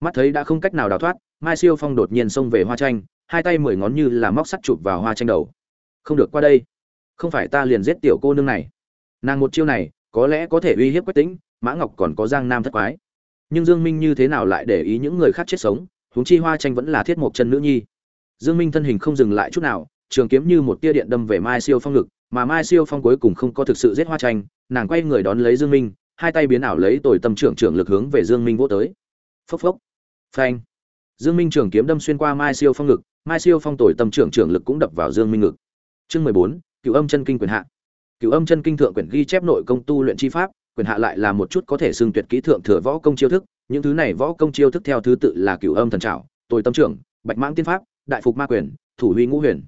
mắt thấy đã không cách nào đào thoát, mai siêu phong đột nhiên xông về hoa tranh hai tay mười ngón như là móc sắt chụp vào hoa tranh đầu. Không được qua đây. Không phải ta liền giết tiểu cô nương này. Nàng một chiêu này, có lẽ có thể uy hiếp quách tính mã ngọc còn có giang nam thất quái. Nhưng dương minh như thế nào lại để ý những người khác chết sống, huống chi hoa tranh vẫn là thiết mộc chân nữ nhi. Dương minh thân hình không dừng lại chút nào, trường kiếm như một tia điện đâm về mai siêu phong ngực, mà mai siêu phong cuối cùng không có thực sự giết hoa tranh nàng quay người đón lấy dương minh, hai tay biến ảo lấy tồi tâm trưởng trưởng lực hướng về dương minh vỗ tới. Phốc phốc phanh. Dương minh trường kiếm đâm xuyên qua mai siêu phong ngực, mai siêu phong tồi tâm trưởng trưởng lực cũng đập vào dương minh ngực. Chương mười bốn cựu âm chân kinh quyền hạ. Cựu âm chân kinh thượng quyển ghi chép nội công tu luyện chi pháp, quyền hạ lại là một chút có thể xưng tuyệt kỹ thượng thừa võ công chiêu thức, những thứ này võ công chiêu thức theo thứ tự là cựu âm thần trảo, tồi tâm trưởng, bạch mãng tiên pháp, đại phục ma quyền, thủ huy ngũ huyền.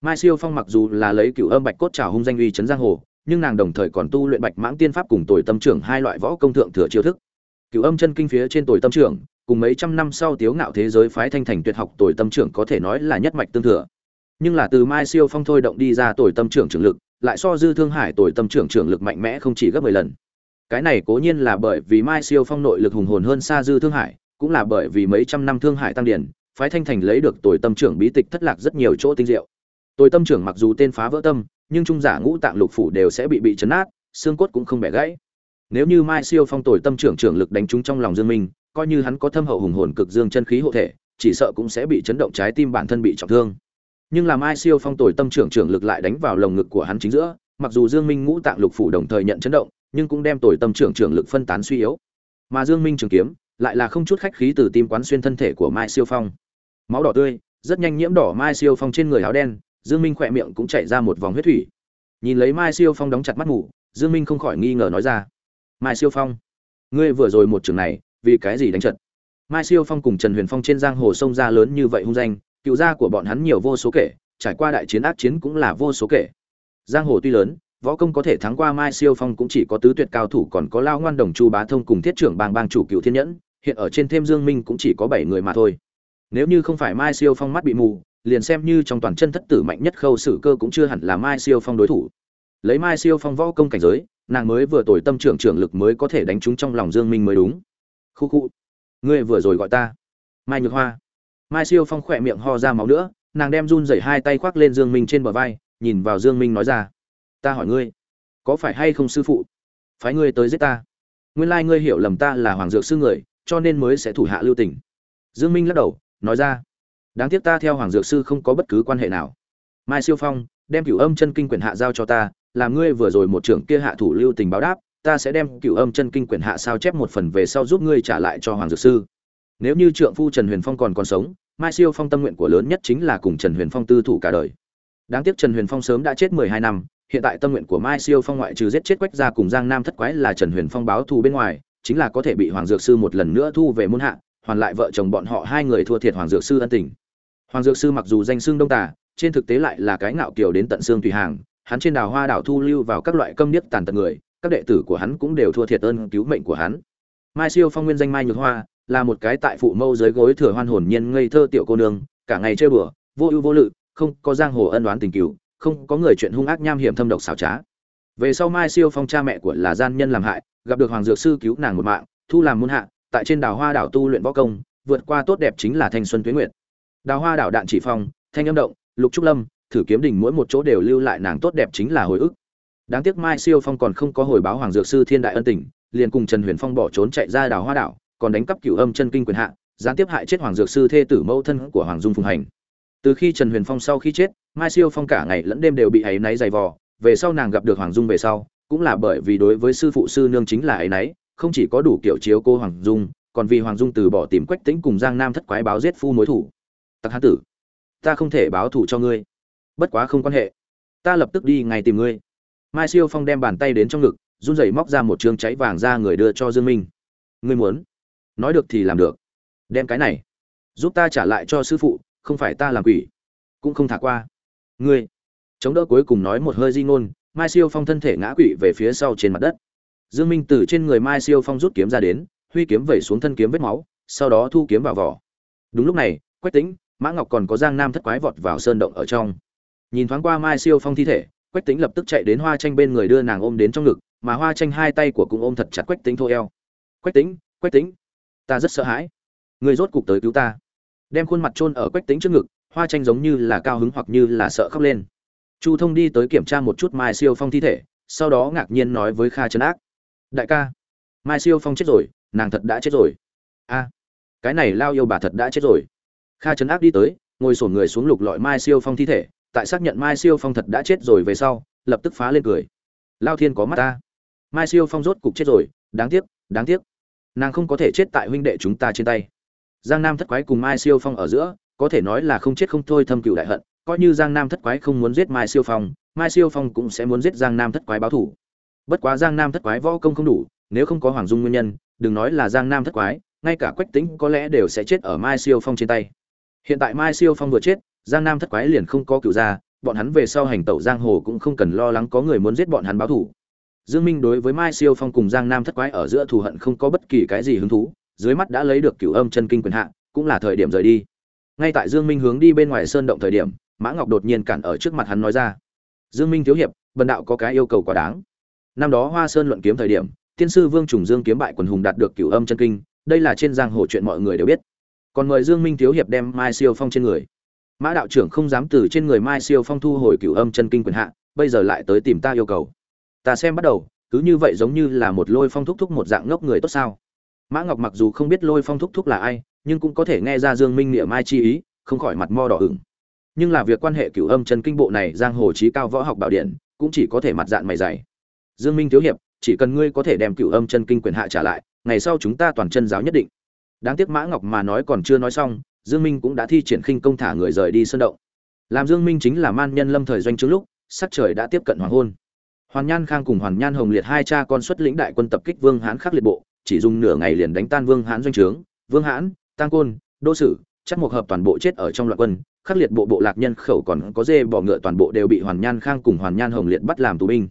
Mai siêu phong mặc dù là lấy cựu âm bạch cốt trảo hung danh uy chấn giang hồ, nhưng nàng đồng thời còn tu luyện bạch mãng tiên pháp cùng tồi tâm trưởng hai loại võ công thượng thừa chiêu thức. Cựu âm chân kinh phía trên tồi tâm trưởng cùng mấy trăm năm sau tiếu ngạo thế giới phái thanh thành tuyệt học tồi tâm trưởng có thể nói là nhất mạch tương thừa. Nhưng là từ mai siêu phong thôi động đi ra tồi tâm trưởng trưởng lực, lại so dư thương hải tồi tâm trưởng trưởng lực mạnh mẽ không chỉ gấp mười lần. Cái này cố nhiên là bởi vì mai siêu phong nội lực hùng hồn hơn xa dư thương hải, cũng là bởi vì mấy trăm năm thương hải tăng điển, phái thanh thành lấy được tồi tâm trưởng bí tịch thất lạc rất nhiều chỗ tinh diệu. Tồi tâm trưởng mặc dù tên phá vỡ tâm, nhưng trung giả ngũ tạng lục phủ đều sẽ bị bị chấn át, xương cốt cũng không bẻ gãy. Nếu như mai siêu phong tồi tâm trưởng trưởng lực đánh trúng trong lòng dương minh coi như hắn có thâm hậu hùng hồn cực dương chân khí hộ thể, chỉ sợ cũng sẽ bị chấn động trái tim bản thân bị trọng thương. Nhưng làm ai siêu phong tồi tâm trưởng trưởng lực lại đánh vào lồng ngực của hắn chính giữa, mặc dù dương minh ngũ tạng lục phủ đồng thời nhận chấn động, nhưng cũng đem tồi tâm trưởng trưởng lực phân tán suy yếu. Mà dương minh trường kiếm lại là không chút khách khí từ tim quán xuyên thân thể của mai siêu phong. Máu đỏ tươi, rất nhanh nhiễm đỏ mai siêu phong trên người áo đen, dương minh khỏe miệng cũng chảy ra một vòng huyết thủy. Nhìn lấy mai siêu phong đóng chặt mắt ngủ, dương minh không khỏi nghi ngờ nói ra, mai siêu phong, ngươi vừa rồi một trường này vì cái gì đánh trận? Mai siêu phong cùng trần huyền phong trên giang hồ sông ra lớn như vậy hung danh, cựu gia của bọn hắn nhiều vô số kể, trải qua đại chiến ác chiến cũng là vô số kể. Giang hồ tuy lớn, võ công có thể thắng qua mai siêu phong cũng chỉ có tứ tuyệt cao thủ còn có lao ngoan đồng chu bá thông cùng thiết trưởng bang bang chủ cựu thiên nhẫn, hiện ở trên thêm dương minh cũng chỉ có bảy người mà thôi. Nếu như không phải mai siêu phong mắt bị mù, liền xem như trong toàn chân thất tử mạnh nhất khâu sử cơ cũng chưa hẳn là mai siêu phong đối thủ. Lấy mai siêu phong võ công cảnh giới, nàng mới vừa tồi tâm trưởng trưởng lực mới có thể đánh trúng trong lòng dương minh mới đúng khu khu. Ngươi vừa rồi gọi ta. Mai nhược hoa. Mai siêu phong khỏe miệng ho ra máu nữa, nàng đem run rẩy hai tay khoác lên dương minh trên bờ vai, nhìn vào dương minh nói ra. Ta hỏi ngươi, có phải hay không sư phụ? Phái ngươi tới giết ta. Nguyên lai ngươi hiểu lầm ta là hoàng dược sư người, cho nên mới sẽ thủ hạ lưu tình. Dương minh lắc đầu, nói ra. Đáng tiếc ta theo hoàng dược sư không có bất cứ quan hệ nào. Mai siêu phong, đem cửu âm chân kinh quyển hạ giao cho ta, làm ngươi vừa rồi một trưởng kia hạ thủ lưu tình báo đáp ta sẽ đem cửu âm chân kinh quyển hạ sao chép một phần về sau giúp ngươi trả lại cho hoàng dược sư. Nếu như trượng phu trần huyền phong còn còn sống, mai siêu phong tâm nguyện của lớn nhất chính là cùng trần huyền phong tư thủ cả đời. Đáng tiếc trần huyền phong sớm đã chết mười hai năm, hiện tại tâm nguyện của mai siêu phong ngoại trừ giết chết quách gia cùng giang nam thất quái là trần huyền phong báo thù bên ngoài, chính là có thể bị hoàng dược sư một lần nữa thu về môn hạ, hoàn lại vợ chồng bọn họ hai người thua thiệt hoàng dược sư ân tình. Hoàng dược sư mặc dù danh xương đông tà, trên thực tế lại là cái ngạo kiều đến tận xương tùy hàng, hắn trên đào hoa đảo thu lưu vào các loại câm niết tàn tật người các đệ tử của hắn cũng đều thua thiệt ơn cứu mệnh của hắn. Mai siêu phong nguyên danh mai nhược hoa là một cái tại phụ mâu dưới gối thừa hoan hồn nhiên ngây thơ tiểu cô nương, cả ngày chơi bừa vô ưu vô lự, không có giang hồ ân đoán tình cứu không có người chuyện hung ác nham hiểm thâm độc xảo trá. Về sau mai siêu phong cha mẹ của là gian nhân làm hại, gặp được hoàng dược sư cứu nàng một mạng, thu làm môn hạ, tại trên đảo hoa đảo tu luyện võ công, vượt qua tốt đẹp chính là thanh xuân tuyến nguyệt. Đào hoa đảo đạn chỉ phong, thanh âm động, lục trúc lâm, thử kiếm đỉnh mỗi một chỗ đều lưu lại nàng tốt đẹp chính là hồi ức đáng tiếc mai siêu phong còn không có hồi báo hoàng dược sư thiên đại ân tình, liền cùng trần huyền phong bỏ trốn chạy ra đảo hoa đảo, còn đánh cắp cửu âm chân kinh quyền hạ, gián tiếp hại chết hoàng dược sư thê tử mẫu thân của hoàng dung phùng hành. Từ khi trần huyền phong sau khi chết, mai siêu phong cả ngày lẫn đêm đều bị áy náy dày vò, về sau nàng gặp được hoàng dung về sau, cũng là bởi vì đối với sư phụ sư nương chính là áy náy, không chỉ có đủ kiểu chiếu cô hoàng dung, còn vì hoàng dung từ bỏ tìm quách tĩnh cùng giang nam thất quái báo giết phu mối thủ. Tặc hán tử, ta không thể báo thủ cho ngươi. Bất quá không quan hệ. Ta lập tức đi ngay tìm ngươi mai siêu phong đem bàn tay đến trong ngực, run rẩy móc ra một chương cháy vàng ra người đưa cho dương minh. Ngươi muốn? Nói được thì làm được. Đem cái này, giúp ta trả lại cho sư phụ, không phải ta làm quỷ. Cũng không thả qua. Ngươi. Chống đỡ cuối cùng nói một hơi di ngôn, mai siêu phong thân thể ngã quỵ về phía sau trên mặt đất. Dương minh từ trên người mai siêu phong rút kiếm ra đến, huy kiếm vẩy xuống thân kiếm vết máu, sau đó thu kiếm vào vỏ. Đúng lúc này, quách tĩnh, mã ngọc còn có giang nam thất quái vọt vào sơn động ở trong. Nhìn thoáng qua mai siêu phong thi thể quách tĩnh lập tức chạy đến hoa tranh bên người đưa nàng ôm đến trong ngực, mà hoa tranh hai tay của cũng ôm thật chặt quách tĩnh thô eo. Quách tĩnh quách tĩnh, ta rất sợ hãi. Người rốt cục tới cứu ta. Đem khuôn mặt chôn ở quách tính trước ngực, hoa tranh giống như là cao hứng hoặc như là sợ khóc lên. Chu thông đi tới kiểm tra một chút mai siêu phong thi thể, sau đó ngạc nhiên nói với kha trấn ác. Đại ca, mai siêu phong chết rồi, nàng thật đã chết rồi. A, cái này lao yêu bà thật đã chết rồi. Kha trấn ác đi tới, ngồi sổn người xuống lục lọi mai siêu phong thi thể tại xác nhận mai siêu phong thật đã chết rồi về sau, lập tức phá lên cười. Lao thiên có mắt ta. Mai siêu phong rốt cục chết rồi, đáng tiếc đáng tiếc. Nàng không có thể chết tại huynh đệ chúng ta trên tay. Giang nam thất quái cùng mai siêu phong ở giữa, có thể nói là không chết không thôi thâm cựu đại hận, coi như giang nam thất quái không muốn giết mai siêu phong, mai siêu phong cũng sẽ muốn giết giang nam thất quái báo thủ bất quá giang nam thất quái võ công không đủ, nếu không có hoàng dung nguyên nhân, đừng nói là giang nam thất quái, ngay cả quách tính có lẽ đều sẽ chết ở mai siêu phong trên tay. Hiện tại mai siêu phong vừa chết giang nam thất quái liền không có cựu gia, bọn hắn về sau hành tẩu giang hồ cũng không cần lo lắng có người muốn giết bọn hắn báo thủ dương minh đối với mai siêu phong cùng giang nam thất quái ở giữa thù hận không có bất kỳ cái gì hứng thú, dưới mắt đã lấy được cửu âm chân kinh quyền hạ, cũng là thời điểm rời đi. Ngay tại dương minh hướng đi bên ngoài sơn động thời điểm, mã ngọc đột nhiên cản ở trước mặt hắn nói ra. Dương minh thiếu hiệp, bần đạo có cái yêu cầu quá đáng. Năm đó hoa sơn luận kiếm thời điểm, tiên sư vương trùng dương kiếm bại quần hùng đạt được cửu âm chân kinh, đây là trên giang hồ chuyện mọi người đều biết. Còn mời dương minh thiếu hiệp đem mai siêu phong trên người mã đạo trưởng không dám từ trên người mai siêu phong thu hồi cửu âm chân kinh quyền hạ, bây giờ lại tới tìm ta yêu cầu. Ta xem bắt đầu, cứ như vậy giống như là một lôi phong thúc thúc một dạng ngốc người tốt sao? Mã ngọc mặc dù không biết lôi phong thúc thúc là ai, nhưng cũng có thể nghe ra dương minh niệm mai chi ý, không khỏi mặt mo đỏ ửng. Nhưng là việc quan hệ cửu âm chân kinh bộ này giang hồ trí cao võ học bảo điện, cũng chỉ có thể mặt dạng mày dày. Dương minh thiếu hiệp, chỉ cần ngươi có thể đem cửu âm chân kinh quyền hạ trả lại, ngày sau chúng ta toàn chân giáo nhất định. Đáng tiếc mã ngọc mà nói còn chưa nói xong dương minh cũng đã thi triển khinh công thả người rời đi sơn động. Làm dương minh chính là man nhân lâm thời doanh trước lúc, sắc trời đã tiếp cận hoàng hôn. Hoàn nhan khang cùng hoàn nhan hồng liệt hai cha con xuất lĩnh đại quân tập kích vương hãn khắc liệt bộ, chỉ dùng nửa ngày liền đánh tan vương hãn doanh trướng. Vương hãn, tăng côn đô sử, chắc một hợp toàn bộ chết ở trong loạn quân. Khắc liệt bộ bộ lạc nhân khẩu còn có dê bò ngựa toàn bộ đều bị hoàn nhan khang cùng hoàn nhan hồng liệt bắt làm tù binh.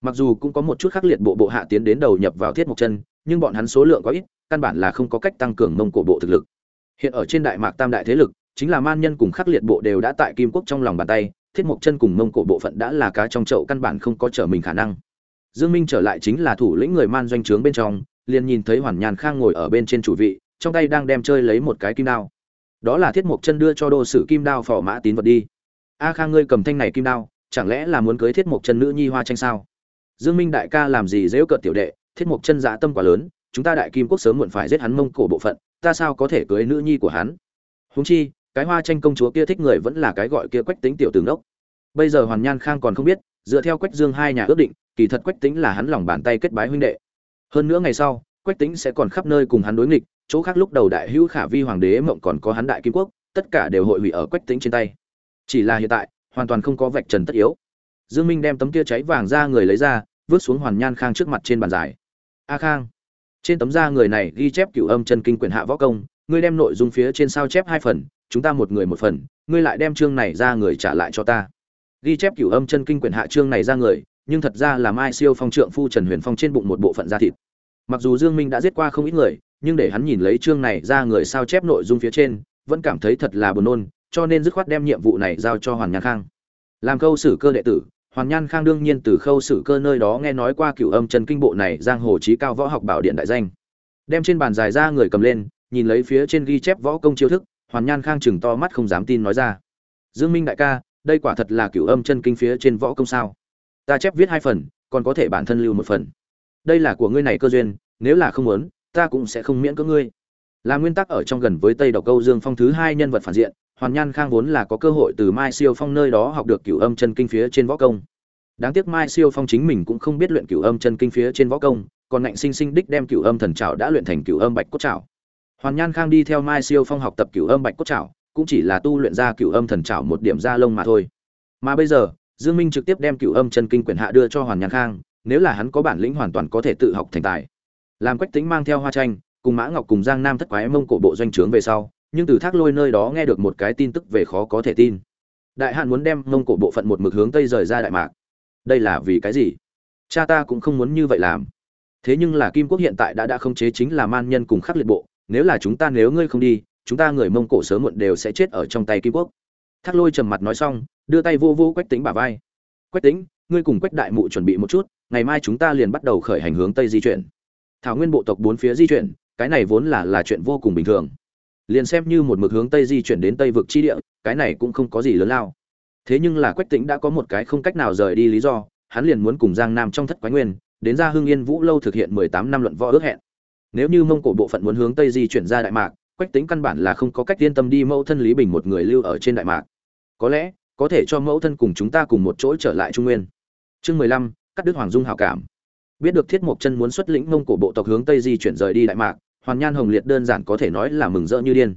Mặc dù cũng có một chút khắc liệt bộ bộ hạ tiến đến đầu nhập vào thiết mộc chân, nhưng bọn hắn số lượng quá ít, căn bản là không có cách tăng cường mông cổ bộ thực lực hiện ở trên đại mạc tam đại thế lực, chính là man nhân cùng khắc liệt bộ đều đã tại kim quốc trong lòng bàn tay, thiết mộc chân cùng mông cổ bộ phận đã là cá trong chậu căn bản không có trở mình khả năng. Dương minh trở lại chính là thủ lĩnh người man doanh trướng bên trong, liền nhìn thấy hoàn nhàn khang ngồi ở bên trên chủ vị, trong tay đang đem chơi lấy một cái kim đao. Đó là thiết mộc chân đưa cho đô sử kim đao phò mã tín vật đi. A khang ngươi cầm thanh này kim đao, chẳng lẽ là muốn cưới thiết mộc chân nữ nhi hoa tranh sao? Dương minh đại ca làm gì dễ cợt tiểu đệ, thiết mộc chân dạ tâm quá lớn, chúng ta đại kim quốc sớm muộn phải giết hắn mông cổ bộ phận ta sao có thể cưới nữ nhi của hắn? Huống chi, cái hoa tranh công chúa kia thích người vẫn là cái gọi kia quách tính tiểu tướng đốc bây giờ hoàn nhan khang còn không biết, dựa theo quách dương hai nhà ước định, kỳ thật quách tính là hắn lòng bàn tay kết bái huynh đệ. Hơn nữa ngày sau, quách tính sẽ còn khắp nơi cùng hắn đối nghịch, chỗ khác lúc đầu đại hữu khả vi hoàng đế mộng còn có hắn đại kim quốc, tất cả đều hội hủy ở quách tính trên tay. Chỉ là hiện tại, hoàn toàn không có vạch trần tất yếu. Dương minh đem tấm kia cháy vàng ra người lấy ra, vứt xuống hoàn nhan khang trước mặt trên bàn giải. A khang! Trên tấm da người này ghi chép cửu âm chân kinh quyền hạ võ công, ngươi đem nội dung phía trên sao chép hai phần, chúng ta một người một phần, ngươi lại đem chương này ra người trả lại cho ta. Ghi chép cửu âm chân kinh quyền hạ chương này ra người, nhưng thật ra là mai siêu phong trượng phu trần huyền phong trên bụng một bộ phận da thịt. Mặc dù dương minh đã giết qua không ít người, nhưng để hắn nhìn lấy chương này ra người sao chép nội dung phía trên, vẫn cảm thấy thật là buồn nôn, cho nên dứt khoát đem nhiệm vụ này giao cho hoàn nhạc khang. Làm câu xử cơ đệ tử hoàn nhan khang đương nhiên từ khâu sử cơ nơi đó nghe nói qua cửu âm chân kinh bộ này giang hồ chí cao võ học bảo điện đại danh. Đem trên bàn dài ra người cầm lên, nhìn lấy phía trên ghi chép võ công chiêu thức hoàn nhan khang chừng to mắt không dám tin nói ra. Dương minh đại ca, đây quả thật là cửu âm chân kinh phía trên võ công sao? Ta chép viết hai phần, còn có thể bản thân lưu một phần. Đây là của ngươi này cơ duyên, nếu là không muốn, ta cũng sẽ không miễn cưỡng ngươi. Là nguyên tắc ở trong gần với tây độc câu dương phong thứ hai nhân vật phản diện hoàn nhan khang vốn là có cơ hội từ mai siêu phong nơi đó học được cửu âm chân kinh phía trên võ công. Đáng tiếc mai siêu phong chính mình cũng không biết luyện cửu âm chân kinh phía trên võ công, còn ngạnh sinh sinh đích đem cửu âm thần trảo đã luyện thành cửu âm bạch cốt trảo. Hoàn nhan khang đi theo mai siêu phong học tập cửu âm bạch cốt trảo, cũng chỉ là tu luyện ra cửu âm thần trảo một điểm da lông mà thôi. Mà bây giờ, dương minh trực tiếp đem cửu âm chân kinh quyển hạ đưa cho hoàn nhan khang, nếu là hắn có bản lĩnh hoàn toàn có thể tự học thành tài. Làm quách tính mang theo hoa tranh, cùng mã ngọc cùng giang nam thất quái mông cổ bộ doanh trướng về sau nhưng từ thác lôi nơi đó nghe được một cái tin tức về khó có thể tin. Đại hạn muốn đem mông cổ bộ phận một mực hướng tây rời ra đại mạc. Đây là vì cái gì? Cha ta cũng không muốn như vậy làm. Thế nhưng là kim quốc hiện tại đã đã không chế chính là man nhân cùng khắc liệt bộ, nếu là chúng ta nếu ngươi không đi, chúng ta người mông cổ sớm muộn đều sẽ chết ở trong tay kim quốc. Thác lôi trầm mặt nói xong, đưa tay vô vô quách tính bả vai. Quách tính ngươi cùng quách đại mụ chuẩn bị một chút, ngày mai chúng ta liền bắt đầu khởi hành hướng tây di chuyển. Thảo nguyên bộ tộc bốn phía di chuyển, cái này vốn là là chuyện vô cùng bình thường liền xem như một mực hướng tây di chuyển đến tây vực chi địa, cái này cũng không có gì lớn lao. Thế nhưng là quách tĩnh đã có một cái không cách nào rời đi lý do, hắn liền muốn cùng giang nam trong thất quái nguyên, đến ra hưng yên vũ lâu thực hiện mười tám năm luận võ ước hẹn. Nếu như mông cổ bộ phận muốn hướng tây di chuyển ra đại mạc, quách tĩnh căn bản là không có cách yên tâm đi mẫu thân lý bình một người lưu ở trên đại mạc. Có lẽ, có thể cho mẫu thân cùng chúng ta cùng một chỗ trở lại trung nguyên. Chương mười lăm, cắt đứt hoàng dung hảo cảm. Biết được thiết mộc chân muốn xuất lĩnh mông cổ bộ tộc hướng tây di chuyển rời đi đại mạc hoàn nhan hồng liệt đơn giản có thể nói là mừng rỡ như điên.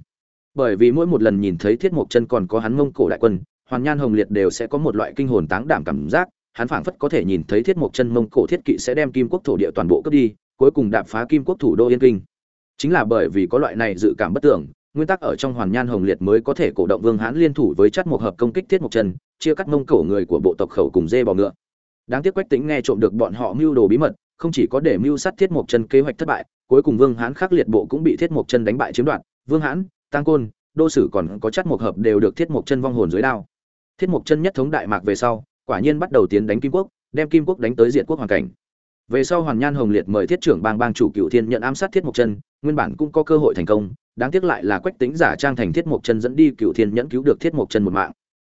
Bởi vì mỗi một lần nhìn thấy thiết mộc chân còn có hắn mông cổ đại quân, hoàn nhan hồng liệt đều sẽ có một loại kinh hồn táng đảm cảm giác, hắn phảng phất có thể nhìn thấy thiết mộc chân mông cổ thiết kỵ sẽ đem kim quốc thổ địa toàn bộ cướp đi, cuối cùng đạp phá kim quốc thủ đô yên kinh. Chính là bởi vì có loại này dự cảm bất tưởng, nguyên tắc ở trong hoàn nhan hồng liệt mới có thể cổ động vương hãn liên thủ với chất một hợp công kích thiết mộc chân, chia cắt mông cổ người của bộ tộc khẩu cùng dê bò ngựa. Đáng tiếc quách tính nghe trộm được bọn họ mưu đồ bí mật, không chỉ có để mưu sát thiết mộc chân kế hoạch thất bại cuối cùng vương hãn khắc liệt bộ cũng bị thiết mộc chân đánh bại chiếm đoạt. Vương hãn, tăng côn, đô sử còn có chất một hợp đều được thiết mộc chân vong hồn dưới đao. Thiết mộc chân nhất thống đại mạc về sau, quả nhiên bắt đầu tiến đánh kim quốc, đem kim quốc đánh tới diện quốc hoàn cảnh. Về sau hoàn nhan hồng liệt mời thiết trưởng bang bang chủ cựu thiên nhận ám sát thiết mộc chân, nguyên bản cũng có cơ hội thành công, đáng tiếc lại là quách tính giả trang thành thiết mộc chân dẫn đi cựu thiên nhẫn cứu được thiết mộc chân một mạng.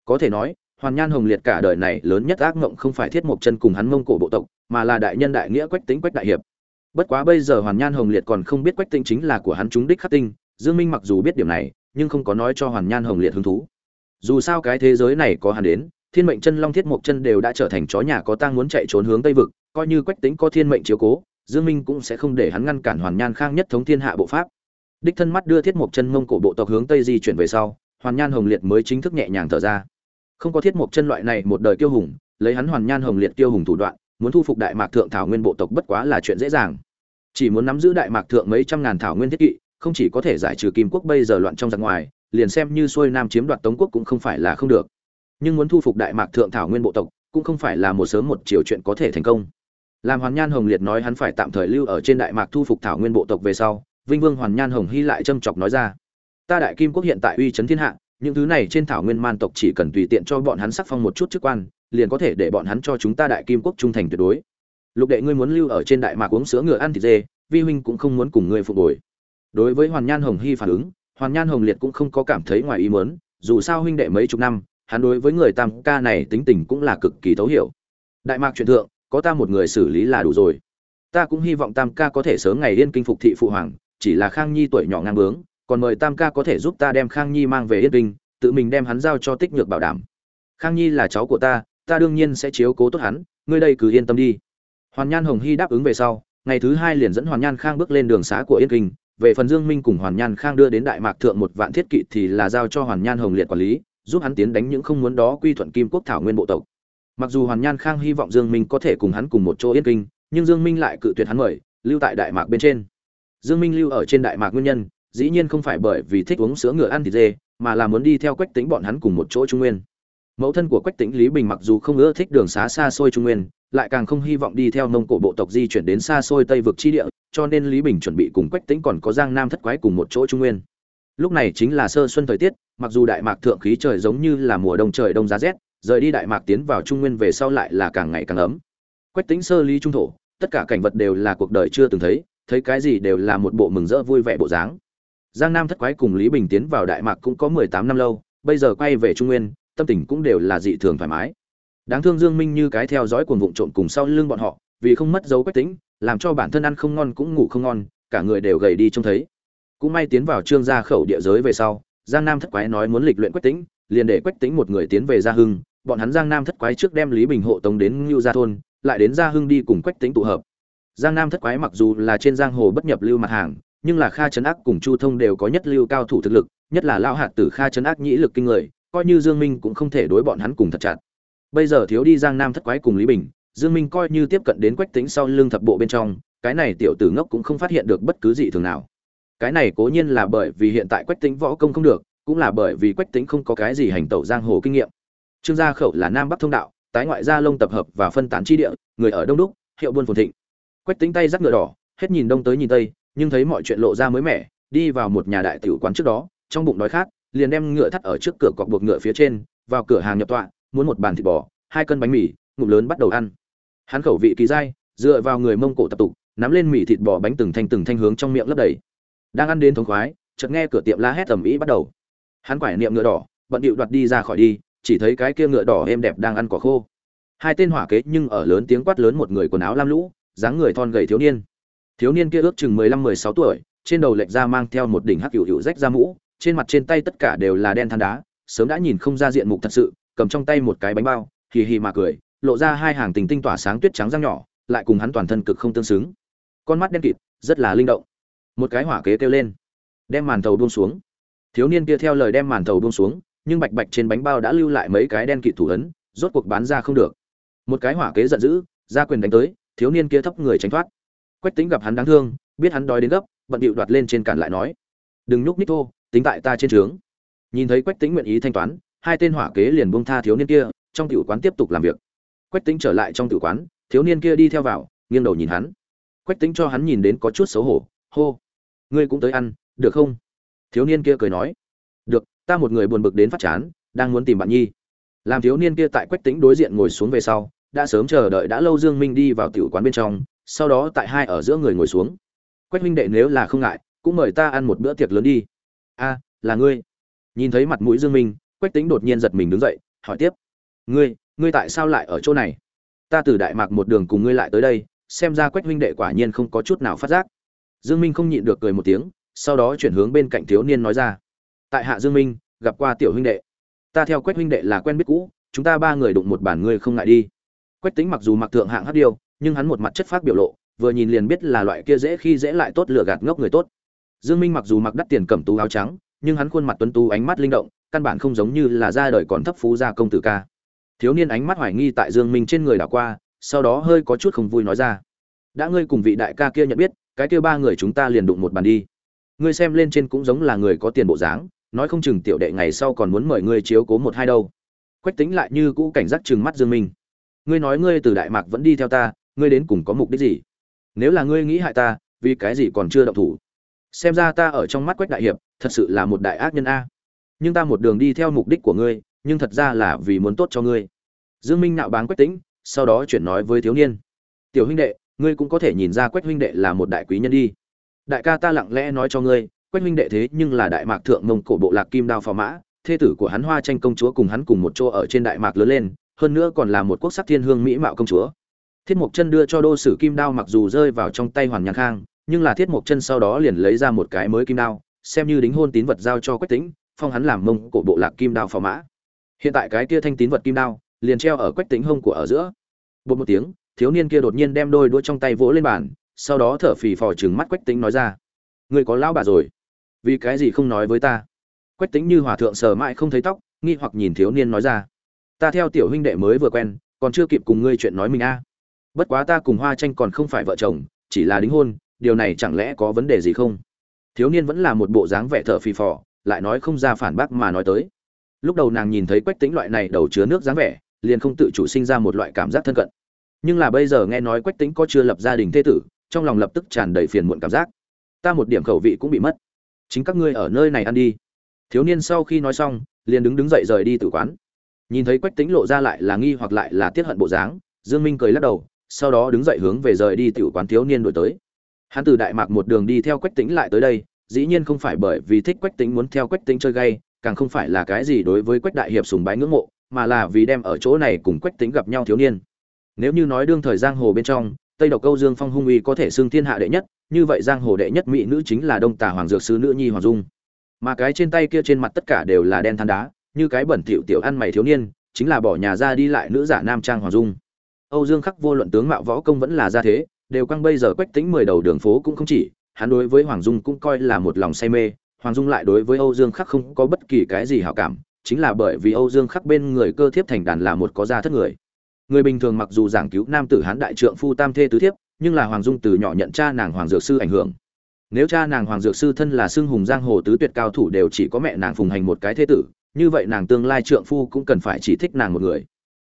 Có thể nói, hoàn nhan hồng liệt cả đời này lớn nhất ác mộng không phải thiết mộc chân cùng hắn mông cổ bộ tộc, mà là đại nhân đại nghĩa quách tính quách đại hiệp bất quá bây giờ hoàn nhan hồng liệt còn không biết quách tinh chính là của hắn chúng đích khắc tinh, dương minh mặc dù biết điểm này, nhưng không có nói cho hoàn nhan hồng liệt hứng thú. Dù sao cái thế giới này có hắn đến, thiên mệnh chân long thiết mộc chân đều đã trở thành chó nhà có tang muốn chạy trốn hướng tây vực, coi như quách tính có thiên mệnh chiếu cố, dương minh cũng sẽ không để hắn ngăn cản hoàn nhan khang nhất thống thiên hạ bộ pháp. Đích thân mắt đưa thiết mộc chân mông cổ bộ tộc hướng tây di chuyển về sau, hoàn nhan hồng liệt mới chính thức nhẹ nhàng thở ra. Không có thiết mộc chân loại này một đời tiêu hùng, lấy hắn hoàn nhan hồng liệt tiêu hùng thủ đoạn muốn thu phục đại mạc thượng thảo nguyên bộ tộc bất quá là chuyện dễ dàng. Chỉ muốn nắm giữ đại mạc thượng mấy trăm ngàn thảo nguyên thiết kỵ, không chỉ có thể giải trừ kim quốc bây giờ loạn trong giặc ngoài, liền xem như xuôi nam chiếm đoạt tống quốc cũng không phải là không được. Nhưng muốn thu phục đại mạc thượng thảo nguyên bộ tộc, cũng không phải là một sớm một chiều chuyện có thể thành công. Làm hoàn nhan hồng liệt nói hắn phải tạm thời lưu ở trên đại mạc thu phục thảo nguyên bộ tộc về sau, vinh vương hoàn nhan hồng hy lại châm chọc nói ra, ta đại kim quốc hiện tại uy chấn thiên hạ, những thứ này trên thảo nguyên man tộc chỉ cần tùy tiện cho bọn hắn sắc phong một chút chức quan liền có thể để bọn hắn cho chúng ta đại kim quốc trung thành tuyệt đối. Lục đệ ngươi muốn lưu ở trên đại mạc uống sữa ngựa ăn thịt dê, vi huynh cũng không muốn cùng ngươi phục hồi. Đối với hoàn nhan hồng hy phản ứng, hoàn nhan hồng liệt cũng không có cảm thấy ngoài ý muốn, dù sao huynh đệ mấy chục năm, hắn đối với người tam ca này tính tình cũng là cực kỳ thấu hiểu. Đại mạc truyền thượng, có ta một người xử lý là đủ rồi. Ta cũng hy vọng tam ca có thể sớm ngày yên kinh phục thị phụ hoàng, chỉ là khang nhi tuổi nhỏ ngang bướng, còn mời tam ca có thể giúp ta đem khang nhi mang về yên kinh, tự mình đem hắn giao cho tích nhược bảo đảm. Khang nhi là cháu của ta ta đương nhiên sẽ chiếu cố tốt hắn, ngươi đây cứ yên tâm đi. Hoàn nhan hồng hy đáp ứng về sau, ngày thứ hai liền dẫn hoàn nhan khang bước lên đường xá của yên kinh. Về phần dương minh cùng hoàn nhan khang đưa đến đại mạc thượng một vạn thiết kỵ thì là giao cho hoàn nhan hồng liệt quản lý, giúp hắn tiến đánh những không muốn đó quy thuận kim quốc thảo nguyên bộ tộc. Mặc dù hoàn nhan khang hy vọng dương minh có thể cùng hắn cùng một chỗ yên kinh, nhưng dương minh lại cự tuyệt hắn mời, lưu tại đại mạc bên trên. Dương minh lưu ở trên đại mạc nguyên nhân, dĩ nhiên không phải bởi vì thích uống sữa ngựa ăn thịt dê, mà là muốn đi theo quách tính bọn hắn cùng một chỗ trung nguyên mẫu thân của quách Tĩnh lý bình mặc dù không ưa thích đường xá xa xôi trung nguyên, lại càng không hy vọng đi theo mông cổ bộ tộc di chuyển đến xa xôi tây vực chi địa, cho nên lý bình chuẩn bị cùng quách Tĩnh còn có giang nam thất quái cùng một chỗ trung nguyên. Lúc này chính là sơ xuân thời tiết, mặc dù đại mạc thượng khí trời giống như là mùa đông trời đông giá rét, rời đi đại mạc tiến vào trung nguyên về sau lại là càng ngày càng ấm. Quách tính sơ lý trung thổ, tất cả cảnh vật đều là cuộc đời chưa từng thấy thấy cái gì đều là một bộ mừng rỡ vui vẻ bộ dáng. Giang nam thất quái cùng lý bình tiến vào đại mạc cũng có mười tám năm lâu, bây giờ quay về trung nguyên tâm tình cũng đều là dị thường thoải mái. Đáng thương dương minh như cái theo dõi cuồng vụng trộm cùng sau lưng bọn họ, vì không mất dấu quách tính, làm cho bản thân ăn không ngon cũng ngủ không ngon, cả người đều gầy đi trông thấy. Cũng may tiến vào trương gia khẩu địa giới về sau, giang nam thất quái nói muốn lịch luyện quách tính, liền để quách tính một người tiến về gia hưng, bọn hắn giang nam thất quái trước đem lý bình hộ tống đến ngưu gia thôn, lại đến gia hưng đi cùng quách tính tụ hợp. Giang nam thất quái mặc dù là trên giang hồ bất nhập lưu mặt hàng, nhưng là kha trấn ác cùng chu thông đều có nhất lưu cao thủ thực lực, nhất là lao hạt tử kha trấn ác nhĩ lực kinh người coi như dương minh cũng không thể đối bọn hắn cùng thật chặt. Bây giờ thiếu đi giang nam thất quái cùng lý bình, dương minh coi như tiếp cận đến quách tính sau lưng thập bộ bên trong, cái này tiểu tử ngốc cũng không phát hiện được bất cứ gì thường nào. Cái này cố nhiên là bởi vì hiện tại quách tính võ công không được, cũng là bởi vì quách tính không có cái gì hành tẩu giang hồ kinh nghiệm. Trương gia khẩu là nam bắc thông đạo, tái ngoại gia lông tập hợp và phân tán chi địa, người ở đông đúc, hiệu buôn phồn thịnh. Quách tính tay giắt ngựa đỏ, hết nhìn đông tới nhìn tây, nhưng thấy mọi chuyện lộ ra mới mẻ, đi vào một nhà đại tiểu quán trước đó, trong bụng đói khát liền đem ngựa thắt ở trước cửa cọc buộc ngựa phía trên, vào cửa hàng nhập tọa, muốn một bàn thịt bò, hai cân bánh mì, ngụm lớn bắt đầu ăn. Hắn khẩu vị kỳ dai, dựa vào người mông cổ tập tục, nắm lên mì thịt bò bánh từng thanh từng thanh hướng trong miệng lấp đầy. Đang ăn đến thống khoái, chợt nghe cửa tiệm la hét tầm ĩ bắt đầu. Hắn quải niệm ngựa đỏ, bận điệu đoạt đi ra khỏi đi, chỉ thấy cái kia ngựa đỏ êm đẹp đang ăn cỏ khô. Hai tên hỏa kế nhưng ở lớn tiếng quát lớn một người quần áo lam lũ, dáng người thon gầy thiếu niên. Thiếu niên kia ước chừng mười lăm mười sáu tuổi, trên đầu lệch ra mang theo một đỉnh hắc hữu hữu rách ra mũ trên mặt trên tay tất cả đều là đen than đá, sớm đã nhìn không ra diện mục thật sự, cầm trong tay một cái bánh bao, hì hì mà cười, lộ ra hai hàng tình tinh tỏa sáng tuyết trắng răng nhỏ, lại cùng hắn toàn thân cực không tương xứng. Con mắt đen kịt, rất là linh động. Một cái hỏa kế kêu lên, đem màn thầu buông xuống. Thiếu niên kia theo lời đem màn thầu buông xuống, nhưng bạch bạch trên bánh bao đã lưu lại mấy cái đen kịt thủ ấn, rốt cuộc bán ra không được. Một cái hỏa kế giận dữ, ra quyền đánh tới, thiếu niên kia thấp người tránh thoát. Quách tính gặp hắn đáng thương, biết hắn đói đến gấp, bận điệu đoạt lên trên cản lại nói, đừng nhúc nít thô tính tại ta trên trướng. Nhìn thấy quách tính nguyện ý thanh toán, hai tên hỏa kế liền buông tha thiếu niên kia, trong tiểu quán tiếp tục làm việc. Quách tính trở lại trong tiểu quán, thiếu niên kia đi theo vào, nghiêng đầu nhìn hắn. Quách tính cho hắn nhìn đến có chút xấu hổ, hô, ngươi cũng tới ăn, được không? Thiếu niên kia cười nói, được, ta một người buồn bực đến phát chán, đang muốn tìm bạn nhi. Làm thiếu niên kia tại quách tính đối diện ngồi xuống về sau, đã sớm chờ đợi đã lâu dương minh đi vào tiểu quán bên trong, sau đó tại hai ở giữa người ngồi xuống. Quách minh đệ nếu là không ngại, cũng mời ta ăn một bữa tiệc lớn đi a, là ngươi. Nhìn thấy mặt mũi dương minh, quách tính đột nhiên giật mình đứng dậy, hỏi tiếp. Ngươi ngươi tại sao lại ở chỗ này? Ta từ đại mạc một đường cùng ngươi lại tới đây, xem ra quách huynh đệ quả nhiên không có chút nào phát giác. Dương minh không nhịn được cười một tiếng, sau đó chuyển hướng bên cạnh thiếu niên nói ra. Tại hạ dương minh, gặp qua tiểu huynh đệ. Ta theo quách huynh đệ là quen biết cũ, chúng ta ba người đụng một bản ngươi không ngại đi. Quách tính mặc dù mặc thượng hạng hát điêu, nhưng hắn một mặt chất phát biểu lộ, vừa nhìn liền biết là loại kia dễ khi dễ lại tốt lừa gạt ngốc người tốt dương minh mặc dù mặc đắt tiền cẩm tú áo trắng, nhưng hắn khuôn mặt tuấn tú, ánh mắt linh động, căn bản không giống như là ra đời còn thấp phú gia công tử ca. Thiếu niên ánh mắt hoài nghi tại dương minh trên người đảo qua, sau đó hơi có chút không vui nói ra. Đã ngươi cùng vị đại ca kia nhận biết, cái kia ba người chúng ta liền đụng một bàn đi. Ngươi xem lên trên cũng giống là người có tiền bộ dáng, nói không chừng tiểu đệ ngày sau còn muốn mời ngươi chiếu cố một hai đâu. Quách tính lại như cũ cảnh giác chừng mắt dương minh. Ngươi nói ngươi từ đại mạc vẫn đi theo ta, ngươi đến cùng có mục đích gì? Nếu là ngươi nghĩ hại ta, vì cái gì còn chưa động thủ? Xem ra ta ở trong mắt quách đại hiệp, thật sự là một đại ác nhân a. Nhưng ta một đường đi theo mục đích của ngươi, nhưng thật ra là vì muốn tốt cho ngươi. Dương minh nạo báng quách tĩnh, sau đó chuyển nói với thiếu niên. Tiểu huynh đệ, ngươi cũng có thể nhìn ra quách huynh đệ là một đại quý nhân đi. Đại ca ta lặng lẽ nói cho ngươi, quách huynh đệ thế nhưng là đại mạc thượng mông cổ bộ lạc kim đao phò mã, thê tử của hắn hoa tranh công chúa cùng hắn cùng một chỗ ở trên đại mạc lớn lên, hơn nữa còn là một quốc sắc thiên hương mỹ mạo công chúa. Thiết mộc chân đưa cho đô sử kim đao mặc dù rơi vào trong tay hoàn nhạc khang nhưng là thiết mộc chân sau đó liền lấy ra một cái mới kim đao, xem như đính hôn tín vật giao cho quách tính phong hắn làm mông cổ bộ lạc kim đao phò mã. Hiện tại cái kia thanh tín vật kim đao, liền treo ở quách tính hông của ở giữa. Bột một tiếng, thiếu niên kia đột nhiên đem đôi đũa trong tay vỗ lên bàn, sau đó thở phì phò chừng mắt quách tính nói ra người có lão bà rồi? Vì cái gì không nói với ta? Quách tính như hòa thượng sờ mãi không thấy tóc, nghi hoặc nhìn thiếu niên nói ra, ta theo tiểu huynh đệ mới vừa quen, còn chưa kịp cùng ngươi chuyện nói mình a. Bất quá ta cùng hoa tranh còn không phải vợ chồng, chỉ là đính hôn điều này chẳng lẽ có vấn đề gì không? Thiếu niên vẫn là một bộ dáng vẻ thở phì phò, lại nói không ra phản bác mà nói tới. Lúc đầu nàng nhìn thấy quách tính loại này đầu chứa nước dáng vẻ, liền không tự chủ sinh ra một loại cảm giác thân cận. Nhưng là bây giờ nghe nói quách tính có chưa lập gia đình thế tử, trong lòng lập tức tràn đầy phiền muộn cảm giác. Ta một điểm khẩu vị cũng bị mất. Chính các ngươi ở nơi này ăn đi. Thiếu niên sau khi nói xong, liền đứng đứng dậy rời đi từ quán. Nhìn thấy quách tính lộ ra lại là nghi hoặc lại là tiết hận bộ dáng, dương minh cười lắc đầu, sau đó đứng dậy hướng về rời đi tiểu quán thiếu niên đổi tới hắn từ đại mạc một đường đi theo quách tính lại tới đây, dĩ nhiên không phải bởi vì thích quách tính muốn theo quách tính chơi gay, càng không phải là cái gì đối với quách đại hiệp sùng bái ngưỡng mộ, mà là vì đem ở chỗ này cùng quách tính gặp nhau thiếu niên. Nếu như nói đương thời giang hồ bên trong, tây độc câu dương phong hung uy có thể xưng thiên hạ đệ nhất, như vậy giang hồ đệ nhất mỹ nữ chính là đông tà hoàng dược sứ nữ nhi hoàng dung. Mà cái trên tay kia trên mặt tất cả đều là đen than đá, như cái bẩn thỉu tiểu ăn mày thiếu niên, chính là bỏ nhà ra đi lại nữ giả nam trang hoàng dung. Âu dương khắc vô luận tướng mạo võ công vẫn là gia thế đều căng bây giờ quách tính mười đầu đường phố cũng không chỉ, hắn đối với hoàng dung cũng coi là một lòng say mê, hoàng dung lại đối với âu dương khắc không có bất kỳ cái gì hảo cảm, chính là bởi vì âu dương khắc bên người cơ thiếp thành đàn là một có gia thất người. Người bình thường mặc dù giảng cứu nam tử hán đại trượng phu tam thê tứ thiếp, nhưng là hoàng dung từ nhỏ nhận cha nàng hoàng dược sư ảnh hưởng. Nếu cha nàng hoàng dược sư thân là xưng hùng giang hồ tứ tuyệt cao thủ đều chỉ có mẹ nàng phùng hành một cái thế tử, như vậy nàng tương lai trượng phu cũng cần phải chỉ thích nàng một người.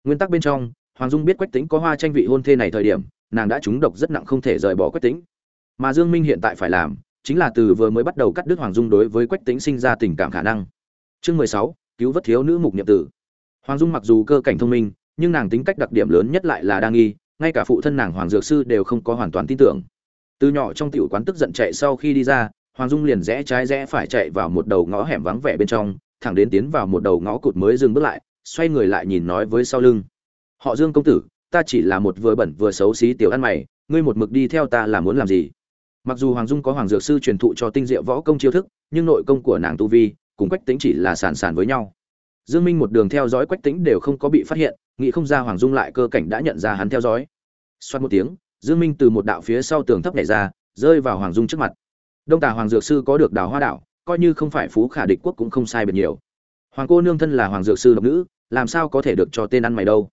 Nguyên tắc bên trong, hoàng dung biết quách tính có hoa tranh vị hôn thê này thời điểm nàng đã trúng độc rất nặng không thể rời bỏ quách tính mà dương minh hiện tại phải làm, chính là từ vừa mới bắt đầu cắt đứt hoàng dung đối với quách tính sinh ra tình cảm khả năng. Chương mười sáu, cứu vớt thiếu nữ mục niệm tử. Hoàng dung mặc dù cơ cảnh thông minh, nhưng nàng tính cách đặc điểm lớn nhất lại là đa nghi, ngay cả phụ thân nàng hoàng dược sư đều không có hoàn toàn tin tưởng. Từ nhỏ trong tiểu quán tức giận chạy sau khi đi ra, hoàng dung liền rẽ trái rẽ phải chạy vào một đầu ngõ hẻm vắng vẻ bên trong, thẳng đến tiến vào một đầu ngõ cụt mới dừng bước lại, xoay người lại nhìn nói với sau lưng. Họ dương công tử ta chỉ là một vừa bẩn vừa xấu xí tiểu ăn mày, ngươi một mực đi theo ta là muốn làm gì? Mặc dù hoàng dung có hoàng dược sư truyền thụ cho tinh diệu võ công chiêu thức, nhưng nội công của nàng tu vi, cùng quách tính chỉ là sàn sàn với nhau. Dương minh một đường theo dõi quách tính đều không có bị phát hiện, nghĩ không ra hoàng dung lại cơ cảnh đã nhận ra hắn theo dõi. Xoát một tiếng, dương minh từ một đạo phía sau tường thấp nhảy ra, rơi vào hoàng dung trước mặt. Đông tà hoàng dược sư có được đào hoa đạo, coi như không phải phú khả địch quốc cũng không sai biệt nhiều. Hoàng cô nương thân là hoàng dược sư độc nữ, làm sao có thể được cho tên ăn mày đâu?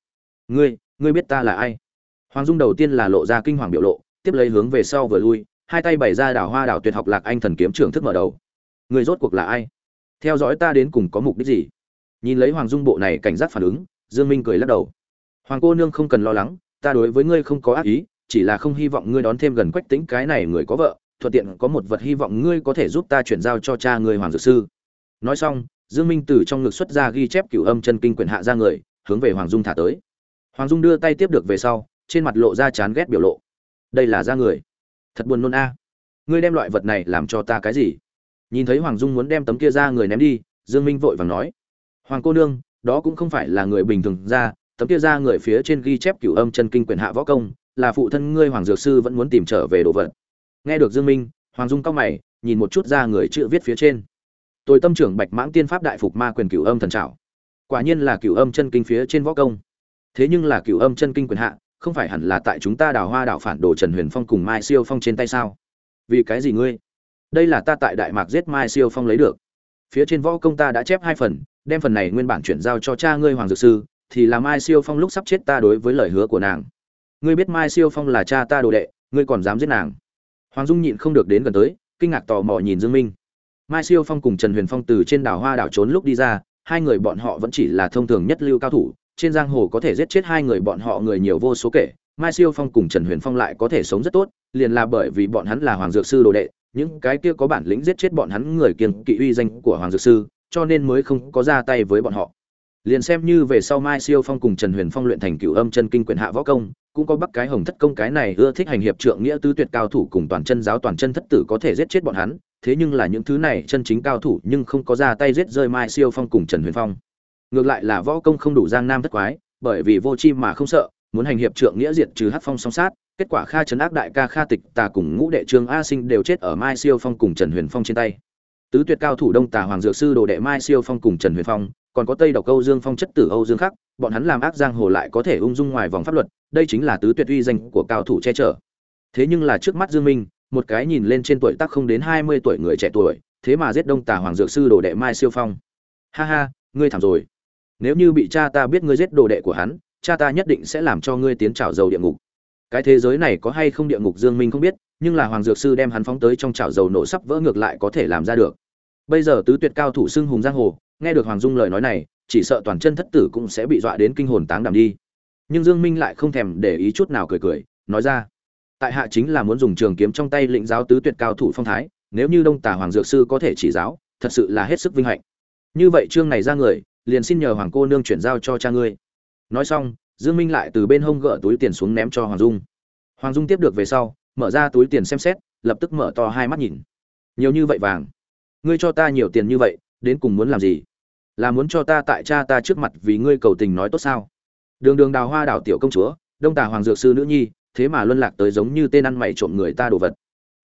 Ngươi ngươi biết ta là ai? Hoàng dung đầu tiên là lộ ra kinh hoàng biểu lộ, tiếp lấy hướng về sau vừa lui, hai tay bày ra đảo hoa đảo tuyệt học lạc anh thần kiếm trưởng thức mở đầu. Người rốt cuộc là ai? Theo dõi ta đến cùng có mục đích gì? Nhìn lấy hoàng dung bộ này cảnh giác phản ứng, dương minh cười lắc đầu. Hoàng cô nương không cần lo lắng, ta đối với ngươi không có ác ý, chỉ là không hy vọng ngươi đón thêm gần quách tính cái này người có vợ, thuận tiện có một vật hy vọng ngươi có thể giúp ta chuyển giao cho cha ngươi hoàng dược sư. Nói xong, dương minh từ trong ngực xuất ra ghi chép cửu âm chân kinh quyển hạ ra người, hướng về hoàng dung thả tới hoàng dung đưa tay tiếp được về sau, trên mặt lộ ra chán ghét biểu lộ. Đây là da người. Thật buồn nôn a. Ngươi đem loại vật này làm cho ta cái gì? Nhìn thấy hoàng dung muốn đem tấm kia ra người ném đi, dương minh vội vàng nói. Hoàng cô nương, đó cũng không phải là người bình thường ra tấm kia ra người phía trên ghi chép cửu âm chân kinh quyền hạ võ công, là phụ thân ngươi hoàng dược sư vẫn muốn tìm trở về đồ vật. Nghe được dương minh, hoàng dung cao mày, nhìn một chút ra người chữ viết phía trên. Tôi tâm trưởng bạch mãng tiên pháp đại phục ma quyền cửu âm thần trảo. Quả nhiên là cửu âm chân kinh phía trên võ công thế nhưng là cửu âm chân kinh quyền hạ, không phải hẳn là tại chúng ta đào hoa đảo phản đồ trần huyền phong cùng mai siêu phong trên tay sao? Vì cái gì ngươi? Đây là ta tại đại mạc giết mai siêu phong lấy được. Phía trên võ công ta đã chép hai phần, đem phần này nguyên bản chuyển giao cho cha ngươi hoàng dược sư, thì là mai siêu phong lúc sắp chết ta đối với lời hứa của nàng. Ngươi biết mai siêu phong là cha ta đồ đệ, ngươi còn dám giết nàng? Hoàng dung nhịn không được đến gần tới, kinh ngạc tò mò nhìn dương minh. Mai siêu phong cùng trần huyền phong từ trên đảo hoa đảo trốn lúc đi ra, hai người bọn họ vẫn chỉ là thông thường nhất lưu cao thủ trên giang hồ có thể giết chết hai người bọn họ người nhiều vô số kể, mai siêu phong cùng trần huyền phong lại có thể sống rất tốt, liền là bởi vì bọn hắn là hoàng dược sư đồ đệ, những cái kia có bản lĩnh giết chết bọn hắn người kiên kỵ uy danh của hoàng dược sư, cho nên mới không có ra tay với bọn họ. Liền xem như về sau mai siêu phong cùng trần huyền phong luyện thành cửu âm chân kinh quyền hạ võ công, cũng có bắc cái hồng thất công cái này ưa thích hành hiệp trượng nghĩa tứ tuyệt cao thủ cùng toàn chân giáo toàn chân thất tử có thể giết chết bọn hắn, thế nhưng là những thứ này chân chính cao thủ nhưng không có ra tay giết rơi mai siêu phong cùng trần huyền phong ngược lại là võ công không đủ giang nam thất quái, bởi vì vô chi mà không sợ, muốn hành hiệp trượng nghĩa diệt trừ hát phong song sát, kết quả kha trấn ác đại ca kha tịch, tà cùng ngũ đệ trương a sinh đều chết ở mai siêu phong cùng trần huyền phong trên tay. Tứ tuyệt cao thủ đông tà hoàng dược sư đồ đệ mai siêu phong cùng trần huyền phong, còn có tây độc câu dương phong chất tử âu dương khắc, bọn hắn làm ác giang hồ lại có thể ung dung ngoài vòng pháp luật, đây chính là tứ tuyệt uy danh của cao thủ che chở. Thế nhưng là trước mắt dương minh, một cái nhìn lên trên tuổi tác không đến hai mươi tuổi người trẻ tuổi, thế mà giết đông tà hoàng dược sư đồ đệ mai siêu phong. Ha ha, ngươi thảm rồi nếu như bị cha ta biết ngươi giết đồ đệ của hắn, cha ta nhất định sẽ làm cho ngươi tiến trào dầu địa ngục. Cái thế giới này có hay không địa ngục dương minh không biết, nhưng là hoàng dược sư đem hắn phóng tới trong chảo dầu nổ sắp vỡ ngược lại có thể làm ra được. Bây giờ tứ tuyệt cao thủ xưng hùng giang hồ, nghe được hoàng dung lời nói này, chỉ sợ toàn chân thất tử cũng sẽ bị dọa đến kinh hồn táng đảm đi. Nhưng dương minh lại không thèm để ý chút nào cười cười, nói ra, tại hạ chính là muốn dùng trường kiếm trong tay lĩnh giáo tứ tuyệt cao thủ phong thái, nếu như đông tà hoàng dược sư có thể chỉ giáo, thật sự là hết sức vinh hạnh. Như vậy chương này ra người liền xin nhờ hoàng cô nương chuyển giao cho cha ngươi. Nói xong, dương minh lại từ bên hông gỡ túi tiền xuống ném cho hoàng dung. Hoàng dung tiếp được về sau, mở ra túi tiền xem xét, lập tức mở to hai mắt nhìn. Nhiều như vậy vàng. Ngươi cho ta nhiều tiền như vậy, đến cùng muốn làm gì? Là muốn cho ta tại cha ta trước mặt vì ngươi cầu tình nói tốt sao? Đường đường đào hoa đảo tiểu công chúa, đông tà hoàng dược sư nữ nhi, thế mà luân lạc tới giống như tên ăn mày trộm người ta đồ vật.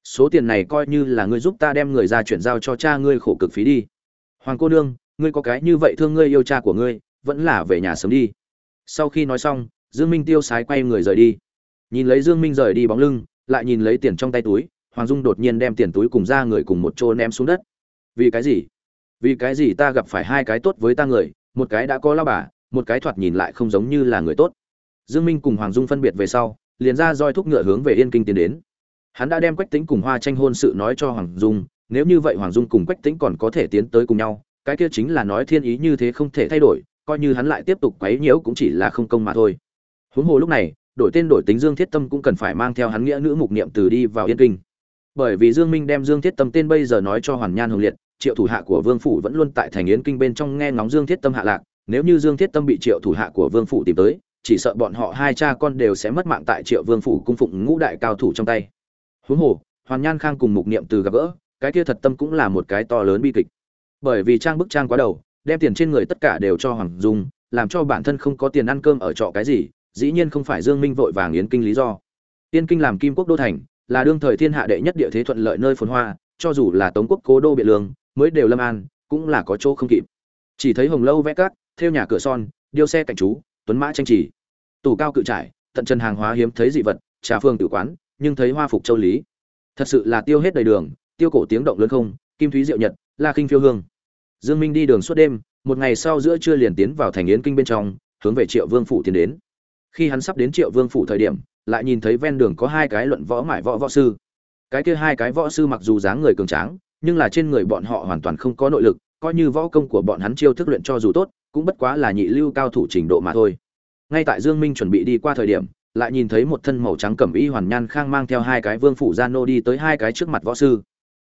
Số tiền này coi như là ngươi giúp ta đem người ra chuyển giao cho cha ngươi khổ cực phí đi. Hoàng cô nương ngươi có cái như vậy thương ngươi yêu cha của ngươi, vẫn là về nhà sớm đi. Sau khi nói xong, dương minh tiêu sái quay người rời đi. Nhìn lấy dương minh rời đi bóng lưng, lại nhìn lấy tiền trong tay túi, hoàng dung đột nhiên đem tiền túi cùng ra người cùng một chỗ ném xuống đất. Vì cái gì? Vì cái gì ta gặp phải hai cái tốt với ta người, một cái đã có lao bà, một cái thoạt nhìn lại không giống như là người tốt. Dương minh cùng hoàng dung phân biệt về sau, liền ra roi thúc ngựa hướng về yên kinh tiến đến. Hắn đã đem quách tính cùng hoa tranh hôn sự nói cho hoàng dung, nếu như vậy hoàng dung cùng quách tính còn có thể tiến tới cùng nhau cái kia chính là nói thiên ý như thế không thể thay đổi, coi như hắn lại tiếp tục quấy nhiễu cũng chỉ là không công mà thôi. Huống hồ lúc này, đổi tên đổi tính dương thiết tâm cũng cần phải mang theo hắn nghĩa nữ mục niệm từ đi vào yên kinh. Bởi vì dương minh đem dương thiết tâm tên bây giờ nói cho hoàn nhan hồng liệt, triệu thủ hạ của vương phủ vẫn luôn tại thành yến kinh bên trong nghe ngóng dương thiết tâm hạ lạc, nếu như dương thiết tâm bị triệu thủ hạ của vương phủ tìm tới, chỉ sợ bọn họ hai cha con đều sẽ mất mạng tại triệu vương phủ cung phụng ngũ đại cao thủ trong tay. Huống hồ, hoàn nhan khang cùng mục niệm từ gặp gỡ, cái kia thật tâm cũng là một cái to lớn bi kịch bởi vì trang bức trang quá đầu, đem tiền trên người tất cả đều cho hoàng dung, làm cho bản thân không có tiền ăn cơm ở trọ cái gì, dĩ nhiên không phải dương minh vội vàng yến kinh lý do. Yên kinh làm kim quốc đô thành, là đương thời thiên hạ đệ nhất địa thế thuận lợi nơi phồn hoa, cho dù là tống quốc cố đô biện lương, mới đều lâm an, cũng là có chỗ không kịp. Chỉ thấy hồng lâu vẽ cát, theo nhà cửa son, điêu xe cạnh chú, tuấn mã tranh trì. Tủ cao cự trải, tận chân hàng hóa hiếm thấy dị vật, trà phương tử quán, nhưng thấy hoa phục châu lý. Thật sự là tiêu hết đầy đường, tiêu cổ tiếng động lớn không, kim thúy diệu nhật, la khinh phiêu hương dương minh đi đường suốt đêm, một ngày sau giữa trưa liền tiến vào thành yến kinh bên trong, hướng về triệu vương phủ tiến đến. Khi hắn sắp đến triệu vương phủ thời điểm, lại nhìn thấy ven đường có hai cái luận võ mải võ võ sư. Cái kia hai cái võ sư mặc dù dáng người cường tráng, nhưng là trên người bọn họ hoàn toàn không có nội lực, coi như võ công của bọn hắn chiêu thức luyện cho dù tốt, cũng bất quá là nhị lưu cao thủ trình độ mà thôi. Ngay tại dương minh chuẩn bị đi qua thời điểm, lại nhìn thấy một thân màu trắng cẩm y hoàn nhan khang mang theo hai cái vương phủ gia nô đi tới hai cái trước mặt võ sư.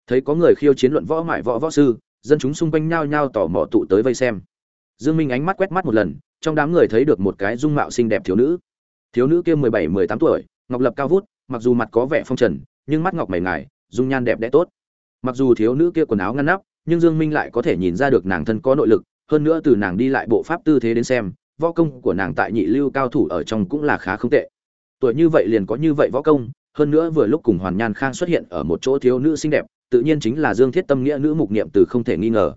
Thấy có người khiêu chiến luận võ mại võ võ sư dân chúng xung quanh nhao nhao tỏ mò tụ tới vây xem. Dương minh ánh mắt quét mắt một lần, trong đám người thấy được một cái dung mạo xinh đẹp thiếu nữ. Thiếu nữ kia mười bảy, mười tám tuổi, ngọc lập cao vút, mặc dù mặt có vẻ phong trần, nhưng mắt ngọc mày ngài, dung nhan đẹp đẽ tốt. Mặc dù thiếu nữ kia quần áo ngăn nắp, nhưng dương minh lại có thể nhìn ra được nàng thân có nội lực, hơn nữa từ nàng đi lại bộ pháp tư thế đến xem, võ công của nàng tại nhị lưu cao thủ ở trong cũng là khá không tệ. Tuổi như vậy liền có như vậy võ công, hơn nữa vừa lúc cùng hoàn nhan khang xuất hiện ở một chỗ thiếu nữ xinh đẹp tự nhiên chính là dương thiết tâm nghĩa nữ mục niệm từ không thể nghi ngờ.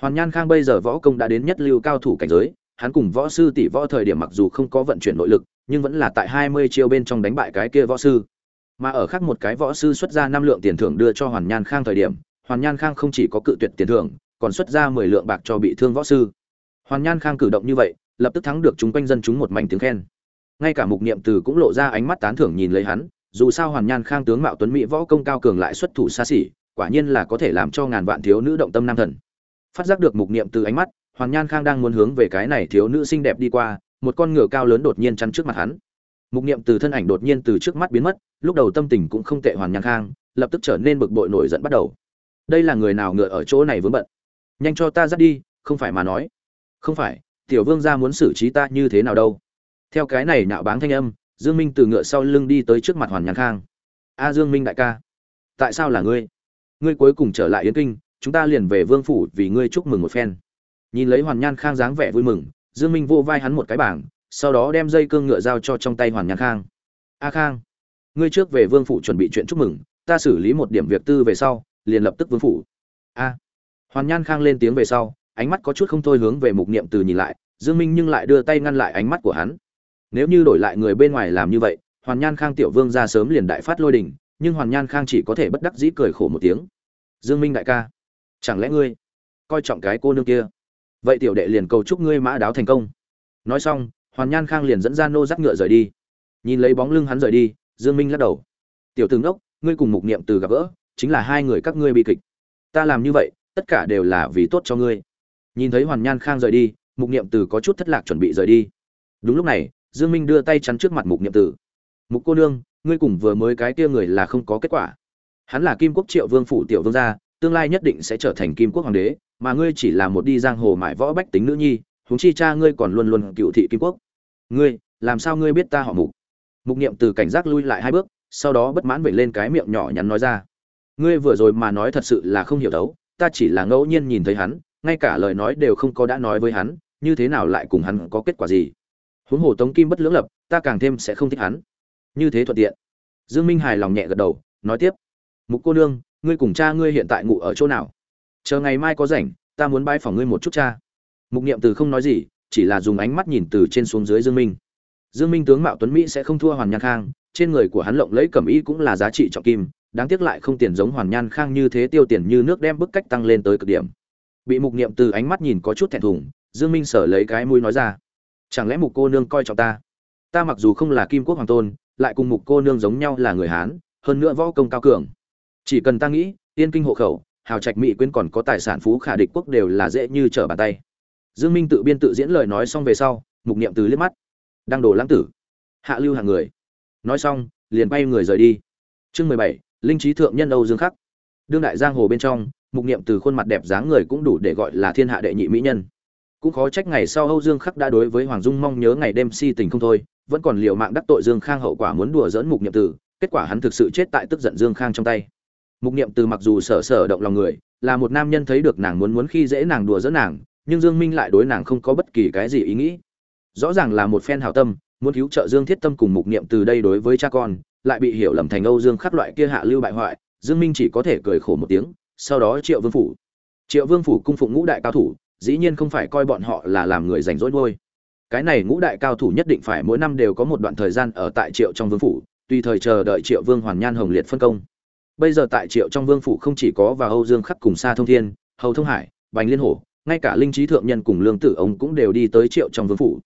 Hoàn nhan khang bây giờ võ công đã đến nhất lưu cao thủ cảnh giới, hắn cùng võ sư tỷ võ thời điểm mặc dù không có vận chuyển nội lực, nhưng vẫn là tại hai mươi chiêu bên trong đánh bại cái kia võ sư. Mà ở khác một cái võ sư xuất ra năm lượng tiền thưởng đưa cho hoàn nhan khang thời điểm, hoàn nhan khang không chỉ có cự tuyệt tiền thưởng, còn xuất ra mười lượng bạc cho bị thương võ sư. Hoàn nhan khang cử động như vậy, lập tức thắng được chúng quanh dân chúng một mảnh tiếng khen. Ngay cả mục niệm từ cũng lộ ra ánh mắt tán thưởng nhìn lấy hắn, dù sao hoàn nhan khang tướng mạo tuấn mỹ võ công cao cường lại xuất thủ xa xỉ quả nhiên là có thể làm cho ngàn vạn thiếu nữ động tâm nam thần. Phát giác được mục niệm từ ánh mắt hoàn nhan khang đang muốn hướng về cái này thiếu nữ xinh đẹp đi qua, một con ngựa cao lớn đột nhiên chắn trước mặt hắn. Mục niệm từ thân ảnh đột nhiên từ trước mắt biến mất, lúc đầu tâm tình cũng không tệ hoàn nhan khang, lập tức trở nên bực bội nổi giận bắt đầu. Đây là người nào ngựa ở chỗ này vướng bận? Nhanh cho ta dắt đi, không phải mà nói. Không phải, tiểu vương gia muốn xử trí ta như thế nào đâu. Theo cái này nạo báng thanh âm, dương minh từ ngựa sau lưng đi tới trước mặt hoàn nhan khang. A dương minh đại ca, tại sao là ngươi? Ngươi cuối cùng trở lại yến kinh, chúng ta liền về vương phủ vì ngươi chúc mừng một phen. Nhìn lấy hoàn nhan khang dáng vẻ vui mừng, dương minh vô vai hắn một cái bảng, sau đó đem dây cương ngựa giao cho trong tay hoàn nhan khang. A khang, ngươi trước về vương phủ chuẩn bị chuyện chúc mừng, ta xử lý một điểm việc tư về sau, liền lập tức vương phủ. A. Hoàn nhan khang lên tiếng về sau, ánh mắt có chút không thôi hướng về mục niệm từ nhìn lại, dương minh nhưng lại đưa tay ngăn lại ánh mắt của hắn. Nếu như đổi lại người bên ngoài làm như vậy, hoàn nhan khang tiểu vương ra sớm liền đại phát lôi đình nhưng hoàn nhan khang chỉ có thể bất đắc dĩ cười khổ một tiếng. Dương minh đại ca, chẳng lẽ ngươi coi trọng cái cô nương kia? Vậy tiểu đệ liền cầu chúc ngươi mã đáo thành công. Nói xong, hoàn nhan khang liền dẫn ra nô dắt ngựa rời đi. Nhìn lấy bóng lưng hắn rời đi, dương minh lắc đầu. Tiểu tướng đốc ngươi cùng mục niệm từ gặp gỡ, chính là hai người các ngươi bị kịch. Ta làm như vậy, tất cả đều là vì tốt cho ngươi. Nhìn thấy hoàn nhan khang rời đi, mục niệm từ có chút thất lạc chuẩn bị rời đi. Đúng lúc này, dương minh đưa tay chắn trước mặt mục niệm từ. Mục cô nương ngươi cùng vừa mới cái kia người là không có kết quả. Hắn là kim quốc triệu vương phủ tiểu vương gia, tương lai nhất định sẽ trở thành kim quốc hoàng đế, mà ngươi chỉ là một đi giang hồ mải võ bách tính nữ nhi, huống chi cha ngươi còn luôn luôn cựu thị kim quốc. Ngươi, làm sao ngươi biết ta họ mục? Mục niệm từ cảnh giác lui lại hai bước, sau đó bất mãn vẩy lên cái miệng nhỏ nhắn nói ra. Ngươi vừa rồi mà nói thật sự là không hiểu đấu, ta chỉ là ngẫu nhiên nhìn thấy hắn, ngay cả lời nói đều không có đã nói với hắn, như thế nào lại cùng hắn có kết quả gì? Huống hồ tống kim bất lưỡng lập, ta càng thêm sẽ không thích hắn như thế thuận tiện. Dương minh hài lòng nhẹ gật đầu, nói tiếp. Mục cô nương, ngươi cùng cha ngươi hiện tại ngủ ở chỗ nào? Chờ ngày mai có rảnh, ta muốn bay phỏng ngươi một chút cha. Mục niệm từ không nói gì, chỉ là dùng ánh mắt nhìn từ trên xuống dưới dương minh. Dương minh tướng mạo tuấn mỹ sẽ không thua hoàn nhan khang, trên người của hắn lộng lẫy cẩm y cũng là giá trị trọng kim, đáng tiếc lại không tiền giống hoàn nhan khang như thế tiêu tiền như nước đem bức cách tăng lên tới cực điểm. Bị mục niệm từ ánh mắt nhìn có chút thẹn thùng, dương minh sở lấy cái mũi nói ra. Chẳng lẽ mục cô nương coi trọng ta? Ta mặc dù không là kim quốc hoàng tôn lại cùng mục cô nương giống nhau là người hán, hơn nữa võ công cao cường. Chỉ cần ta nghĩ, tiên kinh hộ khẩu, hào trạch mỹ quyên còn có tài sản phú khả địch quốc đều là dễ như trở bàn tay. Dương minh tự biên tự diễn lời nói xong về sau, mục niệm từ liếc mắt. Đang đổ lãng tử. Hạ lưu hàng người. Nói xong, liền bay người rời đi. Chương mười bảy, linh trí thượng nhân âu dương khắc. Đương đại giang hồ bên trong, mục niệm từ khuôn mặt đẹp dáng người cũng đủ để gọi là thiên hạ đệ nhị mỹ nhân. Cũng khó trách ngày sau âu dương khắc đã đối với hoàng dung mong nhớ ngày đêm si tình không thôi vẫn còn liều mạng đắc tội dương khang hậu quả muốn đùa giỡn mục niệm từ, kết quả hắn thực sự chết tại tức giận dương khang trong tay. Mục niệm từ mặc dù sở sở động lòng người, là một nam nhân thấy được nàng muốn muốn khi dễ nàng đùa giỡn nàng, nhưng dương minh lại đối nàng không có bất kỳ cái gì ý nghĩ. Rõ ràng là một phen hảo tâm, muốn cứu trợ dương thiết tâm cùng mục niệm từ đây đối với cha con, lại bị hiểu lầm thành âu dương khắc loại kia hạ lưu bại hoại, dương minh chỉ có thể cười khổ một tiếng, sau đó triệu vương phủ. Triệu vương phủ cung phụng ngũ đại cao thủ, dĩ nhiên không phải coi bọn họ là làm người rảnh rỗi nuôi cái này ngũ đại cao thủ nhất định phải mỗi năm đều có một đoạn thời gian ở tại triệu trong vương phủ, tùy thời chờ đợi triệu vương hoàn nhan hồng liệt phân công. Bây giờ tại triệu trong vương phủ không chỉ có và âu dương khắc cùng xa thông thiên, hầu thông hải, bành liên hổ, ngay cả linh trí thượng nhân cùng lương tử ông cũng đều đi tới triệu trong vương phủ.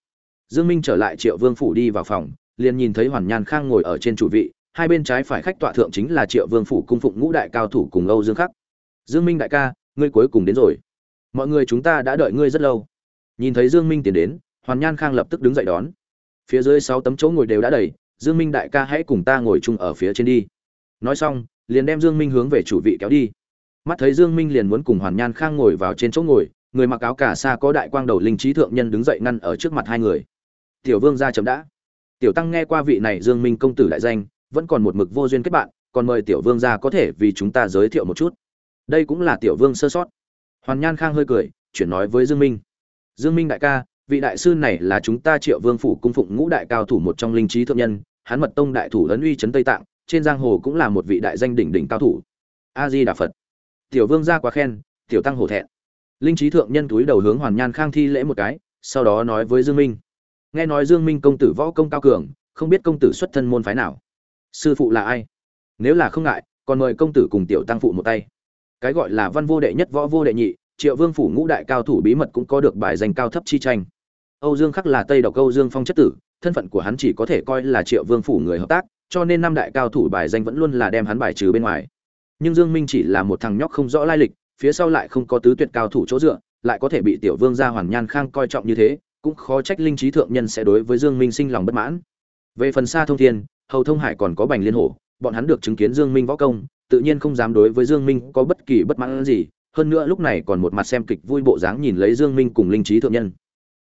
Dương minh trở lại triệu vương phủ đi vào phòng, liền nhìn thấy hoàn nhan khang ngồi ở trên chủ vị, hai bên trái phải khách tọa thượng chính là triệu vương phủ cung phụng ngũ đại cao thủ cùng âu dương khắc. Dương minh đại ca, ngươi cuối cùng đến rồi. Mọi người chúng ta đã đợi ngươi rất lâu. Nhìn thấy dương minh tiến đến hoàn nhan khang lập tức đứng dậy đón. Phía dưới sáu tấm chỗ ngồi đều đã đầy, dương minh đại ca hãy cùng ta ngồi chung ở phía trên đi. Nói xong, liền đem dương minh hướng về chủ vị kéo đi. Mắt thấy dương minh liền muốn cùng hoàn nhan khang ngồi vào trên chỗ ngồi, người mặc áo cả xa có đại quang đầu linh trí thượng nhân đứng dậy ngăn ở trước mặt hai người. Tiểu vương gia chấm đã. Tiểu tăng nghe qua vị này dương minh công tử đại danh, vẫn còn một mực vô duyên kết bạn, còn mời tiểu vương gia có thể vì chúng ta giới thiệu một chút. Đây cũng là tiểu vương sơ sót. Hoàn nhan khang hơi cười, chuyển nói với dương minh. Dương minh đại ca vị đại sư này là chúng ta triệu vương phủ cung phụng ngũ đại cao thủ một trong linh trí thượng nhân, hắn mật tông đại thủ ấn uy trấn tây tạng, trên giang hồ cũng là một vị đại danh đỉnh đỉnh cao thủ. A di đà phật. Tiểu vương ra quá khen, tiểu tăng hổ thẹn. Linh trí thượng nhân túi đầu hướng hoàn nhan khang thi lễ một cái, sau đó nói với dương minh. Nghe nói dương minh công tử võ công cao cường, không biết công tử xuất thân môn phái nào. Sư phụ là ai? Nếu là không ngại, còn mời công tử cùng tiểu tăng phụ một tay. Cái gọi là văn vô đệ nhất, võ vô đệ nhị triệu vương phủ ngũ đại cao thủ bí mật cũng có được bài danh cao thấp chi tranh. Âu dương khắc là tây độc âu dương phong chất tử, thân phận của hắn chỉ có thể coi là triệu vương phủ người hợp tác, cho nên năm đại cao thủ bài danh vẫn luôn là đem hắn bài trừ bên ngoài. Nhưng dương minh chỉ là một thằng nhóc không rõ lai lịch, phía sau lại không có tứ tuyệt cao thủ chỗ dựa, lại có thể bị tiểu vương gia hoàn nhan khang coi trọng như thế, cũng khó trách linh trí thượng nhân sẽ đối với dương minh sinh lòng bất mãn. Về phần xa thông thiên, hầu thông hải còn có bành liên hổ, bọn hắn được chứng kiến dương minh võ công, tự nhiên không dám đối với dương minh có bất kỳ bất mãn gì hơn nữa lúc này còn một mặt xem kịch vui bộ dáng nhìn lấy dương minh cùng linh trí thượng nhân.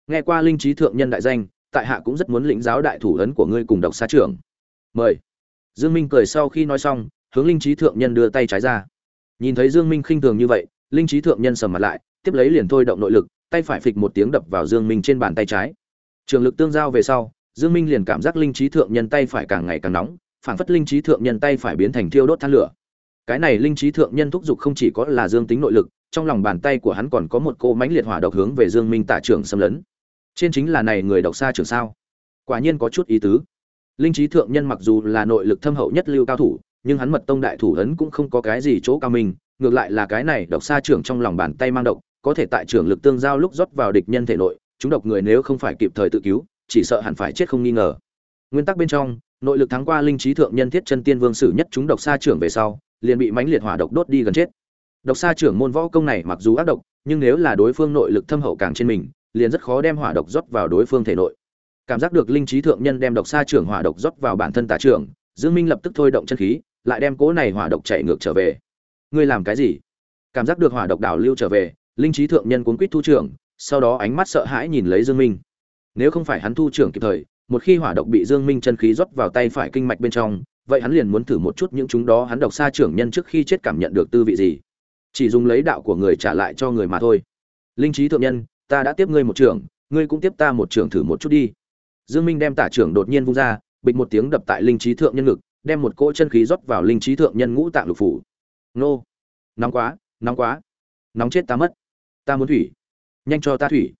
Nghe qua linh trí thượng nhân đại danh, tại hạ cũng rất muốn lĩnh giáo đại thủ ấn của ngươi cùng độc xa trưởng. Mời. Dương minh cười sau khi nói xong, hướng linh trí thượng nhân đưa tay trái ra. Nhìn thấy dương minh khinh thường như vậy, linh trí thượng nhân sầm mặt lại, tiếp lấy liền thôi động nội lực, tay phải phịch một tiếng đập vào dương minh trên bàn tay trái. Trường lực tương giao về sau, dương minh liền cảm giác linh trí thượng nhân tay phải càng ngày càng nóng phản phất linh trí thượng nhân tay phải biến thành thiêu đốt than lửa cái này linh trí thượng nhân thúc giục không chỉ có là dương tính nội lực, trong lòng bàn tay của hắn còn có một cô mãnh liệt hỏa độc hướng về dương minh tả trưởng xâm lấn. Trên chính là này người độc xa trưởng sao? Quả nhiên có chút ý tứ. Linh trí thượng nhân mặc dù là nội lực thâm hậu nhất lưu cao thủ, nhưng hắn mật tông đại thủ ấn cũng không có cái gì chỗ cao mình, ngược lại là cái này độc xa trưởng trong lòng bàn tay mang độc, có thể tại trưởng lực tương giao lúc rót vào địch nhân thể nội, chúng độc người nếu không phải kịp thời tự cứu, chỉ sợ hẳn phải chết không nghi ngờ. Nguyên tắc bên trong, nội lực thắng qua linh trí thượng nhân thiết chân tiên vương sử nhất chúng độc xa trưởng về sau liền bị mãnh liệt hỏa độc đốt đi gần chết. Độc xa trưởng môn võ công này mặc dù ác độc, nhưng nếu là đối phương nội lực thâm hậu càng trên mình, liền rất khó đem hỏa độc rót vào đối phương thể nội. Cảm giác được linh trí thượng nhân đem độc xa trưởng hỏa độc rót vào bản thân tà trưởng, dương minh lập tức thôi động chân khí, lại đem cỗ này hỏa độc chạy ngược trở về. Ngươi làm cái gì? Cảm giác được hỏa độc đảo lưu trở về, linh trí thượng nhân cuốn quýt thu trưởng, sau đó ánh mắt sợ hãi nhìn lấy dương minh. Nếu không phải hắn thu trưởng kịp thời, một khi hỏa độc bị dương minh chân khí rót vào tay phải kinh mạch bên trong vậy hắn liền muốn thử một chút những chúng đó hắn đọc xa trưởng nhân trước khi chết cảm nhận được tư vị gì. Chỉ dùng lấy đạo của người trả lại cho người mà thôi. Linh trí thượng nhân, ta đã tiếp ngươi một trưởng, ngươi cũng tiếp ta một trưởng thử một chút đi. Dương minh đem tả trưởng đột nhiên vung ra, bịch một tiếng đập tại linh trí thượng nhân ngực, đem một cỗ chân khí rót vào linh trí thượng nhân ngũ tạng lục phủ. Nô! Nóng quá nóng quá. Nóng chết ta mất. Ta muốn thủy. Nhanh cho ta thủy.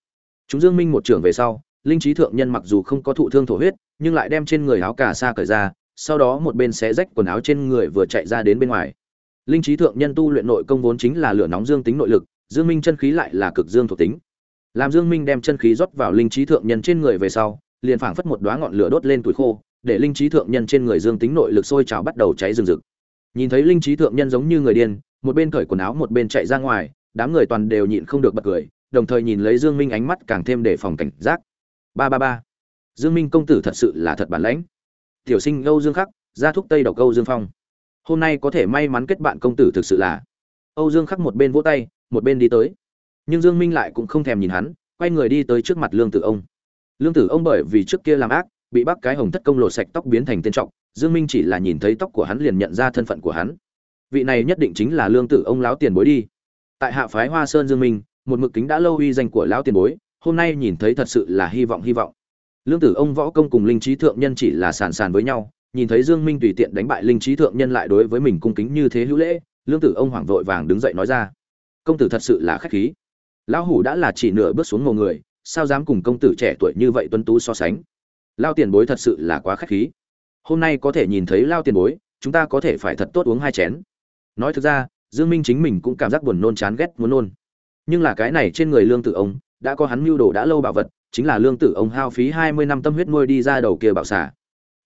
Chúng dương minh một trưởng về sau, linh trí thượng nhân mặc dù không có thụ thương thổ huyết, nhưng lại đem trên người áo cà sa cởi ra sau đó một bên xé rách quần áo trên người vừa chạy ra đến bên ngoài. Linh trí thượng nhân tu luyện nội công vốn chính là lửa nóng dương tính nội lực, dương minh chân khí lại là cực dương thuộc tính. Làm dương minh đem chân khí rót vào linh trí thượng nhân trên người về sau, liền phảng phất một đóa ngọn lửa đốt lên tuổi khô, để linh trí thượng nhân trên người dương tính nội lực sôi trào bắt đầu cháy rừng rực. Nhìn thấy linh trí thượng nhân giống như người điên, một bên cởi quần áo một bên chạy ra ngoài, đám người toàn đều nhịn không được bật cười, đồng thời nhìn lấy dương minh ánh mắt càng thêm để phòng cảnh giác. Ba ba ba. Dương minh công tử thật sự là thật bản lãnh tiểu sinh âu dương khắc, gia thúc tây độc âu dương phong. Hôm nay có thể may mắn kết bạn công tử thực sự là. Âu dương khắc một bên vỗ tay, một bên đi tới. Nhưng dương minh lại cũng không thèm nhìn hắn, quay người đi tới trước mặt lương tử ông. Lương tử ông bởi vì trước kia làm ác, bị bắt cái hồng thất công lột sạch tóc biến thành tên trọng dương minh chỉ là nhìn thấy tóc của hắn liền nhận ra thân phận của hắn. Vị này nhất định chính là lương tử ông lão tiền bối đi. Tại hạ phái hoa sơn dương minh, một mực kính đã lâu uy danh của lão tiền bối, hôm nay nhìn thấy thật sự là hy vọng hy vọng lương tử ông võ công cùng linh trí thượng nhân chỉ là sàn sàn với nhau, nhìn thấy dương minh tùy tiện đánh bại linh trí thượng nhân lại đối với mình cung kính như thế hữu lễ, lương tử ông hoảng vội vàng đứng dậy nói ra, công tử thật sự là khách khí. Lão hủ đã là chỉ nửa bước xuống ngầu người, sao dám cùng công tử trẻ tuổi như vậy tuân tú so sánh? Lao tiền bối thật sự là quá khách khí. Hôm nay có thể nhìn thấy lao tiền bối, chúng ta có thể phải thật tốt uống hai chén. Nói thực ra, dương minh chính mình cũng cảm giác buồn nôn chán ghét muốn nôn. Nhưng là cái này trên người lương tử ông, đã có hắn mưu đồ đã lâu bảo vật chính là lương tử ông hao phí 20 năm tâm huyết nuôi đi ra đầu kia bảo xà.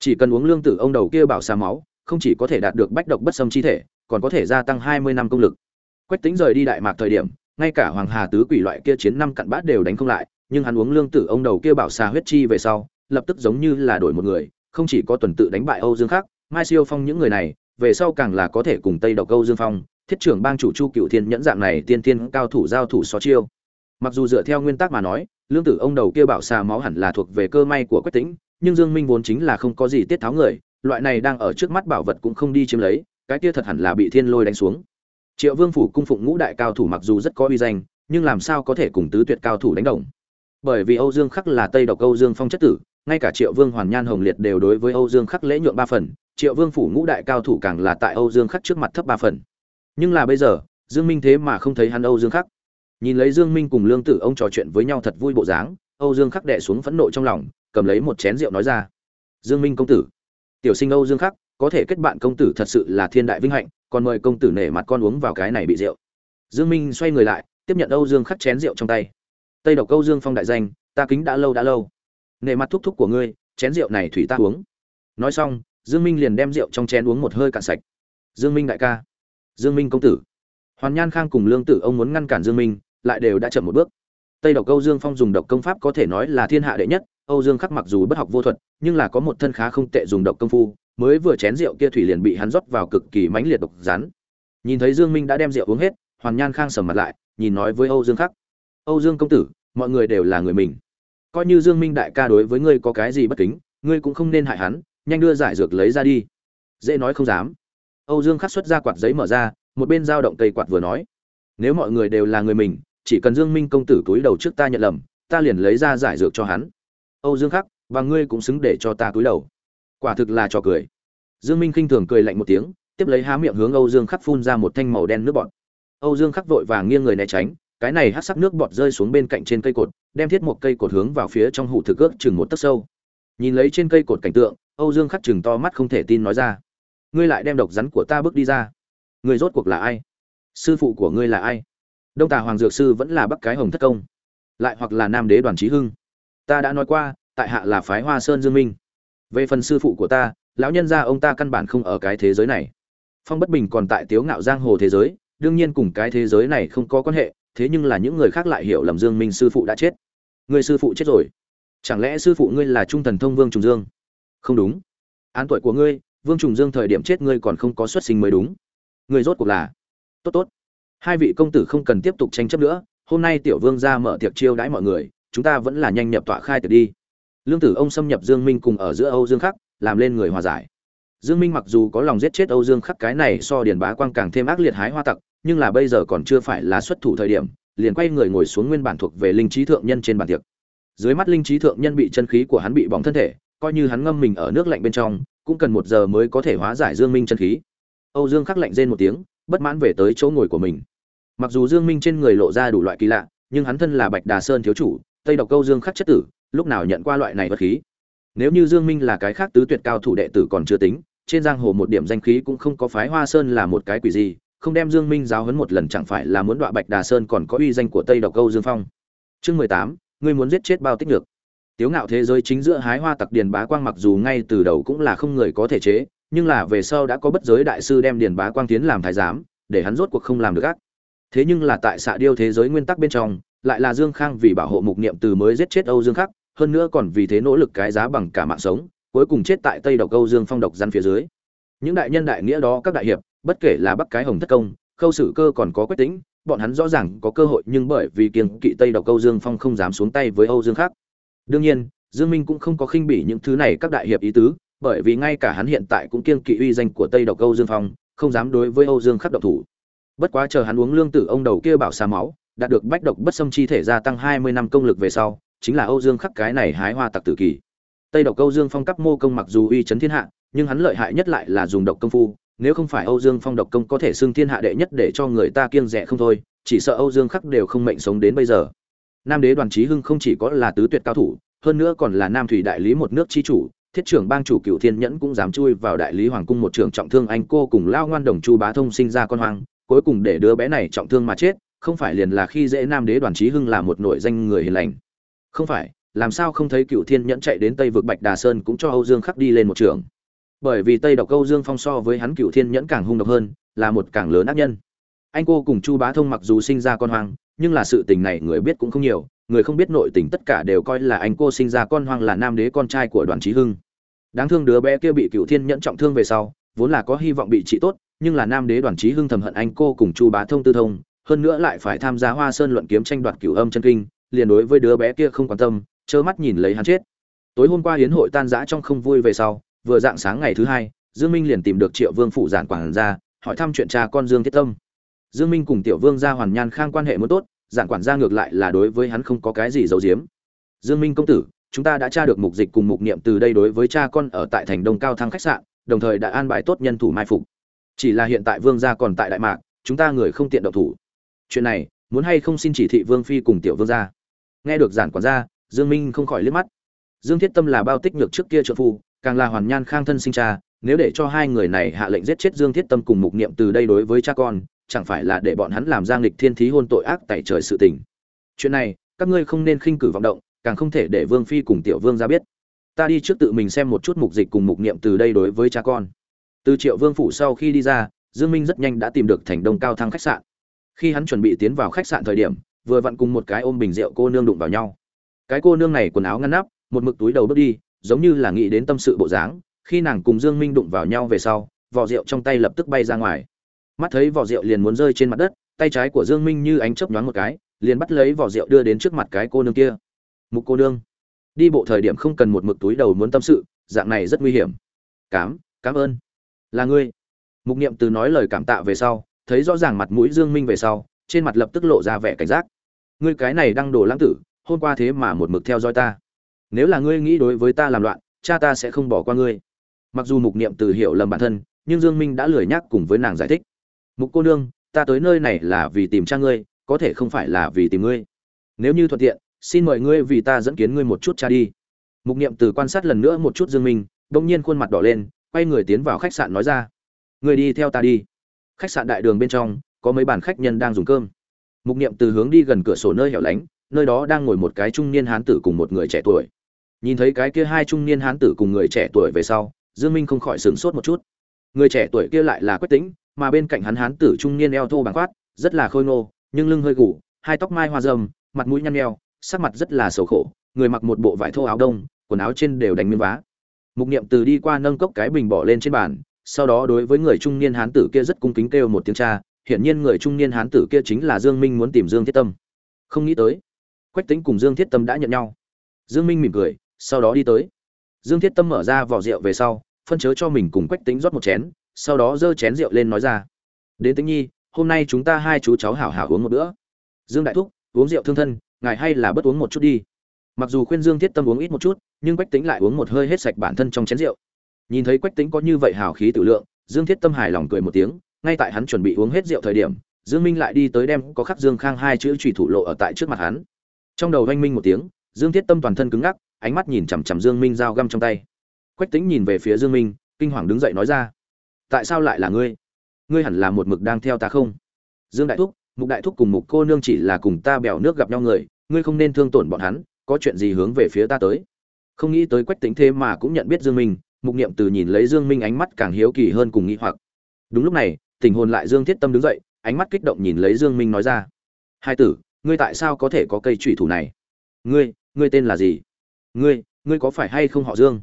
Chỉ cần uống lương tử ông đầu kia bảo xà máu, không chỉ có thể đạt được bách độc bất xâm chi thể, còn có thể gia tăng 20 năm công lực. Quách tính rời đi đại mạc thời điểm, ngay cả hoàng hà tứ quỷ loại kia chiến năm cặn bát đều đánh không lại, nhưng hắn uống lương tử ông đầu kia bảo xà huyết chi về sau, lập tức giống như là đổi một người, không chỉ có tuần tự đánh bại âu dương khác mai siêu phong những người này, về sau càng là có thể cùng tây độc âu dương phong, thiết trưởng bang chủ chu cựu thiên nhẫn dạng này tiên tiên cao thủ giao thủ so chiêu. Mặc dù dựa theo nguyên tắc mà nói lương tử ông đầu kia bảo xà máu hẳn là thuộc về cơ may của quách tĩnh, nhưng dương minh vốn chính là không có gì tiết tháo người, loại này đang ở trước mắt bảo vật cũng không đi chiếm lấy, cái kia thật hẳn là bị thiên lôi đánh xuống. Triệu vương phủ cung phụng ngũ đại cao thủ mặc dù rất có uy danh, nhưng làm sao có thể cùng tứ tuyệt cao thủ đánh đồng? Bởi vì âu dương khắc là tây độc âu dương phong chất tử, ngay cả triệu vương hoàn nhan hồng liệt đều đối với âu dương khắc lễ nhượng ba phần, triệu vương phủ ngũ đại cao thủ càng là tại âu dương khắc trước mặt thấp ba phần. Nhưng là bây giờ, dương minh thế mà không thấy hắn âu dương khắc nhìn lấy dương minh cùng lương tử ông trò chuyện với nhau thật vui bộ dáng, âu dương khắc đệ xuống phẫn nộ trong lòng, cầm lấy một chén rượu nói ra. Dương minh công tử. Tiểu sinh âu dương khắc, có thể kết bạn công tử thật sự là thiên đại vinh hạnh, còn mời công tử nể mặt con uống vào cái này bị rượu. Dương minh xoay người lại, tiếp nhận âu dương khắc chén rượu trong tay. Tây độc câu dương phong đại danh, ta kính đã lâu đã lâu. Nể mặt thúc thúc của ngươi, chén rượu này thủy ta uống. Nói xong, dương minh liền đem rượu trong chén uống một hơi cạn sạch. Dương minh đại ca. Dương minh công tử. Hoàn nhan khang cùng lương tử ông muốn ngăn cản dương minh lại đều đã chậm một bước. Tây độc âu dương phong dùng độc công pháp có thể nói là thiên hạ đệ nhất, âu dương khắc mặc dù bất học vô thuật, nhưng là có một thân khá không tệ dùng độc công phu, mới vừa chén rượu kia thủy liền bị hắn rót vào cực kỳ mãnh liệt độc rắn. Nhìn thấy dương minh đã đem rượu uống hết, hoàn nhan khang sầm mặt lại, nhìn nói với âu dương khắc, âu dương công tử, mọi người đều là người mình. Coi như dương minh đại ca đối với ngươi có cái gì bất kính, ngươi cũng không nên hại hắn, nhanh đưa giải dược lấy ra đi. Dễ nói không dám. Âu dương khắc xuất ra quạt giấy mở ra, một bên dao động cây quạt vừa nói, nếu mọi người đều là người mình chỉ cần dương minh công tử túi đầu trước ta nhận lầm, ta liền lấy ra giải dược cho hắn. Âu dương khắc, và ngươi cũng xứng để cho ta túi đầu. Quả thực là trò cười. Dương minh khinh thường cười lạnh một tiếng, tiếp lấy há miệng hướng âu dương khắc phun ra một thanh màu đen nước bọt. Âu dương khắc vội vàng nghiêng người né tránh, cái này hắc sắc nước bọt rơi xuống bên cạnh trên cây cột, đem thiết một cây cột hướng vào phía trong hụ thực ước chừng một tấc sâu. Nhìn lấy trên cây cột cảnh tượng, âu dương khắc chừng to mắt không thể tin nói ra. Ngươi lại đem độc rắn của ta bước đi ra. Ngươi rốt cuộc là ai? Sư phụ của ngươi là ai? Đông tà hoàng dược sư vẫn là bắc cái hồng thất công. Lại hoặc là nam đế đoàn trí hưng. Ta đã nói qua, tại hạ là phái hoa sơn dương minh. Về phần sư phụ của ta, lão nhân gia ông ta căn bản không ở cái thế giới này. Phong bất bình còn tại tiếu ngạo giang hồ thế giới, đương nhiên cùng cái thế giới này không có quan hệ, thế nhưng là những người khác lại hiểu lầm dương minh sư phụ đã chết. Người sư phụ chết rồi. Chẳng lẽ sư phụ ngươi là trung thần thông vương trùng dương? Không đúng. Án tuổi của ngươi, vương trùng dương thời điểm chết ngươi còn không có xuất sinh mới đúng. Người rốt cuộc là? Tốt tốt hai vị công tử không cần tiếp tục tranh chấp nữa, hôm nay tiểu vương ra mở tiệc chiêu đãi mọi người, chúng ta vẫn là nhanh nhập tọa khai tiệc đi. Lương tử ông xâm nhập dương minh cùng ở giữa âu dương khắc, làm lên người hòa giải. Dương minh mặc dù có lòng giết chết âu dương khắc cái này so điền bá quang càng thêm ác liệt hái hoa tặc, nhưng là bây giờ còn chưa phải là xuất thủ thời điểm, liền quay người ngồi xuống nguyên bản thuộc về linh trí thượng nhân trên bàn tiệc. Dưới mắt linh trí thượng nhân bị chân khí của hắn bị bỏng thân thể, coi như hắn ngâm mình ở nước lạnh bên trong, cũng cần một giờ mới có thể hóa giải dương minh chân khí. Âu dương khắc lạnh rên một tiếng bất mãn về tới chỗ ngồi của mình. Mặc dù dương minh trên người lộ ra đủ loại kỳ lạ, nhưng hắn thân là bạch đà sơn thiếu chủ, tây độc câu dương khắc chất tử, lúc nào nhận qua loại này vật khí? Nếu như dương minh là cái khác tứ tuyệt cao thủ đệ tử còn chưa tính, trên giang hồ một điểm danh khí cũng không có phái hoa sơn là một cái quỷ gì, không đem dương minh giáo huấn một lần chẳng phải là muốn đọa bạch đà sơn còn có uy danh của tây độc câu dương phong. Chương mười tám, ngươi muốn giết chết bao tích được tiếu ngạo thế giới chính giữa hái hoa tặc điền bá quang mặc dù ngay từ đầu cũng là không người có thể chế nhưng là về sau đã có bất giới đại sư đem điền bá quang tiến làm thái giám, để hắn rốt cuộc không làm được ác. Thế nhưng là tại xạ điêu thế giới nguyên tắc bên trong, lại là dương khang vì bảo hộ mục niệm từ mới giết chết âu dương khắc, hơn nữa còn vì thế nỗ lực cái giá bằng cả mạng sống, cuối cùng chết tại tây độc âu dương phong độc gian phía dưới. Những đại nhân đại nghĩa đó, các đại hiệp, bất kể là bắc cái hồng thất công, khâu sử cơ còn có quyết tính bọn hắn rõ ràng có cơ hội nhưng bởi vì kiêng kỵ tây độc âu dương phong không dám xuống tay với âu dương khác đương nhiên, dương minh cũng không có khinh bỉ những thứ này các đại hiệp ý tứ bởi vì ngay cả hắn hiện tại cũng kiêng kỵ uy danh của tây độc âu dương phong, không dám đối với âu dương khắc động thủ. Bất quá chờ hắn uống lương tử, ông đầu kia bảo xà máu, đạt được bách độc bất xâm chi thể gia tăng hai mươi năm công lực về sau, chính là âu dương khắc cái này hái hoa tặc tử kỳ. Tây độc âu dương phong cấp mô công mặc dù uy chấn thiên hạ, nhưng hắn lợi hại nhất lại là dùng độc công phu, nếu không phải âu dương phong độc công có thể xưng thiên hạ đệ nhất để cho người ta kiêng dè không thôi, chỉ sợ âu dương khắc đều không mệnh sống đến bây giờ. Nam đế đoàn Chí hưng không chỉ có là tứ tuyệt cao thủ, hơn nữa còn là nam thủy đại lý một nước chi chủ thiết trưởng bang chủ cựu thiên nhẫn cũng dám chui vào đại lý hoàng cung một trưởng trọng thương anh cô cùng lao ngoan đồng chu bá thông sinh ra con hoang, cuối cùng để đứa bé này trọng thương mà chết, không phải liền là khi dễ nam đế đoàn trí hưng là một nội danh người hiền lành. Không phải, làm sao không thấy cựu thiên nhẫn chạy đến tây vực bạch đà sơn cũng cho âu dương khắc đi lên một trường. Bởi vì tây độc âu dương phong so với hắn cựu thiên nhẫn càng hung độc hơn, là một càng lớn ác nhân. Anh cô cùng chu bá thông mặc dù sinh ra con hoang, nhưng là sự tình này người biết cũng không nhiều, người không biết nội tình tất cả đều coi là anh cô sinh ra con hoang là nam đế con trai của đoàn trí hưng đáng thương đứa bé kia bị cựu thiên nhẫn trọng thương về sau, vốn là có hy vọng bị trị tốt, nhưng là nam đế đoàn trí hưng thầm hận anh cô cùng chu bá thông tư thông, hơn nữa lại phải tham gia hoa sơn luận kiếm tranh đoạt cửu âm chân kinh, liền đối với đứa bé kia không quan tâm, trơ mắt nhìn lấy hắn chết. Tối hôm qua hiến hội tan rã trong không vui về sau, vừa dạng sáng ngày thứ hai, dương minh liền tìm được triệu vương phụ giản quản gia, hỏi thăm chuyện cha con dương thiết tâm. Dương minh cùng tiểu vương gia hoàn nhan khang quan hệ muốn tốt giản quản gia ngược lại là đối với hắn không có cái gì giấu giếm. Dương minh công tử chúng ta đã tra được mục dịch cùng mục niệm từ đây đối với cha con ở tại thành đông cao thăng khách sạn, đồng thời đã an bài tốt nhân thủ mai phục. Chỉ là hiện tại vương gia còn tại đại mạc, chúng ta người không tiện động thủ. Chuyện này, muốn hay không xin chỉ thị vương phi cùng tiểu vương gia? Nghe được giản quản gia, dương minh không khỏi liếc mắt. Dương thiết tâm là bao tích nhược trước kia trợ phu, càng là hoàn nhan khang thân sinh cha, nếu để cho hai người này hạ lệnh giết chết dương thiết tâm cùng mục niệm từ đây đối với cha con, chẳng phải là để bọn hắn làm giang lịch thiên thí hôn tội ác tại trời sự tình. Chuyện này, các ngươi không nên khinh cử vọng động càng không thể để vương phi cùng tiểu vương ra biết. Ta đi trước tự mình xem một chút mục dịch cùng mục niệm từ đây đối với cha con. Từ triệu vương phủ sau khi đi ra, dương minh rất nhanh đã tìm được thành đông cao thăng khách sạn. Khi hắn chuẩn bị tiến vào khách sạn thời điểm, vừa vặn cùng một cái ôm bình rượu cô nương đụng vào nhau. Cái cô nương này quần áo ngăn nắp, một mực túi đầu bước đi, giống như là nghĩ đến tâm sự bộ dáng. Khi nàng cùng dương minh đụng vào nhau về sau, vỏ rượu trong tay lập tức bay ra ngoài. Mắt thấy vỏ rượu liền muốn rơi trên mặt đất, tay trái của dương minh như ánh chớp nhoáng một cái, liền bắt lấy vỏ rượu đưa đến trước mặt cái cô nương kia mục cô nương. Đi bộ thời điểm không cần một mực túi đầu muốn tâm sự, dạng này rất nguy hiểm. Cám cảm ơn. Là ngươi. Mục niệm từ nói lời cảm tạ về sau, thấy rõ ràng mặt mũi dương minh về sau, trên mặt lập tức lộ ra vẻ cảnh giác. Ngươi cái này đang đổ lãng tử, hôm qua thế mà một mực theo dõi ta. Nếu là ngươi nghĩ đối với ta làm loạn, cha ta sẽ không bỏ qua ngươi. Mặc dù mục niệm từ hiểu lầm bản thân, nhưng dương minh đã lười nhắc cùng với nàng giải thích. Mục cô nương, ta tới nơi này là vì tìm cha ngươi, có thể không phải là vì tìm ngươi. Nếu như thuận tiện xin mời ngươi vì ta dẫn kiến ngươi một chút cha đi. Mục niệm từ quan sát lần nữa một chút dương minh, đông nhiên khuôn mặt đỏ lên, quay người tiến vào khách sạn nói ra, ngươi đi theo ta đi. Khách sạn đại đường bên trong, có mấy bàn khách nhân đang dùng cơm. Mục niệm từ hướng đi gần cửa sổ nơi hẻo lánh, nơi đó đang ngồi một cái trung niên hán tử cùng một người trẻ tuổi. Nhìn thấy cái kia hai trung niên hán tử cùng người trẻ tuổi về sau, dương minh không khỏi sửng sốt một chút. Người trẻ tuổi kia lại là quách tĩnh, mà bên cạnh hắn hán tử trung niên eo thô bằng quát rất là khôi ngô, nhưng lưng hơi gù, hai tóc mai hoa râm, mặt mũi nhăn nheo sắc mặt rất là xấu khổ, người mặc một bộ vải thô áo đông, quần áo trên đều đánh miếng vá. Mục niệm từ đi qua nâng cốc cái bình bỏ lên trên bàn, sau đó đối với người trung niên hán tử kia rất cung kính kêu một tiếng cha, hiển nhiên người trung niên hán tử kia chính là dương minh muốn tìm dương thiết tâm. Không nghĩ tới, quách tính cùng dương thiết tâm đã nhận nhau. Dương minh mỉm cười, sau đó đi tới. Dương thiết tâm mở ra vỏ rượu về sau, phân chớ cho mình cùng quách tính rót một chén, sau đó giơ chén rượu lên nói ra. Đến tính nhi, hôm nay chúng ta hai chú cháu hảo hảo uống một bữa. Dương đại thúc, uống rượu thương thân ngài hay là bất uống một chút đi. Mặc dù khuyên dương thiết tâm uống ít một chút, nhưng quách tính lại uống một hơi hết sạch bản thân trong chén rượu. Nhìn thấy quách tính có như vậy hào khí tự lượng, dương thiết tâm hài lòng cười một tiếng, ngay tại hắn chuẩn bị uống hết rượu thời điểm, dương minh lại đi tới đem có khắc dương khang hai chữ trùy thủ lộ ở tại trước mặt hắn. Trong đầu oanh minh một tiếng, dương thiết tâm toàn thân cứng ngắc, ánh mắt nhìn chằm chằm dương minh dao găm trong tay. Quách tính nhìn về phía dương minh, kinh hoàng đứng dậy nói ra, tại sao lại là ngươi? Ngươi hẳn là một mực đang theo ta không? Dương đại thúc mục đại thúc cùng mục cô nương chỉ là cùng ta bèo nước gặp nhau người, ngươi không nên thương tổn bọn hắn, có chuyện gì hướng về phía ta tới. Không nghĩ tới quách tính thế mà cũng nhận biết dương minh, mục niệm từ nhìn lấy dương minh ánh mắt càng hiếu kỳ hơn cùng nghĩ hoặc. Đúng lúc này, tình hồn lại dương thiết tâm đứng dậy, ánh mắt kích động nhìn lấy dương minh nói ra. Hai tử, ngươi tại sao có thể có cây trụy thủ này? Ngươi ngươi tên là gì? Ngươi ngươi có phải hay không họ dương?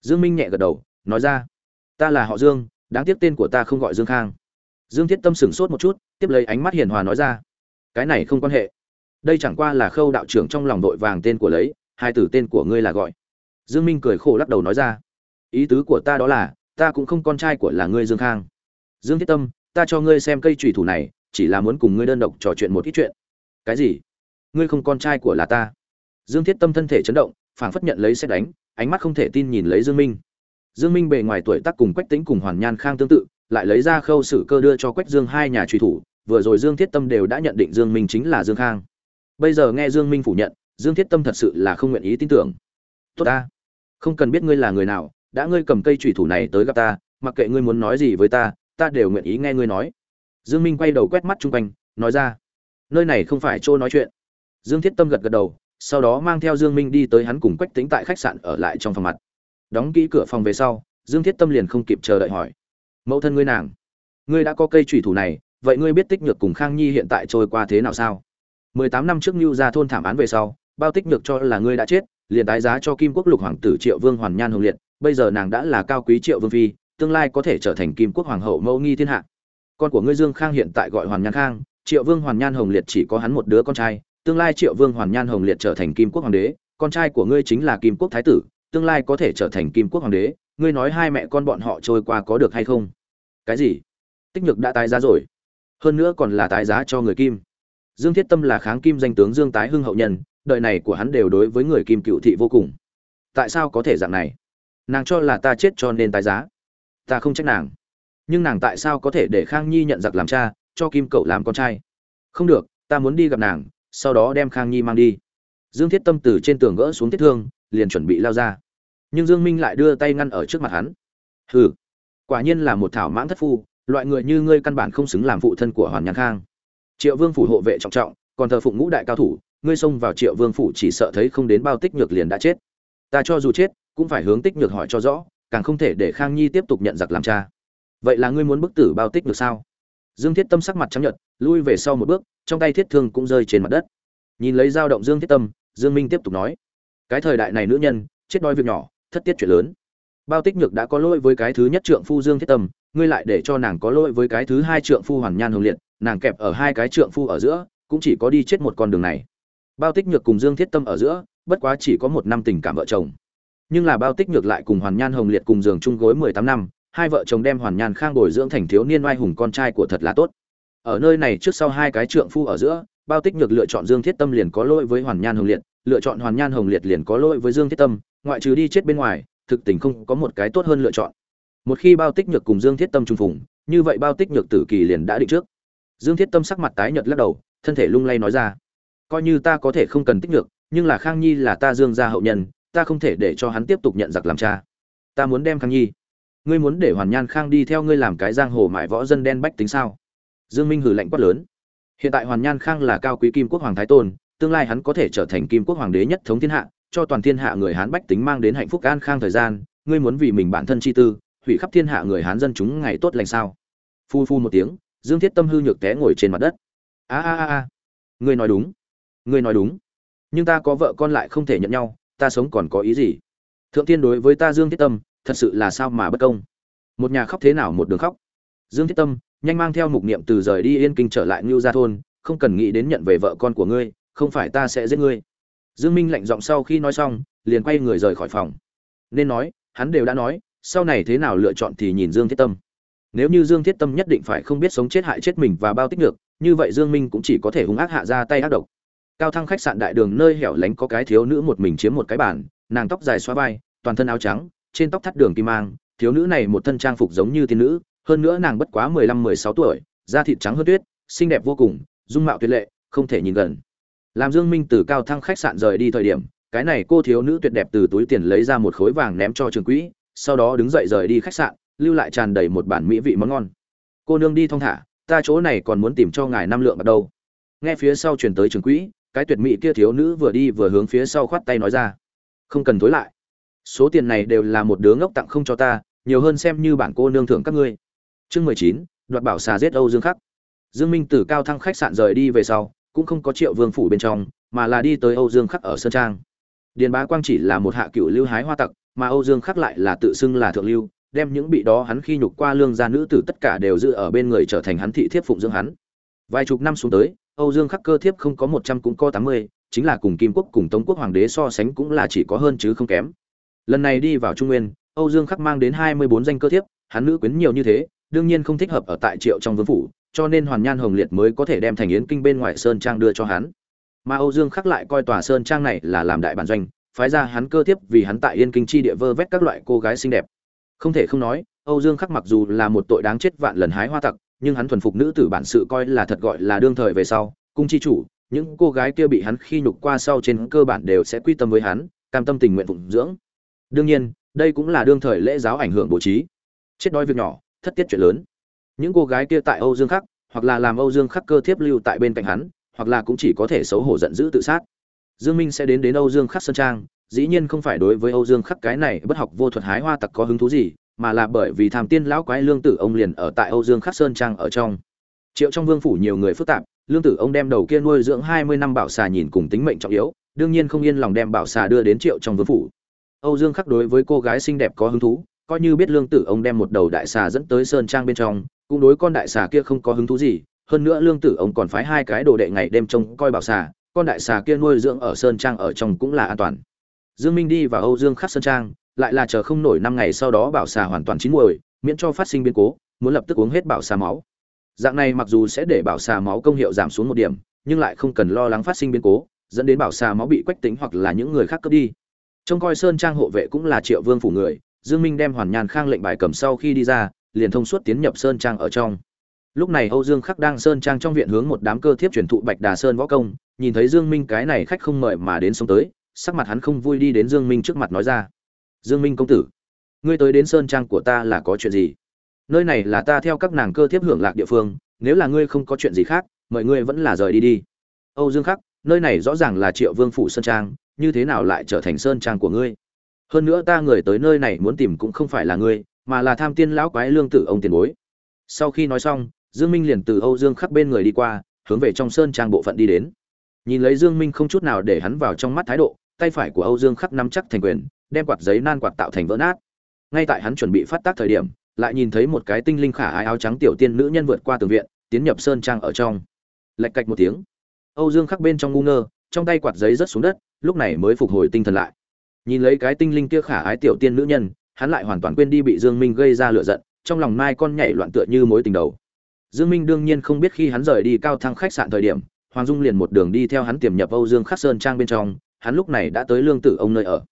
Dương minh nhẹ gật đầu, nói ra. Ta là họ dương, đáng tiếc tên của ta không gọi dương khang dương thiết tâm sửng sốt một chút, tiếp lấy ánh mắt hiền hòa nói ra, cái này không quan hệ. Đây chẳng qua là khâu đạo trưởng trong lòng đội vàng tên của lấy, hai tử tên của ngươi là gọi. Dương minh cười khổ lắc đầu nói ra, ý tứ của ta đó là, ta cũng không con trai của là ngươi dương khang. Dương thiết tâm, ta cho ngươi xem cây trùy thủ này, chỉ là muốn cùng ngươi đơn độc trò chuyện một ít chuyện. Cái gì? Ngươi không con trai của là ta? Dương thiết tâm thân thể chấn động, phảng phất nhận lấy xét đánh, ánh mắt không thể tin nhìn lấy dương minh. Dương minh bề ngoài tuổi tác cùng quách tính cùng hoàn nhan khang tương tự lại lấy ra khâu sử cơ đưa cho quách dương hai nhà truy thủ, vừa rồi dương thiết tâm đều đã nhận định dương minh chính là dương khang. Bây giờ nghe dương minh phủ nhận, dương thiết tâm thật sự là không nguyện ý tin tưởng. Tốt ta, không cần biết ngươi là người nào, đã ngươi cầm cây trùy thủ này tới gặp ta, mặc kệ ngươi muốn nói gì với ta ta đều nguyện ý nghe ngươi nói. Dương minh quay đầu quét mắt chung quanh, nói ra, nơi này không phải chỗ nói chuyện. Dương thiết tâm gật gật đầu, sau đó mang theo dương minh đi tới hắn cùng quách tính tại khách sạn ở lại trong phòng mặt. Đóng kỹ cửa phòng về sau, dương thiết tâm liền không kịp chờ đợi hỏi mẫu thân ngươi nàng. Ngươi đã có cây trùy thủ này, vậy ngươi biết tích nhược cùng khang nhi hiện tại trôi qua thế nào sao? Mười tám năm trước như ra thôn thảm án về sau, bao tích nhược cho là ngươi đã chết, liền tái giá cho kim quốc lục hoàng tử triệu vương hoàn nhan hồng liệt, bây giờ nàng đã là cao quý triệu vương phi, tương lai có thể trở thành kim quốc hoàng hậu mẫu nghi thiên hạ. Con của ngươi dương khang hiện tại gọi hoàn nhan khang, triệu vương hoàn nhan hồng liệt chỉ có hắn một đứa con trai, tương lai triệu vương hoàn nhan hồng liệt trở thành kim quốc hoàng đế, con trai của ngươi chính là kim quốc thái tử, tương lai có thể trở thành kim quốc hoàng đế, ngươi nói hai mẹ con bọn họ trôi qua có được hay không? Cái gì? Tích nhược đã tái giá rồi. Hơn nữa còn là tái giá cho người kim. Dương thiết tâm là kháng kim danh tướng dương tái hưng hậu nhân, đời này của hắn đều đối với người kim cựu thị vô cùng. Tại sao có thể dạng này? Nàng cho là ta chết cho nên tái giá. Ta không trách nàng. Nhưng nàng tại sao có thể để khang nhi nhận giặc làm cha, cho kim cậu làm con trai? Không được, ta muốn đi gặp nàng, sau đó đem khang nhi mang đi. Dương thiết tâm từ trên tường gỡ xuống thiết thương, liền chuẩn bị lao ra. Nhưng dương minh lại đưa tay ngăn ở trước mặt hắn. Hừ quả nhiên là một thảo mãng thất phu, loại người như ngươi căn bản không xứng làm phụ thân của hoàn nhạc khang. Triệu vương phủ hộ vệ trọng trọng, còn thờ phụng ngũ đại cao thủ, ngươi xông vào triệu vương phủ chỉ sợ thấy không đến bao tích nhược liền đã chết. Ta cho dù chết, cũng phải hướng tích nhược hỏi cho rõ, càng không thể để khang nhi tiếp tục nhận giặc làm cha. Vậy là ngươi muốn bức tử bao tích nhược sao? Dương thiết tâm sắc mặt trắng nhợt, lui về sau một bước, trong tay thiết thương cũng rơi trên mặt đất. Nhìn lấy dao động dương thiết tâm, dương minh tiếp tục nói, cái thời đại này nữ nhân, chết đói việc nhỏ, thất tiết chuyện lớn bao tích nhược đã có lỗi với cái thứ nhất trượng phu dương thiết tâm, ngươi lại để cho nàng có lỗi với cái thứ hai trượng phu hoàn nhan hồng liệt, nàng kẹp ở hai cái trượng phu ở giữa, cũng chỉ có đi chết một con đường này. Bao tích nhược cùng dương thiết tâm ở giữa, bất quá chỉ có một năm tình cảm vợ chồng. Nhưng là bao tích nhược lại cùng hoàn nhan hồng liệt cùng giường chung gối mười tám năm, hai vợ chồng đem hoàn nhan khang bồi dưỡng thành thiếu niên oai hùng con trai của thật là tốt. Ở nơi này trước sau hai cái trượng phu ở giữa, bao tích nhược lựa chọn dương thiết tâm liền có lỗi với hoàn nhan hồng liệt, lựa chọn hoàn nhan hồng liệt liền có lỗi với dương thiết tâm, ngoại trừ đi chết bên ngoài thực tình không có một cái tốt hơn lựa chọn. Một khi bao tích nhược cùng dương thiết tâm trung phùng, như vậy bao tích nhược tử kỳ liền đã định trước. Dương thiết tâm sắc mặt tái nhợt lắc đầu, thân thể lung lay nói ra, coi như ta có thể không cần tích nhược, nhưng là khang nhi là ta dương gia hậu nhân, ta không thể để cho hắn tiếp tục nhận giặc làm cha. Ta muốn đem khang nhi, ngươi muốn để hoàn nhan khang đi theo ngươi làm cái giang hồ mại võ dân đen bách tính sao? Dương minh hử lạnh quát lớn, hiện tại hoàn nhan khang là cao quý kim quốc hoàng thái tôn, tương lai hắn có thể trở thành kim quốc hoàng đế nhất thống thiên hạ cho toàn thiên hạ người hán bách tính mang đến hạnh phúc an khang thời gian, ngươi muốn vì mình bản thân chi tư, hủy khắp thiên hạ người hán dân chúng ngày tốt lành sao? Phu phu một tiếng, dương thiết tâm hư nhược té ngồi trên mặt đất. A a a a, ngươi nói đúng, ngươi nói đúng. Nhưng ta có vợ con lại không thể nhận nhau, ta sống còn có ý gì? Thượng tiên đối với ta dương thiết tâm, thật sự là sao mà bất công. Một nhà khóc thế nào một đường khóc? Dương thiết tâm, nhanh mang theo mục niệm từ rời đi yên kinh trở lại ngưu gia thôn, không cần nghĩ đến nhận về vợ con của ngươi, không phải ta sẽ giết ngươi dương minh lạnh giọng sau khi nói xong, liền quay người rời khỏi phòng. Nên nói, hắn đều đã nói, sau này thế nào lựa chọn thì nhìn dương thiết tâm. Nếu như dương thiết tâm nhất định phải không biết sống chết hại chết mình và bao tích được như vậy dương minh cũng chỉ có thể hung ác hạ ra tay ác độc. Cao thăng khách sạn đại đường nơi hẻo lánh có cái thiếu nữ một mình chiếm một cái bàn, nàng tóc dài xóa vai, toàn thân áo trắng, trên tóc thắt đường kim mang, thiếu nữ này một thân trang phục giống như tiên nữ, hơn nữa nàng bất quá mười lăm mười sáu tuổi, da thịt trắng hơn tuyết, xinh đẹp vô cùng, dung mạo tuyệt lệ, không thể nhìn gần làm dương minh từ cao thăng khách sạn rời đi thời điểm, cái này cô thiếu nữ tuyệt đẹp từ túi tiền lấy ra một khối vàng ném cho trường quỹ, sau đó đứng dậy rời đi khách sạn, lưu lại tràn đầy một bản mỹ vị món ngon. Cô nương đi thong thả, ta chỗ này còn muốn tìm cho ngài năm lượng ở đâu. Nghe phía sau truyền tới trường quỹ, cái tuyệt mỹ kia thiếu nữ vừa đi vừa hướng phía sau khoát tay nói ra. Không cần thối lại. Số tiền này đều là một đứa ngốc tặng không cho ta, nhiều hơn xem như bản cô nương thưởng các ngươi. Chương mười chín, đoạt bảo xà giết âu dương khắc. Dương minh từ cao thăng khách sạn rời đi về sau cũng không có triệu vương phủ bên trong, mà là đi tới âu dương khắc ở sơn trang. Điền bá quang chỉ là một hạ cựu lưu hái hoa tặc, mà âu dương khắc lại là tự xưng là thượng lưu, đem những bị đó hắn khi nhục qua lương gia nữ tử tất cả đều giữ ở bên người trở thành hắn thị thiếp phụng dưỡng hắn. Vài chục năm xuống tới, âu dương khắc cơ thiếp không có một trăm cũng có tám mươi, chính là cùng kim quốc cùng tống quốc hoàng đế so sánh cũng là chỉ có hơn chứ không kém. Lần này đi vào trung nguyên, âu dương khắc mang đến hai mươi bốn danh cơ thiếp, hắn nữ quyến nhiều như thế, đương nhiên không thích hợp ở tại triệu trong vương phủ cho nên hoàn nhan hồng liệt mới có thể đem thành yến kinh bên ngoài sơn trang đưa cho hắn. Mà âu dương khắc lại coi tòa sơn trang này là làm đại bản doanh, phái ra hắn cơ tiếp vì hắn tại yên kinh chi địa vơ vét các loại cô gái xinh đẹp. Không thể không nói, âu dương khắc mặc dù là một tội đáng chết vạn lần hái hoa tặc, nhưng hắn thuần phục nữ tử bản sự coi là thật gọi là đương thời về sau, cung chi chủ, những cô gái kia bị hắn khi nhục qua sau trên cơ bản đều sẽ quy tâm với hắn, cam tâm tình nguyện phụng dưỡng. Đương nhiên, đây cũng là đương thời lễ giáo ảnh hưởng bố trí. Chết đói việc nhỏ, thất tiết chuyện lớn những cô gái kia tại âu dương khắc, hoặc là làm âu dương khắc cơ thiếp lưu tại bên cạnh hắn, hoặc là cũng chỉ có thể xấu hổ giận dữ tự sát. Dương minh sẽ đến đến âu dương khắc sơn trang, dĩ nhiên không phải đối với âu dương khắc cái này bất học vô thuật hái hoa tặc có hứng thú gì, mà là bởi vì tham tiên lão quái lương tử ông liền ở tại âu dương khắc sơn trang ở trong. Triệu trong vương phủ nhiều người phức tạp, lương tử ông đem đầu kia nuôi dưỡng hai mươi năm bảo xà nhìn cùng tính mệnh trọng yếu, đương nhiên không yên lòng đem bảo xà đưa đến triệu trong vương phủ. Âu dương khắc đối với cô gái xinh đẹp có hứng thú, coi như biết lương tử ông đem một đầu đại xà dẫn tới sơn trang bên trong cũng đối con đại xà kia không có hứng thú gì, hơn nữa lương tử ông còn phái hai cái đồ đệ ngày đêm trông coi bảo xà, con đại xà kia nuôi dưỡng ở sơn trang ở trong cũng là an toàn. Dương minh đi vào âu dương khắc sơn trang, lại là chờ không nổi năm ngày sau đó bảo xà hoàn toàn chín muồi, miễn cho phát sinh biến cố, muốn lập tức uống hết bảo xà máu. Dạng này mặc dù sẽ để bảo xà máu công hiệu giảm xuống một điểm, nhưng lại không cần lo lắng phát sinh biến cố, dẫn đến bảo xà máu bị quách tính hoặc là những người khác cướp đi. Trông coi sơn trang hộ vệ cũng là triệu vương phủ người, dương minh đem hoàn nhàn khang lệnh bài cầm sau khi đi ra liền thông suốt tiến nhập sơn trang ở trong. Lúc này âu dương khắc đang sơn trang trong viện hướng một đám cơ thiếp truyền thụ bạch đà sơn võ công, nhìn thấy dương minh cái này khách không mời mà đến sống tới, sắc mặt hắn không vui đi đến dương minh trước mặt nói ra, dương minh công tử, ngươi tới đến sơn trang của ta là có chuyện gì? Nơi này là ta theo các nàng cơ thiếp hưởng lạc địa phương, nếu là ngươi không có chuyện gì khác, mời ngươi vẫn là rời đi đi. Âu dương khắc, nơi này rõ ràng là triệu vương phủ sơn trang, như thế nào lại trở thành sơn trang của ngươi? Hơn nữa ta người tới nơi này muốn tìm cũng không phải là ngươi mà là tham tiên lão quái lương tử ông tiền bối. Sau khi nói xong, dương minh liền từ âu dương khắc bên người đi qua, hướng về trong sơn trang bộ phận đi đến. Nhìn lấy dương minh không chút nào để hắn vào trong mắt thái độ, tay phải của âu dương khắc nắm chắc thành quyền, đem quạt giấy nan quạt tạo thành vỡ nát. Ngay tại hắn chuẩn bị phát tác thời điểm, lại nhìn thấy một cái tinh linh khả ái áo trắng tiểu tiên nữ nhân vượt qua tường viện, tiến nhập sơn trang ở trong. Lạch cạch một tiếng, âu dương khắc bên trong ngu ngơ, trong tay quạt giấy rớt xuống đất, lúc này mới phục hồi tinh thần lại. Nhìn lấy cái tinh linh kia khả ái tiểu tiên nữ nhân hắn lại hoàn toàn quên đi bị dương minh gây ra lửa giận, trong lòng mai con nhảy loạn tựa như mối tình đầu. Dương minh đương nhiên không biết khi hắn rời đi cao thăng khách sạn thời điểm, hoàng dung liền một đường đi theo hắn tiềm nhập âu dương khắc sơn trang bên trong, hắn lúc này đã tới lương tử ông nơi ở.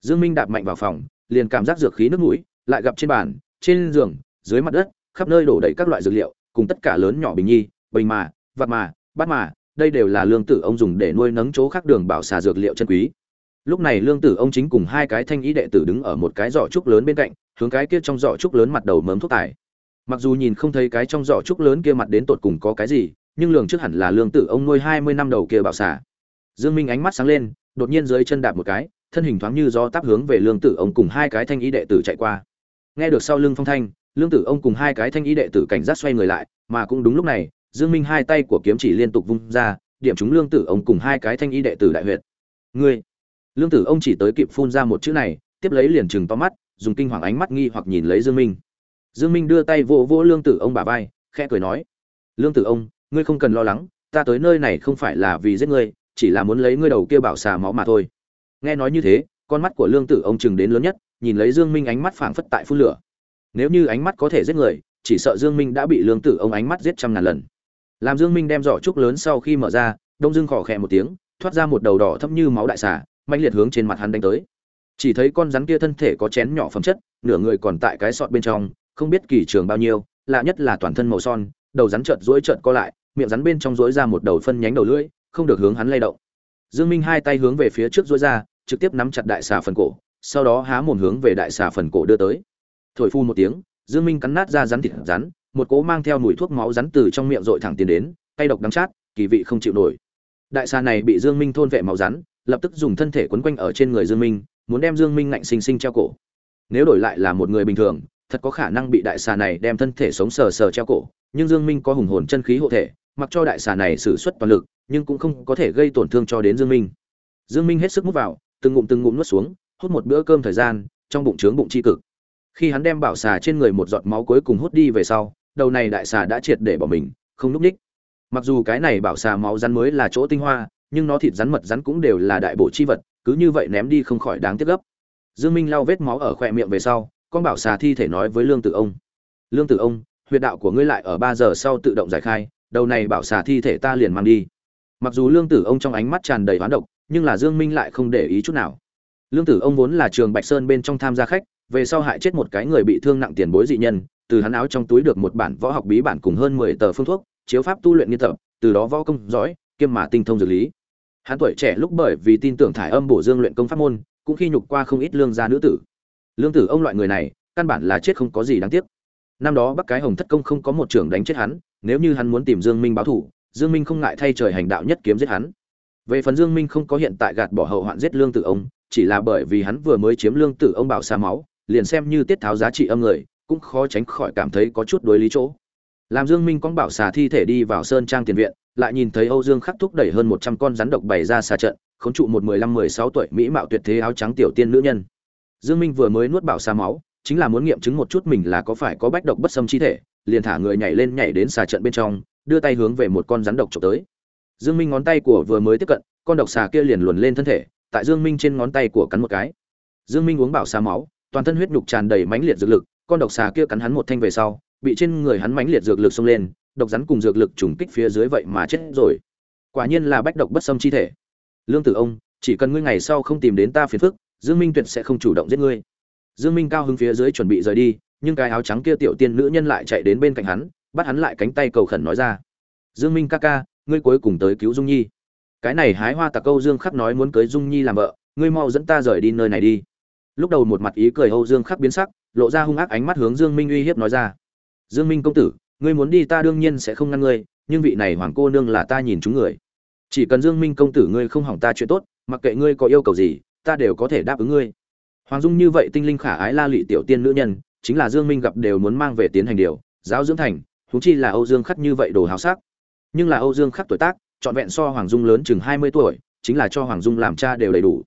Dương minh đạp mạnh vào phòng, liền cảm giác dược khí nước mũi, lại gặp trên bàn, trên giường, dưới mặt đất, khắp nơi đổ đầy các loại dược liệu, cùng tất cả lớn nhỏ bình nhi, bình mà vật mà, bát mà, đây đều là lương tử ông dùng để nuôi nấng chỗ khác đường bảo xà dược liệu chân quý lúc này lương tử ông chính cùng hai cái thanh ý đệ tử đứng ở một cái giỏ trúc lớn bên cạnh, hướng cái kia trong giỏ trúc lớn mặt đầu mớm thuốc tải. Mặc dù nhìn không thấy cái trong giỏ trúc lớn kia mặt đến tột cùng có cái gì, nhưng lường trước hẳn là lương tử ông nuôi hai mươi năm đầu kia bảo xả dương minh ánh mắt sáng lên, đột nhiên dưới chân đạp một cái, thân hình thoáng như do táp hướng về lương tử ông cùng hai cái thanh ý đệ tử chạy qua. Nghe được sau lưng phong thanh, lương tử ông cùng hai cái thanh ý đệ tử cảnh giác xoay người lại, mà cũng đúng lúc này, dương minh hai tay của kiếm chỉ liên tục vung ra, điểm trúng lương tử ông cùng hai cái thanh ý đệ tử đại huyệt. Ngươi lương tử ông chỉ tới kịp phun ra một chữ này, tiếp lấy liền chừng to mắt, dùng kinh hoàng ánh mắt nghi hoặc nhìn lấy dương minh. Dương minh đưa tay vỗ vỗ lương tử ông bà vai, khẽ cười nói, lương tử ông, ngươi không cần lo lắng, ta tới nơi này không phải là vì giết ngươi, chỉ là muốn lấy ngươi đầu kia bảo xà máu mà thôi. Nghe nói như thế, con mắt của lương tử ông chừng đến lớn nhất, nhìn lấy dương minh ánh mắt phảng phất tại phun lửa. Nếu như ánh mắt có thể giết người, chỉ sợ dương minh đã bị lương tử ông ánh mắt giết trăm ngàn lần. Làm dương minh đem giỏ trúc lớn sau khi mở ra, đông dương khò khẽ một tiếng, thoát ra một đầu đỏ thẫm như máu đại xà mạnh liệt hướng trên mặt hắn đánh tới. Chỉ thấy con rắn kia thân thể có chén nhỏ phẩm chất, nửa người còn tại cái sọt bên trong, không biết kỳ trường bao nhiêu, lạ nhất là toàn thân màu son, đầu rắn trợn rỗi trợn co lại, miệng rắn bên trong rỗi ra một đầu phân nhánh đầu lưỡi, không được hướng hắn lay động. Dương minh hai tay hướng về phía trước rỗi ra, trực tiếp nắm chặt đại xà phần cổ, sau đó há mồm hướng về đại xà phần cổ đưa tới. Thổi phu một tiếng, dương minh cắn nát ra rắn thịt rắn, một cỗ mang theo mùi thuốc máu rắn từ trong miệng dội thẳng tiến đến, cay độc đắng chát, kỳ vị không chịu nổi. Đại xà này bị dương minh thôn vệ máu rắn lập tức dùng thân thể quấn quanh ở trên người dương minh, muốn đem dương minh ngạnh sinh sinh treo cổ. Nếu đổi lại là một người bình thường, thật có khả năng bị đại xà này đem thân thể sống sờ sờ treo cổ, nhưng dương minh có hùng hồn chân khí hộ thể, mặc cho đại xà này sử xuất toàn lực, nhưng cũng không có thể gây tổn thương cho đến dương minh. Dương minh hết sức mút vào, từng ngụm từng ngụm nuốt xuống, hút một bữa cơm thời gian, trong bụng trướng bụng chi cực. Khi hắn đem bảo xà trên người một giọt máu cuối cùng hút đi về sau, đầu này đại xà đã triệt để bỏ mình, không lúc ních. Mặc dù cái này bảo xà máu rắn mới là chỗ tinh hoa nhưng nó thịt rắn mật rắn cũng đều là đại bổ chi vật, cứ như vậy ném đi không khỏi đáng tiếc gấp. Dương minh lau vết máu ở khỏe miệng về sau, con bảo xà thi thể nói với lương tử ông. Lương tử ông, huyệt đạo của ngươi lại ở ba giờ sau tự động giải khai, đầu này bảo xà thi thể ta liền mang đi. Mặc dù lương tử ông trong ánh mắt tràn đầy hoán độc, nhưng là dương minh lại không để ý chút nào. Lương tử ông vốn là trường bạch sơn bên trong tham gia khách, về sau hại chết một cái người bị thương nặng tiền bối dị nhân, từ hắn áo trong túi được một bản võ học bí bản cùng hơn 10 tờ phương thuốc, chiếu pháp tu luyện nghiên tập, từ đó võ công giỏi, kiêm mà tinh thông dược lý hắn tuổi trẻ lúc bởi vì tin tưởng thải âm bổ dương luyện công pháp môn, cũng khi nhục qua không ít lương gia nữ tử. Lương tử ông loại người này, căn bản là chết không có gì đáng tiếc. Năm đó bắc cái hồng thất công không có một trưởng đánh chết hắn, nếu như hắn muốn tìm dương minh báo thù dương minh không ngại thay trời hành đạo nhất kiếm giết hắn. Về phần dương minh không có hiện tại gạt bỏ hậu hoạn giết lương tử ông, chỉ là bởi vì hắn vừa mới chiếm lương tử ông bảo xa máu, liền xem như tiết tháo giá trị âm người, cũng khó tránh khỏi cảm thấy có chút đối lý chỗ. Làm dương minh con bảo xà thi thể đi vào sơn trang tiền viện lại nhìn thấy âu dương khắc thúc đẩy hơn 100 con rắn độc bày ra xà trận, khốn trụ một 15-16 tuổi mỹ mạo tuyệt thế áo trắng tiểu tiên nữ nhân. Dương minh vừa mới nuốt bảo xà máu, chính là muốn nghiệm chứng một chút mình là có phải có bách độc bất xâm chi thể, liền thả người nhảy lên nhảy đến xà trận bên trong, đưa tay hướng về một con rắn độc chụp tới. Dương minh ngón tay của vừa mới tiếp cận, con độc xà kia liền luồn lên thân thể, tại dương minh trên ngón tay của cắn một cái. Dương minh uống bảo xà máu, toàn thân huyết nhục tràn đầy mãnh liệt dược lực, con độc xà kia cắn hắn một thanh về sau, bị trên người hắn mãnh liệt dược lực xông lên độc rắn cùng dược lực trùng kích phía dưới vậy mà chết rồi. Quả nhiên là bách độc bất xâm chi thể. Lương tử ông, chỉ cần ngươi ngày sau không tìm đến ta phiền phức, dương minh tuyệt sẽ không chủ động giết ngươi. Dương minh cao hứng phía dưới chuẩn bị rời đi, nhưng cái áo trắng kia tiểu tiên nữ nhân lại chạy đến bên cạnh hắn, bắt hắn lại cánh tay cầu khẩn nói ra. Dương minh ca ca, ngươi cuối cùng tới cứu dung nhi. Cái này hái hoa tạc câu dương khắc nói muốn cưới dung nhi làm vợ, ngươi mau dẫn ta rời đi nơi này đi. Lúc đầu một mặt ý cười âu dương khắc biến sắc, lộ ra hung ác ánh mắt hướng dương minh uy hiếp nói ra. Dương minh công tử ngươi muốn đi ta đương nhiên sẽ không ngăn ngươi, nhưng vị này hoàng cô nương là ta nhìn chúng người. Chỉ cần dương minh công tử ngươi không hỏng ta chuyện tốt, mặc kệ ngươi có yêu cầu gì, ta đều có thể đáp ứng ngươi. Hoàng dung như vậy tinh linh khả ái la lị tiểu tiên nữ nhân, chính là dương minh gặp đều muốn mang về tiến hành điều, giáo dưỡng thành thú chi là âu dương khắc như vậy đồ hào sắc. Nhưng là âu dương khắc tuổi tác, trọn vẹn so hoàng dung lớn chừng 20 tuổi, chính là cho hoàng dung làm cha đều đầy đủ.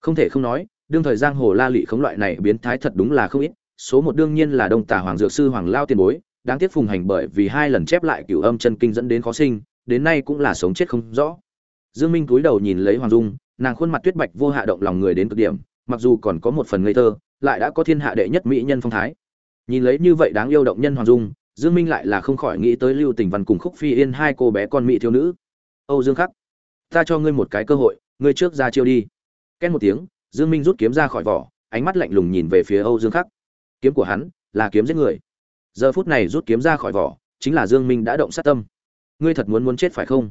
Không thể không nói, đương thời giang hồ la lị khống loại này biến thái thật đúng là không ít, số một đương nhiên là đông tả hoàng dược sư hoàng lao tiền bối đáng tiếc phùng hành bởi vì hai lần chép lại cửu âm chân kinh dẫn đến khó sinh, đến nay cũng là sống chết không rõ. Dương minh cúi đầu nhìn lấy hoàng dung, nàng khuôn mặt tuyết bạch vô hạ động lòng người đến cực điểm, mặc dù còn có một phần ngây thơ, lại đã có thiên hạ đệ nhất mỹ nhân phong thái. Nhìn lấy như vậy đáng yêu động nhân hoàng dung, dương minh lại là không khỏi nghĩ tới lưu tình văn cùng khúc phi yên hai cô bé con mỹ thiếu nữ. Âu dương khắc, ta cho ngươi một cái cơ hội, ngươi trước ra chiêu đi. Két một tiếng, dương minh rút kiếm ra khỏi vỏ, ánh mắt lạnh lùng nhìn về phía âu dương khắc. Kiếm của hắn là kiếm giết người giờ phút này rút kiếm ra khỏi vỏ, chính là dương minh đã động sát tâm. Ngươi thật muốn muốn chết phải không?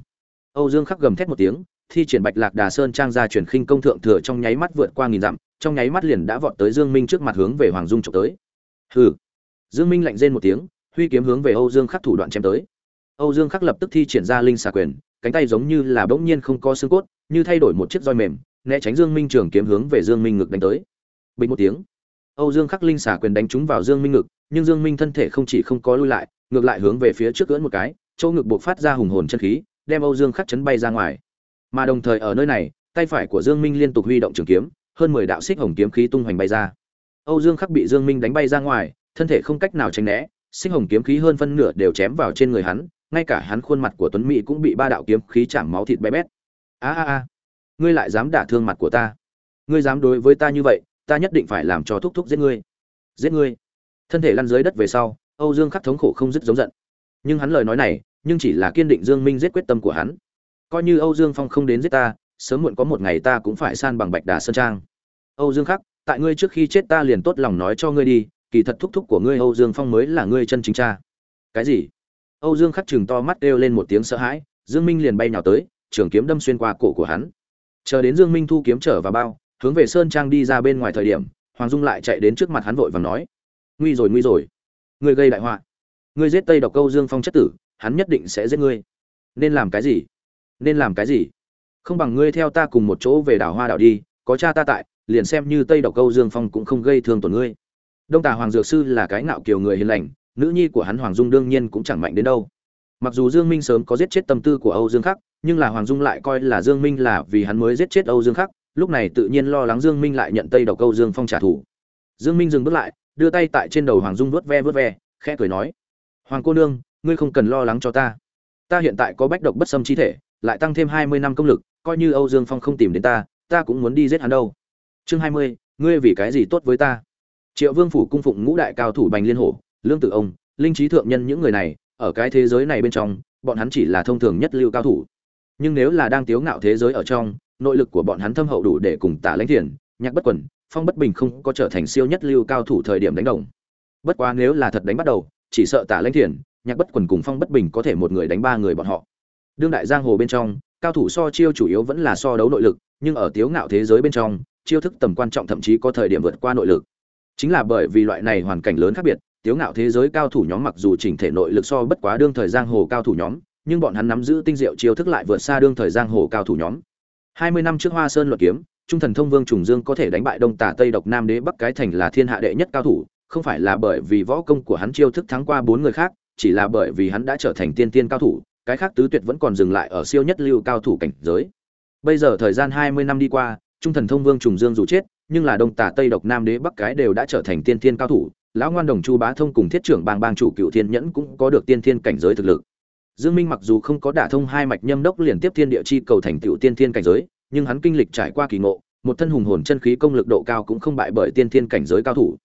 Âu dương khắc gầm thét một tiếng, thi triển bạch lạc đà sơn trang ra chuyển khinh công thượng thừa trong nháy mắt vượt qua nghìn dặm, trong nháy mắt liền đã vọt tới dương minh trước mặt hướng về hoàng dung trộm tới. Hừ. Dương minh lạnh rên một tiếng, huy kiếm hướng về âu dương khắc thủ đoạn chém tới. Âu dương khắc lập tức thi triển ra linh xà quyền, cánh tay giống như là bỗng nhiên không có xương cốt, như thay đổi một chiếc roi mềm, né tránh dương minh trường kiếm hướng về dương minh ngực đánh tới. Bình một tiếng âu dương khắc linh xả quyền đánh trúng vào dương minh ngực, nhưng dương minh thân thể không chỉ không có lui lại, ngược lại hướng về phía trước cưỡn một cái, chỗ ngực buộc phát ra hùng hồn chân khí, đem âu dương khắc chấn bay ra ngoài. Mà đồng thời ở nơi này, tay phải của dương minh liên tục huy động trường kiếm, hơn mười đạo xích hồng kiếm khí tung hoành bay ra. Âu dương khắc bị dương minh đánh bay ra ngoài, thân thể không cách nào tránh né, xích hồng kiếm khí hơn phân nửa đều chém vào trên người hắn, ngay cả hắn khuôn mặt của tuấn mỹ cũng bị ba đạo kiếm khí chạm máu thịt bé bét. A a a, ngươi lại dám đả thương mặt của ta. Ngươi dám đối với ta như vậy ta nhất định phải làm cho thúc thúc giết ngươi. Giết ngươi. Thân thể lăn dưới đất về sau, âu dương khắc thống khổ không dứt giống giận. Nhưng hắn lời nói này, nhưng chỉ là kiên định dương minh giết quyết tâm của hắn. Coi như âu dương phong không đến giết ta, sớm muộn có một ngày ta cũng phải san bằng bạch đà sơn trang. Âu dương khắc, tại ngươi trước khi chết ta liền tốt lòng nói cho ngươi đi, kỳ thật thúc thúc của ngươi âu dương phong mới là ngươi chân chính cha. Cái gì? Âu dương khắc chừng to mắt đeo lên một tiếng sợ hãi, dương minh liền bay nhào tới, trường kiếm đâm xuyên qua cổ của hắn. Chờ đến dương minh thu kiếm trở vào bao hướng về sơn trang đi ra bên ngoài thời điểm, hoàng dung lại chạy đến trước mặt hắn vội và nói, nguy rồi nguy rồi. Ngươi gây đại họa. Ngươi giết tây độc câu dương phong chất tử, hắn nhất định sẽ giết ngươi. Nên làm cái gì? Nên làm cái gì? Không bằng ngươi theo ta cùng một chỗ về đảo hoa đảo đi, có cha ta tại, liền xem như tây độc câu dương phong cũng không gây thương tổn ngươi. Đông tà hoàng dược sư là cái ngạo kiều người hiền lành, nữ nhi của hắn hoàng dung đương nhiên cũng chẳng mạnh đến đâu. Mặc dù dương minh sớm có giết chết tâm tư của âu dương khắc, nhưng là hoàng dung lại coi là dương minh là vì hắn mới giết chết âu dương khắc lúc này tự nhiên lo lắng dương minh lại nhận tây đầu câu dương phong trả thù. Dương minh dừng bước lại, đưa tay tại trên đầu hoàng dung vuốt ve vuốt ve, khẽ cười nói, hoàng cô nương, ngươi không cần lo lắng cho ta. Ta hiện tại có bách độc bất xâm chi thể, lại tăng thêm hai mươi năm công lực, coi như âu dương phong không tìm đến ta ta cũng muốn đi giết hắn đâu. Chương hai mươi, ngươi vì cái gì tốt với ta? Triệu vương phủ cung phụng ngũ đại cao thủ bành liên hổ, lương tử ông, linh trí thượng nhân những người này, ở cái thế giới này bên trong, bọn hắn chỉ là thông thường nhất lưu cao thủ. Nhưng nếu là đang tiếu ngạo thế giới ở trong nội lực của bọn hắn thâm hậu đủ để cùng tả lãnh thiền, nhạc bất quần, phong bất bình không có trở thành siêu nhất lưu cao thủ thời điểm đánh đồng. Bất quá nếu là thật đánh bắt đầu, chỉ sợ tả lãnh thiền, nhạc bất quần cùng phong bất bình có thể một người đánh ba người bọn họ. Đương đại giang hồ bên trong, cao thủ so chiêu chủ yếu vẫn là so đấu nội lực, nhưng ở tiếu ngạo thế giới bên trong, chiêu thức tầm quan trọng thậm chí có thời điểm vượt qua nội lực. Chính là bởi vì loại này hoàn cảnh lớn khác biệt, tiếu ngạo thế giới cao thủ nhóm mặc dù chỉnh thể nội lực so bất quá đương thời giang hồ cao thủ nhóm, nhưng bọn hắn nắm giữ tinh diệu chiêu thức lại vượt xa đương thời giang hồ cao thủ nhóm hai mươi năm trước hoa sơn luật kiếm, trung thần thông vương trùng dương có thể đánh bại đông tả tây độc nam đế bắc cái thành là thiên hạ đệ nhất cao thủ, không phải là bởi vì võ công của hắn chiêu thức thắng qua bốn người khác, chỉ là bởi vì hắn đã trở thành tiên tiên cao thủ, cái khác tứ tuyệt vẫn còn dừng lại ở siêu nhất lưu cao thủ cảnh giới. Bây giờ thời gian hai mươi năm đi qua, trung thần thông vương trùng dương dù chết, nhưng là đông tả tây độc nam đế bắc cái đều đã trở thành tiên tiên cao thủ, lão ngoan đồng chu bá thông cùng thiết trưởng bang bang chủ cựu thiên nhẫn cũng có được tiên thiên cảnh giới thực lực dương minh mặc dù không có đả thông hai mạch nhâm đốc liền tiếp thiên địa chi cầu thành tựu tiên thiên cảnh giới nhưng hắn kinh lịch trải qua kỳ ngộ một thân hùng hồn chân khí công lực độ cao cũng không bại bởi tiên thiên cảnh giới cao thủ.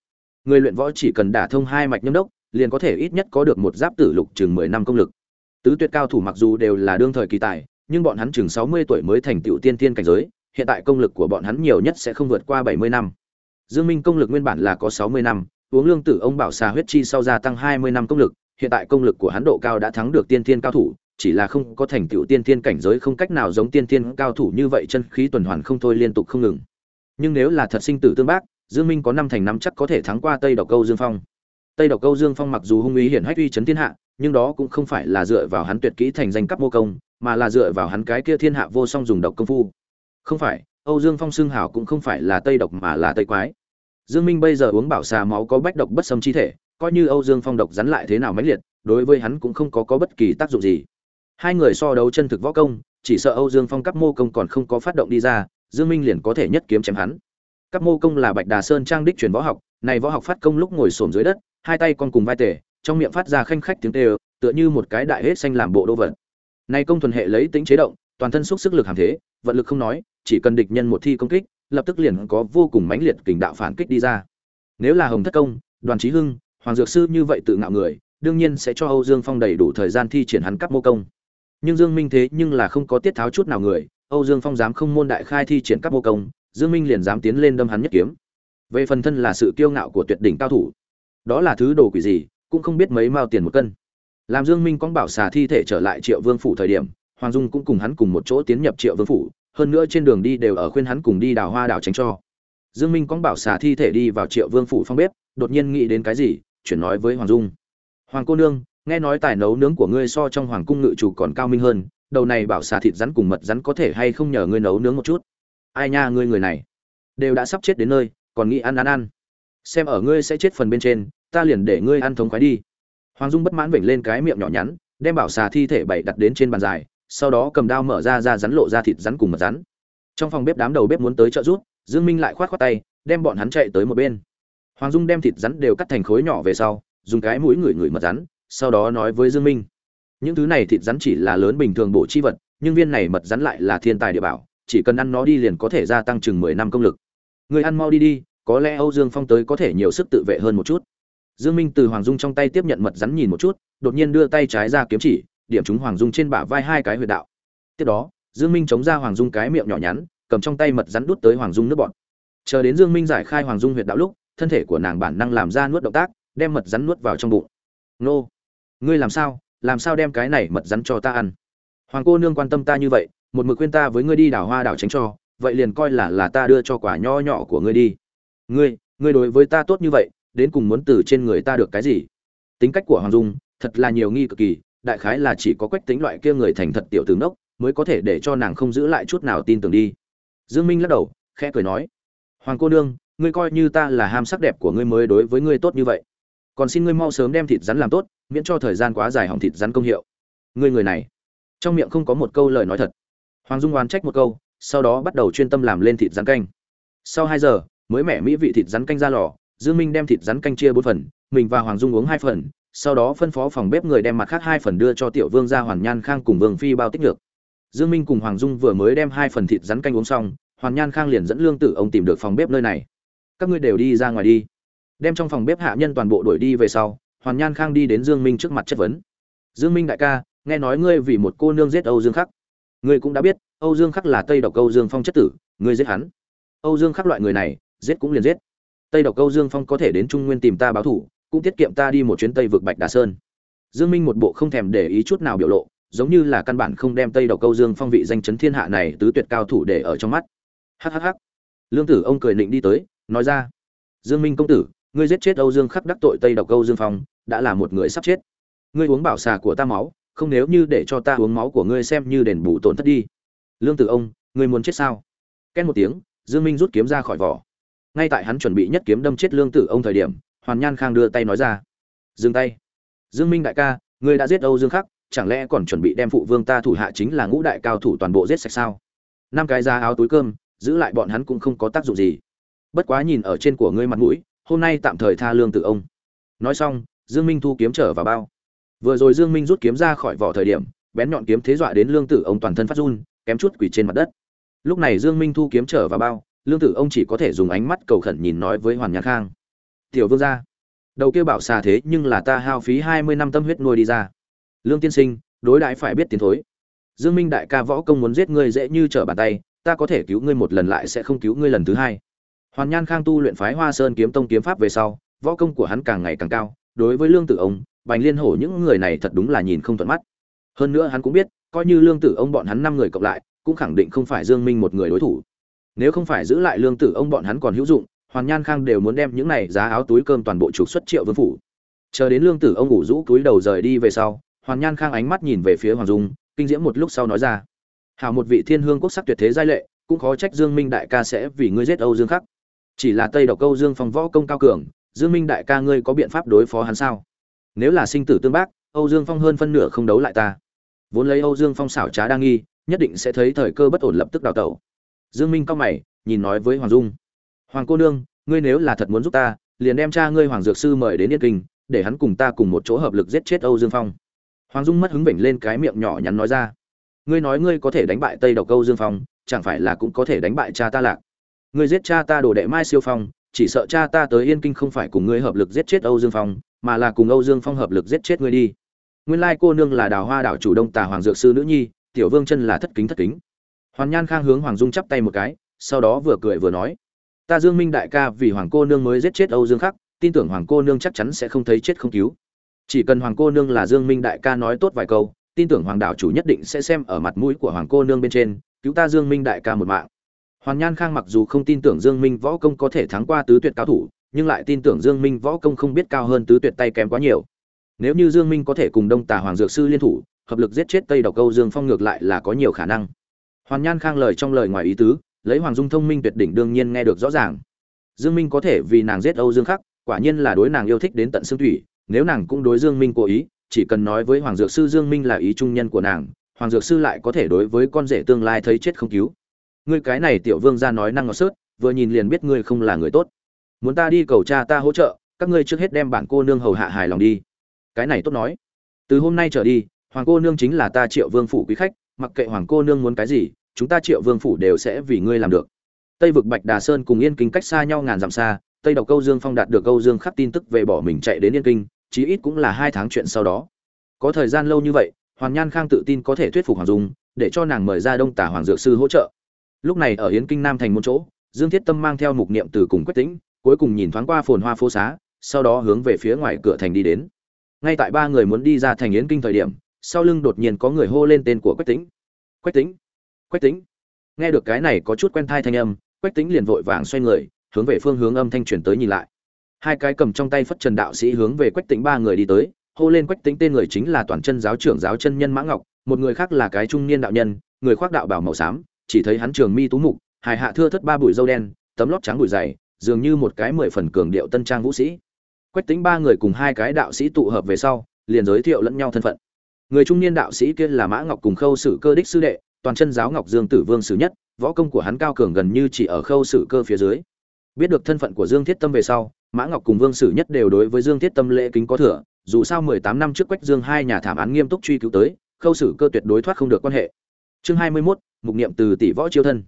Người luyện võ chỉ cần đả thông hai mạch nhâm đốc liền có thể ít nhất có được một giáp tử lục chừng mười năm công lực. Tứ tuyệt cao thủ mặc dù đều là đương thời kỳ tài nhưng bọn hắn chừng sáu mươi tuổi mới thành tựu tiên thiên cảnh giới hiện tại công lực của bọn hắn nhiều nhất sẽ không vượt qua bảy mươi năm. Dương minh công lực nguyên bản là có sáu mươi năm uống lương tử ông bảo xà huyết chi sau gia tăng 20 năm công lực, hiện tại công lực của hắn độ cao đã thắng được tiên thiên cao thủ, chỉ là không có thành tựu tiên thiên cảnh giới không cách nào giống tiên thiên cao thủ như vậy chân khí tuần hoàn không thôi liên tục không ngừng. Nhưng nếu là thật sinh tử tương bác, Dương Minh có năm thành năm chắc có thể thắng qua Tây Độc Câu Dương Phong. Tây Độc Câu Dương Phong mặc dù hung ý hiển hách uy chấn thiên hạ, nhưng đó cũng không phải là dựa vào hắn tuyệt kỹ thành danh cấp mô công, mà là dựa vào hắn cái kia thiên hạ vô song dùng độc công phu. Không phải, Âu Dương Phong xương hảo cũng không phải là Tây Độc mà là Tây Quái. Dương Minh bây giờ uống bảo xà máu có bách độc bất xâm chi thể, coi như Âu Dương Phong độc rắn lại thế nào mãnh liệt, đối với hắn cũng không có có bất kỳ tác dụng gì. Hai người so đấu chân thực võ công, chỉ sợ Âu Dương Phong cấp mô công còn không có phát động đi ra, Dương Minh liền có thể nhất kiếm chém hắn. Cấp mô công là Bạch Đà Sơn trang đích truyền võ học, này võ học phát công lúc ngồi xổm dưới đất, hai tay con cùng vai tề, trong miệng phát ra khanh khách tiếng kêu, tựa như một cái đại hết xanh làm bộ đô vật. Này công thuần hệ lấy tính chế động, toàn thân xúc sức lực hàm thế, vận lực không nói, chỉ cần địch nhân một thi công kích, lập tức liền có vô cùng mãnh liệt kình đạo phản kích đi ra. Nếu là Hồng Thất Công, Đoàn Chí Hưng, Hoàng Dược Sư như vậy tự ngạo người, đương nhiên sẽ cho Âu Dương Phong đầy đủ thời gian thi triển hắn cấp mô công. Nhưng Dương Minh thế nhưng là không có tiết tháo chút nào người, Âu Dương Phong dám không môn đại khai thi triển cấp mô công, Dương Minh liền dám tiến lên đâm hắn nhất kiếm. Về phần thân là sự kiêu ngạo của tuyệt đỉnh cao thủ, đó là thứ đồ quỷ gì, cũng không biết mấy mao tiền một cân. Làm Dương Minh quang bảo xà thi thể trở lại Triệu Vương phủ thời điểm, Hoàng Dung cũng cùng hắn cùng một chỗ tiến nhập Triệu Vương phủ, hơn nữa trên đường đi đều ở khuyên hắn cùng đi đào hoa đào tránh cho dương minh quang bảo xà thi thể đi vào triệu vương phủ phong bếp đột nhiên nghĩ đến cái gì chuyển nói với hoàng dung. Hoàng cô nương, nghe nói tài nấu nướng của ngươi so trong hoàng cung ngự chủ còn cao minh hơn, đầu này bảo xà thịt rắn cùng mật rắn có thể hay không nhờ ngươi nấu nướng một chút? Ai nha, ngươi người này, đều đã sắp chết đến nơi, còn nghĩ ăn ăn ăn. Xem ở ngươi sẽ chết phần bên trên, ta liền để ngươi ăn thống khoái đi. Hoàng dung bất mãn vểnh lên cái miệng nhỏ nhắn, đem bảo xà thi thể bày đặt đến trên bàn dài, sau đó cầm dao mở ra ra rắn lộ ra thịt rắn cùng mật rắn. Trong phòng bếp đám đầu bếp muốn tới trợ giúp, dương minh lại khoát khoát tay, đem bọn hắn chạy tới một bên hoàng dung đem thịt rắn đều cắt thành khối nhỏ về sau, dùng cái mũi ngửi ngửi mật rắn, sau đó nói với dương minh. Những thứ này thịt rắn chỉ là lớn bình thường bổ chi vật, nhưng viên này mật rắn lại là thiên tài địa bảo, chỉ cần ăn nó đi liền có thể gia tăng chừng 10 năm công lực. Người ăn mau đi đi, có lẽ âu dương phong tới có thể nhiều sức tự vệ hơn một chút. Dương minh từ hoàng dung trong tay tiếp nhận mật rắn nhìn một chút, đột nhiên đưa tay trái ra kiếm chỉ, điểm trúng hoàng dung trên bả vai hai cái huyệt đạo. Tiếp đó, dương minh chống ra hoàng dung cái miệng nhỏ nhắn, cầm trong tay mật rắn đút tới hoàng dung nước bọt. Chờ đến dương minh giải khai hoàng dung huyệt đạo lúc thân thể của nàng bản năng làm ra nuốt động tác, đem mật rắn nuốt vào trong bụng. Nô, ngươi làm sao? Làm sao đem cái này mật rắn cho ta ăn? Hoàng cô nương quan tâm ta như vậy, một mực khuyên ta với ngươi đi đảo hoa đảo tránh cho, vậy liền coi là là ta đưa cho quả nho nhỏ của ngươi đi. Ngươi ngươi đối với ta tốt như vậy, đến cùng muốn từ trên người ta được cái gì? Tính cách của hoàng dung, thật là nhiều nghi cực kỳ, đại khái là chỉ có quách tính loại kia người thành thật tiểu tướng đốc mới có thể để cho nàng không giữ lại chút nào tin tưởng đi. Dương minh lắc đầu, khẽ cười nói, hoàng cô nương ngươi coi như ta là ham sắc đẹp của ngươi mới đối với ngươi tốt như vậy. Còn xin ngươi mau sớm đem thịt rắn làm tốt, miễn cho thời gian quá dài hỏng thịt rắn công hiệu. Ngươi người này. Trong miệng không có một câu lời nói thật. Hoàng dung oán trách một câu, sau đó bắt đầu chuyên tâm làm lên thịt rắn canh. Sau hai giờ, mới mẻ mỹ vị thịt rắn canh ra lò, dương minh đem thịt rắn canh chia bốn phần, mình và hoàng dung uống hai phần, sau đó phân phó phòng bếp người đem mặt khác hai phần đưa cho tiểu vương gia hoàn nhan khang cùng vương phi bao tích được dương minh cùng hoàng dung vừa mới đem hai phần thịt rắn canh uống xong, hoàn nhan khang liền dẫn lương tử ông tìm được phòng bếp nơi này các ngươi đều đi ra ngoài đi. Đem trong phòng bếp hạ nhân toàn bộ đuổi đi về sau, hoàn nhan khang đi đến dương minh trước mặt chất vấn. Dương minh đại ca, nghe nói ngươi vì một cô nương giết âu dương khắc. Ngươi cũng đã biết, âu dương khắc là tây độc âu dương phong chất tử, ngươi giết hắn. Âu dương khắc loại người này, giết cũng liền giết. Tây độc âu dương phong có thể đến trung nguyên tìm ta báo thủ, cũng tiết kiệm ta đi một chuyến tây vực bạch đà sơn. Dương minh một bộ không thèm để ý chút nào biểu lộ, giống như là căn bản không đem tây độc câu dương phong vị danh chấn thiên hạ này tứ tuyệt cao thủ để ở trong mắt. Hhh lương tử ông cười nịnh đi tới nói ra, dương minh công tử, ngươi giết chết âu dương khắc đắc tội tây độc câu dương phong, đã là một người sắp chết. Ngươi uống bảo xà của ta máu, không nếu như để cho ta uống máu của ngươi xem như đền bù tổn thất đi. Lương tử ông, ngươi muốn chết sao? Két một tiếng, dương minh rút kiếm ra khỏi vỏ. Ngay tại hắn chuẩn bị nhất kiếm đâm chết lương tử ông thời điểm, hoàn nhan khang đưa tay nói ra, dừng tay. Dương minh đại ca, ngươi đã giết âu dương khắc, chẳng lẽ còn chuẩn bị đem phụ vương ta thủ hạ chính là ngũ đại cao thủ toàn bộ giết sạch sao? Năm cái da áo túi cơm, giữ lại bọn hắn cũng không có tác dụng gì bất quá nhìn ở trên của ngươi mặt mũi, hôm nay tạm thời tha lương tự ông. Nói xong, dương minh thu kiếm trở vào bao. Vừa rồi dương minh rút kiếm ra khỏi vỏ thời điểm, bén nhọn kiếm thế dọa đến lương tử ông toàn thân phát run, kém chút quỳ trên mặt đất. Lúc này dương minh thu kiếm trở vào bao, lương tử ông chỉ có thể dùng ánh mắt cầu khẩn nhìn nói với hoàn Nhạc khang. Tiểu vương gia, đầu kia bảo xà thế nhưng là ta hao phí 20 năm tâm huyết nuôi đi ra. Lương tiên sinh, đối đãi phải biết tiến thối. Dương minh đại ca võ công muốn giết ngươi dễ như trở bàn tay, ta có thể cứu ngươi một lần lại sẽ không cứu ngươi lần thứ hai hoàn nhan khang tu luyện phái hoa sơn kiếm tông kiếm pháp về sau, võ công của hắn càng ngày càng cao, đối với lương tử ông, bành liên hổ những người này thật đúng là nhìn không thuận mắt. Hơn nữa hắn cũng biết, coi như lương tử ông bọn hắn năm người cộng lại, cũng khẳng định không phải dương minh một người đối thủ. Nếu không phải giữ lại lương tử ông bọn hắn còn hữu dụng, hoàn nhan khang đều muốn đem những này giá áo túi cơm toàn bộ trục xuất triệu vương phủ. Chờ đến lương tử ông ngủ rũ túi đầu rời đi về sau, hoàn nhan khang ánh mắt nhìn về phía hoàng dung, kinh diễm một lúc sau nói ra, hảo một vị thiên hương quốc sắc tuyệt thế giai lệ, cũng khó trách dương minh đại ca sẽ vì ngươi giết âu dương khắc chỉ là tây độc câu dương phong võ công cao cường, dương minh đại ca ngươi có biện pháp đối phó hắn sao? Nếu là sinh tử tương bác, âu dương phong hơn phân nửa không đấu lại ta. Vốn lấy âu dương phong xảo trá đa nghi, nhất định sẽ thấy thời cơ bất ổn lập tức đào tẩu. Dương minh cao mày, nhìn nói với hoàng dung. Hoàng cô nương, ngươi nếu là thật muốn giúp ta, liền đem cha ngươi hoàng dược sư mời đến yên kinh, để hắn cùng ta cùng một chỗ hợp lực giết chết âu dương phong. Hoàng dung mất hứng vểnh lên cái miệng nhỏ nhắn nói ra. Ngươi nói ngươi có thể đánh bại tây độc câu dương phong, chẳng phải là cũng có thể đánh bại cha ta lạc? Ngươi giết cha ta đồ đệ mai siêu phong, chỉ sợ cha ta tới yên kinh không phải cùng ngươi hợp lực giết chết âu dương phong, mà là cùng âu dương phong hợp lực giết chết ngươi đi. Nguyên lai cô nương là đào hoa đảo chủ đông tà hoàng dược sư nữ nhi, tiểu vương chân là thất kính thất kính. Hoàn nhan khang hướng hoàng dung chắp tay một cái, sau đó vừa cười vừa nói, ta dương minh đại ca vì hoàng cô nương mới giết chết âu dương khắc, tin tưởng hoàng cô nương chắc chắn sẽ không thấy chết không cứu. Chỉ cần hoàng cô nương là dương minh đại ca nói tốt vài câu, tin tưởng hoàng đảo chủ nhất định sẽ xem ở mặt mũi của hoàng cô nương bên trên, cứu ta dương minh đại ca một mạng hoàn nhan khang mặc dù không tin tưởng dương minh võ công có thể thắng qua tứ tuyệt cao thủ nhưng lại tin tưởng dương minh võ công không biết cao hơn tứ tuyệt tay kém quá nhiều. Nếu như dương minh có thể cùng đông tà hoàng dược sư liên thủ hợp lực giết chết tây độc câu dương phong ngược lại là có nhiều khả năng. Hoàn nhan khang lời trong lời ngoài ý tứ lấy hoàng dung thông minh tuyệt đỉnh đương nhiên nghe được rõ ràng. Dương minh có thể vì nàng giết âu dương khắc quả nhiên là đối nàng yêu thích đến tận xương thủy nếu nàng cũng đối Dương Minh cố ý, chỉ cần nói với Hoàng Dược sư Dương Minh là ý trung nhân của nàng, Hoàng Dược sư lại có thể đối với con rể tương lai thấy chết không cứu. Ngươi cái này tiểu vương gia nói năng ngọt sớt, vừa nhìn liền biết ngươi không là người tốt. Muốn ta đi cầu cha ta hỗ trợ, các ngươi trước hết đem bản cô nương hầu hạ hài lòng đi. Cái này tốt nói. Từ hôm nay trở đi, Hoàng cô nương chính là ta Triệu Vương phủ quý khách, mặc kệ Hoàng cô nương muốn cái gì, chúng ta Triệu Vương phủ đều sẽ vì ngươi làm được. Tây vực Bạch Đà Sơn cùng Yên Kinh cách xa nhau ngàn dặm xa, Tây đọc Câu Dương Phong đạt được Câu Dương khắp tin tức về bỏ mình chạy đến Yên Kinh, chí ít cũng là hai tháng chuyện sau đó có thời gian lâu như vậy hoàn nhan khang tự tin có thể thuyết phục hoàng dung để cho nàng mời ra đông tả hoàng dược sư hỗ trợ lúc này ở yến kinh nam thành một chỗ, dương thiết tâm mang theo mục niệm từ cùng quyết tĩnh, cuối cùng nhìn thoáng qua phồn hoa phố xá, sau đó hướng về phía ngoài cửa thành đi đến. Ngay tại ba người muốn đi ra thành yến kinh thời điểm, sau lưng đột nhiên có người hô lên tên của quách tĩnh. Quách tĩnh quách tĩnh. Nghe được cái này có chút quen thai thanh âm, quách tĩnh liền vội vàng xoay người, hướng về phương hướng âm thanh truyền tới nhìn lại. Hai cái cầm trong tay phất trần đạo sĩ hướng về quách tĩnh ba người đi tới, hô lên quách tĩnh tên người chính là toàn chân giáo trưởng giáo chân nhân mã ngọc, một người khác là cái trung niên đạo nhân, người khoác đạo bảo màu xám chỉ thấy hắn trường mi tú mục hài hạ thưa thất ba bụi dâu đen tấm lót trắng bụi dày dường như một cái mười phần cường điệu tân trang vũ sĩ. Quách tĩnh ba người cùng hai cái đạo sĩ tụ hợp về sau liền giới thiệu lẫn nhau thân phận. Người trung niên đạo sĩ kia là mã ngọc cùng khâu sử cơ đích sư đệ toàn chân giáo ngọc dương tử vương sử nhất võ công của hắn cao cường gần như chỉ ở khâu sử cơ phía dưới. Biết được thân phận của dương thiết tâm về sau mã ngọc cùng vương sử nhất đều đối với dương thiết tâm lễ kính có thừa dù sao mười tám năm trước quách dương hai nhà thảm án nghiêm túc truy cứu tới khâu sử cơ tuyệt đối thoát không được quan hệ. Chương hai mươi 21, mục niệm từ tỷ võ chiêu thân.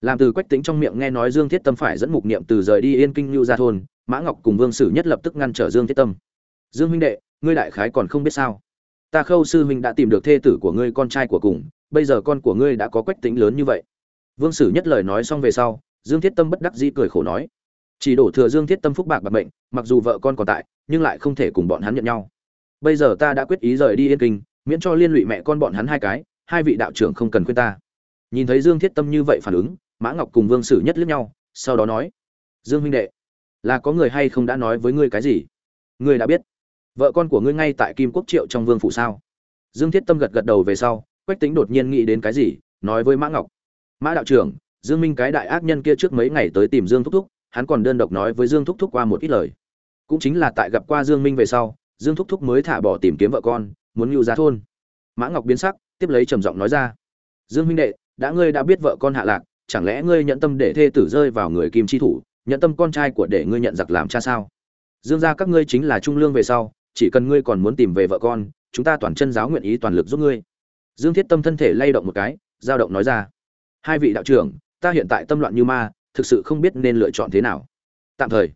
Làm từ quách tính trong miệng nghe nói dương thiết tâm phải dẫn mục niệm từ rời đi yên kinh lưu ra thôn, mã ngọc cùng vương sử nhất lập tức ngăn trở dương thiết tâm. Dương huynh đệ, ngươi đại khái còn không biết sao? Ta khâu sư huynh đã tìm được thê tử của ngươi, con trai của cùng, bây giờ con của ngươi đã có quách tính lớn như vậy. Vương sử nhất lời nói xong về sau, dương thiết tâm bất đắc dĩ cười khổ nói. Chỉ đổ thừa dương thiết tâm phúc bạc bạc bệnh mặc dù vợ con còn tại, nhưng lại không thể cùng bọn hắn nhận nhau. Bây giờ ta đã quyết ý rời đi yên kinh, miễn cho liên lụy mẹ con bọn hắn hai cái, hai vị đạo trưởng không cần khuyên ta nhìn thấy dương thiết tâm như vậy phản ứng, mã ngọc cùng vương sử nhất liếc nhau, sau đó nói, dương huynh đệ, là có người hay không đã nói với ngươi cái gì? Ngươi đã biết. Vợ con của ngươi ngay tại kim quốc triệu trong vương phủ sao? Dương thiết tâm gật gật đầu về sau, quách tính đột nhiên nghĩ đến cái gì, nói với mã ngọc, mã đạo trưởng, dương minh cái đại ác nhân kia trước mấy ngày tới tìm dương thúc thúc, hắn còn đơn độc nói với dương thúc thúc qua một ít lời. Cũng chính là tại gặp qua dương minh về sau, dương thúc thúc mới thả bỏ tìm kiếm vợ con, muốn lưu ra thôn. Mã ngọc biến sắc, tiếp lấy trầm giọng nói ra, dương huynh đệ đã ngươi đã biết vợ con hạ lạc, chẳng lẽ ngươi nhận tâm để thê tử rơi vào người kim chi thủ, nhận tâm con trai của để ngươi nhận giặc làm cha sao? Dương gia các ngươi chính là trung lương về sau, chỉ cần ngươi còn muốn tìm về vợ con, chúng ta toàn chân giáo nguyện ý toàn lực giúp ngươi. Dương thiết tâm thân thể lay động một cái, dao động nói ra. Hai vị đạo trưởng, ta hiện tại tâm loạn như ma, thực sự không biết nên lựa chọn thế nào. Tạm thời.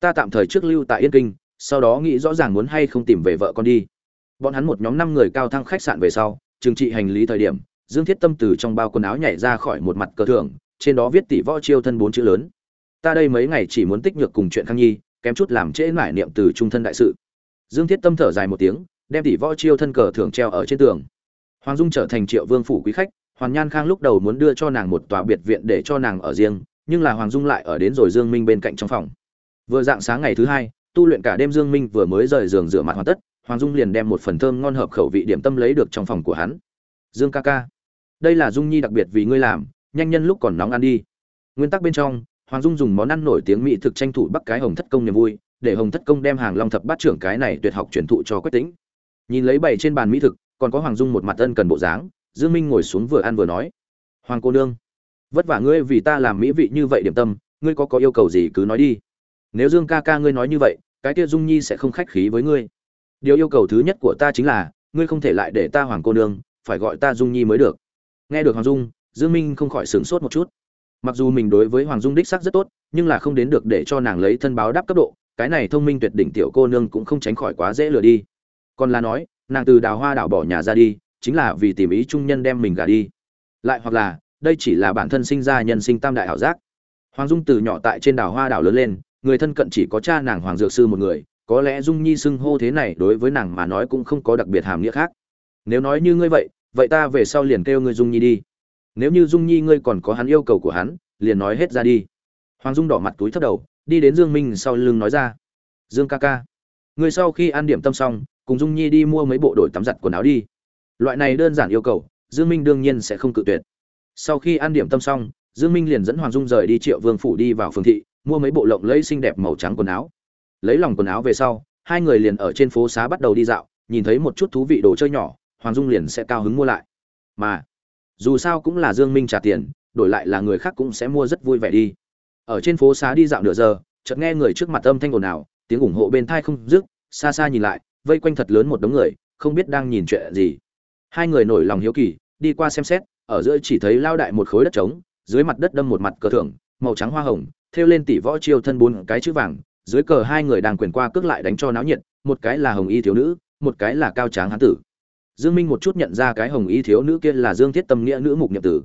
Ta tạm thời trước lưu tại yên kinh, sau đó nghĩ rõ ràng muốn hay không tìm về vợ con đi. Bọn hắn một nhóm năm người cao thăng khách sạn về sau, trừng trị hành lý thời điểm dương thiết tâm từ trong bao quần áo nhảy ra khỏi một mặt cờ thưởng, trên đó viết tỷ võ chiêu thân bốn chữ lớn. Ta đây mấy ngày chỉ muốn tích nhược cùng chuyện khang nhi, kém chút làm trễ mải niệm từ trung thân đại sự. Dương thiết tâm thở dài một tiếng, đem tỷ võ chiêu thân cờ thưởng treo ở trên tường. Hoàng dung trở thành triệu vương phủ quý khách, hoàng nhan khang lúc đầu muốn đưa cho nàng một tòa biệt viện để cho nàng ở riêng, nhưng là hoàng dung lại ở đến rồi dương minh bên cạnh trong phòng. Vừa dạng sáng ngày thứ hai, tu luyện cả đêm dương minh vừa mới rời giường rửa mặt hoàn tất, hoàng dung liền đem một phần thơm ngon hợp khẩu vị điểm tâm lấy được trong phòng của hắn. Dương ca ca đây là dung nhi đặc biệt vì ngươi làm, nhanh nhân lúc còn nóng ăn đi. Nguyên tắc bên trong, hoàng dung dùng món ăn nổi tiếng mỹ thực tranh thủ bắc cái hồng thất công niềm vui, để hồng thất công đem hàng long thập bát trưởng cái này tuyệt học truyền thụ cho quách tĩnh. Nhìn lấy bày trên bàn mỹ thực, còn có hoàng dung một mặt ân cần bộ dáng, dương minh ngồi xuống vừa ăn vừa nói. Hoàng cô nương, vất vả ngươi vì ta làm mỹ vị như vậy điểm tâm, ngươi có có yêu cầu gì cứ nói đi. Nếu dương ca ca ngươi nói như vậy, cái kia dung nhi sẽ không khách khí với ngươi. Điều yêu cầu thứ nhất của ta chính là, ngươi không thể lại để ta hoàng cô nương, phải gọi ta dung nhi mới được nghe được hoàng dung, dương minh không khỏi sửng sốt một chút. Mặc dù mình đối với hoàng dung đích sắc rất tốt, nhưng là không đến được để cho nàng lấy thân báo đáp cấp độ, cái này thông minh tuyệt đỉnh tiểu cô nương cũng không tránh khỏi quá dễ lừa đi. Còn là nói, nàng từ đào hoa đảo bỏ nhà ra đi, chính là vì tìm ý trung nhân đem mình gả đi. Lại hoặc là, đây chỉ là bản thân sinh ra nhân sinh tam đại hảo giác. Hoàng dung từ nhỏ tại trên đảo hoa đảo lớn lên, người thân cận chỉ có cha nàng hoàng dược sư một người, có lẽ dung nhi xưng hô thế này đối với nàng mà nói cũng không có đặc biệt hàm nghĩa khác. Nếu nói như ngươi vậy vậy ta về sau liền kêu ngươi dung nhi đi. Nếu như dung nhi ngươi còn có hắn yêu cầu của hắn, liền nói hết ra đi. Hoàng dung đỏ mặt túi thấp đầu, đi đến dương minh sau lưng nói ra. Dương ca ca, ngươi sau khi ăn điểm tâm xong, cùng dung nhi đi mua mấy bộ đổi tắm giặt quần áo đi. Loại này đơn giản yêu cầu, dương minh đương nhiên sẽ không cự tuyệt. Sau khi ăn điểm tâm xong, dương minh liền dẫn hoàng dung rời đi triệu vương phủ đi vào phường thị, mua mấy bộ lộng lẫy xinh đẹp màu trắng quần áo. Lấy lòng quần áo về sau, hai người liền ở trên phố xá bắt đầu đi dạo, nhìn thấy một chút thú vị đồ chơi nhỏ hoàng dung liền sẽ cao hứng mua lại. Mà, dù sao cũng là dương minh trả tiền, đổi lại là người khác cũng sẽ mua rất vui vẻ đi. Ở trên phố xá đi dạo nửa giờ, chợt nghe người trước mặt âm thanh ồn ào, tiếng ủng hộ bên thai không dứt, xa xa nhìn lại, vây quanh thật lớn một đống người, không biết đang nhìn chuyện gì. Hai người nổi lòng hiếu kỳ, đi qua xem xét, ở giữa chỉ thấy lao đại một khối đất trống, dưới mặt đất đâm một mặt cờ thưởng, màu trắng hoa hồng, thêu lên tỷ võ chiêu thân bốn cái chữ vàng, dưới cờ hai người đang quyền qua cước lại đánh cho náo nhiệt, một cái là hồng y thiếu nữ, một cái là cao tráng hán tử dương minh một chút nhận ra cái hồng y thiếu nữ kia là dương thiết tâm nghĩa nữ mục niệm tử.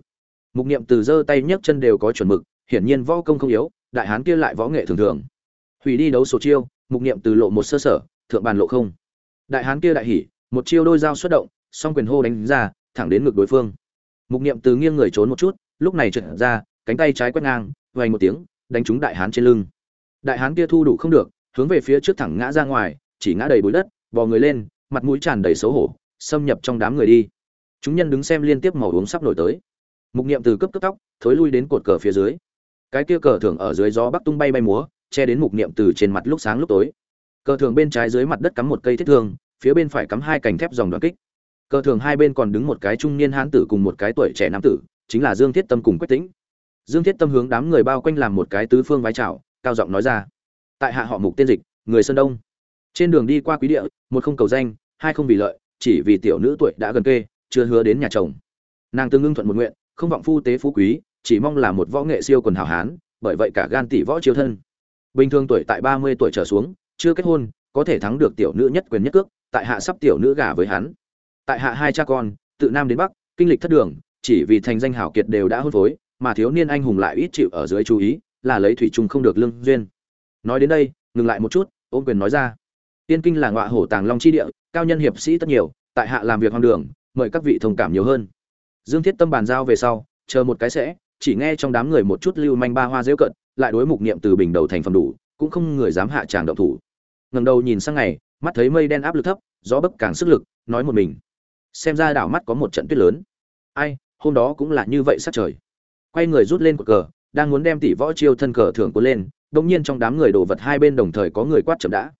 Mục niệm tử giơ tay nhấc chân đều có chuẩn mực, hiển nhiên võ công không yếu, đại hán kia lại võ nghệ thường thường. Hủy đi đấu số chiêu, mục niệm từ lộ một sơ sở, thượng bàn lộ không. Đại hán kia đại hỉ, một chiêu đôi dao xuất động, song quyền hô đánh ra, thẳng đến ngực đối phương. Mục niệm từ nghiêng người trốn một chút, lúc này trượt ra, cánh tay trái quét ngang vang một tiếng, đánh trúng đại hán trên lưng. Đại hán kia thu đủ không được, hướng về phía trước thẳng ngã ra ngoài, chỉ ngã đầy bụi đất, bò người lên, mặt mũi tràn đầy xấu hổ xâm nhập trong đám người đi. Chúng nhân đứng xem liên tiếp màu uống sắp nổi tới. Mục niệm từ cấp cấp tóc, thối lui đến cột cờ phía dưới. Cái kia cờ thường ở dưới gió bắc tung bay bay múa, che đến mục niệm từ trên mặt lúc sáng lúc tối. Cờ thường bên trái dưới mặt đất cắm một cây thiết thương, phía bên phải cắm hai cành thép dòng đoạn kích. Cờ thường hai bên còn đứng một cái trung niên hán tử cùng một cái tuổi trẻ nam tử, chính là dương thiết tâm cùng quách tĩnh. Dương thiết tâm hướng đám người bao quanh làm một cái tứ phương vái chào, cao giọng nói ra. Tại hạ họ mục tiên dịch, người sơn đông. Trên đường đi qua quý địa, một không cầu danh, hai không vì lợi chỉ vì tiểu nữ tuổi đã gần kê, chưa hứa đến nhà chồng. Nàng tương ngưng thuận một nguyện, không vọng phu tế phú quý, chỉ mong là một võ nghệ siêu quần hào hán, bởi vậy cả gan tỷ võ chiêu thân. Bình thường tuổi tại ba mươi tuổi trở xuống, chưa kết hôn, có thể thắng được tiểu nữ nhất quyền nhất cước, tại hạ sắp tiểu nữ gả với hắn. Tại hạ hai cha con, tự nam đến bắc, kinh lịch thất đường, chỉ vì thành danh hảo kiệt đều đã hôn phối, mà thiếu niên anh hùng lại ít chịu ở dưới chú ý, là lấy thủy trung không được lương duyên. Nói đến đây, ngừng lại một chút, ôm quyền nói ra tiên kinh là ngọa hổ tàng long chi địa, cao nhân hiệp sĩ tất nhiều, tại hạ làm việc hoang đường, mời các vị thông cảm nhiều hơn. Dương thiết tâm bàn giao về sau, chờ một cái sẽ, chỉ nghe trong đám người một chút lưu manh ba hoa dễu cận, lại đối mục niệm từ bình đầu thành phẩm đủ, cũng không người dám hạ tràng động thủ. Ngẩng đầu nhìn sang ngày, mắt thấy mây đen áp lực thấp, gió bấc càng sức lực, nói một mình. Xem ra đảo mắt có một trận tuyết lớn. Ai, hôm đó cũng là như vậy sát trời. Quay người rút lên cột cờ, đang muốn đem tỷ võ chiêu thân cờ thưởng cuốn lên, đột nhiên trong đám người đồ vật hai bên đồng thời có người quát chậm đã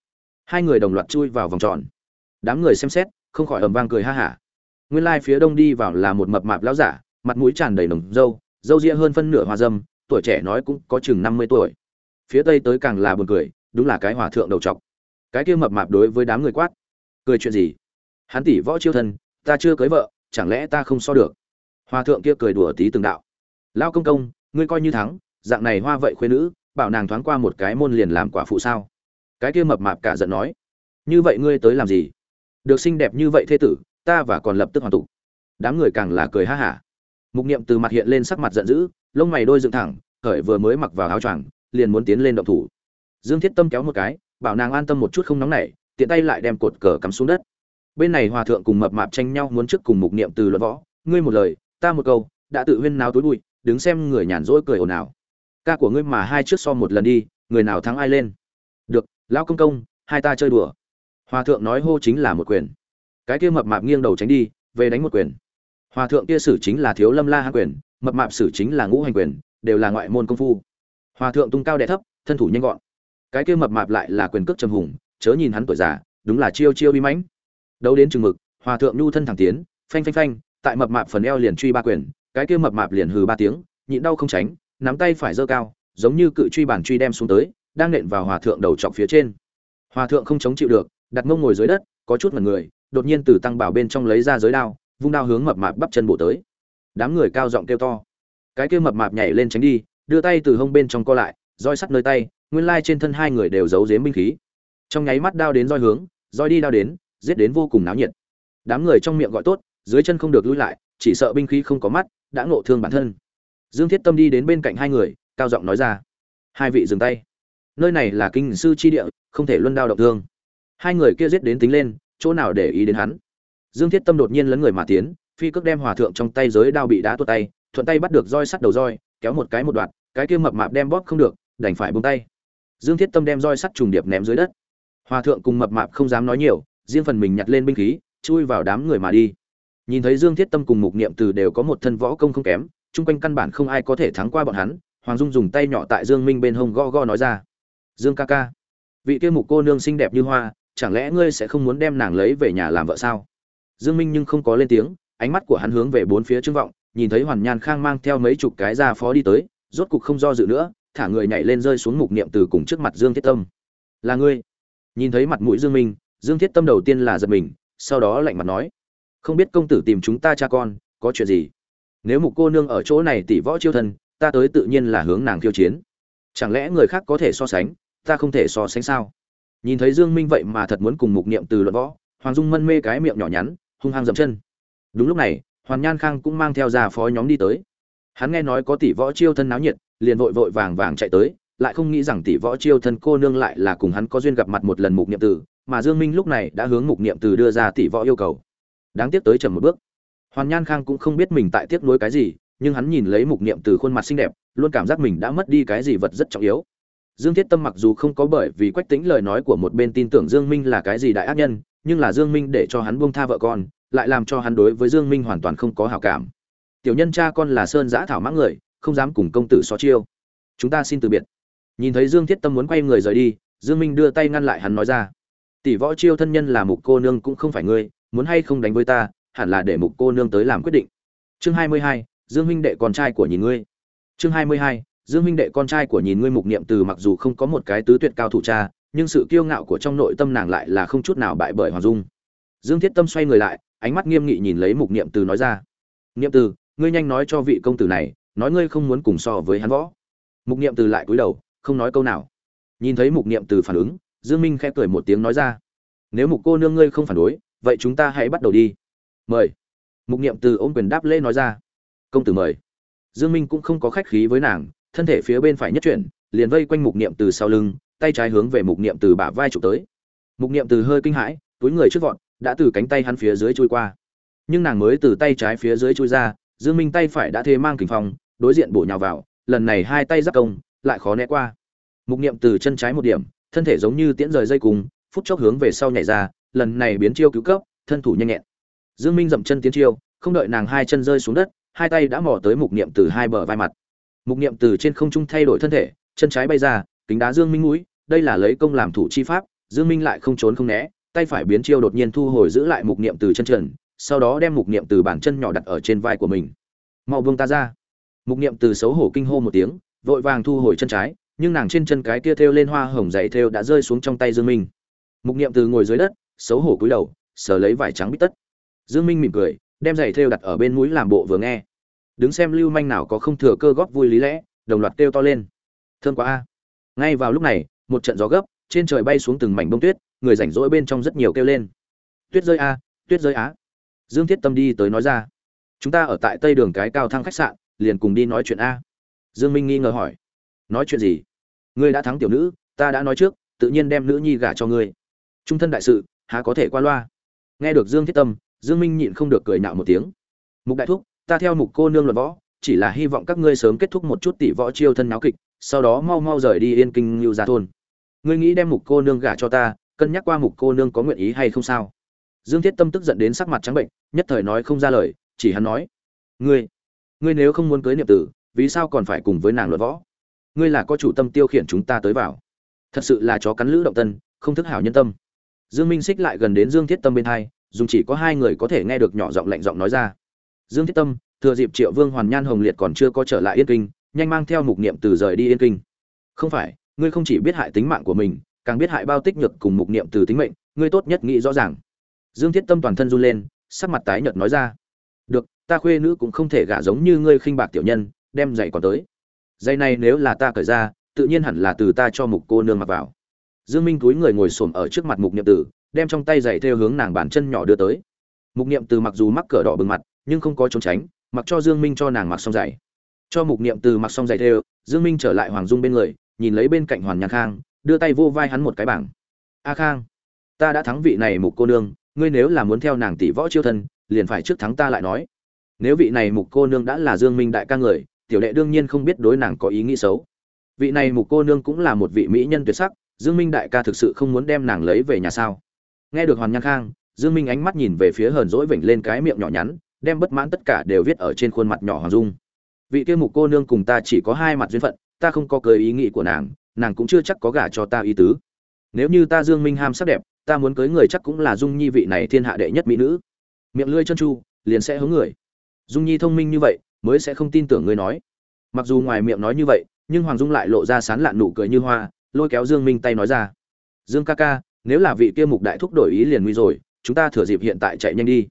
hai người đồng loạt chui vào vòng tròn. Đám người xem xét, không khỏi ầm vang cười ha hả. Nguyên lai phía đông đi vào là một mập mạp lão giả, mặt mũi tràn đầy nồng râu râu ria hơn phân nửa hoa dâm, tuổi trẻ nói cũng có chừng năm mươi tuổi. Phía tây tới càng là buồn cười, đúng là cái hòa thượng đầu trọc. Cái kia mập mạp đối với đám người quát. Cười chuyện gì? Hắn tỷ võ chiêu thân, ta chưa cưới vợ, chẳng lẽ ta không so được? Hòa thượng kia cười đùa tí từng đạo. Lao công công, ngươi coi như thắng, dạng này hoa vậy khuyên nữ, bảo nàng thoáng qua một cái môn liền làm quả phụ sao? Cái kia mập mạp cả giận nói, như vậy ngươi tới làm gì? Được xinh đẹp như vậy thê tử, ta và còn lập tức hoàn tục. Đám người càng là cười ha hả. Mục niệm từ mặt hiện lên sắc mặt giận dữ, lông mày đôi dựng thẳng khởi vừa mới mặc vào áo choàng, liền muốn tiến lên động thủ. Dương thiết tâm kéo một cái, bảo nàng an tâm một chút không nóng nảy, tiện tay lại đem cột cờ cắm xuống đất. Bên này hòa thượng cùng mập mạp tranh nhau muốn trước cùng mục niệm từ luận võ. Ngươi một lời, ta một câu, đã tự huyên náo tối bụi, đứng xem người nhàn rỗi cười ồn ào. Ca của ngươi mà hai trước so một lần đi, người nào thắng ai lên? Lão công công, hai ta chơi đùa. Hòa thượng nói hô chính là một quyền. Cái kia mập mạp nghiêng đầu tránh đi, về đánh một quyền. Hòa thượng kia xử chính là thiếu lâm la hạ quyền, mập mạp xử chính là ngũ hành quyền, đều là ngoại môn công phu. Hòa thượng tung cao đẻ thấp, thân thủ nhanh gọn. Cái kia mập mạp lại là quyền cước trầm hùng, chớ nhìn hắn tuổi già, đúng là chiêu chiêu bi mãnh. Đấu đến chừng mực, hòa thượng nhu thân thẳng tiến, phanh phanh phanh, tại mập mạp phần eo liền truy ba quyền, cái kia mập mạp liền hừ ba tiếng, nhịn đau không tránh, nắm tay phải giơ cao, giống như cự truy bản truy đem xuống tới đang nện vào hòa thượng đầu chọc phía trên. Hòa thượng không chống chịu được, đặt mông ngồi dưới đất, có chút mật người, đột nhiên từ tăng bảo bên trong lấy ra giới đao, vung đao hướng mập mạp bắp chân bổ tới. Đám người cao giọng kêu to. Cái kia mập mạp nhảy lên tránh đi, đưa tay từ hông bên trong co lại, roi sắt nơi tay, nguyên lai trên thân hai người đều giấu giếm binh khí. Trong nháy mắt đao đến roi hướng, roi đi đao đến, giết đến vô cùng náo nhiệt. Đám người trong miệng gọi tốt, dưới chân không được lui lại, chỉ sợ binh khí không có mắt, đã ngộ thương bản thân. Dương thiết tâm đi đến bên cạnh hai người, cao giọng nói ra. Hai vị dừng tay nơi này là kinh sư chi địa, không thể luân đao động thương. Hai người kia giết đến tính lên, chỗ nào để ý đến hắn? Dương thiết tâm đột nhiên lấn người mà tiến, phi cước đem hòa thượng trong tay giới đao bị đá tuột tay, thuận tay bắt được roi sắt đầu roi, kéo một cái một đoạn, cái kia mập mạp đem bóp không được, đành phải buông tay. Dương thiết tâm đem roi sắt trùng điệp ném dưới đất. Hòa thượng cùng mập mạp không dám nói nhiều, riêng phần mình nhặt lên binh khí, chui vào đám người mà đi. Nhìn thấy dương thiết tâm cùng mục niệm từ đều có một thân võ công không kém, chung quanh căn bản không ai có thể thắng qua bọn hắn, hoàng dung dùng tay nhỏ tại dương minh bên hông go go nói ra dương ca ca. Vị kia mục cô nương xinh đẹp như hoa, chẳng lẽ ngươi sẽ không muốn đem nàng lấy về nhà làm vợ sao? Dương minh nhưng không có lên tiếng, ánh mắt của hắn hướng về bốn phía trưng vọng, nhìn thấy hoàn nhan khang mang theo mấy chục cái ra phó đi tới, rốt cục không do dự nữa, thả người nhảy lên rơi xuống mục niệm từ cùng trước mặt dương thiết tâm. Là ngươi? Nhìn thấy mặt mũi dương minh, dương thiết tâm đầu tiên là giật mình, sau đó lạnh mặt nói, không biết công tử tìm chúng ta cha con, có chuyện gì? Nếu mục cô nương ở chỗ này tỷ võ chiêu thân, ta tới tự nhiên là hướng nàng khiêu chiến. Chẳng lẽ người khác có thể so sánh? Ta không thể so sánh sao. Nhìn thấy dương minh vậy mà thật muốn cùng mục niệm từ luận võ, hoàng dung mân mê cái miệng nhỏ nhắn, hung hăng dậm chân. Đúng lúc này, hoàn nhan khang cũng mang theo già phó nhóm đi tới. Hắn nghe nói có tỷ võ chiêu thân náo nhiệt, liền vội vội vàng vàng chạy tới, lại không nghĩ rằng tỷ võ chiêu thân cô nương lại là cùng hắn có duyên gặp mặt một lần mục niệm từ, mà dương minh lúc này đã hướng mục niệm từ đưa ra tỷ võ yêu cầu. Đáng tiếc tới chậm một bước. Hoàn nhan khang cũng không biết mình tại tiếc nuối cái gì, nhưng hắn nhìn lấy mục niệm từ khuôn mặt xinh đẹp, luôn cảm giác mình đã mất đi cái gì vật rất trọng yếu dương thiết tâm mặc dù không có bởi vì quách tĩnh lời nói của một bên tin tưởng dương minh là cái gì đại ác nhân nhưng là dương minh để cho hắn buông tha vợ con lại làm cho hắn đối với dương minh hoàn toàn không có hảo cảm. Tiểu nhân cha con là sơn giã thảo mã người không dám cùng công tử so chiêu. Chúng ta xin từ biệt. Nhìn thấy dương thiết tâm muốn quay người rời đi dương minh đưa tay ngăn lại hắn nói ra. Tỷ võ chiêu thân nhân là mục cô nương cũng không phải ngươi muốn hay không đánh với ta hẳn là để mục cô nương tới làm quyết định. Chương 22, dương huynh đệ con trai của nhìn ngươi. Chương 22, dương huynh đệ con trai của nhìn ngươi mục niệm từ mặc dù không có một cái tứ tuyệt cao thủ cha, nhưng sự kiêu ngạo của trong nội tâm nàng lại là không chút nào bại bởi hoàng dung. Dương thiết tâm xoay người lại, ánh mắt nghiêm nghị nhìn lấy mục niệm từ nói ra. Niệm từ, ngươi nhanh nói cho vị công tử này, nói ngươi không muốn cùng so với hắn võ. Mục niệm từ lại cúi đầu, không nói câu nào. Nhìn thấy mục niệm từ phản ứng, dương minh khẽ cười một tiếng nói ra. Nếu mục cô nương ngươi không phản đối, vậy chúng ta hãy bắt đầu đi. Mời. Mục niệm từ ôm quyền đáp lễ nói ra. Công tử mời. Dương minh cũng không có khách khí với nàng thân thể phía bên phải nhất chuyển, liền vây quanh mục niệm từ sau lưng, tay trái hướng về mục niệm từ bả vai chụp tới. Mục niệm từ hơi kinh hãi, túi người trước vọt, đã từ cánh tay hắn phía dưới chui qua. Nhưng nàng mới từ tay trái phía dưới chui ra, dương minh tay phải đã thế mang kình phong, đối diện bổ nhào vào, lần này hai tay giáp công, lại khó né qua. Mục niệm từ chân trái một điểm, thân thể giống như tiễn rời dây cùng, phút chốc hướng về sau nhảy ra, lần này biến chiêu cứu cấp, thân thủ nhanh nhẹn. Dương minh dậm chân tiến chiêu, không đợi nàng hai chân rơi xuống đất, hai tay đã mò tới mục niệm từ hai bờ vai mặt mục niệm từ trên không trung thay đổi thân thể, chân trái bay ra, kính đá dương minh mũi, đây là lấy công làm thủ chi pháp, dương minh lại không trốn không né, tay phải biến chiêu đột nhiên thu hồi giữ lại mục niệm từ chân trần, sau đó đem mục niệm từ bàn chân nhỏ đặt ở trên vai của mình. Mau Vương ta ra. Mục niệm từ xấu hổ kinh hô một tiếng, vội vàng thu hồi chân trái, nhưng nàng trên chân cái kia thêu lên hoa hồng dày thêu đã rơi xuống trong tay dương minh. Mục niệm từ ngồi dưới đất, xấu hổ cúi đầu, sờ lấy vải trắng bít tất. Dương minh mỉm cười, đem giày thêu đặt ở bên mũi làm bộ vừa nghe đứng xem lưu manh nào có không thừa cơ góp vui lý lẽ, đồng loạt kêu to lên. Thương quá a. Ngay vào lúc này, một trận gió gấp, trên trời bay xuống từng mảnh bông tuyết, người rảnh rỗi bên trong rất nhiều kêu lên. Tuyết rơi a, tuyết rơi á. Dương thiết tâm đi tới nói ra. Chúng ta ở tại tây đường cái cao thang khách sạn, liền cùng đi nói chuyện a. Dương minh nghi ngờ hỏi. Nói chuyện gì? Ngươi đã thắng tiểu nữ, ta đã nói trước, tự nhiên đem nữ nhi gả cho ngươi. Trung thân đại sự, há có thể qua loa. Nghe được dương thiết tâm, dương minh nhịn không được cười nạo một tiếng. Mục đại thúc ta theo mục cô nương luận võ, chỉ là hy vọng các ngươi sớm kết thúc một chút tỷ võ chiêu thân náo kịch, sau đó mau mau rời đi yên kinh lưu gia thôn. Ngươi nghĩ đem mục cô nương gả cho ta, cân nhắc qua mục cô nương có nguyện ý hay không sao? Dương thiết tâm tức giận đến sắc mặt trắng bệnh, nhất thời nói không ra lời, chỉ hắn nói, ngươi ngươi nếu không muốn cưới niệm tử, vì sao còn phải cùng với nàng luận võ? Ngươi là có chủ tâm tiêu khiển chúng ta tới vào. Thật sự là chó cắn lữ động tân, không thức hảo nhân tâm. Dương minh xích lại gần đến dương thiết tâm bên hai, dùng chỉ có hai người có thể nghe được nhỏ giọng lạnh giọng nói ra dương thiết tâm, thừa dịp triệu vương hoàn nhan hồng liệt còn chưa có trở lại yên kinh, nhanh mang theo mục niệm từ rời đi yên kinh. Không phải, ngươi không chỉ biết hại tính mạng của mình, càng biết hại bao tích nhược cùng mục niệm từ tính mệnh, ngươi tốt nhất nghĩ rõ ràng. Dương thiết tâm toàn thân run lên, sắc mặt tái nhợt nói ra. Được, ta khuê nữ cũng không thể gả giống như ngươi khinh bạc tiểu nhân, đem giày còn tới. Giày này nếu là ta cởi ra, tự nhiên hẳn là từ ta cho mục cô nương mặc vào. Dương minh túi người ngồi xổm ở trước mặt mục niệm tử đem trong tay giày theo hướng nàng bàn chân nhỏ đưa tới. Mục niệm từ mặc dù mắc cỡ đỏ bừng mặt nhưng không có trốn tránh, mặc cho dương minh cho nàng mặc xong giày. Cho mục niệm từ mặc xong giày theo, dương minh trở lại hoàng dung bên người, nhìn lấy bên cạnh hoàn Nhạc khang, đưa tay vô vai hắn một cái bảng. A khang, ta đã thắng vị này mục cô nương, ngươi nếu là muốn theo nàng tỷ võ chiêu thân, liền phải trước thắng ta lại nói. Nếu vị này mục cô nương đã là dương minh đại ca người, tiểu đệ đương nhiên không biết đối nàng có ý nghĩ xấu. Vị này mục cô nương cũng là một vị mỹ nhân tuyệt sắc, dương minh đại ca thực sự không muốn đem nàng lấy về nhà sao? Nghe được hoàn nhan khang, dương minh ánh mắt nhìn về phía hờn dỗi vểnh lên cái miệng nhỏ nhắn đem bất mãn tất cả đều viết ở trên khuôn mặt nhỏ hoàng dung. Vị kia mục cô nương cùng ta chỉ có hai mặt duyên phận, ta không có cười ý nghĩ của nàng nàng cũng chưa chắc có gả cho ta ý tứ. Nếu như ta dương minh ham sắc đẹp, ta muốn cưới người chắc cũng là dung nhi vị này thiên hạ đệ nhất mỹ nữ. Miệng lưỡi chân chu, liền sẽ hướng người. Dung nhi thông minh như vậy, mới sẽ không tin tưởng ngươi nói. Mặc dù ngoài miệng nói như vậy, nhưng hoàng dung lại lộ ra sán lạn nụ cười như hoa, lôi kéo dương minh tay nói ra. Dương ca ca, nếu là vị kia mục đại thúc đổi ý liền nguy rồi, chúng ta thừa dịp hiện tại chạy nhanh đi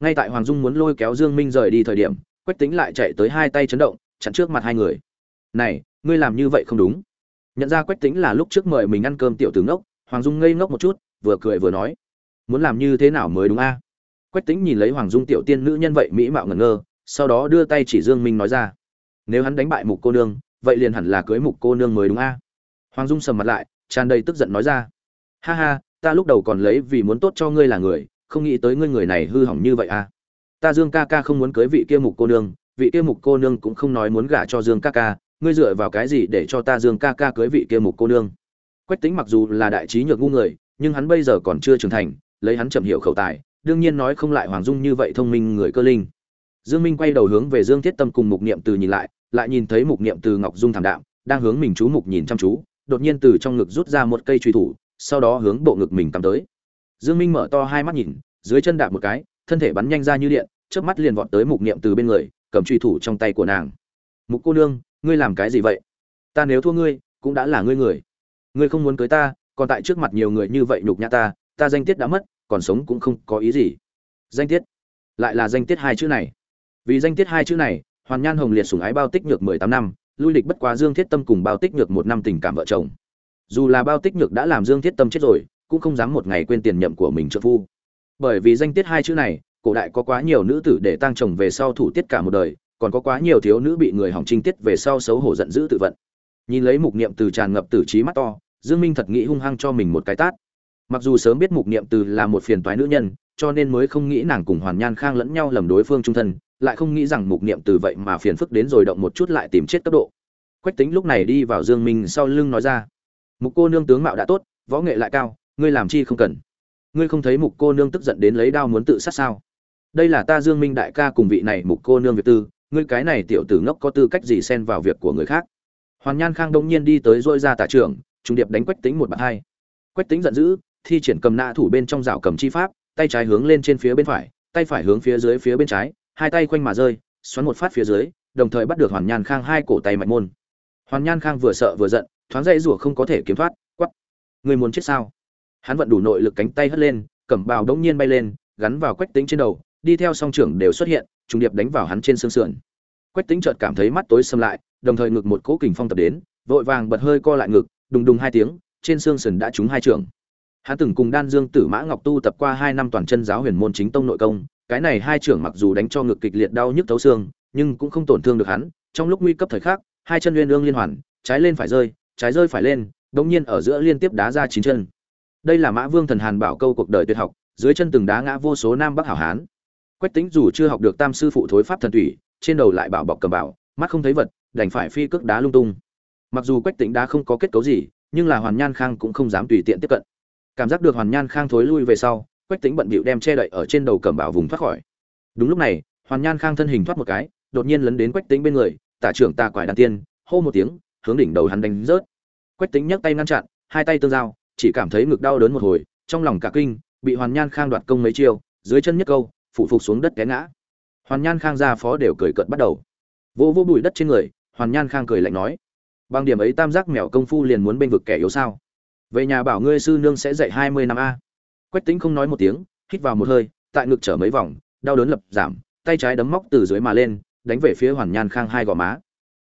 ngay tại hoàng dung muốn lôi kéo dương minh rời đi thời điểm, quách tính lại chạy tới hai tay chấn động, chặn trước mặt hai người. Này, ngươi làm như vậy không đúng. Nhận ra quách tính là lúc trước mời mình ăn cơm tiểu tướng ngốc, hoàng dung ngây ngốc một chút, vừa cười vừa nói, muốn làm như thế nào mới đúng a? Quách tính nhìn lấy hoàng dung tiểu tiên nữ nhân vậy mỹ mạo ngẩn ngơ, sau đó đưa tay chỉ dương minh nói ra, nếu hắn đánh bại mục cô nương, vậy liền hẳn là cưới mục cô nương mới đúng a. Hoàng dung sầm mặt lại, tràn đầy tức giận nói ra, ha ha, ta lúc đầu còn lấy vì muốn tốt cho ngươi là người không nghĩ tới ngươi người này hư hỏng như vậy a ta dương ca ca không muốn cưới vị kia mục cô nương, vị kia mục cô nương cũng không nói muốn gả cho dương ca ca, ngươi dựa vào cái gì để cho ta dương ca ca cưới vị kia mục cô nương? Quách tính mặc dù là đại trí nhược ngu người, nhưng hắn bây giờ còn chưa trưởng thành, lấy hắn chậm hiểu khẩu tài, đương nhiên nói không lại hoàng dung như vậy thông minh người cơ linh. Dương minh quay đầu hướng về dương thiết tâm cùng mục niệm từ nhìn lại lại nhìn thấy mục niệm từ ngọc dung thảm đạm, đang hướng mình chú mục nhìn chăm chú, đột nhiên từ trong ngực rút ra một cây truy thủ, sau đó hướng bộ ngực mình cắm tới dương minh mở to hai mắt nhìn, dưới chân đạp một cái, thân thể bắn nhanh ra như điện, chớp mắt liền vọt tới mục niệm từ bên người, cầm truy thủ trong tay của nàng. Mục cô nương, ngươi làm cái gì vậy? Ta nếu thua ngươi, cũng đã là ngươi người. Ngươi không muốn cưới ta, còn tại trước mặt nhiều người như vậy nhục nhã ta ta danh tiết đã mất, còn sống cũng không có ý gì. Danh tiết? Lại là danh tiết hai chữ này. Vì danh tiết hai chữ này, hoàn nhan hồng liệt sủng ái bao tích nhược mười tám năm, lui lịch bất quá dương thiết tâm cùng bao tích nhược một năm tình cảm vợ chồng. Dù là bao tích nhược đã làm dương thiết tâm chết rồi cũng không dám một ngày quên tiền nhậm của mình trợ phu. Bởi vì danh tiết hai chữ này, cổ đại có quá nhiều nữ tử để tăng chồng về sau thủ tiết cả một đời, còn có quá nhiều thiếu nữ bị người hỏng trinh tiết về sau xấu hổ giận dữ tự vận. Nhìn lấy mục niệm từ tràn ngập tử trí mắt to, dương minh thật nghĩ hung hăng cho mình một cái tát. Mặc dù sớm biết mục niệm từ là một phiền toái nữ nhân, cho nên mới không nghĩ nàng cùng hoàn nhan khang lẫn nhau lầm đối phương trung thân, lại không nghĩ rằng mục niệm từ vậy mà phiền phức đến rồi động một chút lại tìm chết cấp độ. Quách tính lúc này đi vào dương minh sau lưng nói ra, mục cô nương tướng mạo đã tốt, võ nghệ lại cao ngươi làm chi không cần. Ngươi không thấy mục cô nương tức giận đến lấy đao muốn tự sát sao? Đây là ta dương minh đại ca cùng vị này mục cô nương việt tư, ngươi cái này tiểu tử ngốc có tư cách gì xen vào việc của người khác? Hoàn nhan khang đông nhiên đi tới dôi ra tả trưởng trung điệp đánh quách tính một bạn hai. Quách tính giận dữ, thi triển cầm nạ thủ bên trong rào cầm chi pháp, tay trái hướng lên trên phía bên phải, tay phải hướng phía dưới phía bên trái, hai tay quanh mà rơi, xoắn một phát phía dưới, đồng thời bắt được hoàn nhan khang hai cổ tay mạnh môn. Hoàn nhan khang vừa sợ vừa giận, thoáng dây rủa không có thể kiếm thoát quắp người muốn chết sao? Hắn vận đủ nội lực cánh tay hất lên, cẩm bào đống nhiên bay lên, gắn vào quách tính trên đầu, đi theo song trưởng đều xuất hiện, trùng điệp đánh vào hắn trên xương sườn. Quách tính chợt cảm thấy mắt tối xâm lại, đồng thời ngực một cỗ kình phong tập đến, vội vàng bật hơi co lại ngực, đùng đùng hai tiếng, trên xương sườn đã trúng hai trưởng hắn từng cùng đan dương tử mã ngọc tu tập qua hai năm toàn chân giáo huyền môn chính tông nội công, cái này hai trưởng mặc dù đánh cho ngực kịch liệt đau nhức thấu xương, nhưng cũng không tổn thương được hắn, trong lúc nguy cấp thời khắc, hai chân liên ương liên hoàn, trái lên phải rơi, trái rơi phải lên, đống nhiên ở giữa liên tiếp đá ra chín chân đây là mã vương thần hàn bảo câu cuộc đời tuyệt học, dưới chân từng đá ngã vô số nam bắc hảo hán. Quách tính dù chưa học được tam sư phụ thối pháp thần thủy trên đầu lại bảo bọc cầm bảo, mắt không thấy vật, đành phải phi cước đá lung tung. Mặc dù quách tính đá không có kết cấu gì, nhưng là hoàn nhan khang cũng không dám tùy tiện tiếp cận. Cảm giác được hoàn nhan khang thối lui về sau, quách tính bận bịu đem che đậy ở trên đầu cầm bảo vùng thoát khỏi. Đúng lúc này, hoàn nhan khang thân hình thoát một cái, đột nhiên lấn đến quách tính bên người, tả trưởng tà quải đàn tiên, hô một tiếng, hướng đỉnh đầu hắn đánh rớt. Quách tính nhấc tay ngăn chặn, hai tay tương giao chỉ cảm thấy ngực đau đớn một hồi, trong lòng cả kinh, bị hoàn nhan khang đoạt công mấy chiêu, dưới chân nhất câu phụ phục xuống đất té ngã. Hoàn nhan khang ra phó đều cười cợt bắt đầu. Vô vô bụi đất trên người, hoàn nhan khang cười lạnh nói, bằng điểm ấy tam giác mèo công phu liền muốn bênh vực kẻ yếu sao? Về nhà bảo ngươi sư nương sẽ dạy hai mươi năm a. Quách tính không nói một tiếng, hít vào một hơi, tại ngực trở mấy vòng, đau đớn lập giảm, tay trái đấm móc từ dưới mà lên, đánh về phía hoàn nhan khang hai gò má.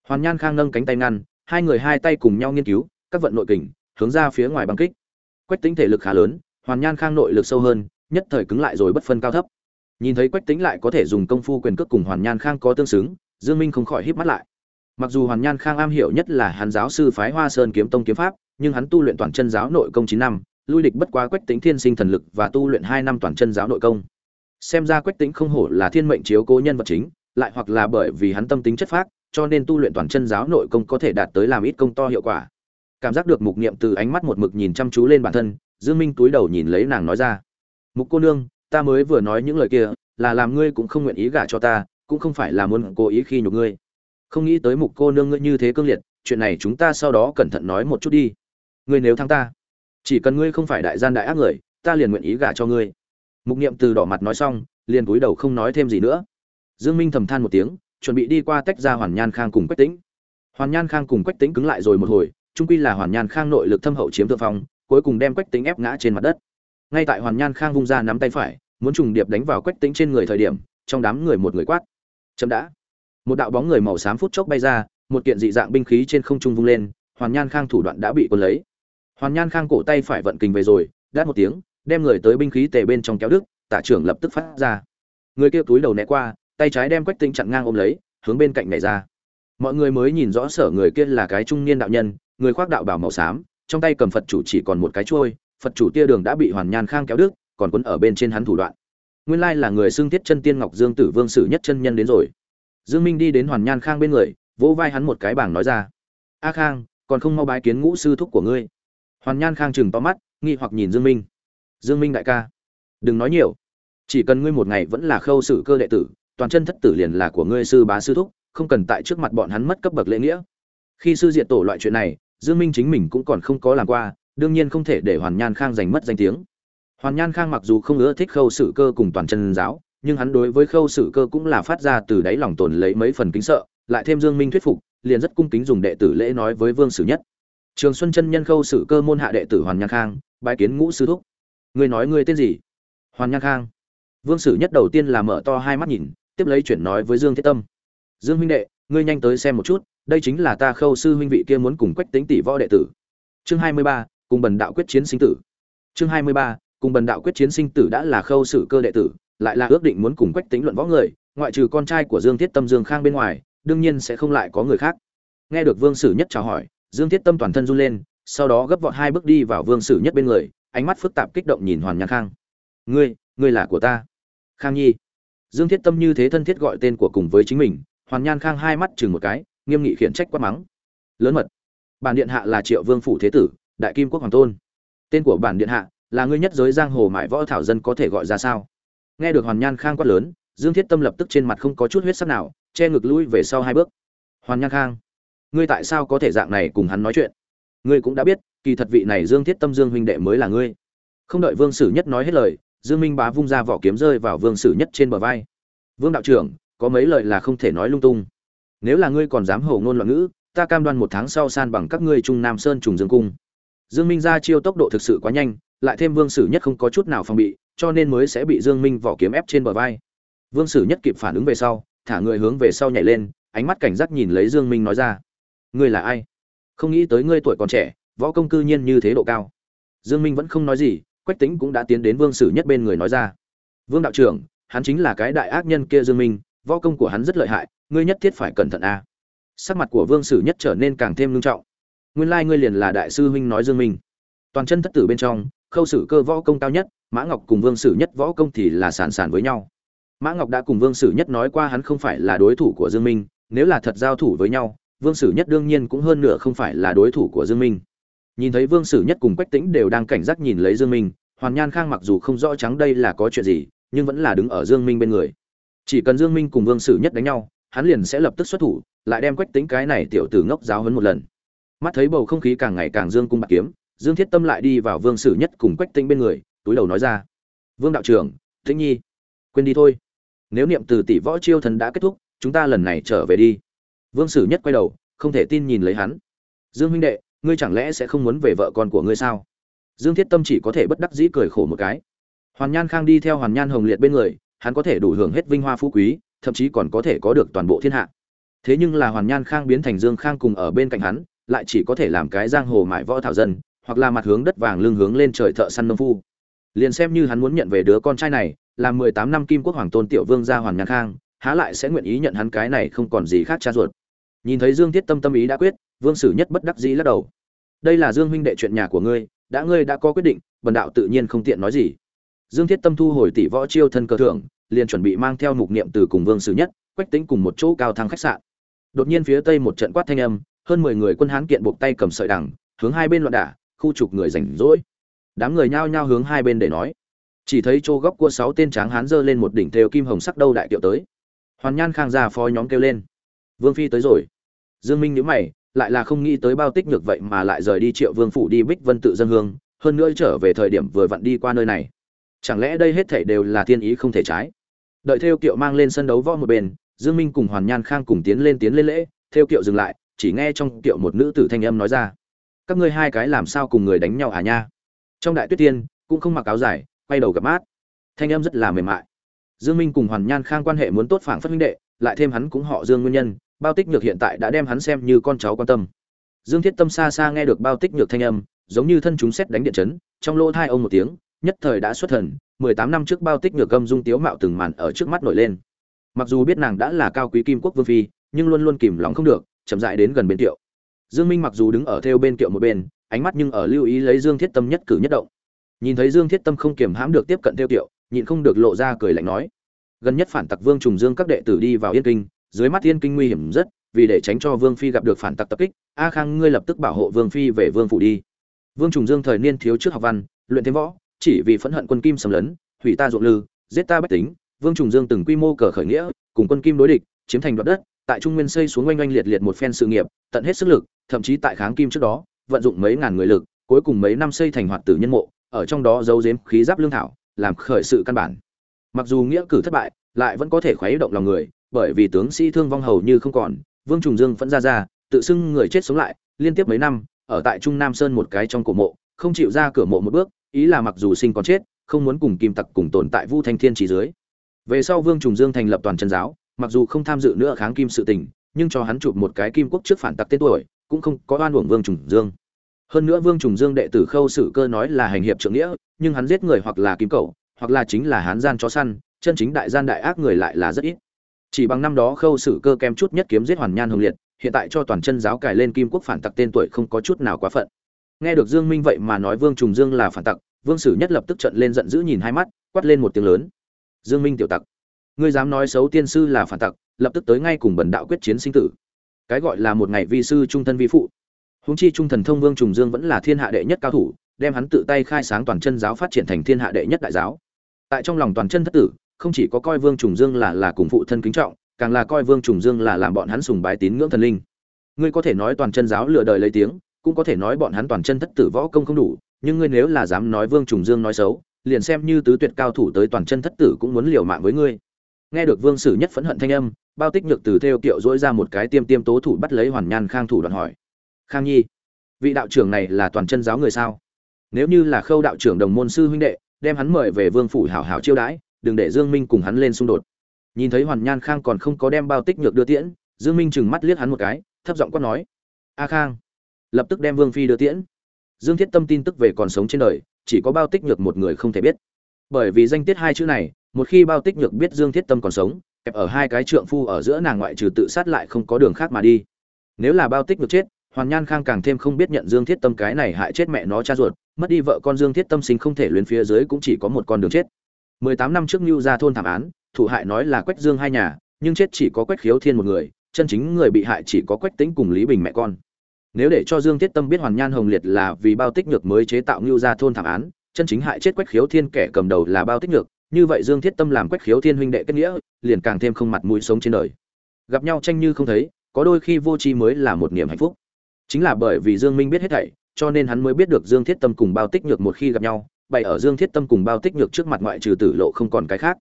Hoàn nhan khang nâng cánh tay ngăn, hai người hai tay cùng nhau nghiên cứu, các vận nội kình, hướng ra phía ngoài băng kích quách tính thể lực khá lớn, hoàn nhan khang nội lực sâu hơn, nhất thời cứng lại rồi bất phân cao thấp. Nhìn thấy quách tính lại có thể dùng công phu quyền cước cùng hoàn nhan khang có tương xứng, dương minh không khỏi híp mắt lại. Mặc dù hoàn nhan khang am hiểu nhất là hàn giáo sư phái hoa sơn kiếm tông kiếm pháp, nhưng hắn tu luyện toàn chân giáo nội công chín năm, lui địch bất quá quách tính thiên sinh thần lực và tu luyện hai năm toàn chân giáo nội công. Xem ra quách tính không hổ là thiên mệnh chiếu cố nhân vật chính, lại hoặc là bởi vì hắn tâm tính chất phác, cho nên tu luyện toàn chân giáo nội công có thể đạt tới làm ít công to hiệu quả cảm giác được mục niệm từ ánh mắt một mực nhìn chăm chú lên bản thân, dương minh túi đầu nhìn lấy nàng nói ra. Mục cô nương, ta mới vừa nói những lời kia, là làm ngươi cũng không nguyện ý gả cho ta, cũng không phải là muốn cố ý khi nhục ngươi. Không nghĩ tới mục cô nương ngươi như thế cương liệt, chuyện này chúng ta sau đó cẩn thận nói một chút đi. Ngươi nếu thắng ta, chỉ cần ngươi không phải đại gian đại ác người, ta liền nguyện ý gả cho ngươi. Mục niệm từ đỏ mặt nói xong, liền cúi đầu không nói thêm gì nữa. Dương minh thầm than một tiếng, chuẩn bị đi qua tách ra hoàn nhan khang cùng quách tĩnh. Hoàn nhan khang cùng quách tĩnh cứng lại rồi một hồi trung quy là hoàn nhan khang nội lực thâm hậu chiếm thượng phong, cuối cùng đem quách tĩnh ép ngã trên mặt đất. Ngay tại hoàn nhan khang vung ra nắm tay phải, muốn trùng điệp đánh vào quách tĩnh trên người thời điểm, trong đám người một người quát. Chậm đã. Một đạo bóng người màu xám phút chốc bay ra, một kiện dị dạng binh khí trên không trung vung lên, hoàn nhan khang thủ đoạn đã bị quân lấy. Hoàn nhan khang cổ tay phải vận kình về rồi đát một tiếng, đem người tới binh khí tề bên trong kéo đức tả trưởng lập tức phát ra. Người kia túi đầu né qua, tay trái đem quách tính chặn ngang ôm lấy, hướng bên cạnh này ra. Mọi người mới nhìn rõ sở người kia là cái trung niên đạo nhân người khoác đạo bảo màu xám trong tay cầm phật chủ chỉ còn một cái chuôi phật chủ tia đường đã bị hoàn nhan khang kéo đứt, còn quấn ở bên trên hắn thủ đoạn. Nguyên lai là người xưng tiết chân tiên ngọc dương tử vương sử nhất chân nhân đến rồi. Dương minh đi đến hoàn nhan khang bên người vỗ vai hắn một cái bảng nói ra a khang còn không mau bái kiến ngũ sư thúc của ngươi. Hoàn nhan khang chừng to mắt nghi hoặc nhìn dương minh. Dương minh đại ca đừng nói nhiều. Chỉ cần ngươi một ngày vẫn là khâu sự cơ đệ tử toàn chân thất tử liền là của ngươi sư bá sư thúc không cần tại trước mặt bọn hắn mất cấp bậc lễ nghĩa. Khi sư diệt tổ loại chuyện này dương minh chính mình cũng còn không có làm qua, đương nhiên không thể để hoàn nhan khang giành mất danh tiếng. Hoàn nhan khang mặc dù không ưa thích khâu Sử cơ cùng toàn chân giáo, nhưng hắn đối với khâu Sử cơ cũng là phát ra từ đáy lòng tồn lấy mấy phần kính sợ, lại thêm dương minh thuyết phục, liền rất cung kính dùng đệ tử lễ nói với vương sử nhất. Trường xuân chân nhân khâu Sử cơ môn hạ đệ tử hoàn nhan khang, bái kiến ngũ sư thúc. Ngươi nói ngươi tên gì? Hoàn nhan khang. Vương sử nhất đầu tiên là mở to hai mắt nhìn, tiếp lấy chuyển nói với dương thiết tâm. Dương huynh đệ, ngươi nhanh tới xem một chút đây chính là ta khâu sư huynh vị kia muốn cùng quách tính tỷ võ đệ tử. Chương hai mươi ba, cùng bần đạo quyết chiến sinh tử. Chương hai mươi ba, cùng bần đạo quyết chiến sinh tử đã là khâu sử cơ đệ tử, lại là ước định muốn cùng quách tính luận võ người, ngoại trừ con trai của dương thiết tâm dương khang bên ngoài, đương nhiên sẽ không lại có người khác. Nghe được vương sử nhất chào hỏi, dương thiết tâm toàn thân run lên, sau đó gấp vọt hai bước đi vào vương sử nhất bên người, ánh mắt phức tạp kích động nhìn hoàn nhan khang. Ngươi ngươi là của ta? Khang nhi. Dương thiết tâm như thế thân thiết gọi tên của cùng với chính mình, hoàn nhan khang hai mắt chừng một cái nghiêm nghị khiển trách quát mắng. Lớn mật. Bản điện hạ là triệu vương phủ thế tử, đại kim quốc hoàng tôn. Tên của bản điện hạ là ngươi nhất giới giang hồ mại võ thảo dân có thể gọi ra sao? Nghe được hoàn nhan khang quát lớn, dương thiết tâm lập tức trên mặt không có chút huyết sắc nào, che ngực lui về sau hai bước. Hoàn nhan khang, ngươi tại sao có thể dạng này cùng hắn nói chuyện? Ngươi cũng đã biết, kỳ thật vị này dương thiết tâm dương huynh đệ mới là ngươi. Không đợi vương sử nhất nói hết lời, dương minh bá vung ra vỏ kiếm rơi vào vương sử nhất trên bờ vai. Vương đạo trưởng, có mấy lời là không thể nói lung tung nếu là ngươi còn dám hầu ngôn loạn ngữ, ta cam đoan một tháng sau san bằng các ngươi trung nam sơn trùng dương cung. Dương minh ra chiêu tốc độ thực sự quá nhanh, lại thêm vương sử nhất không có chút nào phòng bị, cho nên mới sẽ bị dương minh vỏ kiếm ép trên bờ vai. Vương sử nhất kịp phản ứng về sau, thả người hướng về sau nhảy lên, ánh mắt cảnh giác nhìn lấy dương minh nói ra. Ngươi là ai? Không nghĩ tới ngươi tuổi còn trẻ, võ công cư nhiên như thế độ cao. Dương minh vẫn không nói gì, quách tính cũng đã tiến đến vương sử nhất bên người nói ra. Vương đạo trưởng, hắn chính là cái đại ác nhân kia dương minh, võ công của hắn rất lợi hại ngươi nhất thiết phải cẩn thận a. Sắc mặt của vương sử nhất trở nên càng thêm nghiêm trọng. Nguyên lai ngươi liền là đại sư huynh nói dương minh. Toàn chân thất tử bên trong, khâu sử cơ võ công cao nhất, mã ngọc cùng vương sử nhất võ công thì là sàn sàn với nhau. Mã ngọc đã cùng vương sử nhất nói qua hắn không phải là đối thủ của dương minh, nếu là thật giao thủ với nhau, vương sử nhất đương nhiên cũng hơn nửa không phải là đối thủ của dương minh. Nhìn thấy vương sử nhất cùng quách tĩnh đều đang cảnh giác nhìn lấy dương minh, hoàn nhan khang mặc dù không rõ trắng đây là có chuyện gì, nhưng vẫn là đứng ở dương minh bên người. Chỉ cần dương minh cùng vương sử nhất đánh nhau hắn liền sẽ lập tức xuất thủ, lại đem quách tĩnh cái này tiểu tử ngốc giáo huấn một lần. Mắt thấy bầu không khí càng ngày càng dương cung bạc kiếm, dương thiết tâm lại đi vào vương sử nhất cùng quách tĩnh bên người, túi đầu nói ra, vương đạo trưởng, tĩnh nhi, quên đi thôi. Nếu niệm từ tỷ võ chiêu thần đã kết thúc, chúng ta lần này trở về đi. Vương sử nhất quay đầu, không thể tin nhìn lấy hắn. Dương huynh đệ, ngươi chẳng lẽ sẽ không muốn về vợ con của ngươi sao? Dương thiết tâm chỉ có thể bất đắc dĩ cười khổ một cái. Hoàn nhan khang đi theo hoàn nhan hồng liệt bên người, hắn có thể đủ hưởng hết vinh hoa phú quý thậm chí còn có thể có được toàn bộ thiên hạ. Thế nhưng là hoàn nhan khang biến thành dương khang cùng ở bên cạnh hắn, lại chỉ có thể làm cái giang hồ mại võ thảo dân, hoặc là mặt hướng đất vàng lưng hướng lên trời thợ săn nông phu. Liền xem như hắn muốn nhận về đứa con trai này, là mười tám năm kim quốc hoàng tôn tiểu vương gia hoàn nhan khang, há lại sẽ nguyện ý nhận hắn cái này không còn gì khác cha ruột. Nhìn thấy dương thiết tâm tâm ý đã quyết, vương sử nhất bất đắc dĩ lắc đầu. Đây là dương huynh đệ chuyện nhà của ngươi, đã ngươi đã có quyết định, bần đạo tự nhiên không tiện nói gì. Dương thiết tâm thu hồi tỷ võ chiêu thân cơ thưởng liền chuẩn bị mang theo mục niệm từ cùng vương sử nhất, quách tính cùng một chỗ cao thang khách sạn. Đột nhiên phía tây một trận quát thanh âm, hơn mười người quân hán kiện buộc tay cầm sợi đằng, hướng hai bên loạn đả, khu trục người rảnh rỗi. Đám người nhao nhao hướng hai bên để nói. Chỉ thấy chỗ góc cua sáu tên tráng hán giơ lên một đỉnh thêu kim hồng sắc đâu đại kiệu tới. Hoàn nhan khang ra phó nhóm kêu lên. Vương phi tới rồi. Dương minh nhíu mày, lại là không nghĩ tới bao tích nhược vậy mà lại rời đi triệu vương phủ đi bích vân tự dân hương, hơn nữa trở về thời điểm vừa vặn đi qua nơi này. Chẳng lẽ đây hết thảy đều là thiên ý không thể trái? Đợi theo kiệu mang lên sân đấu võ một bên, dương minh cùng hoàn nhan khang cùng tiến lên tiến lên lễ, theo kiệu dừng lại, chỉ nghe trong kiệu một nữ tử thanh âm nói ra, các ngươi hai cái làm sao cùng người đánh nhau à nha? Trong đại tuyết tiên, cũng không mặc áo dài, quay đầu gặp mát. Thanh âm rất là mềm mại. Dương minh cùng hoàn nhan khang quan hệ muốn tốt phảng phất minh đệ, lại thêm hắn cũng họ dương nguyên nhân, bao tích nhược hiện tại đã đem hắn xem như con cháu quan tâm. Dương thiết tâm xa xa nghe được bao tích nhược thanh âm, giống như thân chúng xét đánh điện chấn, trong lỗ thai ông một tiếng, nhất thời đã xuất thần mười tám năm trước bao tích nhược gâm dung tiếu mạo từng màn ở trước mắt nổi lên. Mặc dù biết nàng đã là cao quý kim quốc vương phi, nhưng luôn luôn kìm lòng không được, chậm dại đến gần bên tiệu. Dương minh mặc dù đứng ở theo bên tiệu một bên, ánh mắt nhưng ở lưu ý lấy dương thiết tâm nhất cử nhất động. Nhìn thấy dương thiết tâm không kiềm hãm được tiếp cận theo tiệu, nhịn không được lộ ra cười lạnh nói, gần nhất phản tặc vương trùng dương các đệ tử đi vào yên kinh, dưới mắt yên kinh nguy hiểm rất, vì để tránh cho vương phi gặp được phản tặc tập kích, a khang ngươi lập tức bảo hộ vương phi về vương phủ đi. Vương trùng dương thời niên thiếu trước học văn, luyện thêm võ chỉ vì phẫn hận quân kim xâm lấn, hủy ta ruộng lư, giết ta bách tính, vương trùng dương từng quy mô cờ khởi nghĩa, cùng quân kim đối địch, chiếm thành đoạt đất, tại trung nguyên xây xuống oanh oanh liệt liệt một phen sự nghiệp, tận hết sức lực, thậm chí tại kháng kim trước đó, vận dụng mấy ngàn người lực, cuối cùng mấy năm xây thành hoạt tử nhân mộ, ở trong đó giấu giếm khí giáp lương thảo, làm khởi sự căn bản. Mặc dù nghĩa cử thất bại, lại vẫn có thể khuấy động lòng người, bởi vì tướng sĩ thương vong hầu như không còn, vương trùng dương vẫn ra ra, tự xưng người chết sống lại, liên tiếp mấy năm, ở tại trung nam sơn một cái trong cổ mộ không chịu ra cửa mộ một bước, ý là mặc dù sinh còn chết, không muốn cùng kim tặc cùng tồn tại vu thanh thiên chỉ dưới. Về sau vương trùng dương thành lập toàn chân giáo, mặc dù không tham dự nữa kháng kim sự tình, nhưng cho hắn chụp một cái kim quốc trước phản tặc tên tuổi, cũng không có oan uổng vương trùng dương. Hơn nữa vương trùng dương đệ tử khâu sử cơ nói là hành hiệp trượng nghĩa, nhưng hắn giết người hoặc là kim cẩu, hoặc là chính là hán gian chó săn, chân chính đại gian đại ác người lại là rất ít. Chỉ bằng năm đó khâu sử cơ kem chút nhất kiếm giết hoàn nhan hồng liệt, hiện tại cho toàn chân giáo cài lên kim quốc phản tặc tên tuổi không có chút nào quá phận nghe được dương minh vậy mà nói vương trùng dương là phản tặc, vương sử nhất lập tức trận lên giận dữ nhìn hai mắt, quát lên một tiếng lớn. Dương minh tiểu tặc, ngươi dám nói xấu tiên sư là phản tặc, lập tức tới ngay cùng bần đạo quyết chiến sinh tử. Cái gọi là một ngày vi sư trung thân vi phụ. Huống chi trung thần thông vương trùng dương vẫn là thiên hạ đệ nhất cao thủ, đem hắn tự tay khai sáng toàn chân giáo phát triển thành thiên hạ đệ nhất đại giáo. Tại trong lòng toàn chân thất tử, không chỉ có coi vương trùng dương là là cùng phụ thân kính trọng, càng là coi vương trùng dương là làm bọn hắn sùng bái tín ngưỡng thần linh. Ngươi có thể nói toàn chân giáo lừa đời lấy tiếng cũng có thể nói bọn hắn toàn chân thất tử võ công không đủ, nhưng ngươi nếu là dám nói vương trùng dương nói xấu, liền xem như tứ tuyệt cao thủ tới toàn chân thất tử cũng muốn liều mạng với ngươi. Nghe được vương sử nhất phẫn hận thanh âm, bao tích nhược từ theo kiệu dỗi ra một cái tiêm tiêm tố thủ bắt lấy hoàn nhan khang thủ đoạn hỏi. Khang nhi, vị đạo trưởng này là toàn chân giáo người sao? Nếu như là khâu đạo trưởng đồng môn sư huynh đệ, đem hắn mời về vương phủ hảo hảo chiêu đãi, đừng để dương minh cùng hắn lên xung đột. Nhìn thấy hoàn nhan khang còn không có đem bao tích nhược đưa tiễn, dương minh chừng mắt liếc hắn một cái, thấp giọng quát nói. A khang lập tức đem vương phi đưa tiễn. Dương thiết tâm tin tức về còn sống trên đời chỉ có bao tích nhược một người không thể biết. Bởi vì danh tiết hai chữ này một khi bao tích nhược biết dương thiết tâm còn sống kẹp ở hai cái trượng phu ở giữa nàng ngoại trừ tự sát lại không có đường khác mà đi. Nếu là bao tích nhược chết hoàn nhan khang càng thêm không biết nhận dương thiết tâm cái này hại chết mẹ nó cha ruột mất đi vợ con dương thiết tâm sinh không thể luyến phía dưới cũng chỉ có một con đường chết. 18 năm trước Nưu gia thôn thảm án, thủ hại nói là Quách Dương hai nhà, nhưng chết chỉ có Quách Khiếu Thiên một người, chân chính người bị hại chỉ có Quách Tĩnh cùng Lý Bình mẹ con. Nếu để cho Dương Thiết Tâm biết Hoàn Nhan Hồng Liệt là vì bao tích nhược mới chế tạo Ngưu ra thôn thảm án, chân chính hại chết Quách Khiếu Thiên kẻ cầm đầu là bao tích nhược, như vậy Dương Thiết Tâm làm Quách Khiếu Thiên huynh đệ kết nghĩa, liền càng thêm không mặt mũi sống trên đời. Gặp nhau tranh như không thấy, có đôi khi vô tri mới là một niềm hạnh phúc. Chính là bởi vì Dương Minh biết hết thảy, cho nên hắn mới biết được Dương Thiết Tâm cùng bao tích nhược một khi gặp nhau, bày ở Dương Thiết Tâm cùng Bao Tích Nhược trước mặt ngoại trừ tử lộ không còn cái khác.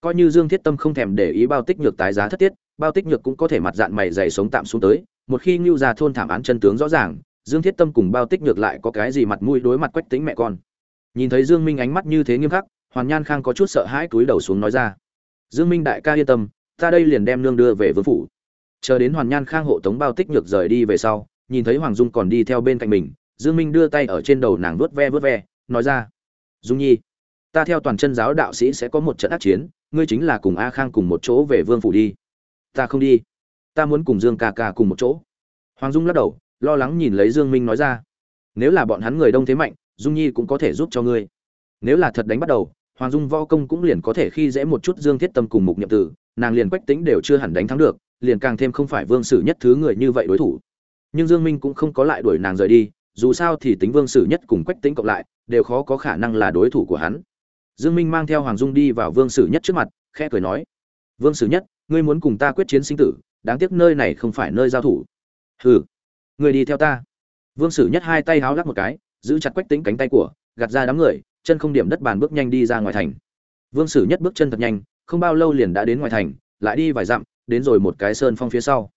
Coi như Dương Thiết Tâm không thèm để ý Bao Tích Nhược tái giá thất tiết, Bao Tích Nhược cũng có thể mặt dạng mày dày sống tạm xuống tới, một khi Ngưu ra thôn thảm án chân tướng rõ ràng, Dương Thiết Tâm cùng Bao Tích Nhược lại có cái gì mặt mũi đối mặt Quách Tính mẹ con. Nhìn thấy Dương Minh ánh mắt như thế nghiêm khắc, Hoàn Nhan Khang có chút sợ hãi cúi đầu xuống nói ra: "Dương Minh đại ca yên tâm, ta đây liền đem nương đưa về vương phủ." Chờ đến Hoàn Nhan Khang hộ tống Bao Tích Nhược rời đi về sau, nhìn thấy Hoàng Dung còn đi theo bên cạnh mình, Dương Minh đưa tay ở trên đầu nàng vuốt ve vuốt ve, nói ra: "Dung Nhi, ta theo toàn chân giáo đạo sĩ sẽ có một trận ác chiến ngươi chính là cùng a khang cùng một chỗ về vương phủ đi ta không đi ta muốn cùng dương ca ca cùng một chỗ. Hoàng dung lắc đầu lo lắng nhìn lấy dương minh nói ra. Nếu là bọn hắn người đông thế mạnh dung nhi cũng có thể giúp cho ngươi. Nếu là thật đánh bắt đầu hoàng dung võ công cũng liền có thể khi dễ một chút dương thiết tâm cùng mục nhiệm tử nàng liền quách tính đều chưa hẳn đánh thắng được liền càng thêm không phải vương sử nhất thứ người như vậy đối thủ. Nhưng dương minh cũng không có lại đuổi nàng rời đi dù sao thì tính vương sử nhất cùng quách tính cộng lại đều khó có khả năng là đối thủ của hắn. Dương Minh mang theo Hoàng Dung đi vào Vương Sử Nhất trước mặt, khẽ cười nói: "Vương Sử Nhất, ngươi muốn cùng ta quyết chiến sinh tử, đáng tiếc nơi này không phải nơi giao thủ." "Hừ, ngươi đi theo ta." Vương Sử Nhất hai tay háo lắc một cái, giữ chặt Quách Tĩnh cánh tay của, gạt ra đám người, chân không điểm đất bàn bước nhanh đi ra ngoài thành. Vương Sử Nhất bước chân thật nhanh, không bao lâu liền đã đến ngoài thành, lại đi vài dặm, đến rồi một cái sơn phong phía sau.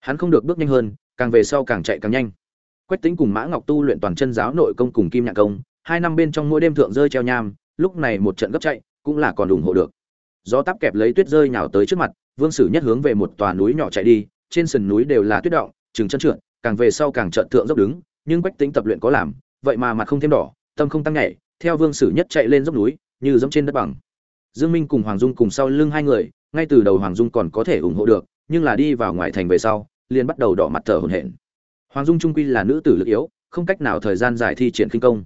Hắn không được bước nhanh hơn, càng về sau càng chạy càng nhanh. Quách Tĩnh cùng Mã Ngọc tu luyện toàn chân giáo nội công cùng kim nhạc công, hai năm bên trong mỗi đêm thượng rơi treo nham, lúc này một trận gấp chạy cũng là còn ủng hộ được gió táp kẹp lấy tuyết rơi nhào tới trước mặt vương sử nhất hướng về một tòa núi nhỏ chạy đi trên sườn núi đều là tuyết động chừng chân trượt càng về sau càng trợn thượng dốc đứng nhưng bách tính tập luyện có làm vậy mà mặt không thêm đỏ tâm không tăng nhảy theo vương sử nhất chạy lên dốc núi như giống trên đất bằng. Dương minh cùng hoàng dung cùng sau lưng hai người ngay từ đầu hoàng dung còn có thể ủng hộ được nhưng là đi vào ngoài thành về sau liền bắt đầu đỏ mặt thở hổn hển. Hoàng dung trung quy là nữ tử lực yếu không cách nào thời gian dài thi triển kinh công.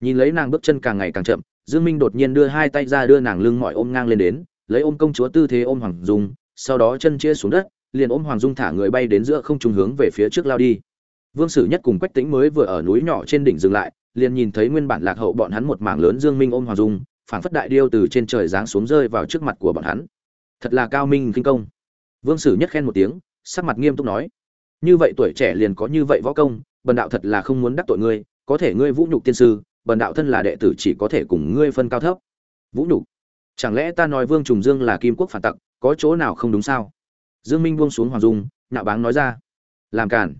Nhìn lấy nàng bước chân càng ngày càng chậm Dương Minh đột nhiên đưa hai tay ra đưa nàng lưng mỏi ôm ngang lên đến, lấy ôm công chúa tư thế ôm Hoàng Dung, sau đó chân chia xuống đất, liền ôm Hoàng Dung thả người bay đến giữa không trung hướng về phía trước lao đi. Vương Sử Nhất cùng Quách Tĩnh mới vừa ở núi nhỏ trên đỉnh dừng lại, liền nhìn thấy nguyên bản lạc hậu bọn hắn một mảng lớn Dương Minh ôm Hoàng Dung, phảng phất đại điêu từ trên trời giáng xuống rơi vào trước mặt của bọn hắn. Thật là cao minh kinh công. Vương Sử Nhất khen một tiếng, sắc mặt nghiêm túc nói: "Như vậy tuổi trẻ liền có như vậy võ công, bần đạo thật là không muốn đắc tội ngươi, có thể ngươi vũ nhục tiên sư, bần đạo thân là đệ tử chỉ có thể cùng ngươi phân cao thấp vũ nhục chẳng lẽ ta nói vương trùng dương là kim quốc phản tặc có chỗ nào không đúng sao? Dương minh buông xuống hoàng dung nạo báng nói ra. Làm cản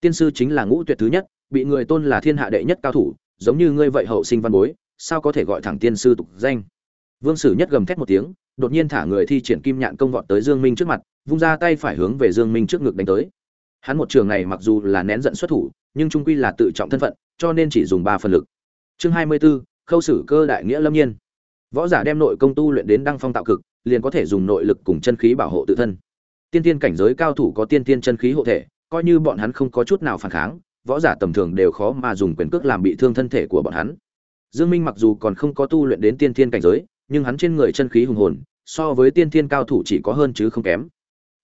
tiên sư chính là ngũ tuyệt thứ nhất bị người tôn là thiên hạ đệ nhất cao thủ giống như ngươi vậy hậu sinh văn bối sao có thể gọi thẳng tiên sư tục danh? Vương sử nhất gầm thét một tiếng đột nhiên thả người thi triển kim nhạn công vọt tới dương minh trước mặt vung ra tay phải hướng về dương minh trước ngực đánh tới. Hắn một trường này mặc dù là nén giận xuất thủ nhưng trung quy là tự trọng thân phận cho nên chỉ dùng ba phần lực. Chương hai mươi 24, khâu sử cơ đại nghĩa lâm nhiên. Võ giả đem nội công tu luyện đến đăng phong tạo cực liền có thể dùng nội lực cùng chân khí bảo hộ tự thân. Tiên tiên cảnh giới cao thủ có tiên tiên chân khí hộ thể, coi như bọn hắn không có chút nào phản kháng, võ giả tầm thường đều khó mà dùng quyền cước làm bị thương thân thể của bọn hắn. Dương minh mặc dù còn không có tu luyện đến tiên tiên cảnh giới, nhưng hắn trên người chân khí hùng hồn, so với tiên tiên cao thủ chỉ có hơn chứ không kém.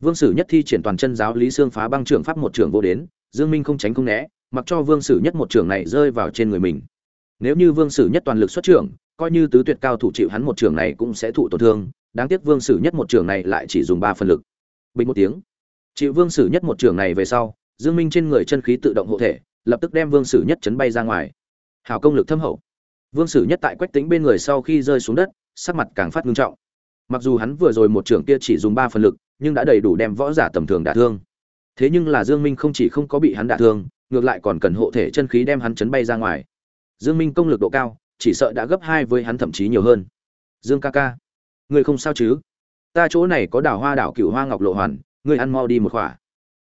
Vương sử nhất thi triển toàn chân giáo lý xương phá băng trưởng pháp một trưởng vô đến, dương minh không tránh không né, mặc cho vương sử nhất một trưởng này rơi vào trên người mình. Nếu như vương sử nhất toàn lực xuất trưởng, coi như tứ tuyệt cao thủ chịu hắn một trưởng này cũng sẽ thụ tổn thương đáng tiếc vương sử nhất một trưởng này lại chỉ dùng ba phần lực. Bình một tiếng. Chịu vương sử nhất một trưởng này về sau, dương minh trên người chân khí tự động hộ thể, lập tức đem vương sử nhất chấn bay ra ngoài. Hào công lực thâm hậu. Vương sử nhất tại quách tính bên người sau khi rơi xuống đất, sắc mặt càng phát ngưng trọng. Mặc dù hắn vừa rồi một trưởng kia chỉ dùng ba phần lực, nhưng đã đầy đủ đem võ giả tầm thường đả thương. Thế nhưng là dương minh không chỉ không có bị hắn đả thương, ngược lại còn cần hộ thể chân khí đem hắn chấn bay ra ngoài. Dương minh công lực độ cao, chỉ sợ đã gấp hai với hắn thậm chí nhiều hơn. Dương ca ca người không sao chứ? Ta chỗ này có đảo hoa đảo cựu hoa ngọc lộ hoàn người ăn mau đi một khỏa.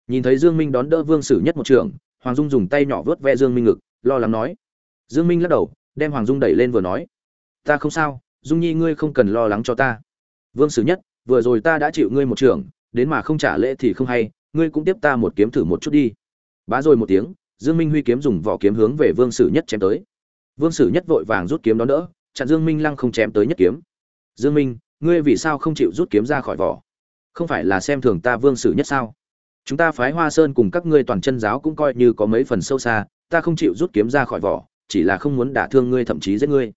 Nhìn thấy dương minh đón đỡ vương sử nhất một trường, hoàng dung dùng tay nhỏ vớt ve dương minh ngực, lo lắng nói. Dương minh lắc đầu, đem hoàng dung đẩy lên vừa nói. Ta không sao, dung nhi ngươi không cần lo lắng cho ta. Vương sử nhất, vừa rồi ta đã chịu ngươi một trường, đến mà không trả lễ thì không hay, ngươi cũng tiếp ta một kiếm thử một chút đi. Bá rồi một tiếng, dương minh huy kiếm dùng vỏ kiếm hướng về vương sử nhất chém tới. Vương sử nhất vội vàng rút kiếm đón đỡ, chặn dương minh lăng không chém tới nhất kiếm. Dương minh ngươi vì sao không chịu rút kiếm ra khỏi vỏ? Không phải là xem thường ta vương sử nhất sao? Chúng ta phái hoa sơn cùng các ngươi toàn chân giáo cũng coi như có mấy phần sâu xa, ta không chịu rút kiếm ra khỏi vỏ, chỉ là không muốn đả thương ngươi thậm chí giết ngươi.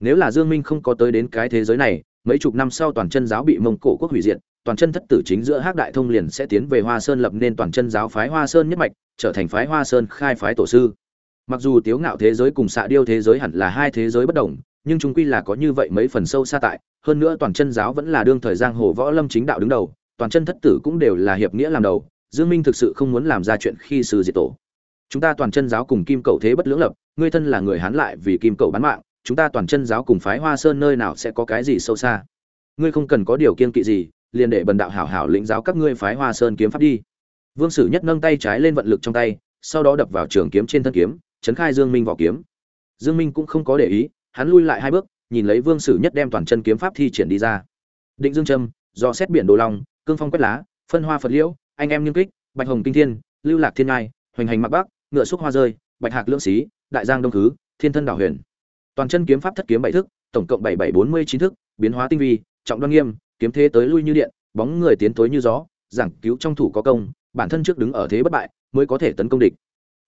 Nếu là dương minh không có tới đến cái thế giới này, mấy chục năm sau toàn chân giáo bị mông cổ quốc hủy diệt, toàn chân thất tử chính giữa hắc đại thông liền sẽ tiến về hoa sơn lập nên toàn chân giáo phái hoa sơn nhất mạch, trở thành phái hoa sơn khai phái tổ sư. Mặc dù tiếu ngạo thế giới cùng xạ điêu thế giới hẳn là hai thế giới bất đồng, nhưng chúng quy là có như vậy mấy phần sâu xa tại hơn nữa toàn chân giáo vẫn là đương thời giang hồ võ lâm chính đạo đứng đầu, toàn chân thất tử cũng đều là hiệp nghĩa làm đầu, dương minh thực sự không muốn làm ra chuyện khi sư diệt tổ. Chúng ta toàn chân giáo cùng kim cầu thế bất lưỡng lập, ngươi thân là người hán lại vì kim cầu bán mạng, chúng ta toàn chân giáo cùng phái hoa sơn nơi nào sẽ có cái gì sâu xa? Ngươi không cần có điều kiên kỵ gì, liền để bần đạo hảo hảo lĩnh giáo các ngươi phái hoa sơn kiếm pháp đi. Vương sử nhất nâng tay trái lên vận lực trong tay, sau đó đập vào trường kiếm trên thân kiếm, chấn khai dương minh vào kiếm. Dương minh cũng không có để ý, hắn lui lại hai bước nhìn lấy vương sử nhất đem toàn chân kiếm pháp thi triển đi ra. Định dương trâm, do xét biển đồ long, cương phong quét lá, phân hoa phật liễu, anh em nghiêm kích, bạch hồng kinh thiên, lưu lạc thiên ngai, hoành hành mặc bắc, ngựa xúc hoa rơi, bạch hạc lưỡng xí, đại giang đông khứ, thiên thân đảo huyền. Toàn chân kiếm pháp thất kiếm bảy thức, tổng cộng bảy bảy bốn mươi chín thức, biến hóa tinh vi, trọng đoan nghiêm, kiếm thế tới lui như điện, bóng người tiến tối như gió, giảng cứu trong thủ có công, bản thân trước đứng ở thế bất bại, mới có thể tấn công địch.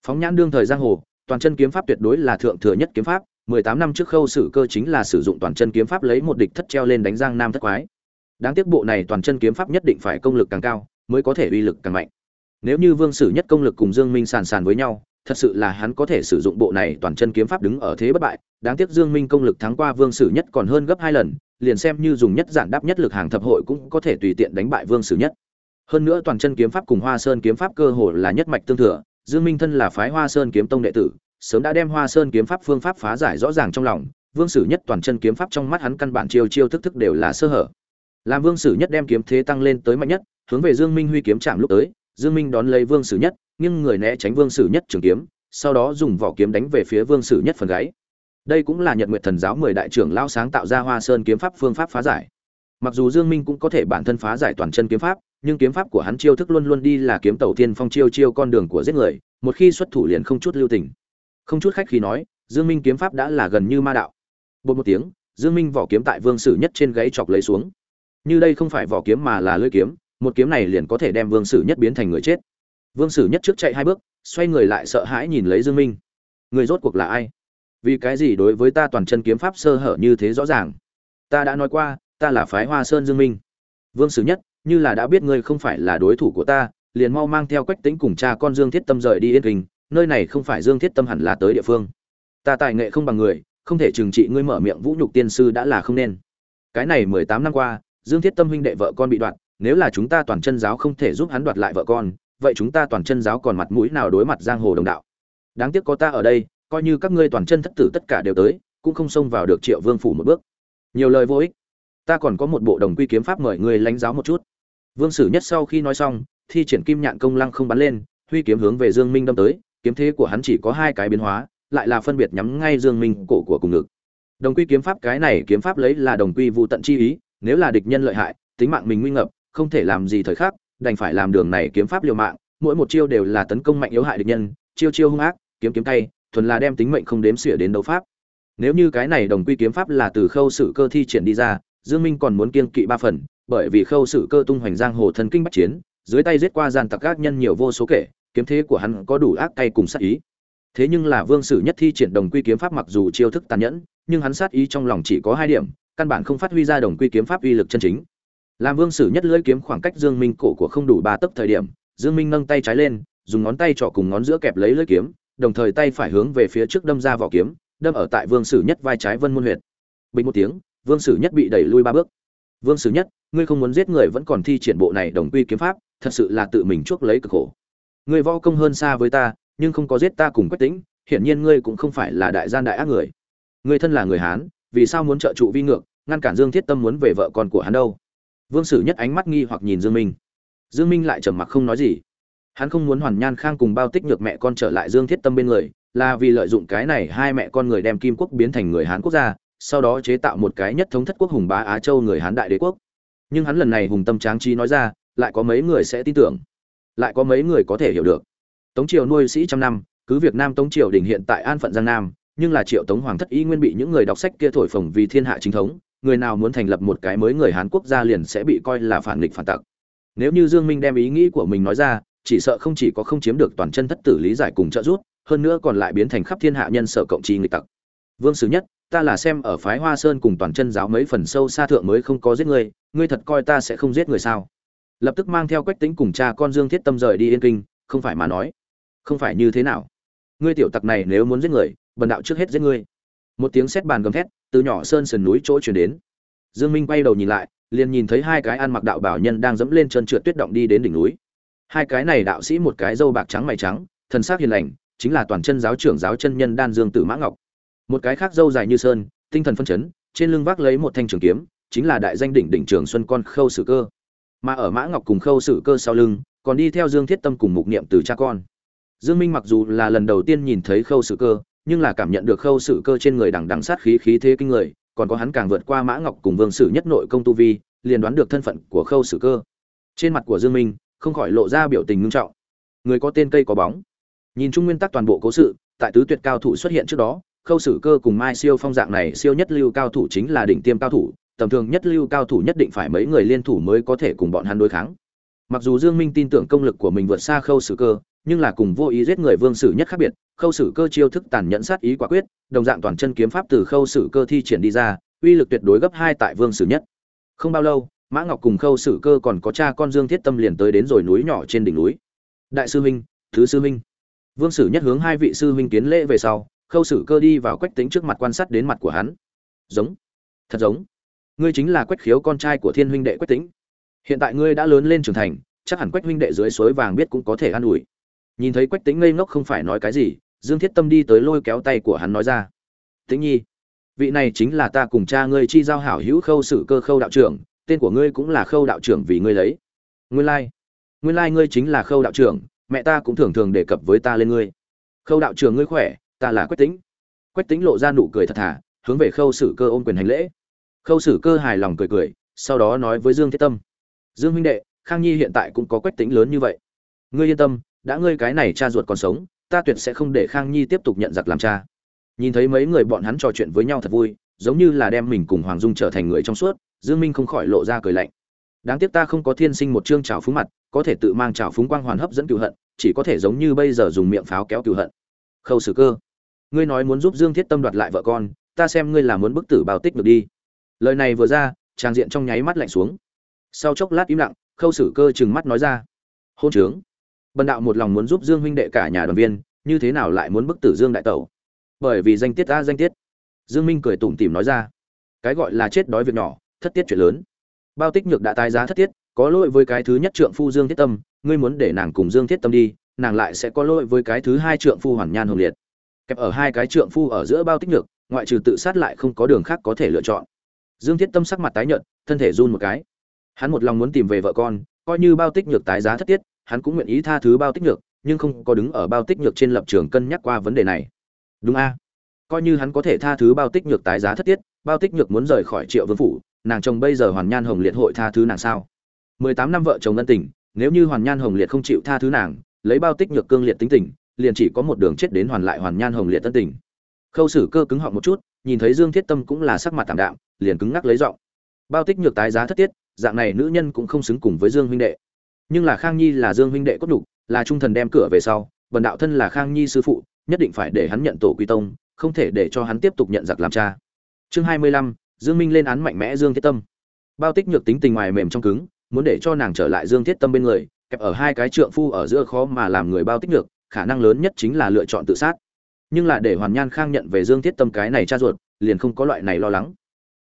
Phóng nhãn đương thời giang hồ, toàn chân kiếm pháp tuyệt đối là thượng thừa nhất kiếm pháp 18 năm trước khâu sử cơ chính là sử dụng toàn chân kiếm pháp lấy một địch thất treo lên đánh giang nam thất quái. Đáng tiếc bộ này toàn chân kiếm pháp nhất định phải công lực càng cao, mới có thể uy lực càng mạnh. Nếu như vương sử nhất công lực cùng dương minh sàn sàn với nhau, thật sự là hắn có thể sử dụng bộ này toàn chân kiếm pháp đứng ở thế bất bại. Đáng tiếc dương minh công lực thắng qua vương sử nhất còn hơn gấp hai lần, liền xem như dùng nhất giản đáp nhất lực hàng thập hội cũng có thể tùy tiện đánh bại vương sử nhất. Hơn nữa toàn chân kiếm pháp cùng hoa sơn kiếm pháp cơ hồ là nhất mạch tương thừa, dương minh thân là phái hoa sơn kiếm tông đệ tử sớm đã đem hoa sơn kiếm pháp phương pháp phá giải rõ ràng trong lòng, vương sử nhất toàn chân kiếm pháp trong mắt hắn căn bản chiêu chiêu thức thức đều là sơ hở. Làm vương sử nhất đem kiếm thế tăng lên tới mạnh nhất, hướng về dương minh huy kiếm chạm lúc tới, dương minh đón lấy vương sử nhất nhưng người né tránh vương sử nhất trường kiếm, sau đó dùng vỏ kiếm đánh về phía vương sử nhất phần gáy. Đây cũng là nhật nguyệt thần giáo mười đại trưởng lão sáng tạo ra hoa sơn kiếm pháp phương pháp phá giải. Mặc dù dương minh cũng có thể bản thân phá giải toàn chân kiếm pháp, nhưng kiếm pháp của hắn chiêu thức luôn luôn đi là kiếm tẩu tiên phong chiêu chiêu con đường của giết người, một khi xuất thủ liền không chút lưu tình không chút khách khi nói, dương minh kiếm pháp đã là gần như ma đạo. Bột một tiếng, dương minh vỏ kiếm tại vương sử nhất trên gáy chọc lấy xuống. Như đây không phải vỏ kiếm mà là lưỡi kiếm, một kiếm này liền có thể đem vương sử nhất biến thành người chết. Vương sử nhất trước chạy hai bước, xoay người lại sợ hãi nhìn lấy dương minh. Người rốt cuộc là ai? Vì cái gì đối với ta toàn chân kiếm pháp sơ hở như thế rõ ràng? Ta đã nói qua, ta là phái hoa sơn dương minh. Vương sử nhất, như là đã biết ngươi không phải là đối thủ của ta, liền mau mang theo quách tính cùng cha con dương thiết tâm rời đi yên kinh nơi này không phải dương thiết tâm hẳn là tới địa phương. Ta tài nghệ không bằng người, không thể trừng trị ngươi mở miệng vũ nhục tiên sư đã là không nên. Cái này mười tám năm qua, dương thiết tâm huynh đệ vợ con bị đoạt, nếu là chúng ta toàn chân giáo không thể giúp hắn đoạt lại vợ con, vậy chúng ta toàn chân giáo còn mặt mũi nào đối mặt giang hồ đồng đạo? Đáng tiếc có ta ở đây, coi như các ngươi toàn chân thất tử tất cả đều tới, cũng không xông vào được triệu vương phủ một bước. Nhiều lời vô ích. Ta còn có một bộ đồng quy kiếm pháp mời ngươi lãnh giáo một chút. Vương sử nhất sau khi nói xong, thi triển kim nhạn công lăng không bắn lên, huy kiếm hướng về dương minh đâm tới kiếm thế của hắn chỉ có hai cái biến hóa lại là phân biệt nhắm ngay Dương Minh cổ của cùng ngực. Đồng quy kiếm pháp cái này kiếm pháp lấy là đồng quy vu tận chi ý, nếu là địch nhân lợi hại, tính mạng mình nguy ngập, không thể làm gì thời khắc, đành phải làm đường này kiếm pháp liều mạng, mỗi một chiêu đều là tấn công mạnh yếu hại địch nhân, chiêu chiêu hung ác, kiếm kiếm tay, thuần là đem tính mệnh không đếm xỉa đến đấu pháp. Nếu như cái này đồng quy kiếm pháp là từ khâu sự cơ thi triển đi ra, Dương Minh còn muốn kiên kỵ ba phần, bởi vì khâu sự cơ tung hoành giang hồ thần kinh bắt chiến, dưới tay giết qua gian tặc các nhân nhiều vô số kể, kiếm thế của hắn có đủ ác cay cùng sát ý. Thế nhưng là Vương Sử Nhất thi triển đồng quy kiếm pháp mặc dù chiêu thức tàn nhẫn, nhưng hắn sát ý trong lòng chỉ có hai điểm, căn bản không phát huy ra đồng quy kiếm pháp uy lực chân chính. Làm Vương Sử Nhất lưỡi kiếm khoảng cách Dương Minh cổ của không đủ ba tấc thời điểm, Dương Minh nâng tay trái lên, dùng ngón tay trỏ cùng ngón giữa kẹp lấy lưỡi kiếm, đồng thời tay phải hướng về phía trước đâm ra vỏ kiếm, đâm ở tại Vương Sử Nhất vai trái Vân Môn huyệt. Bình một tiếng, Vương Sử Nhất bị đẩy lui ba bước. Vương Sử Nhất, ngươi không muốn giết người vẫn còn thi triển bộ này đồng quy kiếm pháp, thật sự là tự mình chuốc lấy cực khổ. Ngươi võ công hơn xa với ta, nhưng không có giết ta cùng Quách Tĩnh, hiển nhiên ngươi cũng không phải là đại gian đại ác người. Ngươi thân là người Hán, vì sao muốn trợ trụ vi ngược, ngăn cản Dương Thiết Tâm muốn về vợ con của hắn đâu? Vương Sử Nhất ánh mắt nghi hoặc nhìn Dương Minh. Dương Minh lại trầm mặc không nói gì. Hắn không muốn Hoàn Nhan Khang cùng Bao Tích Nhược mẹ con trở lại Dương Thiết Tâm bên người, là vì lợi dụng cái này hai mẹ con người đem Kim Quốc biến thành người Hán quốc gia, sau đó chế tạo một cái nhất thống thất quốc hùng bá Á Châu người Hán đại đế quốc. Nhưng hắn lần này hùng tâm tráng trí nói ra, lại có mấy người sẽ tin tưởng, lại có mấy người có thể hiểu được. Tống Triều nuôi sĩ trăm năm, cứ việc Nam Tống Triều đình hiện tại an phận Giang Nam, nhưng là Triệu Tống Hoàng thất y nguyên bị những người đọc sách kia thổi phồng vì thiên hạ chính thống, người nào muốn thành lập một cái mới người Hán quốc gia liền sẽ bị coi là phản nghịch phản tặc. Nếu như Dương Minh đem ý nghĩ của mình nói ra, chỉ sợ không chỉ có không chiếm được toàn chân thất tử lý giải cùng trợ giúp, hơn nữa còn lại biến thành khắp thiên hạ nhân sở cộng chi nghịch tặc. Vương Sử Nhất, ta là xem ở phái Hoa Sơn cùng toàn chân giáo mấy phần sâu xa thượng mới không có giết ngươi, ngươi thật coi ta sẽ không giết người sao? Lập tức mang theo Quách Tĩnh cùng cha con Dương Thiết Tâm rời đi Yên Kinh, không phải mà nói, không phải như thế nào? Ngươi tiểu tặc này nếu muốn giết người, bần đạo trước hết giết ngươi. Một tiếng xét bàn gầm thét, từ nhỏ sơn sườn núi chỗ truyền đến. Dương Minh quay đầu nhìn lại, liền nhìn thấy hai cái ăn mặc đạo bảo nhân đang dẫm lên chân trượt tuyết động đi đến đỉnh núi. Hai cái này đạo sĩ một cái dâu bạc trắng mày trắng, thần sắc hiền lành, chính là toàn chân giáo trưởng giáo chân nhân Đan Dương Tử Mã Ngọc. Một cái khác dâu dài như sơn, tinh thần phân chấn, trên lưng vác lấy một thanh trường kiếm, chính là đại danh đỉnh đỉnh trường xuân con Khâu Sử Cơ. Mà ở Mã Ngọc cùng Khâu Sử Cơ sau lưng, còn đi theo Dương Thiết Tâm cùng mục niệm từ cha con. Dương Minh mặc dù là lần đầu tiên nhìn thấy Khâu Sử Cơ, nhưng là cảm nhận được Khâu Sử Cơ trên người đằng đằng sát khí khí thế kinh người, còn có hắn càng vượt qua Mã Ngọc cùng Vương Sử nhất nội công tu vi, liền đoán được thân phận của Khâu Sử Cơ. Trên mặt của Dương Minh không khỏi lộ ra biểu tình ngưng trọng. Người có tên cây có bóng. Nhìn chung nguyên tắc toàn bộ cố sự, tại tứ tuyệt cao thủ xuất hiện trước đó, Khâu Sử Cơ cùng Mai Siêu Phong dạng này siêu nhất lưu cao thủ chính là đỉnh tiêm cao thủ, tầm thường nhất lưu cao thủ nhất định phải mấy người liên thủ mới có thể cùng bọn hắn đối kháng. Mặc dù Dương Minh tin tưởng công lực của mình vượt xa Khâu Sử Cơ, nhưng là cùng vô ý giết người Vương Sử nhất khác biệt, Khâu Sử Cơ chiêu thức tàn nhẫn sát ý quả quyết, đồng dạng toàn chân kiếm pháp từ Khâu Sử Cơ thi triển đi ra, uy lực tuyệt đối gấp hai tại Vương Sử nhất. Không bao lâu, Mã Ngọc cùng Khâu Sử Cơ còn có cha con Dương Thiết Tâm liền tới đến rồi núi nhỏ trên đỉnh núi. Đại sư huynh, thứ sư huynh. Vương Sử nhất hướng hai vị sư huynh kiến lễ về sau, Khâu Sử Cơ đi vào Quách tính trước mặt quan sát đến mặt của hắn. Giống, thật giống. Ngươi chính là Quách Khiếu con trai của Thiên huynh đệ Quách Tĩnh. Hiện tại ngươi đã lớn lên trưởng thành, chắc hẳn Quách huynh đệ dưới suối vàng biết cũng có thể an ủi. Nhìn thấy Quách Tĩnh ngây ngốc không phải nói cái gì, Dương Thiết Tâm đi tới lôi kéo tay của hắn nói ra: "Tĩnh Nhi, vị này chính là ta cùng cha ngươi chi giao hảo hữu Khâu Sử Cơ Khâu đạo trưởng, tên của ngươi cũng là khâu đạo trưởng vì ngươi lấy nguyên lai、like. nguyên lai、like、ngươi chính là khâu đạo trưởng mẹ ta cũng thường thường đề cập với ta lên ngươi khâu đạo trưởng ngươi khỏe ta là quách Tĩnh. quách Tĩnh lộ ra nụ cười thật thà hướng về khâu sử cơ ôm quyền hành lễ khâu sử cơ hài lòng cười cười sau đó nói với dương thiết tâm dương huynh đệ khang nhi hiện tại cũng có quách tính lớn như vậy ngươi yên tâm đã ngươi cái này cha ruột còn sống ta tuyệt sẽ không để khang nhi tiếp tục nhận giặc làm cha nhìn thấy mấy người bọn hắn trò chuyện với nhau thật vui giống như là đem mình cùng hoàng dung trở thành người trong suốt Dương Minh không khỏi lộ ra cười lạnh. Đáng tiếc ta không có thiên sinh một trương trào phúng mặt, có thể tự mang trào phúng quang hoàn hấp dẫn cựu hận, chỉ có thể giống như bây giờ dùng miệng pháo kéo cựu hận. Khâu Sử Cơ, ngươi nói muốn giúp Dương Thiết Tâm đoạt lại vợ con, ta xem ngươi là muốn bức tử bào tích được đi. Lời này vừa ra, trang diện trong nháy mắt lạnh xuống. Sau chốc lát im lặng, Khâu Sử Cơ chừng mắt nói ra: "Hôn trướng, Bần đạo một lòng muốn giúp Dương huynh đệ cả nhà đoàn viên, như thế nào lại muốn bức tử Dương đại tẩu? Bởi vì danh tiết ta danh tiết." Dương Minh cười tủm tỉm nói ra: "Cái gọi là chết đói việc nhỏ, thất tiết chuyện lớn bao tích nhược đã tái giá thất tiết có lỗi với cái thứ nhất trượng phu dương thiết tâm ngươi muốn để nàng cùng dương thiết tâm đi nàng lại sẽ có lỗi với cái thứ hai trượng phu hoàn nhan hồng liệt kẹp ở hai cái trượng phu ở giữa bao tích nhược ngoại trừ tự sát lại không có đường khác có thể lựa chọn dương thiết tâm sắc mặt tái nhợt, thân thể run một cái. Hắn một lòng muốn tìm về vợ con, coi như bao tích nhược tái giá thất tiết, hắn cũng nguyện ý tha thứ bao tích nhược, nhưng không có đứng ở bao tích nhược trên lập trường cân nhắc qua vấn đề này. Đúng a. Coi như hắn có thể tha thứ bao tích nhược tái giá thất tiết, bao tích nhược muốn rời khỏi triệu vương phủ, nàng chồng bây giờ hoàn nhan hồng liệt hội tha thứ nàng sao? Mười tám năm vợ chồng ân tình, nếu như hoàn nhan hồng liệt không chịu tha thứ nàng, lấy bao tích nhược cương liệt tính tình, liền chỉ có một đường chết đến hoàn lại hoàn nhan hồng liệt tân tình. Khâu sử cơ cứng họng một chút, nhìn thấy dương thiết tâm cũng là sắc mặt tạm đạm liền cứng ngắc lấy giọng. Bao tích nhược tái giá thất tiết, dạng này nữ nhân cũng không xứng cùng với dương huynh đệ. Nhưng là khang nhi là dương huynh đệ cốt đục là trung thần đem cửa về sau, bần đạo thân là khang nhi sư phụ, nhất định phải để hắn nhận tổ quy tông, không thể để cho hắn tiếp tục nhận giặc làm cha. Chương hai mươi lăm, dương minh lên án mạnh mẽ dương thiết tâm. Bao tích nhược tính tình ngoài mềm trong cứng, muốn để cho nàng trở lại dương thiết tâm bên người, kẹp ở hai cái trượng phu ở giữa khó mà làm người bao tích nhược, khả năng lớn nhất chính là lựa chọn tự sát. Nhưng là để hoàn nhan khang nhận về dương thiết tâm cái này cha ruột, liền không có loại này lo lắng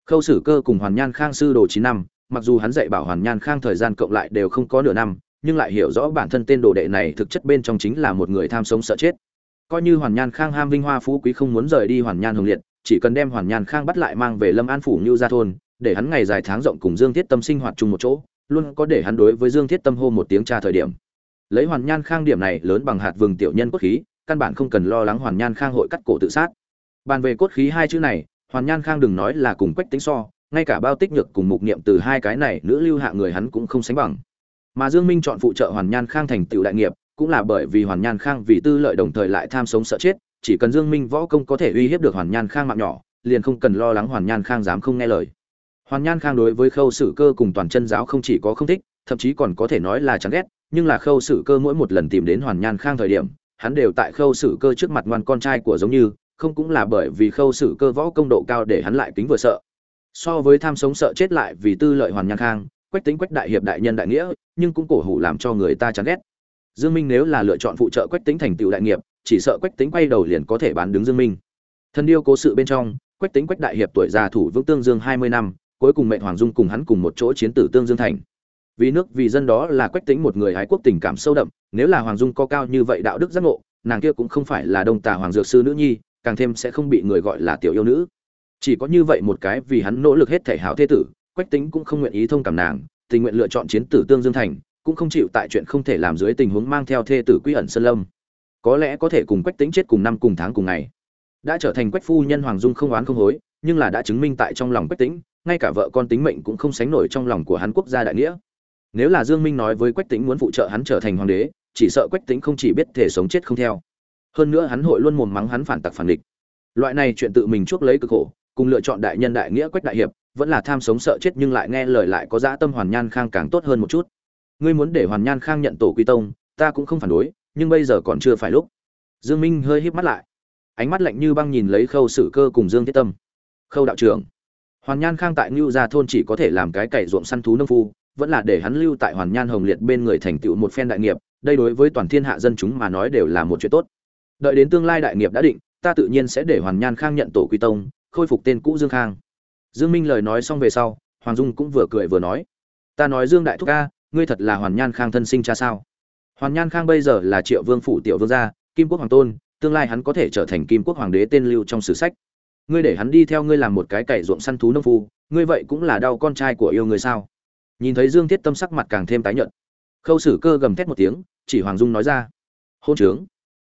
khâu sử cơ cùng hoàn nhan khang sư đồ chín năm, mặc dù hắn dạy bảo hoàn nhan khang thời gian cộng lại đều không có nửa năm, nhưng lại hiểu rõ bản thân tên đồ đệ này thực chất bên trong chính là một người tham sống sợ chết. Coi như hoàn nhan khang ham vinh hoa phú quý không muốn rời đi hoàn nhan hồng liệt, chỉ cần đem hoàn nhan khang bắt lại mang về lâm an phủ như gia thôn, để hắn ngày dài tháng rộng cùng dương thiết tâm sinh hoạt chung một chỗ, luôn có để hắn đối với dương thiết tâm hô một tiếng cha thời điểm. Lấy hoàn nhan khang điểm này lớn bằng hạt vừng tiểu nhân cốt khí, căn bản không cần lo lắng hoàn nhan khang hội cắt cổ tự sát. Bàn về cốt khí hai chữ này hoàn nhan khang đừng nói là cùng quách tính so, ngay cả bao tích nhược cùng mục niệm từ hai cái này nữ lưu hạ người hắn cũng không sánh bằng. Mà dương minh chọn phụ trợ hoàn nhan khang thành tựu đại nghiệp, cũng là bởi vì hoàn nhan khang vì tư lợi đồng thời lại tham sống sợ chết, chỉ cần dương minh võ công có thể uy hiếp được hoàn nhan khang mạng nhỏ, liền không cần lo lắng hoàn nhan khang dám không nghe lời. Hoàn nhan khang đối với khâu sử cơ cùng toàn chân giáo không chỉ có không thích, thậm chí còn có thể nói là chán ghét, nhưng là khâu sử cơ mỗi một lần tìm đến hoàn nhan khang thời điểm, hắn đều tại khâu sử cơ trước mặt ngoan con trai của giống như không cũng là bởi vì khâu xử cơ võ công độ cao để hắn lại kính vừa sợ. So với tham sống sợ chết lại vì tư lợi hoàn nhan khang, quách tính quách đại hiệp đại nhân đại nghĩa, nhưng cũng cổ hủ làm cho người ta chán ghét. Dương minh nếu là lựa chọn phụ trợ quách tính thành tựu đại nghiệp, chỉ sợ quách tính quay đầu liền có thể bán đứng dương minh. Thân điêu cố sự bên trong, quách tính quách đại hiệp tuổi già thủ vững tương dương 20 năm, cuối cùng mệnh hoàng dung cùng hắn cùng một chỗ chiến tử tương dương thành. Vì nước vì dân đó là quách tính một người hái quốc tình cảm sâu đậm, nếu là hoàng dung có cao như vậy đạo đức giác ngộ, nàng kia cũng không phải là đông tà hoàng dược sư nữ nhi càng thêm sẽ không bị người gọi là tiểu yêu nữ. Chỉ có như vậy một cái vì hắn nỗ lực hết thể hảo thế tử, quách tính cũng không nguyện ý thông cảm nàng, tình nguyện lựa chọn chiến tử tương dương thành, cũng không chịu tại chuyện không thể làm dưới tình huống mang theo thê tử quy ẩn sơn lâm. Có lẽ có thể cùng quách tính chết cùng năm cùng tháng cùng ngày. Đã trở thành quách phu nhân hoàng dung không oán không hối, nhưng là đã chứng minh tại trong lòng quách tính ngay cả vợ con tính mệnh cũng không sánh nổi trong lòng của hắn quốc gia đại nghĩa. Nếu là dương minh nói với quách tính muốn phụ trợ hắn trở thành hoàng đế, chỉ sợ quách tính không chỉ biết thể sống chết không theo hơn nữa hắn hội luôn mồm mắng hắn phản tặc phản địch loại này chuyện tự mình chuốc lấy cực khổ, cùng lựa chọn đại nhân đại nghĩa quách đại hiệp, vẫn là tham sống sợ chết nhưng lại nghe lời lại có dã tâm hoàn nhan khang càng tốt hơn một chút. Ngươi muốn để hoàn nhan khang nhận tổ quy tông, ta cũng không phản đối, nhưng bây giờ còn chưa phải lúc. Dương minh hơi híp mắt lại. Ánh mắt lạnh như băng nhìn lấy khâu sử cơ cùng dương thiết tâm. Khâu đạo trưởng, hoàn nhan khang tại ngưu gia thôn chỉ có thể làm cái cày ruộng săn thú nông phu, vẫn là để hắn lưu tại hoàn nhan hồng liệt bên người thành tựu một phen đại nghiệp, đây đối với toàn thiên hạ dân chúng mà nói đều là một chuyện tốt đợi đến tương lai đại nghiệp đã định, ta tự nhiên sẽ để hoàn nhan khang nhận tổ quy tông, khôi phục tên cũ dương khang. Dương minh lời nói xong về sau, hoàng dung cũng vừa cười vừa nói, ta nói dương đại thúc ca ngươi thật là hoàn nhan khang thân sinh cha sao? Hoàn nhan khang bây giờ là triệu vương phủ tiểu vương gia, kim quốc hoàng tôn, tương lai hắn có thể trở thành kim quốc hoàng đế tên lưu trong sử sách. Ngươi để hắn đi theo ngươi làm một cái cày ruộng săn thú nông phu, ngươi vậy cũng là đau con trai của yêu người sao? Nhìn thấy dương thiết tâm sắc mặt càng thêm tái nhợt. Khâu sử cơ gầm thét một tiếng, chỉ hoàng dung nói ra, hôn trướng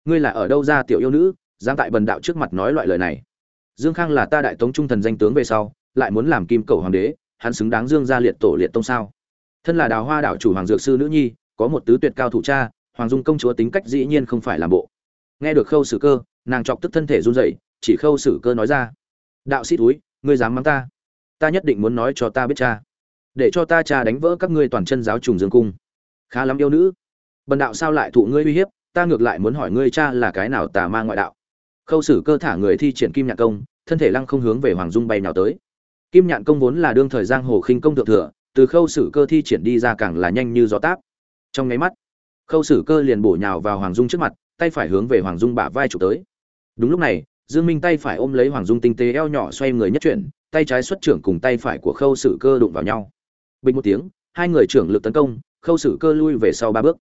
ngươi là ở đâu ra tiểu yêu nữ, dám tại bần đạo trước mặt nói loại lời này? Dương khang là ta đại tống trung thần danh tướng về sau, lại muốn làm kim cầu hoàng đế, hắn xứng đáng dương gia liệt tổ liệt tông sao? Thân là đào hoa đạo chủ hoàng dược sư nữ nhi, có một tứ tuyệt cao thủ cha, hoàng dung công chúa tính cách dĩ nhiên không phải làm bộ. Nghe được khâu sử cơ, nàng chọc tức thân thể run rẩy, chỉ khâu sử cơ nói ra, đạo sĩ túi ngươi dám mắng ta? Ta nhất định muốn nói cho ta biết cha. Để cho ta cha đánh vỡ các ngươi toàn chân giáo trùng dương cung. Khá lắm yêu nữ. Bần đạo sao lại thụ ngươi uy hiếp ta ngược lại muốn hỏi ngươi cha là cái nào tà ma ngoại đạo? Khâu sử cơ thả người thi triển kim nhạn công, thân thể lăng không hướng về hoàng dung bay nào tới. Kim nhạn công vốn là đương thời giang hồ khinh công thượng thừa, từ khâu sử cơ thi triển đi ra càng là nhanh như gió táp. Trong nháy mắt, khâu sử cơ liền bổ nhào vào hoàng dung trước mặt, tay phải hướng về hoàng dung bả vai chụp tới. Đúng lúc này, dương minh tay phải ôm lấy hoàng dung tinh tế eo nhỏ xoay người nhất chuyển, tay trái xuất trưởng cùng tay phải của khâu sử cơ đụng vào nhau. Bình một tiếng, hai người trưởng lực tấn công, khâu sử cơ lui về sau ba bước.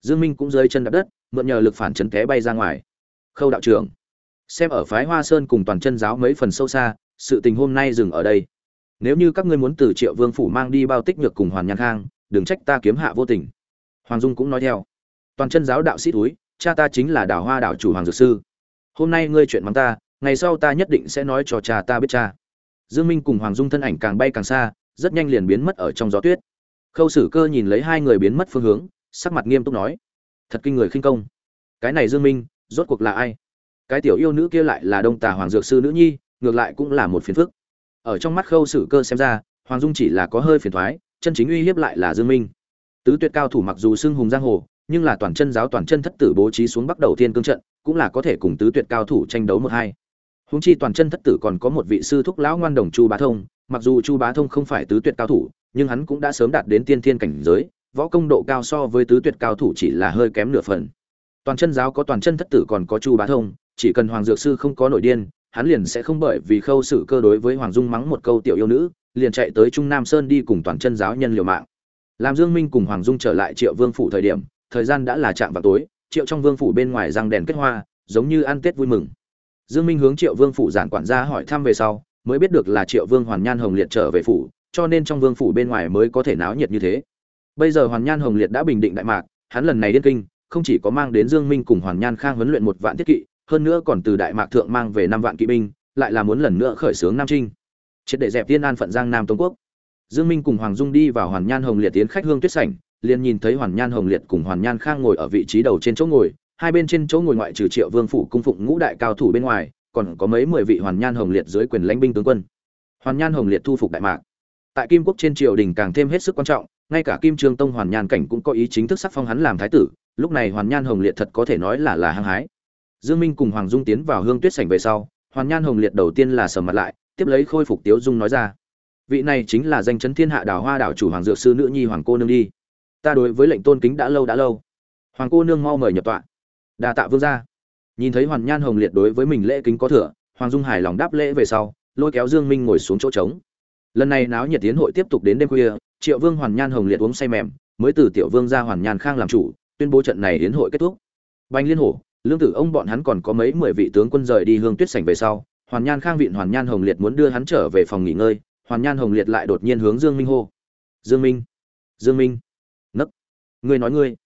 Dương minh cũng rơi chân đạp đất mượn nhờ lực phản chấn té bay ra ngoài. Khâu đạo trưởng, xem ở phái hoa sơn cùng toàn chân giáo mấy phần sâu xa, sự tình hôm nay dừng ở đây. Nếu như các ngươi muốn từ triệu vương phủ mang đi bao tích nhược cùng hoàn nhan khang, đừng trách ta kiếm hạ vô tình. Hoàng dung cũng nói theo. Toàn chân giáo đạo sĩ túi, cha ta chính là đảo hoa đạo chủ hoàng dược sư. Hôm nay ngươi chuyện mắng ta, ngày sau ta nhất định sẽ nói cho cha ta biết cha. Dương minh cùng hoàng dung thân ảnh càng bay càng xa, rất nhanh liền biến mất ở trong gió tuyết. Khâu sử cơ nhìn lấy hai người biến mất phương hướng, sắc mặt nghiêm túc nói thật kinh người khinh công. Cái này dương minh, rốt cuộc là ai? Cái tiểu yêu nữ kia lại là đông tà hoàng dược sư nữ nhi, ngược lại cũng là một phiền phức. Ở trong mắt khâu sử cơ xem ra, hoàng dung chỉ là có hơi phiền thoái, chân chính uy hiếp lại là dương minh. Tứ tuyệt cao thủ mặc dù xưng hùng giang hồ, nhưng là toàn chân giáo toàn chân thất tử bố trí xuống bắt đầu thiên cương trận, cũng là có thể cùng tứ tuyệt cao thủ tranh đấu một hai. Húng chi toàn chân thất tử còn có một vị sư thúc lão ngoan đồng chu bá thông, mặc dù chu bá thông không phải tứ tuyệt cao thủ, nhưng hắn cũng đã sớm đạt đến tiên thiên cảnh giới võ công độ cao so với tứ tuyệt cao thủ chỉ là hơi kém nửa phần. Toàn chân giáo có toàn chân thất tử còn có chu bá thông, chỉ cần hoàng dược sư không có nội điên, hắn liền sẽ không bởi vì khâu xử cơ đối với hoàng dung mắng một câu tiểu yêu nữ, liền chạy tới trung nam sơn đi cùng toàn chân giáo nhân liều mạng. Làm dương minh cùng hoàng dung trở lại triệu vương phủ thời điểm, thời gian đã là chạm vào tối, triệu trong vương phủ bên ngoài răng đèn kết hoa, giống như ăn tết vui mừng. Dương minh hướng triệu vương phủ giản quản gia hỏi thăm về sau, mới biết được là triệu vương hoàn nhan hồng liệt trở về phủ, cho nên trong vương phủ bên ngoài mới có thể náo nhiệt như thế bây giờ hoàn nhan hồng liệt đã bình định đại mạc, hắn lần này điên kinh, không chỉ có mang đến dương minh cùng hoàn nhan khang huấn luyện một vạn thiết kỵ, hơn nữa còn từ đại mạc thượng mang về năm vạn kỵ binh, lại là muốn lần nữa khởi xướng nam trinh triệt để dẹp tiên an phận giang nam tống quốc. Dương minh cùng hoàng dung đi vào hoàn nhan hồng liệt tiến khách hương tuyết sảnh, liền nhìn thấy hoàn nhan hồng liệt cùng hoàn nhan khang ngồi ở vị trí đầu trên chỗ ngồi, hai bên trên chỗ ngồi ngoại trừ triệu vương phủ cung phụng ngũ đại cao thủ bên ngoài, còn có mấy mười vị hoàn nhan hồng liệt dưới quyền lãnh binh tướng quân. Hoàn nhan hồng liệt thu phục đại mạc. Tại kim quốc trên triều đình càng thêm hết sức quan trọng ngay cả kim trương tông hoàn nhan cảnh cũng có ý chính thức sắc phong hắn làm thái tử, lúc này hoàn nhan hồng liệt thật có thể nói là là hăng hái. Dương minh cùng hoàng dung tiến vào hương tuyết sảnh về sau, hoàn nhan hồng liệt đầu tiên là sầm mặt lại, tiếp lấy khôi phục tiếu dung nói ra. Vị này chính là danh chấn thiên hạ đào hoa đảo chủ hoàng dược sư nữ nhi hoàng cô nương đi. Ta đối với lệnh tôn kính đã lâu đã lâu. Hoàng cô nương mau mời nhập tọa. Đa tạ vương gia. Nhìn thấy hoàn nhan hồng liệt đối với mình lễ kính có thừa, hoàng dung hài lòng đáp lễ về sau, lôi kéo dương minh ngồi xuống chỗ trống lần này náo nhiệt tiến hội tiếp tục đến đêm khuya, triệu vương hoàn nhan hồng liệt uống say mềm, mới từ tiểu vương ra hoàn nhan khang làm chủ, tuyên bố trận này đến hội kết thúc. Banh liên hổ, lương tử ông bọn hắn còn có mấy mười vị tướng quân rời đi hương tuyết sảnh về sau, hoàn nhan khang vịn hoàn nhan hồng liệt muốn đưa hắn trở về phòng nghỉ ngơi, hoàn nhan hồng liệt lại đột nhiên hướng dương minh hô. Dương minh dương minh, nấc, ngươi nói ngươi,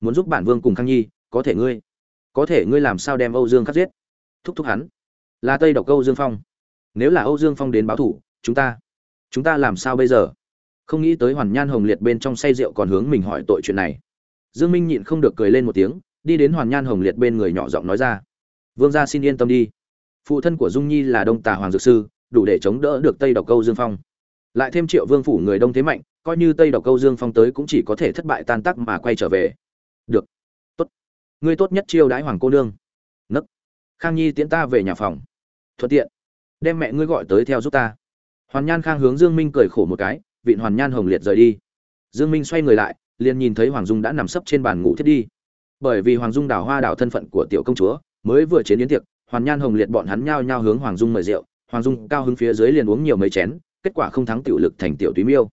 muốn giúp bản vương cùng khang nhi, có thể ngươi, có thể ngươi làm sao đem âu dương cắt giết? Thúc thúc hắn, là tây độc âu dương phong. Nếu là âu dương phong đến báo thủ, chúng ta chúng ta làm sao bây giờ? Không nghĩ tới hoàn nhan hồng liệt bên trong say rượu còn hướng mình hỏi tội chuyện này. Dương minh nhịn không được cười lên một tiếng, đi đến hoàn nhan hồng liệt bên người nhỏ giọng nói ra. Vương gia xin yên tâm đi. Phụ thân của dung nhi là đông tà hoàng dược sư, đủ để chống đỡ được tây độc câu dương phong. Lại thêm triệu vương phủ người đông thế mạnh, coi như tây độc câu dương phong tới cũng chỉ có thể thất bại tan tác mà quay trở về. Được. Tốt. Ngươi tốt nhất chiêu đãi hoàng cô nương. Nấc. Khang nhi tiễn ta về nhà phòng. Thuận tiện. Đem mẹ ngươi gọi tới theo giúp ta hoàn nhan khang hướng dương minh cười khổ một cái, vịn hoàn nhan hồng liệt rời đi. Dương minh xoay người lại, liền nhìn thấy hoàng dung đã nằm sấp trên bàn ngủ thiết đi. Bởi vì hoàng dung đào hoa đào thân phận của tiểu công chúa, mới vừa chiến đến tiệc, hoàn nhan hồng liệt bọn hắn nhao nhao hướng hoàng dung mời rượu, hoàng dung cao hứng phía dưới liền uống nhiều mấy chén, kết quả không thắng tiểu lực thành tiểu túy miêu.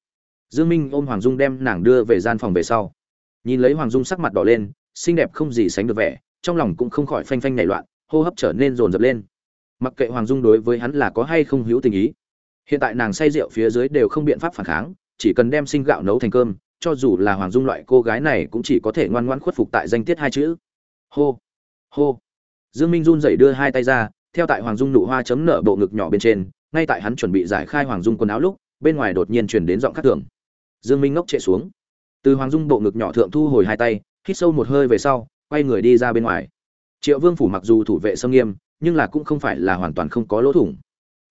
Dương minh ôm hoàng dung đem nàng đưa về gian phòng về sau. Nhìn lấy hoàng dung sắc mặt đỏ lên, xinh đẹp không gì sánh được vẻ, trong lòng cũng không khỏi phanh phanh nảy loạn, hô hấp trở nên rồn rập lên. Mặc kệ hoàng dung đối với hắn là có hay không hữu tình ý hiện tại nàng say rượu phía dưới đều không biện pháp phản kháng, chỉ cần đem sinh gạo nấu thành cơm, cho dù là hoàng dung loại cô gái này cũng chỉ có thể ngoan ngoãn khuất phục tại danh tiết hai chữ. Hô hô. Dương minh run rẩy đưa hai tay ra, theo tại hoàng dung nụ hoa chấm nở bộ ngực nhỏ bên trên, ngay tại hắn chuẩn bị giải khai hoàng dung quần áo lúc, bên ngoài đột nhiên truyền đến giọng khắc thường. Dương minh ngốc chạy xuống. Từ hoàng dung bộ ngực nhỏ thượng thu hồi hai tay, hít sâu một hơi về sau, quay người đi ra bên ngoài. Triệu vương phủ mặc dù thủ vệ sâm nghiêm, nhưng là cũng không phải là hoàn toàn không có lỗ thủng.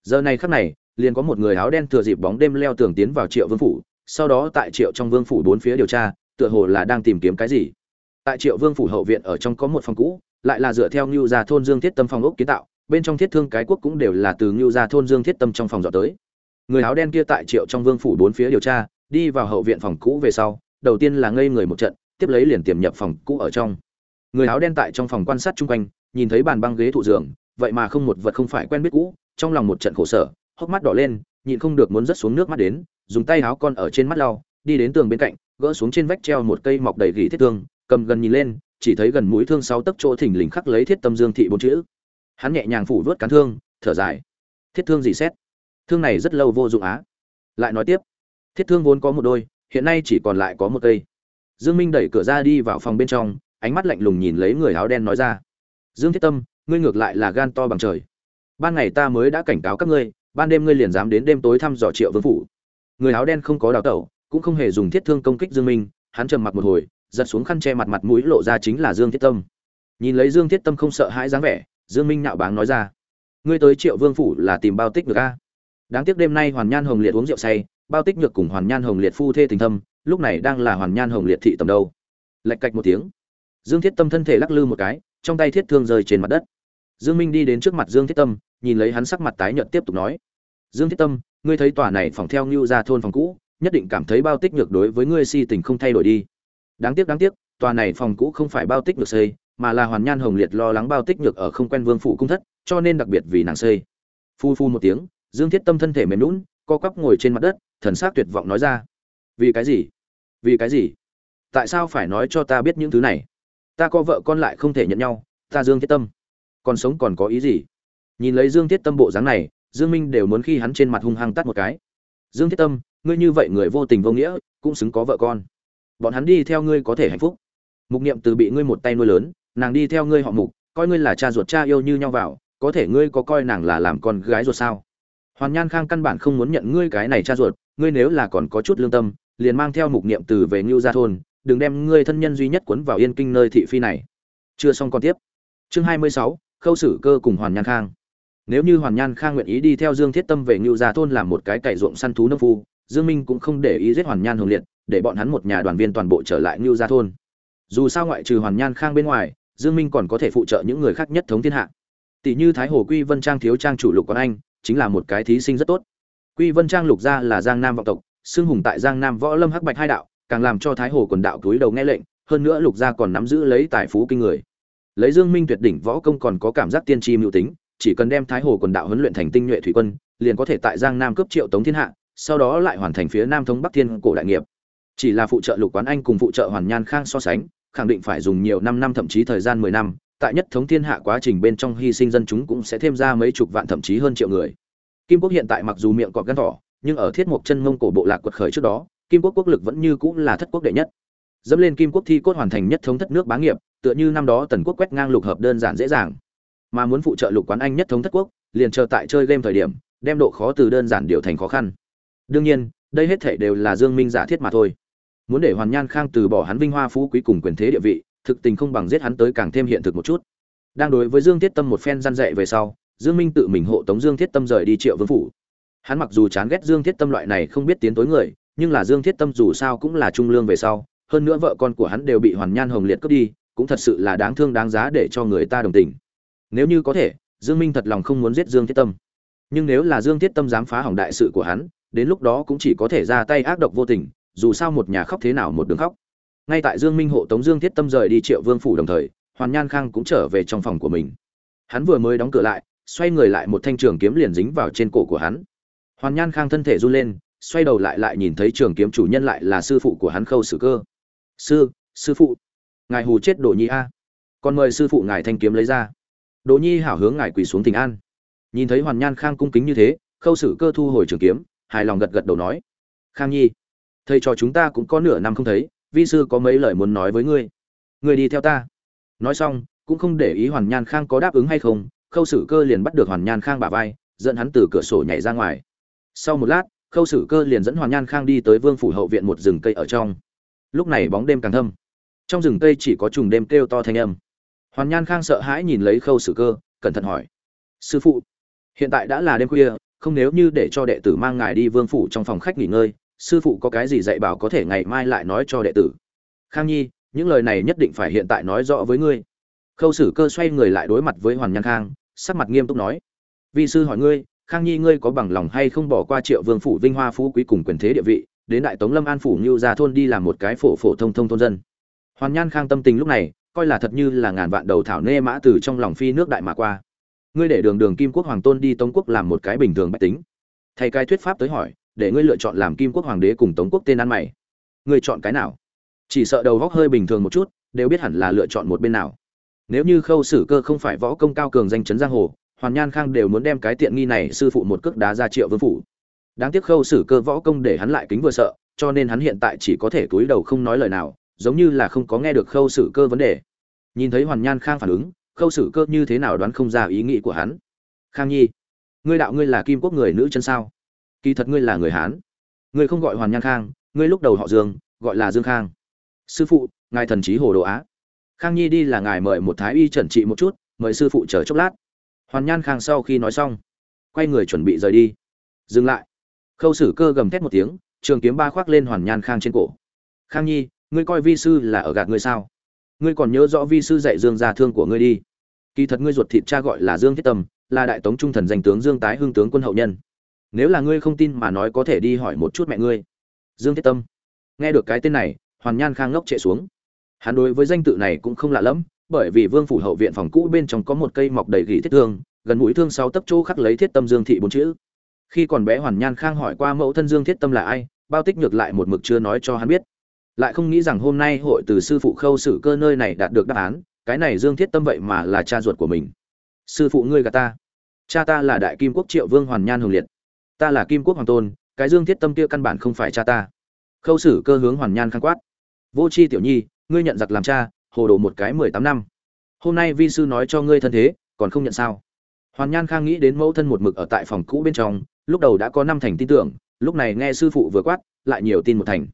Giờ này khắc này liền có một người áo đen thừa dịp bóng đêm leo tường tiến vào triệu vương phủ, sau đó tại triệu trong vương phủ bốn phía điều tra, tựa hồ là đang tìm kiếm cái gì. Tại triệu vương phủ hậu viện ở trong có một phòng cũ, lại là dựa theo ngưu gia thôn dương thiết tâm phòng ốc kiến tạo, bên trong thiết thương cái quốc cũng đều là từ ngưu gia thôn dương thiết tâm trong phòng dọn tới. Người áo đen kia tại triệu trong vương phủ bốn phía điều tra, đi vào hậu viện phòng cũ về sau, đầu tiên là ngây người một trận, tiếp lấy liền tiềm nhập phòng cũ ở trong. Người áo đen tại trong phòng quan sát chung quanh, nhìn thấy bàn băng ghế thụ giường, vậy mà không một vật không phải quen biết cũ, trong lòng một trận khổ sở hốc mắt đỏ lên, nhịn không được muốn rớt xuống nước mắt đến, dùng tay áo con ở trên mắt lau, đi đến tường bên cạnh, gỡ xuống trên vách treo một cây mọc đầy gỉ thiết thương, cầm gần nhìn lên, chỉ thấy gần mũi thương sáu tấc chỗ thỉnh lình khắc lấy thiết tâm dương thị bốn chữ. Hắn nhẹ nhàng phủ vớt cán thương, thở dài. Thiết thương gì xét? Thương này rất lâu vô dụng á. Lại nói tiếp. Thiết thương vốn có một đôi, hiện nay chỉ còn lại có một cây. Dương minh đẩy cửa ra đi vào phòng bên trong, ánh mắt lạnh lùng nhìn lấy người áo đen nói ra. Dương thiết tâm, ngươi ngược lại là gan to bằng trời. Ban ngày ta mới đã cảnh cáo các ngươi ban đêm ngươi liền dám đến đêm tối thăm dò triệu vương phủ. Người áo đen không có đào tẩu, cũng không hề dùng thiết thương công kích dương minh, hắn trầm mặc một hồi, giật xuống khăn che mặt mặt mũi lộ ra chính là dương thiết tâm. Nhìn lấy dương thiết tâm không sợ hãi dáng vẻ, dương minh nạo báng nói ra, ngươi tới triệu vương phủ là tìm bao tích được a? Đáng tiếc đêm nay hoàn nhan hồng liệt uống rượu say, bao tích nhược cùng hoàn nhan hồng liệt phu thê tình thâm, lúc này đang là hoàn nhan hồng liệt thị tầm đâu. Lạch cạch một tiếng, dương thiết tâm thân thể lắc lư một cái, trong tay thiết thương rơi trên mặt đất. Dương minh đi đến trước mặt dương thiết tâm nhìn lấy hắn sắc mặt tái nhợt tiếp tục nói. Dương thiết tâm, ngươi thấy tòa này phòng theo như ra thôn phòng cũ, nhất định cảm thấy bao tích nhược đối với ngươi si tình không thay đổi đi. Đáng tiếc đáng tiếc, tòa này phòng cũ không phải bao tích nhược xây, mà là hoàn nhan hồng liệt lo lắng bao tích nhược ở không quen vương phủ cung thất, cho nên đặc biệt vì nàng xây. Phu phu một tiếng, dương thiết tâm thân thể mềm lún co quắp ngồi trên mặt đất, thần sắc tuyệt vọng nói ra. Vì cái gì? Vì cái gì? Tại sao phải nói cho ta biết những thứ này? Ta có vợ con lại không thể nhận nhau, ta dương thiết tâm, còn sống còn có ý gì? Nhìn lấy dương thiết tâm bộ dáng này, dương minh đều muốn khi hắn trên mặt hung hăng tắt một cái. Dương thiết tâm, ngươi như vậy người vô tình vô nghĩa, cũng xứng có vợ con. Bọn hắn đi theo ngươi có thể hạnh phúc. Mục niệm từ bị ngươi một tay nuôi lớn, nàng đi theo ngươi họ mục, coi ngươi là cha ruột cha yêu như nhau vào, có thể ngươi có coi nàng là làm con gái ruột sao? Hoàn nhan khang căn bản không muốn nhận ngươi cái này cha ruột, ngươi nếu là còn có chút lương tâm, liền mang theo mục niệm từ về ngưu gia thôn, đừng đem ngươi thân nhân duy nhất quấn vào yên kinh nơi thị phi này. Chưa xong còn tiếp. Chương hai mươi sáu, khâu xử cơ cùng hoàn nhan khang nếu như hoàn nhan khang nguyện ý đi theo dương thiết tâm về ngưu gia thôn làm một cái cày ruộng săn thú nông phu, dương minh cũng không để ý giết hoàn nhan hồng liệt, để bọn hắn một nhà đoàn viên toàn bộ trở lại ngưu gia thôn. Dù sao ngoại trừ hoàn nhan khang bên ngoài, dương minh còn có thể phụ trợ những người khác nhất thống thiên hạ. Tỷ như thái hồ quy vân trang thiếu trang chủ lục quán anh, chính là một cái thí sinh rất tốt. Quy vân trang lục gia là giang nam vọng tộc xương hùng tại giang nam võ lâm hắc bạch hai đạo, càng làm cho thái hồ quần đạo túi đầu nghe lệnh, hơn nữa lục gia còn nắm giữ lấy tài phú kinh người. Lấy dương minh tuyệt đỉnh võ công còn có cảm giác tiên tri mưu tính chỉ cần đem thái hồ quần đạo huấn luyện thành tinh nhuệ thủy quân, liền có thể tại giang nam cướp triệu tống thiên hạ, sau đó lại hoàn thành phía nam thống bắc thiên cổ đại nghiệp. Chỉ là phụ trợ lục quán anh cùng phụ trợ hoàn nhan khang so sánh, khẳng định phải dùng nhiều năm năm thậm chí thời gian mười năm, tại nhất thống thiên hạ quá trình bên trong hy sinh dân chúng cũng sẽ thêm ra mấy chục vạn thậm chí hơn triệu người. Kim quốc hiện tại mặc dù miệng cọp gắn thỏ, nhưng ở thiết mộc chân mông cổ bộ lạc quật khởi trước đó, kim quốc quốc lực vẫn như cũng là thất quốc đệ nhất. Dẫm lên kim quốc thi cốt hoàn thành nhất thống thất nước bá nghiệp, tựa như năm đó tần quốc quét ngang lục hợp đơn giản dễ dàng mà muốn phụ trợ lục quán anh nhất thống thất quốc, liền chờ tại chơi game thời điểm, đem độ khó từ đơn giản điều thành khó khăn. Đương nhiên, đây hết thể đều là dương minh giả thiết mà thôi. Muốn để hoàn nhan khang từ bỏ hắn vinh hoa phú quý cùng quyền thế địa vị, thực tình không bằng giết hắn tới càng thêm hiện thực một chút. Đang đối với dương thiết tâm một phen gian dạy về sau, dương minh tự mình hộ tống dương thiết tâm rời đi triệu vương phủ. Hắn mặc dù chán ghét dương thiết tâm loại này không biết tiến tối người, nhưng là dương thiết tâm dù sao cũng là trung lương về sau, hơn nữa vợ con của hắn đều bị hoàn nhan hồng liệt cướp đi, cũng thật sự là đáng thương đáng giá để cho người ta đồng tình nếu như có thể, dương minh thật lòng không muốn giết dương thiết tâm. Nhưng nếu là dương thiết tâm dám phá hỏng đại sự của hắn, đến lúc đó cũng chỉ có thể ra tay ác độc vô tình, dù sao một nhà khóc thế nào một đường khóc. Ngay tại dương minh hộ tống dương thiết tâm rời đi triệu vương phủ đồng thời, hoàn nhan khang cũng trở về trong phòng của mình. Hắn vừa mới đóng cửa lại, xoay người lại một thanh trường kiếm liền dính vào trên cổ của hắn. Hoàn nhan khang thân thể run lên, xoay đầu lại lại nhìn thấy trường kiếm chủ nhân lại là sư phụ của hắn khâu sử cơ. Sư sư phụ, ngài hù chết đồ nhi a. Còn mời sư phụ ngài thanh kiếm lấy ra. Đỗ nhi hảo hướng ngài quỳ xuống tình an. Nhìn thấy hoàn nhan khang cung kính như thế, khâu sử cơ thu hồi trường kiếm, hài lòng gật gật đầu nói, khang nhi, thầy trò chúng ta cũng có nửa năm không thấy, vi sư có mấy lời muốn nói với ngươi. Ngươi đi theo ta. Nói xong, cũng không để ý hoàn nhan khang có đáp ứng hay không, khâu sử cơ liền bắt được hoàn nhan khang bả vai, dẫn hắn từ cửa sổ nhảy ra ngoài. Sau một lát, khâu sử cơ liền dẫn hoàn nhan khang đi tới vương phủ hậu viện một rừng cây ở trong. Lúc này bóng đêm càng thâm. Trong rừng cây chỉ có trùng đêm kêu to thanh âm hoàn nhan khang sợ hãi nhìn lấy khâu sử cơ, cẩn thận hỏi. Sư phụ, hiện tại đã là đêm khuya, không nếu như để cho đệ tử mang ngài đi vương phủ trong phòng khách nghỉ ngơi, sư phụ có cái gì dạy bảo có thể ngày mai lại nói cho đệ tử? Khang nhi, những lời này nhất định phải hiện tại nói rõ với ngươi. Khâu sử cơ xoay người lại đối mặt với hoàn nhan khang, sắc mặt nghiêm túc nói. Vi sư hỏi ngươi, khang nhi ngươi có bằng lòng hay không bỏ qua triệu vương phủ vinh hoa phú quý cùng quyền thế địa vị, đến đại tống lâm an phủ như ra thôn đi làm một cái phổ phổ thông thông thôn dân? Hoàn nhan khang tâm tình lúc này coi là thật như là ngàn vạn đầu thảo nê mã từ trong lòng phi nước đại mà qua. Ngươi để đường đường kim quốc hoàng tôn đi tống quốc làm một cái bình thường bách tính. Thầy cai thuyết pháp tới hỏi, để ngươi lựa chọn làm kim quốc hoàng đế cùng tống quốc tên ăn mày. Ngươi chọn cái nào? Chỉ sợ đầu góc hơi bình thường một chút, đều biết hẳn là lựa chọn một bên nào. Nếu như khâu sử cơ không phải võ công cao cường danh chấn giang hồ, hoàn nhan khang đều muốn đem cái tiện nghi này sư phụ một cước đá ra triệu vương phủ. Đáng tiếc khâu sử cơ võ công để hắn lại kính vừa sợ, cho nên hắn hiện tại chỉ có thể túi đầu không nói lời nào giống như là không có nghe được khâu sử cơ vấn đề. Nhìn thấy hoàn nhan khang phản ứng, khâu sử cơ như thế nào đoán không ra ý nghĩ của hắn. Khang nhi, ngươi đạo ngươi là kim quốc người nữ chân sao? Kỳ thật ngươi là người hán. Ngươi không gọi hoàn nhan khang, ngươi lúc đầu họ dương, gọi là dương khang. Sư phụ, ngài thần trí hồ đồ á. Khang nhi đi là ngài mời một thái y trần trị một chút, mời sư phụ chờ chốc lát. Hoàn nhan khang sau khi nói xong, quay người chuẩn bị rời đi. Dừng lại. Khâu sử cơ gầm thét một tiếng, trường kiếm ba khoác lên hoàn nhan khang trên cổ. Khang nhi ngươi coi vi sư là ở gạt ngươi sao? Ngươi còn nhớ rõ vi sư dạy dương gia thương của ngươi đi. Kỳ thật ngươi ruột thịt cha gọi là dương thiết tâm, là đại tống trung thần danh tướng dương tái hưng tướng quân hậu nhân. Nếu là ngươi không tin mà nói có thể đi hỏi một chút mẹ ngươi. Dương thiết tâm. Nghe được cái tên này, hoàn nhan khang ngốc trệ xuống. Hắn đối với danh tự này cũng không lạ lẫm, bởi vì vương phủ hậu viện phòng cũ bên trong có một cây mọc đầy gỉ thiết thương, gần mũi thương sáu tấc chỗ khắc lấy thiết tâm dương thị bốn chữ. Khi còn bé hoàn nhan khang hỏi qua mẫu thân dương thiết tâm là ai, bao tích ngược lại một mực chưa nói cho hắn biết lại không nghĩ rằng hôm nay hội từ sư phụ khâu sử cơ nơi này đạt được đáp án, cái này dương thiết tâm vậy mà là cha ruột của mình. Sư phụ ngươi gà ta. Cha ta là đại kim quốc triệu vương hoàn nhan hồng liệt. Ta là kim quốc hoàng tôn, cái dương thiết tâm kia căn bản không phải cha ta. Khâu sử cơ hướng hoàn nhan khang quát. Vô c h i tiểu nhi, ngươi nhận giặc làm cha, hồ đồ một cái mười tám năm. Hôm nay vi sư nói cho ngươi thân thế, còn không nhận sao? Hoàn nhan khang nghĩ đến mẫu thân một mực ở tại phòng cũ bên trong, lúc đầu đã có năm thành tin tưởng, lúc này nghe sư phụ vừa quát, lại nhiều tin một thành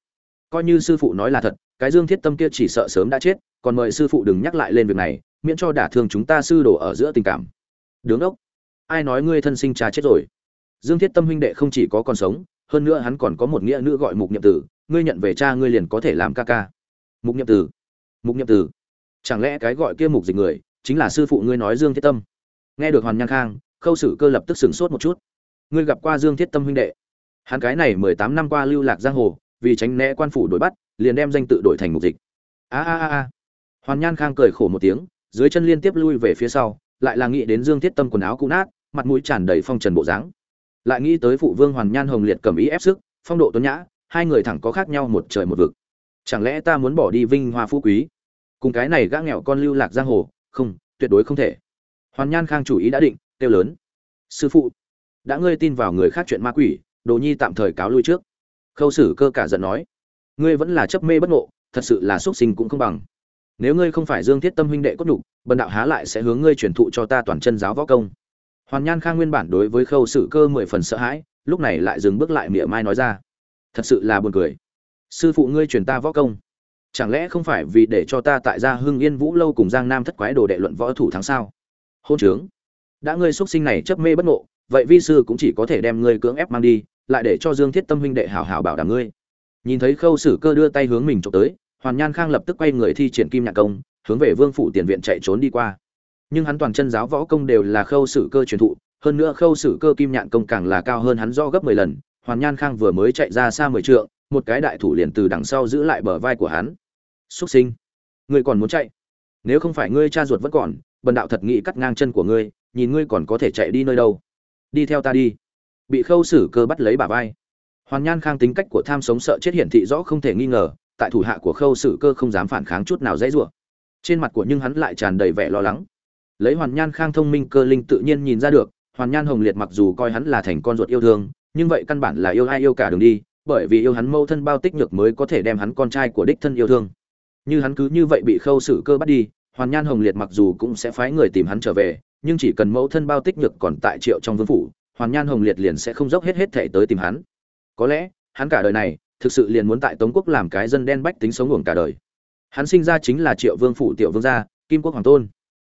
coi như sư phụ nói là thật, cái dương thiết tâm kia chỉ sợ sớm đã chết, còn mời sư phụ đừng nhắc lại lên việc này, miễn cho đả thương chúng ta sư đồ ở giữa tình cảm. Đứng ốc. Ai nói ngươi thân sinh cha chết rồi? Dương thiết tâm huynh đệ không chỉ có còn sống, hơn nữa hắn còn có một nghĩa nữ gọi mục nhậm tử, ngươi nhận về cha ngươi liền có thể làm ca ca. Mục nhậm tử. Mục nhậm tử. Chẳng lẽ cái gọi kia mục dịch người, chính là sư phụ ngươi nói dương thiết tâm? Nghe được hoàn nhan khang, khâu sử cơ lập tức sửng sốt một chút. Ngươi gặp qua dương thiết tâm huynh đệ? Hắn cái này mười tám năm qua lưu lạc giang hồ vì tránh né quan phủ đuổi bắt, liền đem danh tự đổi thành mục dịch. A a a a. Hoàn nhan khang cười khổ một tiếng, dưới chân liên tiếp lui về phía sau, lại là nghĩ đến dương thiết tâm quần áo cũ nát, mặt mũi tràn đầy phong trần bộ dáng. Lại nghĩ tới phụ vương hoàn nhan hồng liệt cầm ý ép sức, phong độ tuấn nhã, hai người thẳng có khác nhau một trời một vực. Chẳng lẽ ta muốn bỏ đi vinh hoa phú quý? Cùng cái này gã nghèo con lưu lạc giang hồ, không, tuyệt đối không thể. Hoàn nhan khang chủ ý đã định, kêu lớn. Sư phụ, đã ngươi tin vào người khác chuyện ma quỷ, đồ nhi tạm thời cáo lui trước khâu sử cơ cả giận nói, ngươi vẫn là chấp mê bất ngộ, thật sự là xuất sinh cũng không bằng. Nếu ngươi không phải dương thiết tâm huynh đệ cốt nhục, bần đạo há lại sẽ hướng ngươi truyền thụ cho ta toàn chân giáo võ công. Hoàn nhan khang nguyên bản đối với khâu sử cơ mười phần sợ hãi, lúc này lại dừng bước lại mỉa mai nói ra, thật sự là buồn cười. Sư phụ ngươi truyền ta võ công, chẳng lẽ không phải vì để cho ta tại gia hưng yên vũ lâu cùng giang nam thất quái đồ đệ luận võ thủ thắng sao? Hôn trướng. Đã ngươi xuất sinh này chấp mê bất ngộ, vậy vi sư cũng chỉ có thể đem ngươi cưỡng ép mang đi lại để cho dương thiết tâm huynh đệ hảo hảo bảo đảm ngươi. Nhìn thấy khâu sử cơ đưa tay hướng mình trộm tới, hoàn nhan khang lập tức quay người thi triển kim nhạc công, hướng về vương phủ tiền viện chạy trốn đi qua. Nhưng hắn toàn chân giáo võ công đều là khâu sử cơ truyền thụ, hơn nữa khâu sử cơ kim nhạn công càng là cao hơn hắn do gấp mười lần, hoàn nhan khang vừa mới chạy ra xa mười trượng, một cái đại thủ liền từ đằng sau giữ lại bờ vai của hắn. Xuất sinh, ngươi còn muốn chạy? Nếu không phải ngươi cha ruột vẫn còn, bần đạo thật nghĩ cắt ngang chân của ngươi, nhìn ngươi còn có thể chạy đi nơi đâu. Đi theo ta đi bị khâu sử cơ bắt lấy bả vai. Hoàn nhan khang tính cách của tham sống sợ chết hiển thị rõ không thể nghi ngờ, tại thủ hạ của khâu sử cơ không dám phản kháng chút nào dễ dụa trên mặt của nhưng hắn lại tràn đầy vẻ lo lắng. Lấy hoàn nhan khang thông minh cơ linh tự nhiên nhìn ra được, hoàn nhan hồng liệt mặc dù coi hắn là thành con ruột yêu thương, nhưng vậy căn bản là yêu ai yêu cả đường đi, bởi vì yêu hắn mâu thân bao tích nhược mới có thể đem hắn con trai của đích thân yêu thương. Như hắn cứ như vậy bị khâu sử cơ bắt đi, hoàn nhan hồng liệt mặc dù cũng sẽ phái người tìm hắn trở về, nhưng chỉ cần mẫu thân bao tích nhược còn tại triệu trong vương phủ hoàn nhan hồng liệt liền sẽ không dốc hết hết thể tới tìm hắn. Có lẽ, hắn cả đời này, thực sự liền muốn tại tống quốc làm cái dân đen bách tính sống luồng cả đời. Hắn sinh ra chính là triệu vương phủ tiểu vương gia, kim quốc hoàng tôn.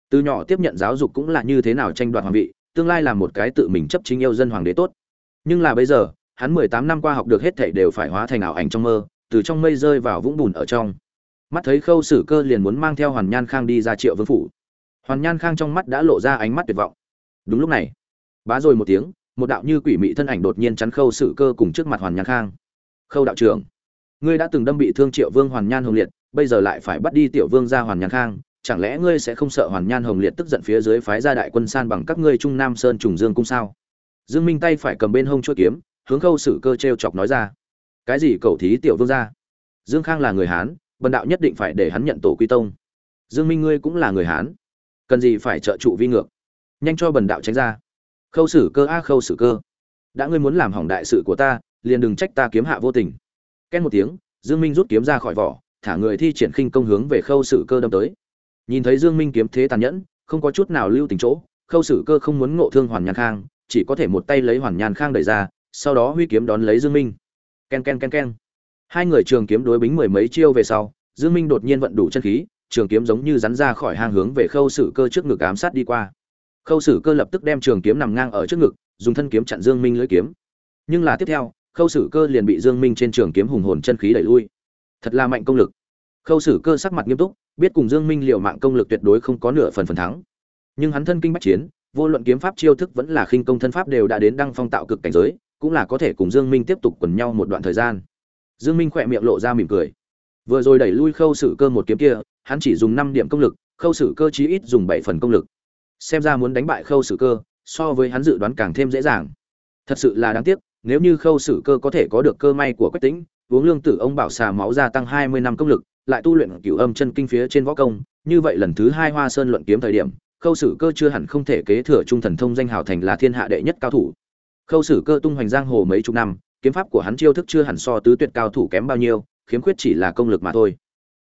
Từ nhỏ tiếp nhận giáo dục cũng là như thế nào tranh đoạt hoàng vị, tương lai là một cái tự mình chấp chính yêu dân hoàng đế tốt. Nhưng là bây giờ, hắn mười tám năm qua học được hết thảy đều phải hóa thành ảo ảnh trong mơ, từ trong mây rơi vào vũng bùn ở trong. Mắt thấy khâu sử cơ liền muốn mang theo hoàn nhan khang đi ra triệu vương phủ. Hoàn nhan khang trong mắt đã lộ ra ánh mắt tuyệt vọng. Đúng lúc này bá rồi một tiếng, một đạo như quỷ mị thân ảnh đột nhiên chắn khâu sử cơ cùng trước mặt hoàn nhan khang. Khâu đạo trưởng, ngươi đã từng đâm bị thương triệu vương hoàn nhan hồng liệt, bây giờ lại phải bắt đi tiểu vương ra hoàn nhan khang. Chẳng lẽ ngươi sẽ không sợ hoàn nhan hồng liệt tức giận phía dưới phái gia đại quân san bằng các ngươi trung nam sơn trùng dương cung sao? Dương minh tay phải cầm bên hông chuôi kiếm, hướng khâu sử cơ treo chọc nói ra. Cái gì cầu thí tiểu vương ra? Dương khang là người hán, bần đạo nhất định phải để hắn nhận tổ quy tông. Dương minh ngươi cũng là người hán, cần gì phải trợ trụ vi ngược? Nhanh cho bần đạo tránh ra khâu sử cơ a khâu sử cơ. Đã ngươi muốn làm hỏng đại sự của ta, liền đừng trách ta kiếm hạ vô tình. Két một tiếng, dương minh rút kiếm ra khỏi vỏ, thả người thi triển khinh công hướng về khâu sử cơ đâm tới. Nhìn thấy dương minh kiếm thế tàn nhẫn, không có chút nào lưu tình chỗ, khâu sử cơ không muốn ngộ thương hoàn nhàn khang, chỉ có thể một tay lấy hoàn nhàn khang đẩy ra, sau đó huy kiếm đón lấy dương minh. Ken ken ken ken. Hai người trường kiếm đối bính mười mấy chiêu về sau, dương minh đột nhiên vận đủ chân khí, trường kiếm giống như rắn ra khỏi hang hướng về khâu sử cơ trước ngực ám sát đi qua khâu sử cơ lập tức đem trường kiếm nằm ngang ở trước ngực, dùng thân kiếm chặn dương minh lưỡi kiếm. Nhưng là tiếp theo, khâu sử cơ liền bị dương minh trên trường kiếm hùng hồn chân khí đẩy lui. Thật là mạnh công lực. Khâu sử cơ sắc mặt nghiêm túc, biết cùng dương minh liều mạng công lực tuyệt đối không có nửa phần phần thắng. Nhưng hắn thân kinh bách chiến, vô luận kiếm pháp chiêu thức vẫn là khinh công thân pháp đều đã đến đăng phong tạo cực cảnh giới, cũng là có thể cùng dương minh tiếp tục quần nhau một đoạn thời gian. Dương minh khỏe miệng lộ ra mỉm cười. Vừa rồi đẩy lui khâu sử cơ một kiếm kia, hắn chỉ dùng 5 điểm công lực, khâu sử cơ chí ít dùng 7 phần công lực xem ra muốn đánh bại khâu sử cơ, so với hắn dự đoán càng thêm dễ dàng. Thật sự là đáng tiếc, nếu như khâu sử cơ có thể có được cơ may của quách tĩnh, uống lương tử ông bảo xà máu gia tăng 20 năm công lực, lại tu luyện cửu âm chân kinh phía trên võ công, như vậy lần thứ hai hoa sơn luận kiếm thời điểm, khâu sử cơ chưa hẳn không thể kế thừa trung thần thông danh hào thành là thiên hạ đệ nhất cao thủ. Khâu sử cơ tung hoành giang hồ mấy chục năm, kiếm pháp của hắn chiêu thức chưa hẳn so tứ tuyệt cao thủ kém bao nhiêu, khiếm khuyết chỉ là công lực mà thôi.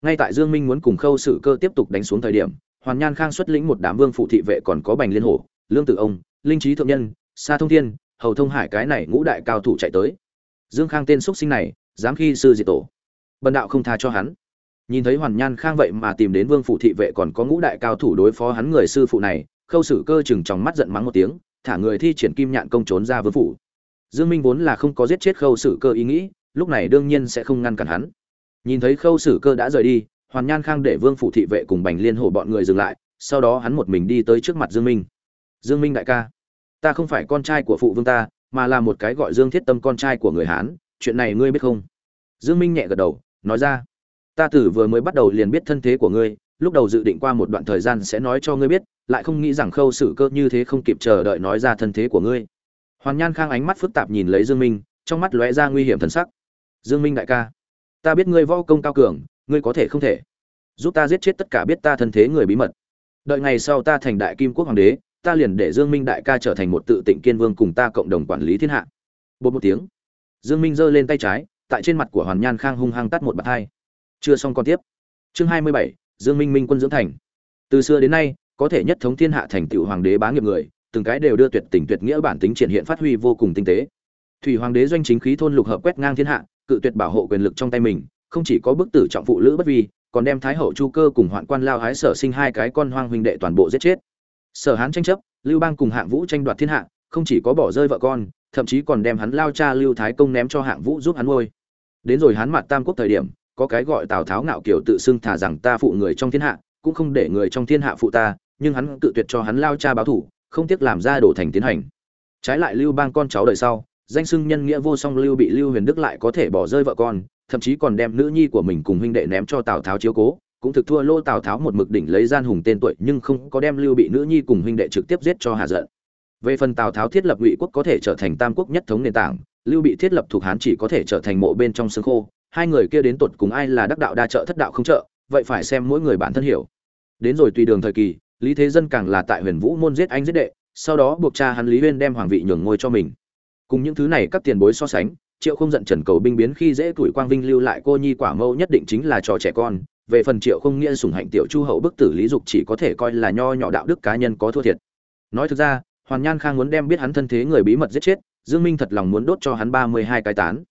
Ngay tại dương minh muốn cùng khâu sử cơ tiếp tục đánh xuống thời điểm hoàn nhan khang xuất lĩnh một đám vương phụ thị vệ còn có bành liên hổ lương tử ông, linh trí thượng nhân, sa thông thiên, hầu thông hải cái này ngũ đại cao thủ chạy tới. Dương khang tên xuất sinh này, dám khi sư diệt tổ. Bần đạo không tha cho hắn. Nhìn thấy hoàn nhan khang vậy mà tìm đến vương phụ thị vệ còn có ngũ đại cao thủ đối phó hắn người sư phụ này, khâu sử cơ chừng trong mắt giận mắng một tiếng, thả người thi triển kim nhạn công trốn ra vương phủ. Dương minh vốn là không có giết chết khâu sử cơ ý nghĩ, lúc này đương nhiên sẽ không ngăn cản hắn. Nhìn thấy khâu sử cơ đã rời đi hoàn nhan khang để vương phủ thị vệ cùng bành liên hổ bọn người dừng lại, sau đó hắn một mình đi tới trước mặt dương minh. Dương minh đại ca, ta không phải con trai của phụ vương ta, mà là một cái gọi dương thiết tâm con trai của người hán, chuyện này ngươi biết không? Dương minh nhẹ gật đầu, nói ra, ta tử vừa mới bắt đầu liền biết thân thế của ngươi, lúc đầu dự định qua một đoạn thời gian sẽ nói cho ngươi biết, lại không nghĩ rằng khâu xử cơ như thế không kịp chờ đợi nói ra thân thế của ngươi. Hoàn nhan khang ánh mắt phức tạp nhìn lấy dương minh, trong mắt lóe ra nguy hiểm thần sắc. Dương minh đại ca, ta biết ngươi võ công cao cường ngươi có thể không thể. Giúp ta giết chết tất cả biết ta thân thế người bí mật. Đợi ngày sau ta thành đại kim quốc hoàng đế ta liền để dương minh đại ca trở thành một tự tịnh kiên vương cùng ta cộng đồng quản lý thiên hạ. Bột một tiếng dương minh giơ lên tay trái tại trên mặt của hoàn nhan khang hung hăng tắt một bạt hai. Chưa xong còn tiếp. Chương 27, dương minh minh quân dưỡng thành. Từ xưa đến nay có thể nhất thống thiên hạ thành tựu hoàng đế bá nghiệp người từng cái đều đưa tuyệt tình tuyệt nghĩa bản tính triển hiện phát huy vô cùng tinh tế. Thủy hoàng đế doanh chính khí thôn lục hợp quét ngang thiên hạ cự tuyệt bảo hộ quyền lực trong tay mình không chỉ có bức tử trọng phụ lữ bất vi, còn đem thái hậu chu cơ cùng hoạn quan lao hái sở sinh hai cái con hoang huynh đệ toàn bộ giết chết. Sở hán tranh chấp, lưu bang cùng hạng vũ tranh đoạt thiên hạ, không chỉ có bỏ rơi vợ con, thậm chí còn đem hắn lao cha lưu thái công ném cho hạng vũ giúp hắn nuôi. Đến rồi hắn mặt tam quốc thời điểm, có cái gọi tào tháo ngạo kiểu tự xưng thả rằng ta phụ người trong thiên hạ, cũng không để người trong thiên hạ phụ ta, nhưng hắn tự tuyệt cho hắn lao cha báo thủ, không tiếc làm ra đổ thành tiến hành. Trái lại lưu bang con cháu đời sau, danh xưng nhân nghĩa vô song lưu bị lưu huyền đức lại có thể bỏ rơi vợ con thậm chí còn đem nữ nhi của mình cùng huynh đệ ném cho tào tháo chiếu cố, cũng thực thua lô tào tháo một mực đỉnh lấy gian hùng tên tuổi nhưng không có đem lưu bị nữ nhi cùng huynh đệ trực tiếp giết cho hà giận. Về phần tào tháo thiết lập ngụy quốc có thể trở thành tam quốc nhất thống nền tảng, lưu bị thiết lập thuộc hán chỉ có thể trở thành mộ bên trong xương khô, hai người kia đến tột cùng ai là đắc đạo đa trợ thất đạo không trợ, vậy phải xem mỗi người bản thân hiểu. Đến rồi tùy đường thời kỳ, lý thế dân càng là tại huyền vũ môn giết anh giết đệ, sau đó buộc cha hắn lý Uyên đem hoàng vị nhường ngôi cho mình. Cùng những thứ này các tiền bối so sánh triệu không giận trần cầu binh biến khi dễ tuổi quang vinh lưu lại cô nhi quả mâu nhất định chính là trò trẻ con. Về phần triệu không nghĩa sủng hạnh tiểu chu hậu bức tử lý dục chỉ có thể coi là nho nhỏ đạo đức cá nhân có thua thiệt. Nói thực ra, hoàn nhan khang muốn đem biết hắn thân thế người bí mật giết chết, dương minh thật lòng muốn đốt cho hắn ba mươi hai cái tán.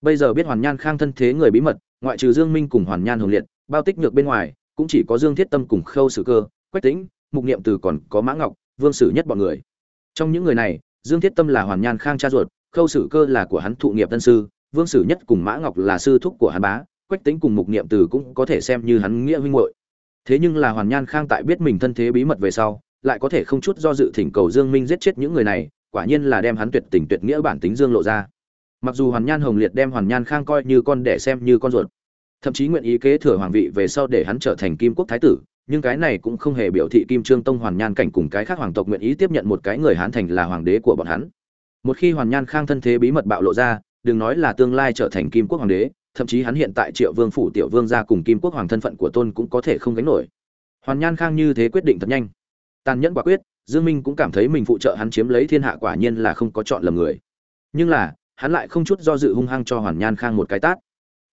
Bây giờ biết hoàn nhan khang thân thế người bí mật, ngoại trừ dương minh cùng hoàn nhan hồng liệt, bao tích nhược bên ngoài, cũng chỉ có dương thiết tâm cùng khâu sử cơ, quách tĩnh, mục niệm từ còn có mã ngọc, vương sử nhất bọn người. Trong những người này, dương thiết tâm là hoàn nhan khang cha ruột khâu sử cơ là của hắn thụ nghiệp tân sư, vương sử nhất cùng mã ngọc là sư thúc của hắn bá, quách tĩnh cùng mục niệm từ cũng có thể xem như hắn nghĩa huynh hội thế nhưng là hoàn nhan khang tại biết mình thân thế bí mật về sau, lại có thể không chút do dự thỉnh cầu dương minh giết chết những người này, quả nhiên là đem hắn tuyệt tình tuyệt nghĩa bản tính dương lộ ra. Mặc dù hoàn nhan hồng liệt đem hoàn nhan khang coi như con để xem như con ruột, thậm chí nguyện ý kế thừa hoàng vị về sau để hắn trở thành kim quốc thái tử, nhưng cái này cũng không hề biểu thị kim trương tông hoàn nhan cảnh cùng cái khác hoàng tộc nguyện ý tiếp nhận một cái người hán thành là hoàng đế của bọn hắn một khi hoàn nhan khang thân thế bí mật bạo lộ ra, đừng nói là tương lai trở thành kim quốc hoàng đế, thậm chí hắn hiện tại triệu vương phủ tiểu vương gia cùng kim quốc hoàng thân phận của tôn cũng có thể không gánh nổi. Hoàn nhan khang như thế quyết định thật nhanh. Tàn nhẫn quả quyết, dương minh cũng cảm thấy mình phụ trợ hắn chiếm lấy thiên hạ quả nhiên là không có chọn lầm người. Nhưng là, hắn lại không chút do dự hung hăng cho hoàn nhan khang một cái tát.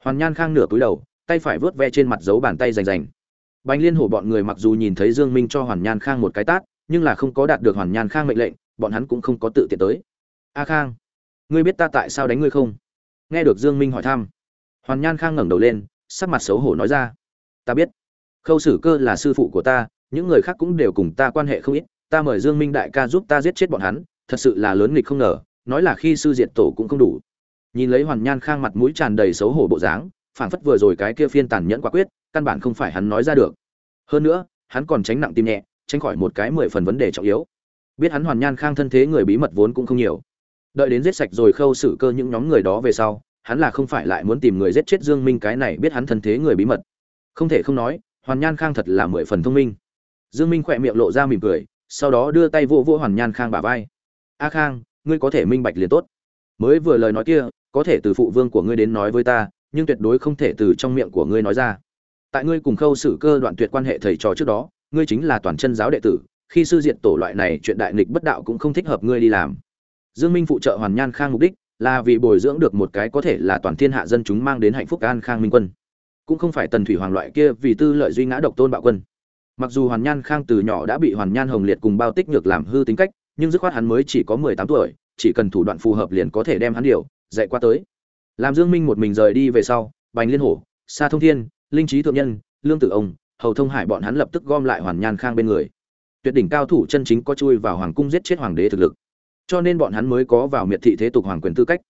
Hoàn nhan khang nửa cúi đầu, tay phải vớt ve trên mặt dấu bàn tay rành rành. Bành liên hổ bọn người mặc dù nhìn thấy dương minh cho hoàn nhan khang một cái tát, nhưng là không có đạt được hoàn nhan khang mệnh lệnh, bọn hắn cũng không có tự tiện tới a khang, ngươi biết ta tại sao đánh ngươi không? Nghe được dương minh hỏi thăm, hoàn nhan khang ngẩng đầu lên, sắc mặt xấu hổ nói ra. Ta biết, khâu sử cơ là sư phụ của ta, những người khác cũng đều cùng ta quan hệ không ít, ta mời dương minh đại ca giúp ta giết chết bọn hắn, thật sự là lớn nghịch không ngờ, nói là khi sư diệt tổ cũng không đủ. Nhìn lấy hoàn nhan khang mặt mũi tràn đầy xấu hổ bộ dáng, phảng phất vừa rồi cái kia phiên tàn nhẫn quả quyết, căn bản không phải hắn nói ra được. Hơn nữa, hắn còn tránh nặng tim nhẹ, tránh khỏi một cái mười phần vấn đề trọng yếu. Biết hắn hoàn nhan khang thân thế người bí mật vốn cũng không nhiều đợi đến giết sạch rồi khâu xử cơ những nhóm người đó về sau, hắn là không phải lại muốn tìm người giết chết dương minh cái này biết hắn thân thế người bí mật. Không thể không nói, hoàn nhan khang thật là mười phần thông minh. Dương minh khỏe miệng lộ ra mỉm cười, sau đó đưa tay vỗ vỗ hoàn nhan khang bả vai. A khang, ngươi có thể minh bạch liền tốt. Mới vừa lời nói kia, có thể từ phụ vương của ngươi đến nói với ta, nhưng tuyệt đối không thể từ trong miệng của ngươi nói ra. Tại ngươi cùng khâu xử cơ đoạn tuyệt quan hệ thầy trò trước đó, ngươi chính là toàn chân giáo đệ tử, khi sư diện tổ loại này chuyện đại nghịch bất đạo cũng không thích hợp ngươi đi làm dương minh phụ trợ hoàn nhan khang mục đích là vì bồi dưỡng được một cái có thể là toàn thiên hạ dân chúng mang đến hạnh phúc an khang minh quân. Cũng không phải tần thủy hoàng loại kia vì tư lợi duy ngã độc tôn bạo quân. Mặc dù hoàn nhan khang từ nhỏ đã bị hoàn nhan hồng liệt cùng bao tích nhược làm hư tính cách, nhưng dứt khoát hắn mới chỉ có mười tám tuổi, chỉ cần thủ đoạn phù hợp liền có thể đem hắn điều, dạy qua tới. Làm dương minh một mình rời đi về sau, bành liên hổ, sa thông thiên, linh trí thượng nhân, lương tử ông, hầu thông hải bọn hắn lập tức gom lại hoàn nhan khang bên người. Tuyệt đỉnh cao thủ chân chính có chui vào hoàng cung giết chết hoàng đế thực lực cho nên bọn hắn mới có vào miệt thị thế tục hoàng quyền tư cách.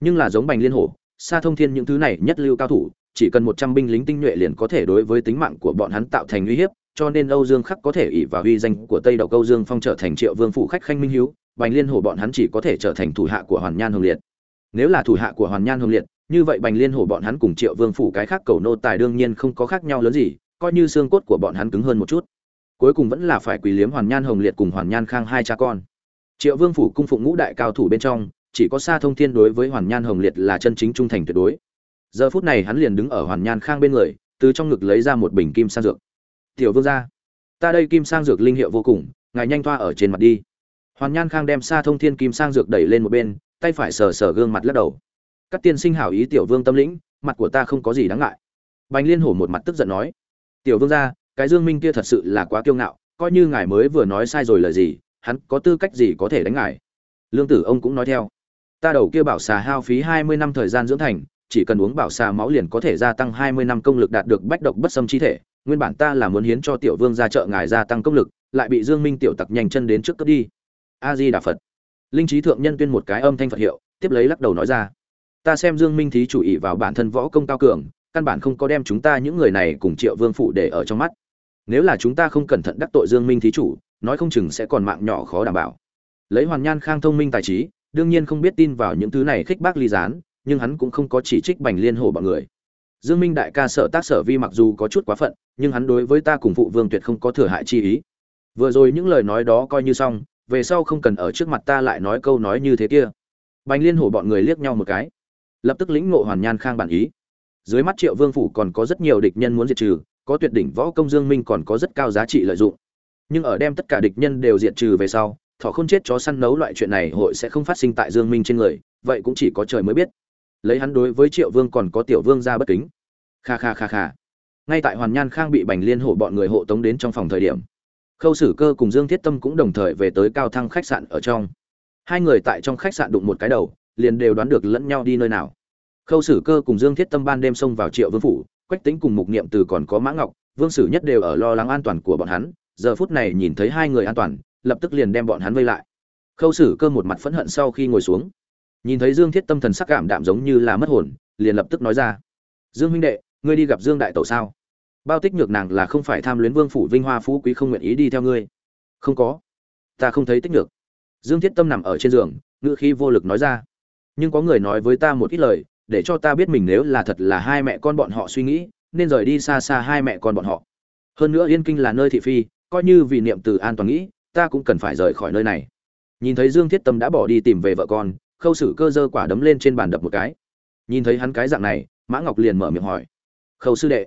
Nhưng là giống bành liên hổ, sa thông thiên những thứ này nhất lưu cao thủ, chỉ cần một trăm binh lính tinh nhuệ liền có thể đối với tính mạng của bọn hắn tạo thành uy hiếp, cho nên âu dương khắc có thể ỷ vào uy danh của tây đậu âu dương phong trở thành triệu vương phụ khách khanh minh hiếu, bành liên hổ bọn hắn chỉ có thể trở thành thủ hạ của hoàn nhan hồng liệt. Nếu là thủ hạ của hoàn nhan hồng liệt, như vậy bành liên hổ bọn hắn cùng triệu vương phủ cái khác cầu nô tài đương nhiên không có khác nhau lớn gì, coi như xương cốt của bọn hắn cứng hơn một chút. Cuối cùng vẫn là phải quỳ liếm hoàn nhan hồng liệt cùng hoàn nhan khang hai cha con triệu vương phủ cung phụng ngũ đại cao thủ bên trong, chỉ có xa thông thiên đối với hoàn nhan hồng liệt là chân chính trung thành tuyệt đối. Giờ phút này hắn liền đứng ở hoàn nhan khang bên người, từ trong ngực lấy ra một bình kim sang dược. Tiểu vương gia, ta đây kim sang dược linh hiệu vô cùng, ngài nhanh thoa ở trên mặt đi. Hoàn nhan khang đem xa thông thiên kim sang dược đẩy lên một bên, tay phải sờ sờ gương mặt lắc đầu. Các tiên sinh hảo ý, tiểu vương tâm lĩnh, mặt của ta không có gì đáng ngại. Bành liên hổ một mặt tức giận nói. Tiểu vương gia, cái dương minh kia thật sự là quá kiêu ngạo, coi như ngài mới vừa nói sai rồi lời gì hắn có tư cách gì có thể đánh ngài? Lương tử ông cũng nói theo. Ta đầu kia bảo xà hao phí hai mươi năm thời gian dưỡng thành, chỉ cần uống bảo xà máu liền có thể gia tăng hai mươi năm công lực đạt được bách độc bất xâm chi thể. Nguyên bản ta là muốn hiến cho tiểu vương ra chợ ngài gia tăng công lực, lại bị dương minh tiểu tặc nhanh chân đến trước cướp đi. A di đà phật. Linh trí thượng nhân tuyên một cái âm thanh phật hiệu, tiếp lấy lắc đầu nói ra. Ta xem dương minh thí chủ ý vào bản thân võ công cao cường, căn bản không có đem chúng ta những người này cùng triệu vương phụ để ở trong mắt. Nếu là chúng ta không cẩn thận đắc tội dương minh thí chủ nói không chừng sẽ còn mạng nhỏ khó đảm bảo. Lấy hoàn nhan khang thông minh tài trí, đương nhiên không biết tin vào những thứ này khích bác ly gián, nhưng hắn cũng không có chỉ trích bành liên hồ bọn người. Dương minh đại ca sở tác sở vi mặc dù có chút quá phận, nhưng hắn đối với ta cùng phụ vương tuyệt không có thừa hại chi ý. Vừa rồi những lời nói đó coi như xong, về sau không cần ở trước mặt ta lại nói câu nói như thế kia. Bành liên hổ bọn người liếc nhau một cái. Lập tức lĩnh ngộ hoàn nhan khang bản ý. Dưới mắt triệu vương phủ còn có rất nhiều địch nhân muốn diệt trừ, có tuyệt đỉnh võ công dương minh còn có rất cao giá trị lợi dụng nhưng ở đem tất cả địch nhân đều diệt trừ về sau thọ không chết chó săn nấu loại chuyện này hội sẽ không phát sinh tại dương minh trên người, vậy cũng chỉ có trời mới biết. Lấy hắn đối với triệu vương còn có tiểu vương ra bất kính. Kha kha kha kha. Ngay tại hoàn nhan khang bị bành liên hộ bọn người hộ tống đến trong phòng thời điểm, khâu sử cơ cùng dương thiết tâm cũng đồng thời về tới cao thăng khách sạn ở trong. Hai người tại trong khách sạn đụng một cái đầu, liền đều đoán được lẫn nhau đi nơi nào. Khâu sử cơ cùng dương thiết tâm ban đêm xông vào triệu vương phủ, quách tính cùng mục niệm từ còn có mã ngọc, vương sử nhất đều ở lo lắng an toàn của bọn hắn giờ phút này nhìn thấy hai người an toàn, lập tức liền đem bọn hắn vây lại. Khâu xử cơ một mặt phẫn hận sau khi ngồi xuống. Nhìn thấy dương thiết tâm thần sắc cảm đạm giống như là mất hồn, liền lập tức nói ra. Dương huynh đệ, ngươi đi gặp dương đại tẩu sao? Bao tích nhược nàng là không phải tham luyến vương phủ vinh hoa phú quý không nguyện ý đi theo ngươi. Không có. Ta không thấy tích nhược. Dương thiết tâm nằm ở trên giường, ngữ khí vô lực nói ra. Nhưng có người nói với ta một ít lời, để cho ta biết mình nếu là thật là hai mẹ con bọn họ suy nghĩ, nên rời đi xa xa hai mẹ con bọn họ. Hơn nữa yên kinh là nơi thị phi coi như vì niệm từ an toàn nghĩ, ta cũng cần phải rời khỏi nơi này. Nhìn thấy dương thiết tâm đã bỏ đi tìm về vợ con, khâu sử cơ dơ quả đấm lên trên bàn đập một cái. Nhìn thấy hắn cái dạng này, mã ngọc liền mở miệng hỏi. Khâu sư đệ,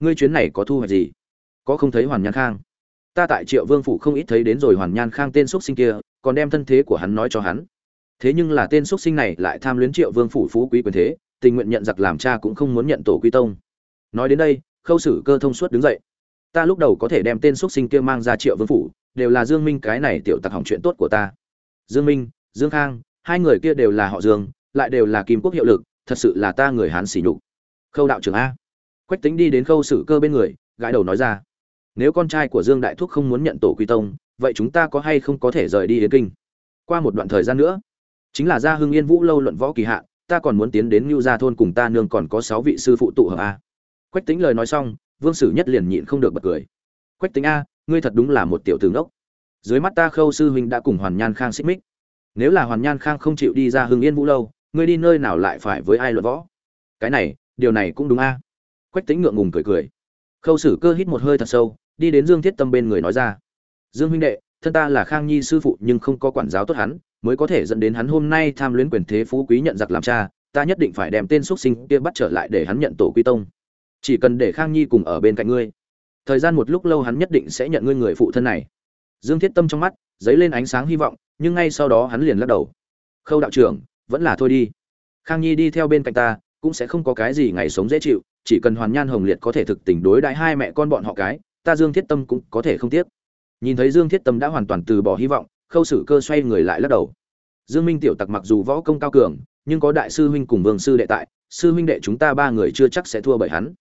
ngươi chuyến này có thu hoạch gì? Có không thấy hoàn nhan khang? Ta tại triệu vương phủ không ít thấy đến rồi hoàn nhan khang tên x sinh kia, còn đem thân thế của hắn nói cho hắn. Thế nhưng là tên x sinh này lại tham luyến triệu vương phủ phú quý quyền thế, tình nguyện nhận giặc làm cha cũng không muốn nhận tổ quy tông. Nói đến đây, khâu sử cơ thông suốt đứng dậy ta lúc đầu có thể đem tên xuất sinh kia mang ra triệu vương phủ, đều là dương minh cái này tiểu tặc hỏng chuyện tốt của ta. Dương minh, dương khang, hai người kia đều là họ dương, lại đều là kim quốc hiệu lực, thật sự là ta người hán xỉ nhục. Khâu đạo trưởng a. Quách tính đi đến khâu sử cơ bên người, gãi đầu nói ra. Nếu con trai của dương đại thúc không muốn nhận tổ quy tông, vậy chúng ta có hay không có thể rời đi đến kinh? Qua một đoạn thời gian nữa, chính là gia hưng yên vũ lâu luận võ kỳ hạn, ta còn muốn tiến đến ngưu gia thôn cùng ta nương còn có sáu vị sư phụ tụ hợp a. Quách tính lời nói xong vương sử nhất liền nhịn không được bật cười. Quách tính a, ngươi thật đúng là một tiểu tướng ốc dưới mắt ta khâu sư huynh đã cùng hoàn nhan khang xích mích. Nếu là hoàn nhan khang không chịu đi ra hưng yên vũ lâu, ngươi đi nơi nào lại phải với ai luận võ? Cái này, điều này cũng đúng a. Quách tính ngượng ngùng cười cười. Khâu sử cơ hít một hơi thật sâu, đi đến dương thiết tâm bên người nói ra. Dương huynh đệ, thân ta là khang nhi sư phụ nhưng không có quản giáo tốt hắn, mới có thể dẫn đến hắn hôm nay tham luyến quyền thế phú quý nhận giặc làm cha, ta nhất định phải đem tên xuất sinh kia bắt trở lại để hắn nhận tổ quy tông chỉ cần để khang nhi cùng ở bên cạnh ngươi, thời gian một lúc lâu hắn nhất định sẽ nhận ngươi người phụ thân này. Dương thiết tâm trong mắt dấy lên ánh sáng hy vọng, nhưng ngay sau đó hắn liền lắc đầu. Khâu đạo trưởng, vẫn là thôi đi. Khang nhi đi theo bên cạnh ta, cũng sẽ không có cái gì ngày sống dễ chịu, chỉ cần hoàn nhan hồng liệt có thể thực tình đối đãi hai mẹ con bọn họ cái, ta dương thiết tâm cũng có thể không tiếc. Nhìn thấy dương thiết tâm đã hoàn toàn từ bỏ hy vọng, khâu sử cơ xoay người lại lắc đầu. Dương minh tiểu tặc mặc dù võ công cao cường, nhưng có đại sư huynh cùng vương sư đệ tại, sư huynh đệ chúng ta ba người chưa chắc sẽ thua bởi hắn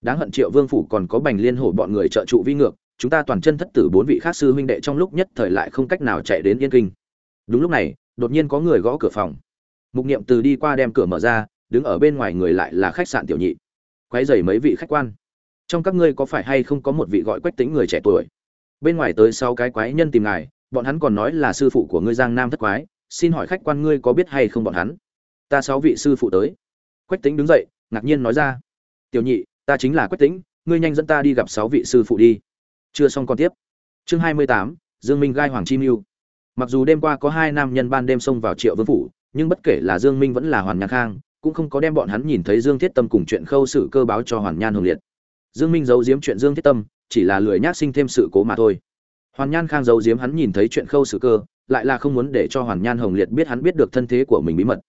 đáng hận triệu vương phủ còn có bành liên hổ bọn người trợ trụ vi ngược, chúng ta toàn chân thất tử bốn vị khác sư huynh đệ trong lúc nhất thời lại không cách nào chạy đến yên kinh. Đúng lúc này, đột nhiên có người gõ cửa phòng. Mục niệm từ đi qua đem cửa mở ra, đứng ở bên ngoài người lại là khách sạn tiểu nhị. Quấy dày mấy vị khách quan. Trong các ngươi có phải hay không có một vị gọi quách tính người trẻ tuổi? Bên ngoài tới sau cái quái nhân tìm ngài, bọn hắn còn nói là sư phụ của ngươi giang nam thất quái, xin hỏi khách quan ngươi có biết hay không bọn hắn? Ta sáu vị sư phụ tới. Quách tính đứng dậy, ngạc nhiên nói ra. Tiểu nhị ta chính là quách tính ngươi nhanh dẫn ta đi gặp sáu vị sư phụ đi. Chưa xong còn tiếp. Chương hai mươi tám, dương minh gai hoàng chi mưu. Mặc dù đêm qua có hai nam nhân ban đêm xông vào triệu vương phủ, nhưng bất kể là dương minh vẫn là hoàn nhạc khang, cũng không có đem bọn hắn nhìn thấy dương thiết tâm cùng chuyện khâu sự cơ báo cho hoàn nhan hồng liệt. Dương minh giấu giếm chuyện dương thiết tâm, chỉ là lười nhác sinh thêm sự cố mà thôi. Hoàn nhan khang giấu giếm hắn nhìn thấy chuyện khâu sự cơ, lại là không muốn để cho hoàn nhan hồng liệt biết hắn biết được thân thế của mình bí mật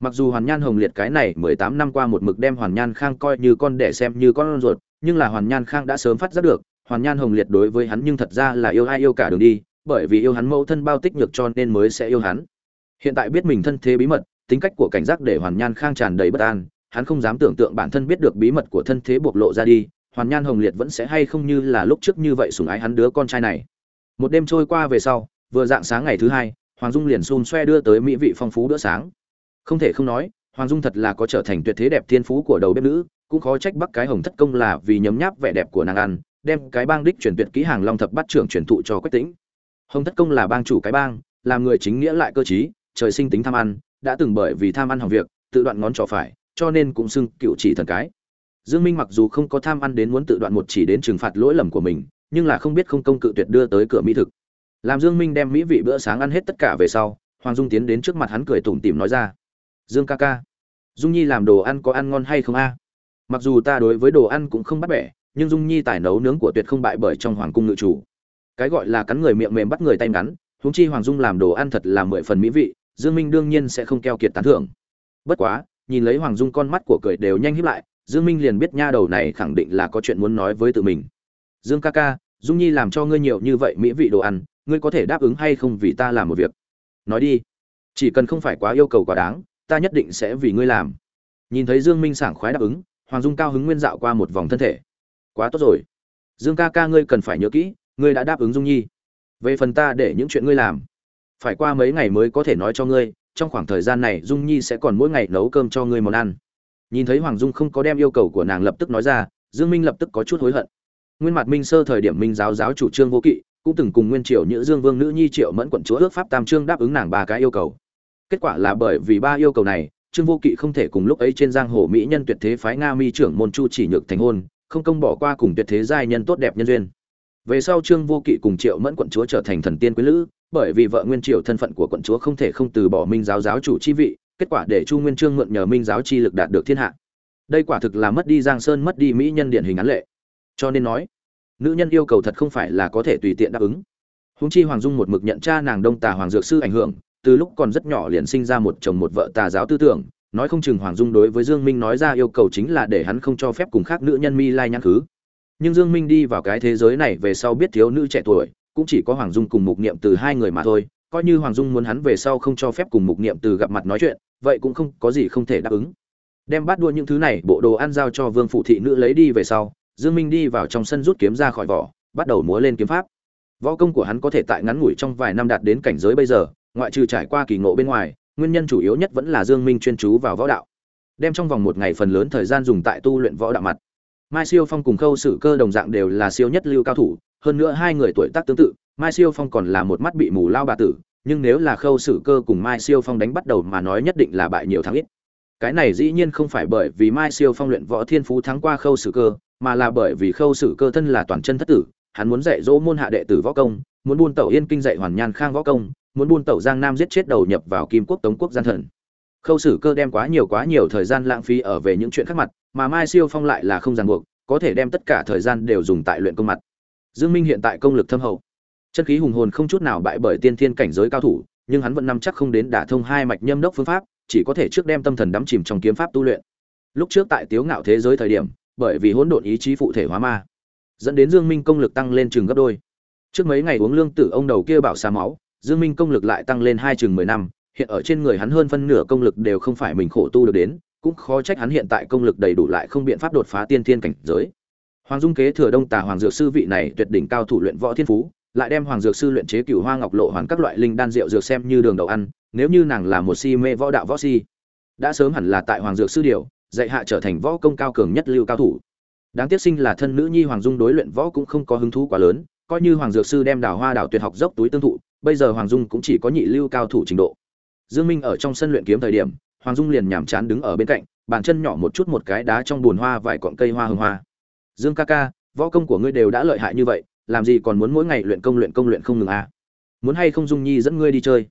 mặc dù hoàn nhan hồng liệt cái này mười tám năm qua một mực đem hoàn nhan khang coi như con đẻ xem như con ruột, nhưng là hoàn nhan khang đã sớm phát giác được, hoàn nhan hồng liệt đối với hắn nhưng thật ra là yêu ai yêu cả đường đi, bởi vì yêu hắn mẫu thân bao tích nhược cho nên mới sẽ yêu hắn. Hiện tại biết mình thân thế bí mật, tính cách của cảnh giác để hoàn nhan khang tràn đầy bất an, hắn không dám tưởng tượng bản thân biết được bí mật của thân thế bộc lộ ra đi, hoàn nhan hồng liệt vẫn sẽ hay không như là lúc trước như vậy sủng ái hắn đứa con trai này. Một đêm trôi qua về sau, vừa dạng sáng ngày thứ hai, hoàng dung liền xun xoe đưa tới mỹ vị phong phú bữa sáng không thể không nói, hoàng dung thật là có trở thành tuyệt thế đẹp thiên phú của đầu bếp nữ, cũng khó trách bắc cái hồng thất công là vì nhấm nháp vẻ đẹp của nàng ăn, đem cái bang đích truyền tuyệt kỹ hàng long thập bắt trưởng truyền thụ cho quách tĩnh. Hồng thất công là bang chủ cái bang, làm người chính nghĩa lại cơ trí, trời sinh tính tham ăn, đã từng bởi vì tham ăn hỏng việc, tự đoạn ngón trỏ phải, cho nên cũng xưng cựu chỉ thần cái. Dương minh mặc dù không có tham ăn đến muốn tự đoạn một chỉ đến trừng phạt lỗi lầm của mình, nhưng là không biết không công cự tuyệt đưa tới cửa mỹ thực. Làm dương minh đem mỹ vị bữa sáng ăn hết tất cả về sau, hoàng dung tiến đến trước mặt hắn cười tủm tỉm nói ra dương ca ca. Dung nhi làm đồ ăn có ăn ngon hay không a? Mặc dù ta đối với đồ ăn cũng không bắt bẻ, nhưng dung nhi tài nấu nướng của tuyệt không bại bởi trong hoàng cung ngự chủ. Cái gọi là cắn người miệng mềm bắt người tay ngắn, huống chi hoàng dung làm đồ ăn thật là mười phần mỹ vị, dương minh đương nhiên sẽ không keo kiệt tán thưởng. Bất quá, nhìn lấy hoàng dung con mắt của cười đều nhanh híp lại, dương minh liền biết nha đầu này khẳng định là có chuyện muốn nói với tự mình. Dương ca ca, dung nhi làm cho ngươi nhiều như vậy mỹ vị đồ ăn, ngươi có thể đáp ứng hay không vì ta làm một việc? Nói đi. Chỉ cần không phải quá yêu cầu quá đáng ta nhất định sẽ vì ngươi làm. Nhìn thấy dương minh sảng khoái đáp ứng, hoàng dung cao hứng nguyên dạo qua một vòng thân thể. Quá tốt rồi. Dương ca ca ngươi cần phải nhớ kỹ, ngươi đã đáp ứng dung nhi. Về phần ta để những chuyện ngươi làm, phải qua mấy ngày mới có thể nói cho ngươi, trong khoảng thời gian này dung nhi sẽ còn mỗi ngày nấu cơm cho ngươi món ăn. Nhìn thấy hoàng dung không có đem yêu cầu của nàng lập tức nói ra, dương minh lập tức có chút hối hận. Nguyên mặt minh sơ thời điểm minh giáo giáo chủ trương vô kỵ, cũng từng cùng nguyên triều nhữ dương vương nữ nhi triệu mẫn quận chúa ước pháp tam trương đáp ứng nàng ba cái yêu cầu kết quả là bởi vì ba yêu cầu này, trương vô kỵ không thể cùng lúc ấy trên giang hồ mỹ nhân tuyệt thế phái nga mi trưởng môn chu chỉ nhược thành hôn, không công bỏ qua cùng tuyệt thế giai nhân tốt đẹp nhân duyên. Về sau trương vô kỵ cùng triệu mẫn quận chúa trở thành thần tiên quý lữ, bởi vì vợ nguyên triều thân phận của quận chúa không thể không từ bỏ minh giáo giáo chủ chi vị, kết quả để chu nguyên trương mượn nhờ minh giáo chi lực đạt được thiên hạ. Đây quả thực là mất đi giang sơn, mất đi mỹ nhân điển hình án lệ. Cho nên nói, nữ nhân yêu cầu thật không phải là có thể tùy tiện đáp ứng. Húng chi hoàng dung một mực nhận cha nàng đông tà hoàng dược sư ảnh hưởng từ lúc còn rất nhỏ liền sinh ra một chồng một vợ tà giáo tư tưởng, nói không chừng hoàng dung đối với dương minh nói ra yêu cầu chính là để hắn không cho phép cùng khác nữ nhân mi lai nhãn khứ. Nhưng dương minh đi vào cái thế giới này về sau biết thiếu nữ trẻ tuổi, cũng chỉ có hoàng dung cùng mục niệm từ hai người mà thôi, coi như hoàng dung muốn hắn về sau không cho phép cùng mục niệm từ gặp mặt nói chuyện, vậy cũng không có gì không thể đáp ứng. Đem bắt đua những thứ này, bộ đồ ăn giao cho vương phụ thị nữ lấy đi về sau, dương minh đi vào trong sân rút kiếm ra khỏi vỏ, bắt đầu múa lên kiếm pháp. Võ công của hắn có thể tại ngắn ngủi trong vài năm đạt đến cảnh giới bây giờ ngoại trừ trải qua kỳ ngộ bên ngoài, nguyên nhân chủ yếu nhất vẫn là dương minh chuyên chú vào võ đạo. Đem trong vòng một ngày phần lớn thời gian dùng tại tu luyện võ đạo mặt. Mai siêu phong cùng khâu sử cơ đồng dạng đều là siêu nhất lưu cao thủ, hơn nữa hai người tuổi tác tương tự, mai siêu phong còn là một mắt bị mù lao bà tử, nhưng nếu là khâu sử cơ cùng mai siêu phong đánh bắt đầu mà nói nhất định là bại nhiều thắng ít. Cái này dĩ nhiên không phải bởi vì mai siêu phong luyện võ thiên phú thắng qua khâu sử cơ, mà là bởi vì khâu sử cơ thân là toàn chân thất tử, hắn muốn dạy dỗ môn hạ đệ tử võ công, muốn buôn tẩu yên kinh dạy hoàn nhan khang võ công muốn buôn tẩu giang nam giết chết đầu nhập vào kim quốc tống quốc gian thần. Khâu sử cơ đem quá nhiều quá nhiều thời gian lãng phí ở về những chuyện khác mặt, mà mai siêu phong lại là không ràng buộc, có thể đem tất cả thời gian đều dùng tại luyện công mặt. Dương minh hiện tại công lực thâm hậu. Chân khí hùng hồn không chút nào bại bởi tiên thiên cảnh giới cao thủ, nhưng hắn vẫn nắm chắc không đến đả thông hai mạch nhâm đốc phương pháp, chỉ có thể trước đem tâm thần đắm chìm trong kiếm pháp tu luyện. Lúc trước tại tiếu ngạo thế giới thời điểm, bởi vì hỗn độn ý chí phụ thể hóa ma, dẫn đến dương minh công lực tăng lên chừng gấp đôi. Trước mấy ngày uống lương tử ông đầu kia bảo xa máu dương minh công lực lại tăng lên hai chừng mười năm, hiện ở trên người hắn hơn phân nửa công lực đều không phải mình khổ tu được đến, cũng khó trách hắn hiện tại công lực đầy đủ lại không biện pháp đột phá tiên thiên cảnh giới. Hoàng dung kế thừa đông tà hoàng dược sư vị này tuyệt đỉnh cao thủ luyện võ thiên phú, lại đem hoàng dược sư luyện chế cửu hoa ngọc lộ hoàn các loại linh đan rượu dược xem như đường đầu ăn, nếu như nàng là một si mê võ đạo võ si, đã sớm hẳn là tại hoàng dược sư điều, dạy hạ trở thành võ công cao cường nhất lưu cao thủ. Đáng tiếc sinh là thân nữ nhi hoàng dung đối luyện võ cũng không có hứng thú quá lớn, coi như hoàng dược sư đem đào hoa đào tuyệt học dốc túi tương thụ bây giờ hoàng dung cũng chỉ có nhị lưu cao thủ trình độ. Dương minh ở trong sân luyện kiếm thời điểm, hoàng dung liền nhảm chán đứng ở bên cạnh, bàn chân nhỏ một chút một cái đá trong bùn hoa vài cọng cây hoa hương hoa. Dương ca ca, võ công của ngươi đều đã lợi hại như vậy, làm gì còn muốn mỗi ngày luyện công luyện công luyện không ngừng à? muốn hay không dung nhi dẫn ngươi đi chơi?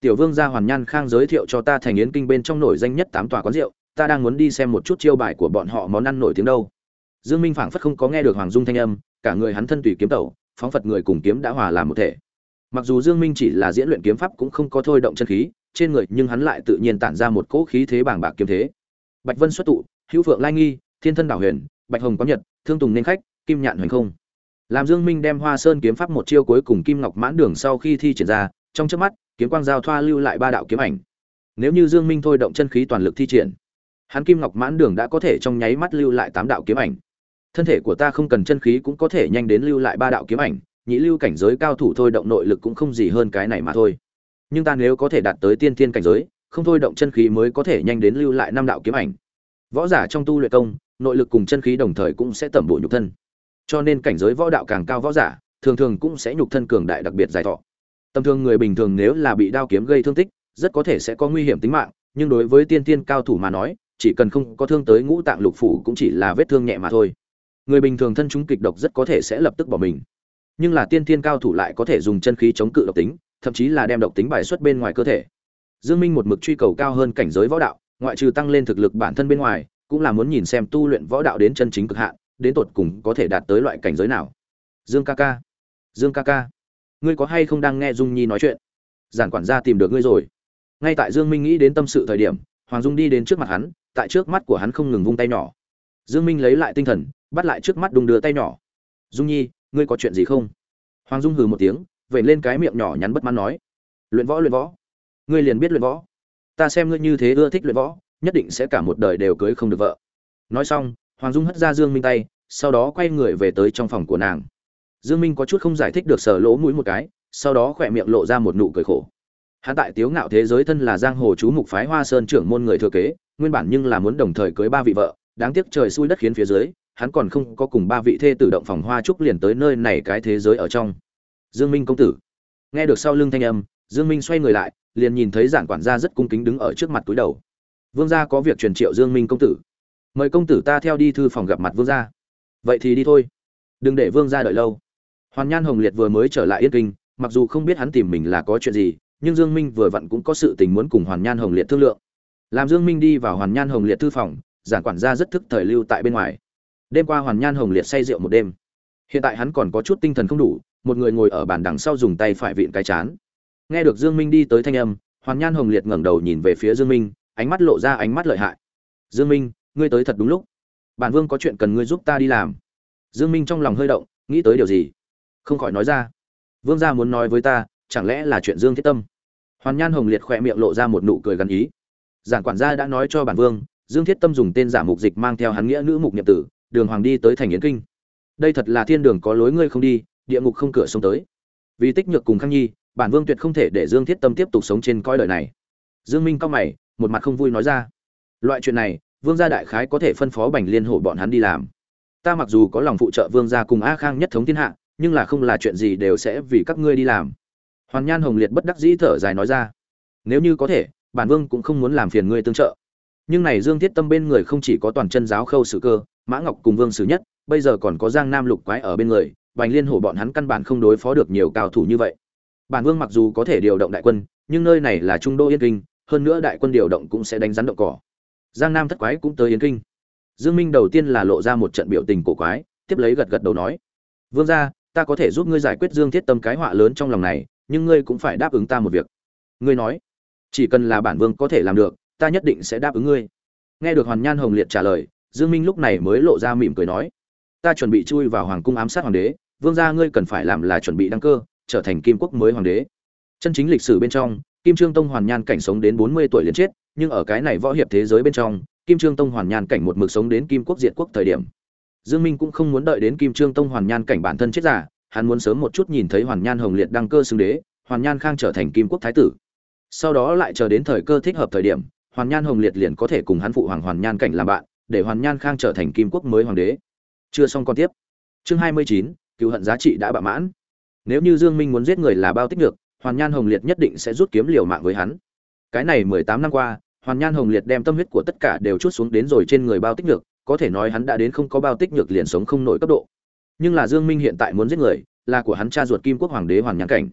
Tiểu vương gia hoàn nhan khang giới thiệu cho ta thành yến kinh bên trong nổi danh nhất tám tòa quán rượu, ta đang muốn đi xem một chút chiêu bài của bọn họ món ăn nổi tiếng đâu. Dương minh phảng phất không có nghe được hoàng dung thanh âm, cả người hắn thân tùy kiếm tẩu, phóng phật người cùng kiếm đã hòa làm một thể mặc dù dương minh chỉ là diễn luyện kiếm pháp cũng không có thôi động chân khí, trên người nhưng hắn lại tự nhiên tản ra một cỗ khí thế bàng bạc kiếm thế. Bạch vân xuất tụ, hữu phượng lai nghi, thiên thân đảo huyền, bạch hồng có nhật, thương tùng nên khách, kim nhạn hoành không. Làm dương minh đem hoa sơn kiếm pháp một chiêu cuối cùng kim ngọc mãn đường sau khi thi triển ra, trong chớp mắt, kiếm quang giao thoa lưu lại ba đạo kiếm ảnh. Nếu như dương minh thôi động chân khí toàn lực thi triển, hắn kim ngọc mãn đường đã có thể trong nháy mắt lưu lại tám đạo kiếm ảnh. Thân thể của ta không cần chân khí cũng có thể nhanh đến lưu lại ba đạo kiếm ảnh nhị lưu cảnh giới cao thủ thôi động nội lực cũng không gì hơn cái này mà thôi. Nhưng ta nếu có thể đạt tới tiên thiên cảnh giới, không thôi động chân khí mới có thể nhanh đến lưu lại năm đạo kiếm ảnh. Võ giả trong tu luyện công, nội lực cùng chân khí đồng thời cũng sẽ tẩm bổ nhục thân. Cho nên cảnh giới võ đạo càng cao võ giả, thường thường cũng sẽ nhục thân cường đại đặc biệt dài thọ. Tầm thường người bình thường nếu là bị đao kiếm gây thương tích, rất có thể sẽ có nguy hiểm tính mạng, nhưng đối với tiên tiên cao thủ mà nói, chỉ cần không có thương tới ngũ tạng lục phủ cũng chỉ là vết thương nhẹ mà thôi. Người bình thường thân chúng kịch độc rất có thể sẽ lập tức bỏ mình nhưng là tiên thiên cao thủ lại có thể dùng chân khí chống cự độc tính, thậm chí là đem độc tính bài xuất bên ngoài cơ thể. Dương minh một mực truy cầu cao hơn cảnh giới võ đạo, ngoại trừ tăng lên thực lực bản thân bên ngoài, cũng là muốn nhìn xem tu luyện võ đạo đến chân chính cực hạn, đến tột cùng có thể đạt tới loại cảnh giới nào. Dương ca ca. Dương ca ca. Ngươi có hay không đang nghe dung nhi nói chuyện? Giản quản gia tìm được ngươi rồi. Ngay tại dương minh nghĩ đến tâm sự thời điểm, hoàng dung đi đến trước mặt hắn, tại trước mắt của hắn không ngừng vung tay nhỏ. Dương minh lấy lại tinh thần, bắt lại trước mắt đung đưa tay nhỏ. Dung nhi ngươi có chuyện gì không? Hoàng dung hừ một tiếng vậy lên cái miệng nhỏ nhắn bất mãn nói. Luyện võ luyện võ. Ngươi liền biết luyện võ. Ta xem ngươi như thế ưa thích luyện võ, nhất định sẽ cả một đời đều cưới không được vợ. Nói xong, hoàng dung hất ra dương minh tay, sau đó quay người về tới trong phòng của nàng. Dương minh có chút không giải thích được sờ lỗ mũi một cái, sau đó khỏe miệng lộ ra một nụ cười khổ. Hắn tại tiếu ngạo thế giới thân là giang hồ chú mục phái hoa sơn trưởng môn người thừa kế, nguyên bản nhưng là muốn đồng thời cưới ba vị vợ, đáng tiếc trời xui đất khiến phía dưới hắn còn không có cùng ba vị thê tử động phòng hoa trúc liền tới nơi này cái thế giới ở trong. Dương minh công tử. Nghe được sau lưng thanh âm, dương minh xoay người lại, liền nhìn thấy giản quản gia rất cung kính đứng ở trước mặt túi đầu. Vương gia có việc truyền triệu dương minh công tử. Mời công tử ta theo đi thư phòng gặp mặt vương gia. Vậy thì đi thôi. Đừng để vương gia đợi lâu. Hoàn nhan hồng liệt vừa mới trở lại yên kinh, mặc dù không biết hắn tìm mình là có chuyện gì, nhưng dương minh vừa vặn cũng có sự tình muốn cùng hoàn nhan hồng liệt thương lượng. Làm dương minh đi vào hoàn nhan hồng liệt thư phòng giản quản gia rất thức thời lưu tại bên ngoài đêm qua hoàn nhan hồng liệt say rượu một đêm. Hiện tại hắn còn có chút tinh thần không đủ, một người ngồi ở bàn đằng sau dùng tay phải vịn cái chán. Nghe được dương minh đi tới thanh âm, hoàn nhan hồng liệt ngẩng đầu nhìn về phía dương minh, ánh mắt lộ ra ánh mắt lợi hại. Dương minh, ngươi tới thật đúng lúc. Bản vương có chuyện cần ngươi giúp ta đi làm. Dương minh trong lòng hơi động, nghĩ tới điều gì? Không khỏi nói ra. Vương gia muốn nói với ta, chẳng lẽ là chuyện dương thiết tâm? Hoàn nhan hồng liệt khỏe miệng lộ ra một nụ cười gần ý. Giản quản gia đã nói cho bản vương, dương thiết tâm dùng tên giả mục dịch mang theo hắn nghĩa nữ mục nhậm tử đường hoàng đi tới thành yến kinh. Đây thật là thiên đường có lối ngươi không đi, địa ngục không cửa sông tới. Vì tích nhược cùng khang nhi, bản vương tuyệt không thể để dương thiết tâm tiếp tục sống trên coi đời này. Dương minh cao mày, một mặt không vui nói ra. Loại chuyện này, vương gia đại khái có thể phân phó bành liên hổ bọn hắn đi làm. Ta mặc dù có lòng phụ trợ vương gia cùng a khang nhất thống thiên hạ, nhưng là không là chuyện gì đều sẽ vì các ngươi đi làm. Hoàn nhan hồng liệt bất đắc dĩ thở dài nói ra. Nếu như có thể, bản vương cũng không muốn làm phiền ngươi tương trợ. Nhưng này dương thiết tâm bên người không chỉ có toàn chân giáo khâu sự cơ mã ngọc cùng vương sử nhất, bây giờ còn có giang nam lục quái ở bên người bành liên hổ bọn hắn căn bản không đối phó được nhiều cao thủ như vậy. Bản vương mặc dù có thể điều động đại quân, nhưng nơi này là trung đô yên kinh, hơn nữa đại quân điều động cũng sẽ đánh rắn động cỏ. Giang nam thất quái cũng tới yên kinh. Dương minh đầu tiên là lộ ra một trận biểu tình cổ quái, tiếp lấy gật gật đầu nói, vương gia, ta có thể giúp ngươi giải quyết dương thiết tâm cái họa lớn trong lòng này, nhưng ngươi cũng phải đáp ứng ta một việc. Ngươi nói, chỉ cần là bản vương có thể làm được, ta nhất định sẽ đáp ứng ngươi. Nghe được hoàn nhan hồng liệt trả lời dương minh lúc này mới lộ ra mỉm cười nói, ta chuẩn bị chui vào hoàng cung ám sát hoàng đế, vương gia ngươi cần phải làm là chuẩn bị đăng cơ, trở thành kim quốc mới hoàng đế. Chân chính lịch sử bên trong, kim trương tông hoàn nhan cảnh sống đến 40 tuổi liền chết, nhưng ở cái này võ hiệp thế giới bên trong, kim trương tông hoàn nhan cảnh một mực sống đến kim quốc diệt quốc thời điểm. Dương minh cũng không muốn đợi đến kim trương tông hoàn nhan cảnh bản thân chết giả hắn muốn sớm một chút nhìn thấy hoàn nhan hồng liệt đăng cơ xưng đế, hoàn nhan khang trở thành kim quốc thái tử. Sau đó lại chờ đến thời cơ thích hợp thời điểm, hoàn nhan hồng liệt liền có thể cùng hắn phụ hoàng hoàn nhan cảnh làm bạn để hoàn nhan khang trở thành kim quốc mới hoàng đế. Chưa xong con tiếp. Chương 29, cựu hận giá trị đã bạ mãn. Nếu như dương minh muốn giết người là bao tích được hoàn nhan hồng liệt nhất định sẽ rút kiếm liều mạng với hắn. Cái này 18 năm qua hoàn nhan hồng liệt đem tâm huyết của tất cả đều chút xuống đến rồi trên người bao tích được có thể nói hắn đã đến không có bao tích nhược liền sống không nổi cấp độ. Nhưng là dương minh hiện tại muốn giết người là của hắn cha ruột kim quốc hoàng đế hoàn nhan cảnh.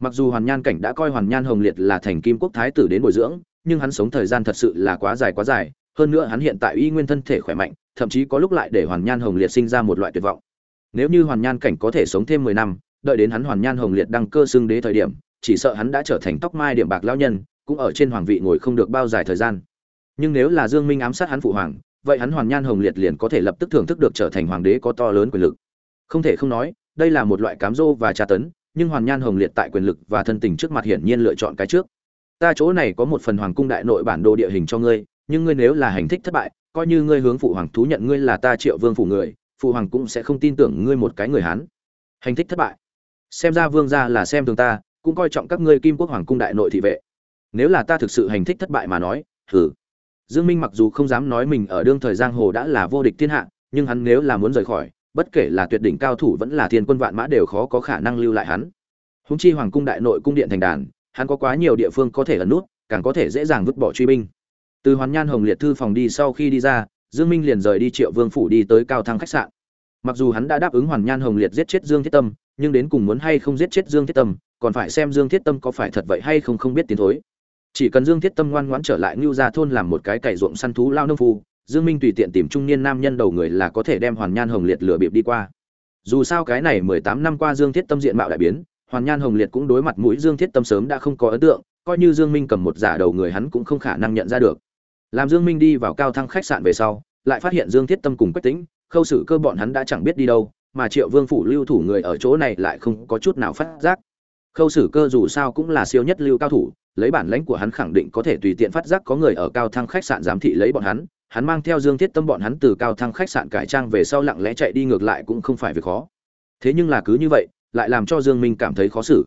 Mặc dù hoàn nhan cảnh đã coi hoàn nhan hồng liệt là thành kim quốc thái tử đến bồi dưỡng nhưng hắn sống thời gian thật sự là quá dài quá dài hơn nữa hắn hiện tại y nguyên thân thể khỏe mạnh, thậm chí có lúc lại để hoàn nhan hồng liệt sinh ra một loại tuyệt vọng. Nếu như hoàn nhan cảnh có thể sống thêm 10 năm, đợi đến hắn hoàn nhan hồng liệt đăng cơ xưng đế thời điểm, chỉ sợ hắn đã trở thành tóc mai điểm bạc lão nhân, cũng ở trên hoàng vị ngồi không được bao dài thời gian. Nhưng nếu là dương minh ám sát hắn phụ hoàng, vậy hắn hoàn nhan hồng liệt liền có thể lập tức thưởng thức được trở thành hoàng đế có to lớn quyền lực. Không thể không nói, đây là một loại cám dỗ và tra tấn, nhưng hoàn nhan hồng liệt tại quyền lực và thân tình trước mặt hiển nhiên lựa chọn cái trước. Ta chỗ này có một phần hoàng cung đại nội bản đồ địa hình cho ngươi nhưng ngươi nếu là hành thích thất bại, coi như ngươi hướng phụ hoàng thú nhận ngươi là ta triệu vương phủ người, phụ hoàng cũng sẽ không tin tưởng ngươi một cái người hán. Hành thích thất bại. Xem ra vương gia là xem thường ta, cũng coi trọng các ngươi kim quốc hoàng cung đại nội thị vệ. Nếu là ta thực sự hành thích thất bại mà nói thử dương minh mặc dù không dám nói mình ở đương thời giang hồ đã là vô địch thiên hạ, nhưng hắn nếu là muốn rời khỏi, bất kể là tuyệt đỉnh cao thủ vẫn là thiên quân vạn mã đều khó có khả năng lưu lại hắn. Húng chi hoàng cung đại nội cung điện thành đàn, hắn có quá nhiều địa phương có thể ẩn nút, càng có thể dễ dàng vứt bỏ truy binh từ hoàn nhan hồng liệt thư phòng đi sau khi đi ra, dương minh liền rời đi triệu vương phủ đi tới cao thăng khách sạn. Mặc dù hắn đã đáp ứng hoàn nhan hồng liệt giết chết dương thiết tâm, nhưng đến cùng muốn hay không giết chết dương thiết tâm, còn phải xem dương thiết tâm có phải thật vậy hay không không biết tiến thối. Chỉ cần dương thiết tâm ngoan ngoãn trở lại ngưu gia thôn làm một cái cày ruộng săn thú lao nông phu, dương minh tùy tiện tìm trung niên nam nhân đầu người là có thể đem hoàn nhan hồng liệt lừa bịp đi qua. Dù sao cái này 18 năm qua dương thiết tâm diện mạo đại biến, hoàn nhan hồng liệt cũng đối mặt mũi dương thiết tâm sớm đã không có ấn tượng, coi như dương minh cầm một giả đầu người hắn cũng không khả năng nhận ra được làm dương minh đi vào cao thăng khách sạn về sau, lại phát hiện dương thiết tâm cùng quách tĩnh, khâu xử cơ bọn hắn đã chẳng biết đi đâu, mà triệu vương phủ lưu thủ người ở chỗ này lại không có chút nào phát giác. Khâu sử cơ dù sao cũng là siêu nhất lưu cao thủ, lấy bản lãnh của hắn khẳng định có thể tùy tiện phát giác có người ở cao thăng khách sạn giám thị lấy bọn hắn hắn mang theo dương thiết tâm bọn hắn từ cao thăng khách sạn cải trang về sau lặng lẽ chạy đi ngược lại cũng không phải việc khó. Thế nhưng là cứ như vậy, lại làm cho dương minh cảm thấy khó xử.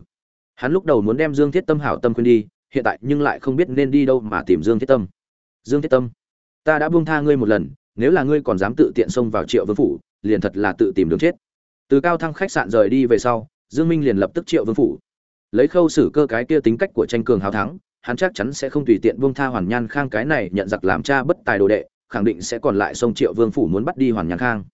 Hắn lúc đầu muốn đem dương thiết tâm hảo tâm quên đi, hiện tại nhưng lại không biết nên đi đâu mà tìm dương thiết tâm dương thiết tâm, ta đã buông tha ngươi một lần, nếu là ngươi còn dám tự tiện xông vào triệu vương phủ, liền thật là tự tìm đường chết. Từ cao thăng khách sạn rời đi về sau, dương minh liền lập tức triệu vương phủ. Lấy khâu xử cơ cái kia tính cách của tranh cường hào thắng, hắn chắc chắn sẽ không tùy tiện buông tha hoàn nhan khang cái này nhận giặc làm cha bất tài đồ đệ, khẳng định sẽ còn lại sông triệu vương phủ muốn bắt đi hoàn nhan khang.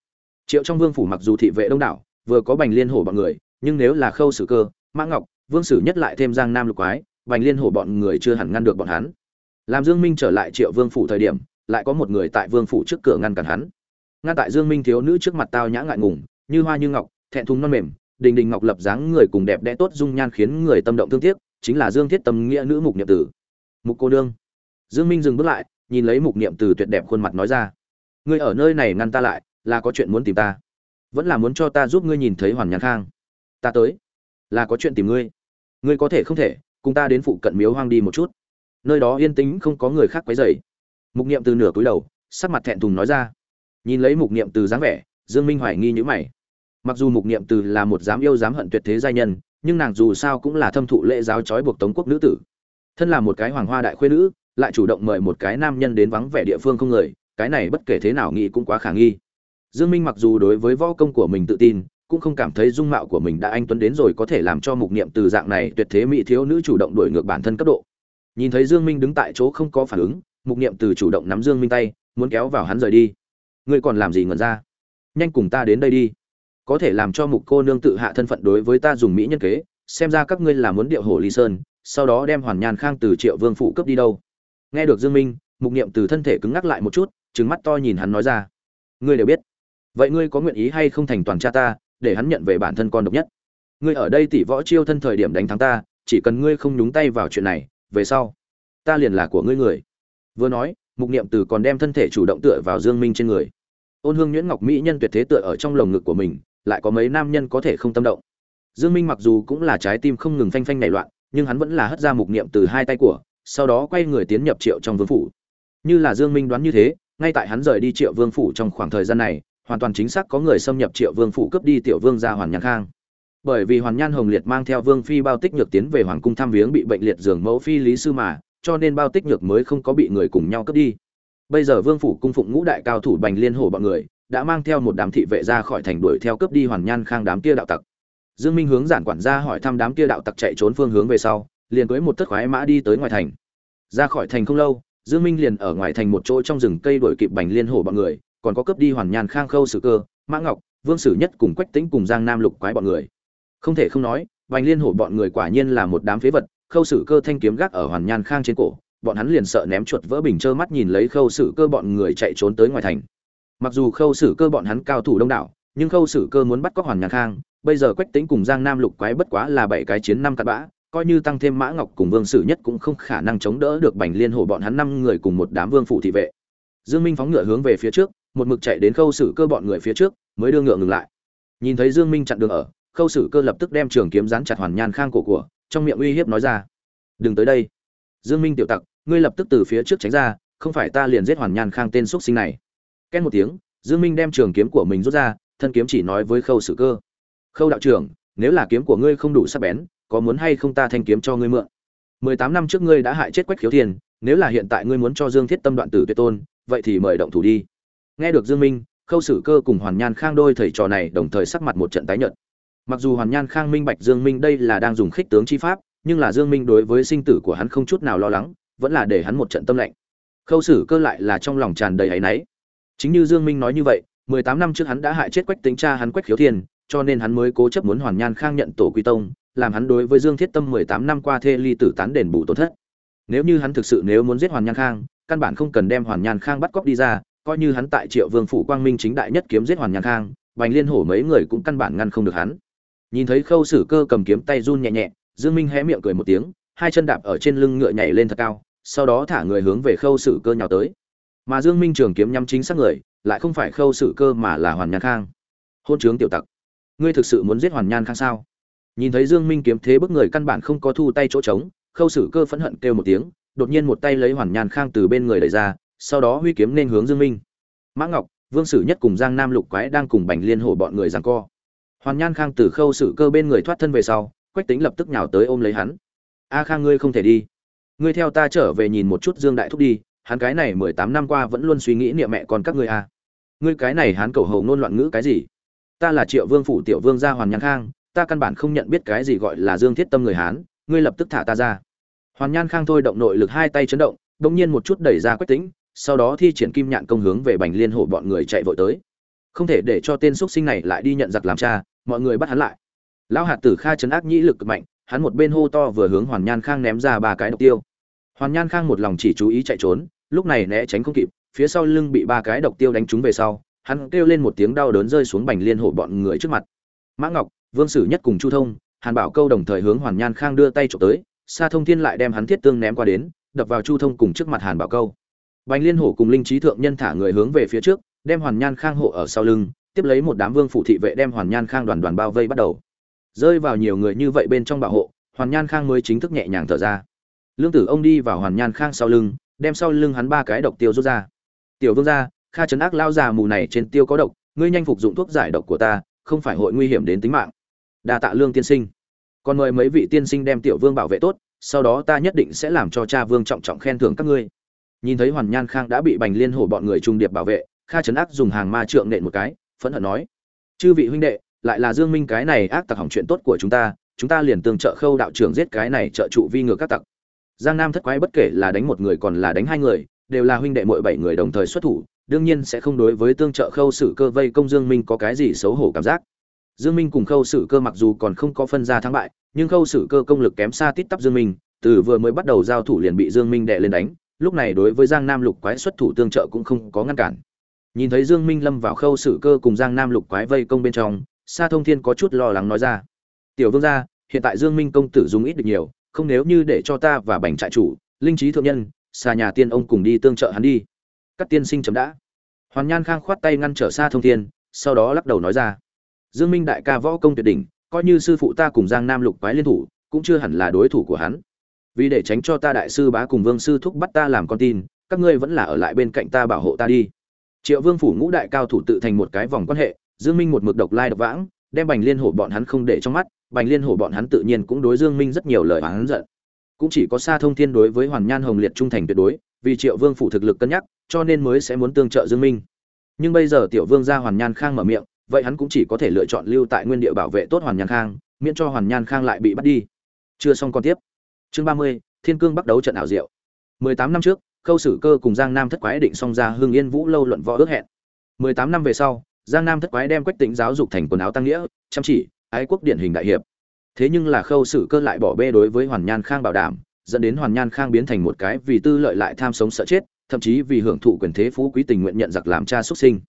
Triệu trong vương phủ mặc dù thị vệ đông đảo, vừa có bành liên hổ bọn người, nhưng nếu là khâu xử cơ, mã ngọc, vương sử nhất lại thêm giang nam lục quái, bành liên hổ bọn người chưa hẳn ngăn được bọn hắn làm dương minh trở lại triệu vương phủ thời điểm, lại có một người tại vương phủ trước cửa ngăn cản hắn. Ngăn tại dương minh thiếu nữ trước mặt tao nhã ngại ngùng, như hoa như ngọc, thẹn thùng non mềm, đình đình ngọc lập dáng người cùng đẹp đẽ tốt dung nhan khiến người tâm động thương tiếc, chính là dương thiết tâm nghĩa nữ mục niệm tử. Mục cô đương. dương minh dừng bước lại, nhìn lấy mục niệm tử tuyệt đẹp khuôn mặt nói ra. Ngươi ở nơi này ngăn ta lại, là có chuyện muốn tìm ta. Vẫn là muốn cho ta giúp ngươi nhìn thấy hoàn nhãn khang. Ta tới. Là có chuyện tìm ngươi. Ngươi có thể không thể, cùng ta đến phụ cận miếu hoang đi một chút nơi đó yên tĩnh không có người khác quấy rầy. Mục niệm từ nửa cúi đầu, sắc mặt thẹn thùng nói ra. Nhìn lấy mục niệm từ dáng vẻ, dương minh hoài nghi như mày. Mặc dù mục niệm từ là một dám yêu dám hận tuyệt thế giai nhân, nhưng nàng dù sao cũng là thâm thụ lễ giáo trói buộc tống quốc nữ tử. Thân là một cái hoàng hoa đại khuê nữ, lại chủ động mời một cái nam nhân đến vắng vẻ địa phương không người, cái này bất kể thế nào nghĩ cũng quá khả nghi. Dương minh mặc dù đối với võ công của mình tự tin, cũng không cảm thấy dung mạo của mình đã anh tuấn đến rồi có thể làm cho mục niệm từ dạng này tuyệt thế mỹ thiếu nữ chủ động đuổi ngược bản thân cấp độ nhìn thấy dương minh đứng tại chỗ không có phản ứng, mục niệm từ chủ động nắm dương minh tay, muốn kéo vào hắn rời đi. Ngươi còn làm gì ngẩn ra? Nhanh cùng ta đến đây đi. Có thể làm cho mục cô nương tự hạ thân phận đối với ta dùng mỹ nhân kế, xem ra các ngươi là muốn điệu hổ ly sơn, sau đó đem hoàn nhàn khang từ triệu vương phụ cướp đi đâu. Nghe được dương minh, mục niệm từ thân thể cứng ngắc lại một chút, trừng mắt to nhìn hắn nói ra. Ngươi đều biết. Vậy ngươi có nguyện ý hay không thành toàn cha ta, để hắn nhận về bản thân con độc nhất? Ngươi ở đây tỷ võ chiêu thân thời điểm đánh thắng ta, chỉ cần ngươi không nhúng tay vào chuyện này về sau. Ta liền là của ngươi người. Vừa nói, mục niệm từ còn đem thân thể chủ động tựa vào dương minh trên người. Ôn hương nhuyễn ngọc mỹ nhân tuyệt thế tựa ở trong lồng ngực của mình, lại có mấy nam nhân có thể không tâm động. Dương minh mặc dù cũng là trái tim không ngừng phanh phanh nảy loạn, nhưng hắn vẫn là hất ra mục niệm từ hai tay của, sau đó quay người tiến nhập triệu trong vương phủ. Như là dương minh đoán như thế, ngay tại hắn rời đi triệu vương phủ trong khoảng thời gian này, hoàn toàn chính xác có người xâm nhập triệu vương phủ cướp đi tiểu vương gia hoàn nhạc khang bởi vì hoàn nhan hồng liệt mang theo vương phi bao tích nhược tiến về hoàng cung thăm viếng bị bệnh liệt giường mẫu phi lý sư mà, cho nên bao tích nhược mới không có bị người cùng nhau cướp đi. Bây giờ vương phủ cung phụng ngũ đại cao thủ bành liên hổ bọn người, đã mang theo một đám thị vệ ra khỏi thành đuổi theo cướp đi hoàn nhan khang đám kia đạo tặc. Dương minh hướng giản quản gia hỏi thăm đám kia đạo tặc chạy trốn phương hướng về sau, liền cưới một tất khoái mã đi tới ngoài thành. Ra khỏi thành không lâu, dương minh liền ở ngoài thành một chỗ trong rừng cây đuổi kịp bành liên hổ bọn người, còn có cướp đi hoàn nhan khang khâu sử cơ, mã ngọc, vương sử nhất cùng quách tĩnh cùng giang nam lục quái bọn người không thể không nói bành liên hổ bọn người quả nhiên là một đám phế vật, khâu sử cơ thanh kiếm gác ở hoàn nhan khang trên cổ, bọn hắn liền sợ ném chuột vỡ bình trơ mắt nhìn lấy khâu sử cơ bọn người chạy trốn tới ngoài thành. Mặc dù khâu sử cơ bọn hắn cao thủ đông đảo, nhưng khâu sử cơ muốn bắt cóc hoàn nhan khang, bây giờ quách tính cùng giang nam lục quái bất quá là bảy cái chiến năm cặn bã, coi như tăng thêm mã ngọc cùng vương sử nhất cũng không khả năng chống đỡ được bành liên hổ bọn hắn năm người cùng một đám vương phủ thị vệ. Dương minh phóng ngựa hướng về phía trước, một mực chạy đến khâu sử cơ bọn người phía trước, mới đưa ngựa ngừng lại. Nhìn thấy dương minh chặn đường ở khâu sử cơ lập tức đem trường kiếm dán chặt hoàn nhan khang cổ của trong miệng uy hiếp nói ra. Đừng tới đây. Dương minh tiểu tặc ngươi lập tức từ phía trước tránh ra không phải ta liền giết hoàn nhan khang tên xuất sinh này. Két một tiếng dương minh đem trường kiếm của mình rút ra thân kiếm chỉ nói với khâu sử cơ. Khâu đạo trưởng nếu là kiếm của ngươi không đủ sắc bén có muốn hay không ta thanh kiếm cho ngươi mượn? Mười tám năm trước ngươi đã hại chết quách khiếu thiên, nếu là hiện tại ngươi muốn cho dương thiết tâm đoạn tử tuyệt tôn vậy thì mời động thủ đi. Nghe được dương minh khâu sử cơ cùng hoàn nhan khang đôi thầy trò này đồng thời sắc mặt một trận tái nhợt mặc dù hoàn nhan khang minh bạch dương minh đây là đang dùng khích tướng chi pháp, nhưng là dương minh đối với sinh tử của hắn không chút nào lo lắng, vẫn là để hắn một trận tâm lạnh khâu sử cơ lại là trong lòng tràn đầy áy náy. Chính như dương minh nói như vậy, mười tám năm trước hắn đã hại chết quách tính cha hắn quách khiếu thiên, cho nên hắn mới cố chấp muốn hoàn nhan khang nhận tổ quy tông, làm hắn đối với dương thiết tâm mười tám năm qua thê ly tử tán đền bù tổn thất. Nếu như hắn thực sự nếu muốn giết hoàn nhan khang, căn bản không cần đem hoàn nhan khang bắt cóc đi ra, coi như hắn tại triệu vương phủ quang minh chính đại nhất kiếm giết hoàn nhan khang, bành liên hổ mấy người cũng căn bản ngăn không được hắn nhìn thấy khâu sử cơ cầm kiếm tay run nhẹ nhẹ, dương minh hé miệng cười một tiếng, hai chân đạp ở trên lưng ngựa nhảy lên thật cao, sau đó thả người hướng về khâu sử cơ nhào tới. Mà dương minh trường kiếm nhắm chính xác người, lại không phải khâu sử cơ mà là hoàn nhan khang. Hôn trướng tiểu tặc. Ngươi thực sự muốn giết hoàn nhan khang sao? Nhìn thấy dương minh kiếm thế bức người căn bản không có thu tay chỗ trống, khâu sử cơ phẫn hận kêu một tiếng, đột nhiên một tay lấy hoàn nhan khang từ bên người đẩy ra, sau đó huy kiếm nên hướng dương minh. Mã ngọc, vương sử nhất cùng giang nam lục quái đang cùng bành liên hổ bọn người giằng co hoàn nhan khang từ khâu sự cơ bên người thoát thân về sau, quách tính lập tức nhào tới ôm lấy hắn. A khang ngươi không thể đi. Ngươi theo ta trở về nhìn một chút dương đại thúc đi, hắn cái này mười tám năm qua vẫn luôn suy nghĩ niệm mẹ con các ngươi a. Ngươi cái này hắn cầu hầu ngôn loạn ngữ cái gì? Ta là triệu vương phủ tiểu vương gia hoàn nhan khang, ta căn bản không nhận biết cái gì gọi là dương thiết tâm người hán, ngươi lập tức thả ta ra. Hoàn nhan khang thôi động nội lực hai tay chấn động đ ỗ n g nhiên một chút đẩy ra quách tính sau đó thi triển kim nhạn công hướng về bành liên hổ bọn người chạy vội tới. Không thể để cho tên x sinh này lại đi nhận giặc làm cha mọi người bắt hắn lại. Lão hạt tử kha chấn ác nhĩ lực cực mạnh, hắn một bên hô to vừa hướng hoàn nhan khang ném ra ba cái độc tiêu. Hoàn nhan khang một lòng chỉ chú ý chạy trốn, lúc này né tránh không kịp, phía sau lưng bị ba cái độc tiêu đánh trúng về sau, hắn kêu lên một tiếng đau đớn rơi xuống bành liên hổ bọn người trước mặt. Mã ngọc, vương sử nhất cùng chu thông, hàn bảo câu đồng thời hướng hoàn nhan khang đưa tay trộm tới, sa thông thiên lại đem hắn thiết tương ném qua đến, đập vào chu thông cùng trước mặt hàn bảo câu. Bành liên hổ cùng linh trí thượng nhân thả người hướng về phía trước, đem hoàn nhan khang hộ ở sau lưng tiếp lấy một đám vương phủ thị vệ đem hoàn nhan khang đoàn đoàn bao vây bắt đầu. Rơi vào nhiều người như vậy bên trong bảo hộ, hoàn nhan khang mới chính thức nhẹ nhàng thở ra. Lương tử ông đi vào hoàn nhan khang sau lưng, đem sau lưng hắn ba cái độc tiêu rút ra. Tiểu vương gia, kha trấn ác lao già mù này trên tiêu có độc, ngươi nhanh phục dụng thuốc giải độc của ta, không phải hội nguy hiểm đến tính mạng. Đa tạ lương tiên sinh. Còn mời mấy vị tiên sinh đem tiểu vương bảo vệ tốt, sau đó ta nhất định sẽ làm cho cha vương trọng trọng khen thưởng các ngươi. Nhìn thấy hoàn nhan khang đã bị bành liên hổ bọn người trung điệp bảo vệ, kha trấn ác dùng hàng ma trượng nện một cái phẫn hận nói, chư vị huynh đệ, lại là dương minh cái này ác tặc hỏng chuyện tốt của chúng ta chúng ta liền tương trợ khâu đạo trưởng giết cái này trợ trụ vi ngược các tặc. Giang nam thất quái bất kể là đánh một người còn là đánh hai người, đều là huynh đệ mỗi bảy người đồng thời xuất thủ, đương nhiên sẽ không đối với tương trợ khâu sử cơ vây công dương minh có cái gì xấu hổ cảm giác. Dương minh cùng khâu sử cơ mặc dù còn không có phân ra thắng bại, nhưng khâu sử cơ công lực kém xa tít tắp dương minh, từ vừa mới bắt đầu giao thủ liền bị dương minh đè lên đánh, lúc này đối với giang nam lục quái xuất thủ tương trợ cũng không có ngăn cản nhìn thấy dương minh lâm vào khâu sử cơ cùng giang nam lục quái vây công bên trong, sa thông thiên có chút lo lắng nói ra. Tiểu vương gia, hiện tại dương minh công tử dùng ít được nhiều, không nếu như để cho ta và bành trại chủ, linh trí thượng nhân xa nhà tiên ông cùng đi tương trợ hắn đi. Các tiên sinh chấm đã. Hoàn nhan khang khoát tay ngăn trở Sa thông thiên, sau đó lắc đầu nói ra. Dương minh đại ca võ công tuyệt đỉnh, coi như sư phụ ta cùng giang nam lục quái liên thủ, cũng chưa hẳn là đối thủ của hắn. Vì để tránh cho ta đại sư bá cùng vương sư thúc bắt ta làm con tin, các ngươi vẫn là ở lại bên cạnh ta bảo hộ ta đi triệu vương phủ ngũ đại cao thủ tự thành một cái vòng quan hệ dương minh một mực độc lai độc vãng đem bành liên hổ bọn hắn không để trong mắt bành liên hổ bọn hắn tự nhiên cũng đối dương minh rất nhiều lời hắn giận cũng chỉ có Sa Thông Thiên đối với Hoàn Nhan Hồng Liệt trung thành tuyệt đối, vì Triệu Vương phủ thực lực cân nhắc, cho nên mới sẽ muốn tương trợ Dương Minh. Nhưng bây giờ Tiểu Vương gia Hoàn Nhan Khang mở miệng, vậy hắn cũng chỉ có thể lựa chọn lưu tại nguyên địa bảo vệ tốt Hoàn Nhan Khang, miễn cho Hoàn Nhan Khang lại bị bắt đi. Chưa xong con tiếp. Chương 30, Thiên Cương bắt đấu trận ảo diệu. 18 năm trước, Khâu Sử Cơ cùng Giang Nam Thất Quái định xong ra hương Yên Vũ lâu luận võ ước hẹn. 18 năm về sau, Giang Nam Thất Quái đem Quách Tĩnh giáo dục thành quần áo tăng nghĩa, chăm chỉ, ái quốc điển hình đại hiệp. Thế nhưng là Khâu Sử Cơ lại bỏ bê đối với Hoàn Nhan Khang bảo đảm, dẫn đến hoàn nhan khang biến thành một cái vì tư lợi lại tham sống sợ chết thậm chí vì hưởng thụ quyền thế phú quý tình nguyện nhận giặc làm cha xuất sinh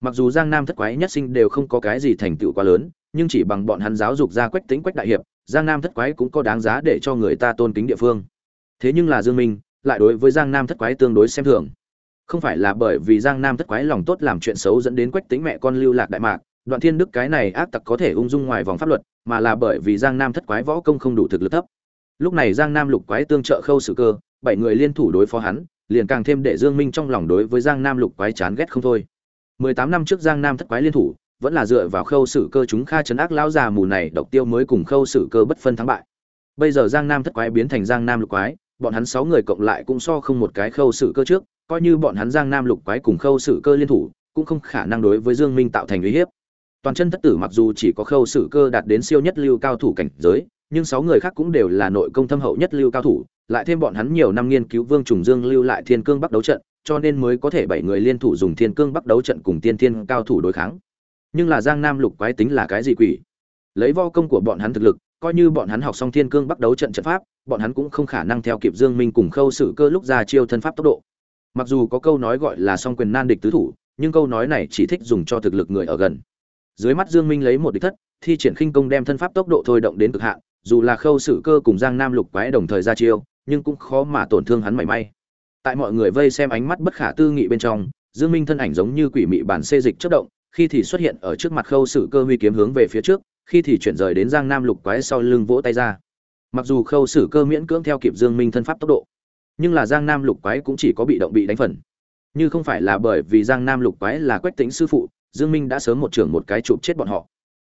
mặc dù giang nam thất quái nhất sinh đều không có cái gì thành tựu quá lớn nhưng chỉ bằng bọn hắn giáo dục ra quách tính quách đại hiệp giang nam thất quái cũng có đáng giá để cho người ta tôn kính địa phương thế nhưng là dương minh lại đối với giang nam thất quái tương đối xem thường. Không phải là bởi vì giang nam thất quái lòng tốt làm chuyện xấu dẫn đến quách tính mẹ con lưu lạc đại mạc, đoạn thiên đức cái này ác tặc có thể ung dung ngoài vòng pháp luật, mà là bởi vì giang nam thất quái võ công không đủ thực lực thấp. Lúc này giang nam lục quái tương trợ khâu sử cơ, bảy người liên thủ đối phó hắn, liền càng thêm để dương minh trong lòng đối với giang nam lục quái chán ghét không thôi. Mười tám năm trước giang nam thất quái liên thủ, vẫn là dựa vào khâu sử cơ chúng kha chấn ác lão già mù này độc tiêu mới cùng khâu sử cơ bất phân thắng bại. Bây giờ giang nam thất quái biến thành giang nam lục quái bọn hắn sáu người cộng lại cũng so không một cái khâu sử cơ trước coi như bọn hắn giang nam lục quái cùng khâu sử cơ liên thủ cũng không khả năng đối với dương minh tạo thành uy hiếp toàn chân thất tử mặc dù chỉ có khâu sử cơ đạt đến siêu nhất lưu cao thủ cảnh giới nhưng sáu người khác cũng đều là nội công thâm hậu nhất lưu cao thủ, lại thêm bọn hắn nhiều năm nghiên cứu Vương Trùng Dương lưu lại Thiên Cương Bắc đấu trận, cho nên mới có thể bảy người liên thủ dùng Thiên Cương Bắc đấu trận cùng Tiên Thiên cao thủ đối kháng. Nhưng là Giang Nam Lục quái tính là cái gì quỷ? Lấy vo công của bọn hắn thực lực, coi như bọn hắn học xong Thiên Cương bắt đấu trận trận pháp, bọn hắn cũng không khả năng theo kịp Dương Minh cùng Khâu Sử Cơ lúc ra chiêu thân pháp tốc độ. Mặc dù có câu nói gọi là song quyền nan địch tứ thủ, nhưng câu nói này chỉ thích dùng cho thực lực người ở gần. Dưới mắt Dương Minh lấy một địch thất, thi triển khinh công đem thân pháp tốc độ thôi động đến cực hạn, dù là khâu sử cơ cùng giang nam lục quái đồng thời ra chiêu nhưng cũng khó mà tổn thương hắn mảy may tại mọi người vây xem ánh mắt bất khả tư nghị bên trong dương minh thân ảnh giống như quỷ mị bản xê dịch chất động khi thì xuất hiện ở trước mặt khâu sử cơ huy kiếm hướng về phía trước khi thì chuyển rời đến giang nam lục quái sau lưng vỗ tay ra mặc dù khâu sử cơ miễn cưỡng theo kịp dương minh thân pháp tốc độ nhưng là giang nam lục quái cũng chỉ có bị động bị đánh phần như không phải là bởi vì giang nam lục quái là quách tính sư phụ dương minh đã sớm một trưởng một cái chụp chết bọn họ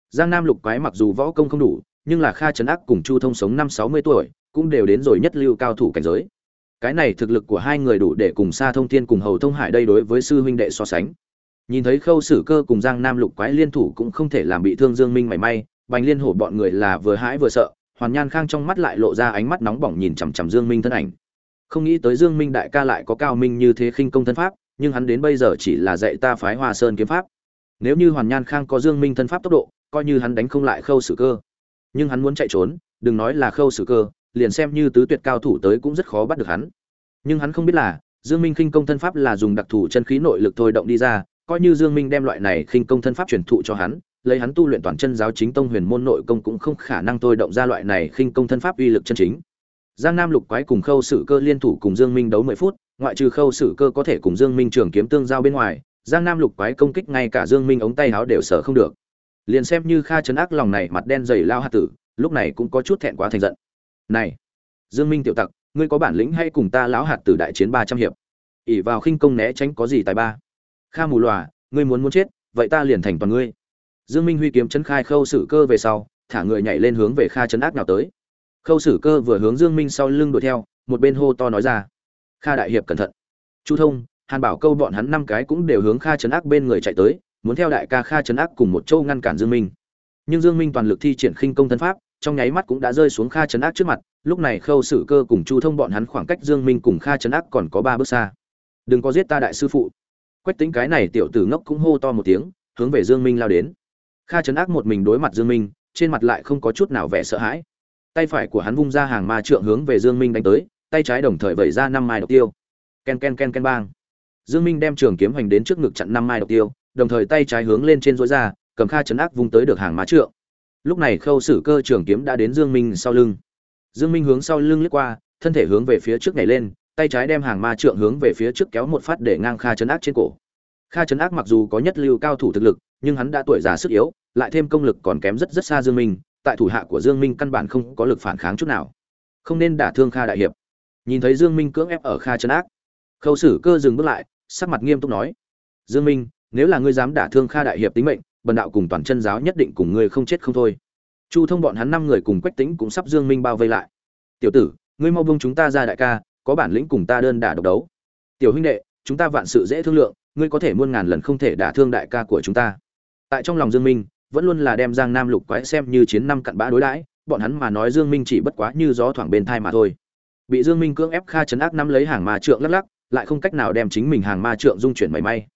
giang nam lục quái mặc dù võ công không đủ nhưng là Kha Trấn Ác cùng Chu Thông sống năm sáu mươi tuổi, cũng đều đến rồi nhất lưu cao thủ cảnh giới. Cái này thực lực của hai người đủ để cùng Sa Thông Thiên cùng Hầu Thông Hải đây đối với sư huynh đệ so sánh. Nhìn thấy Khâu Sử Cơ cùng Giang Nam Lục Quái liên thủ cũng không thể làm bị thương Dương Minh mảy may, Bành Liên Hổ bọn người là vừa hãi vừa sợ, Hoàn Nhan Khang trong mắt lại lộ ra ánh mắt nóng bỏng nhìn chằm chằm Dương Minh thân ảnh. Không nghĩ tới Dương Minh đại ca lại có cao minh như thế khinh công thân pháp, nhưng hắn đến bây giờ chỉ là dạy ta phái Hoa Sơn kiếm pháp. Nếu như Hoàn Nhan Khang có Dương Minh thân pháp tốc độ, coi như hắn đánh không lại Khâu Sử Cơ nhưng hắn muốn chạy trốn đừng nói là khâu sử cơ liền xem như tứ tuyệt cao thủ tới cũng rất khó bắt được hắn nhưng hắn không biết là dương minh khinh công thân pháp là dùng đặc thù chân khí nội lực thôi động đi ra coi như dương minh đem loại này khinh công thân pháp truyền thụ cho hắn, lấy hắn tu luyện toàn chân giáo chính tông huyền môn nội công cũng không khả năng thôi động ra loại này khinh công thân pháp uy lực chân chính. Giang nam lục quái cùng khâu sử cơ liên thủ cùng dương minh đấu mười phút, ngoại trừ khâu sử cơ có thể cùng dương minh trường kiếm tương giao bên ngoài, giang nam lục quái công kích ngay cả dương minh ống tay áo đều sở không được. Liền xem như kha chấn ác lòng này mặt đen dày lao hạt tử, lúc này cũng có chút thẹn quá thành giận. Này, dương minh tiểu tặc, ngươi có bản lĩnh hay cùng ta lão hạt tử đại chiến ba trăm hiệp? Ỉ vào khinh công né tránh có gì tài ba? Kha mù lòa ngươi muốn muốn chết, vậy ta liền thành toàn ngươi. Dương minh huy kiếm chấn khai khâu sử cơ về sau, thả người nhảy lên hướng về kha chấn ác nào tới. Khâu sử cơ vừa hướng dương minh sau lưng đuổi theo, một bên hô to nói ra. Kha đại hiệp cẩn thận. Chu thông, hàn bảo câu bọn hắn năm cái cũng đều hướng kha chấn ác bên người chạy tới, muốn theo đại ca kha chấn ác cùng một châu ngăn cản dương minh. Nhưng dương minh toàn lực thi triển khinh công thân pháp, trong nháy mắt cũng đã rơi xuống kha chấn ác trước mặt, lúc này khâu sử cơ cùng chu thông bọn hắn khoảng cách dương minh cùng kha chấn ác còn có ba bước xa. Đừng có giết ta đại sư phụ quách tính cái này tiểu tử ngốc cũng hô to một tiếng, hướng về dương minh lao đến. Kha chấn ác một mình đối mặt dương minh, trên mặt lại không có chút nào vẻ sợ hãi. Tay phải của hắn vung ra hàng ma trượng hướng về dương minh đánh tới, tay trái đồng thời vẩy ra năm mai độc tiêu. Ken ken ken ken, bang. Dương minh đem trường kiếm hành đến trước ngực chặn năm mai độc tiêu, đồng thời tay trái hướng lên trên dối ra, cầm kha chấn ác vung tới được hàng ma trượng. Lúc này khâu sử cơ trường kiếm đã đến dương minh sau lưng. Dương minh hướng sau lưng lướt qua, thân thể hướng về phía trước nhảy lên tay trái đem hàng ma trượng hướng về phía trước kéo một phát để ngang kha chấn ác trên cổ. Kha chấn ác mặc dù có nhất lưu cao thủ thực lực, nhưng hắn đã tuổi già sức yếu, lại thêm công lực còn kém rất rất xa dương minh, tại thủ hạ của dương minh căn bản không có lực phản kháng chút nào. Không nên đả thương kha đại hiệp. Nhìn thấy dương minh cưỡng ép ở kha chấn ác, khâu sử cơ dừng bước lại, sắc mặt nghiêm túc nói, dương minh, nếu là ngươi dám đả thương kha đại hiệp tính mệnh, bần đạo cùng toàn chân giáo nhất định cùng ngươi không chết không thôi. Chu thông bọn hắn năm người cùng quách tính cũng sắp dương minh bao vây lại. Tiểu tử, ngươi mau buông chúng ta ra đại ca có bản lĩnh cùng ta đơn đả độc đấu. Tiểu huynh đệ, chúng ta vạn sự dễ thương lượng, ngươi có thể muôn ngàn lần không thể đả thương đại ca của chúng ta. Tại trong lòng dương minh, vẫn luôn là đem giang nam lục quái xem như chiến năm cặn bã đối đãi, bọn hắn mà nói dương minh chỉ bất quá như gió thoảng bên thai mà thôi. Bị dương minh cưỡng ép kha chấn ác nắm lấy hàng ma trượng lắc lắc, lại không cách nào đem chính mình hàng ma trượng dung chuyển mảy may.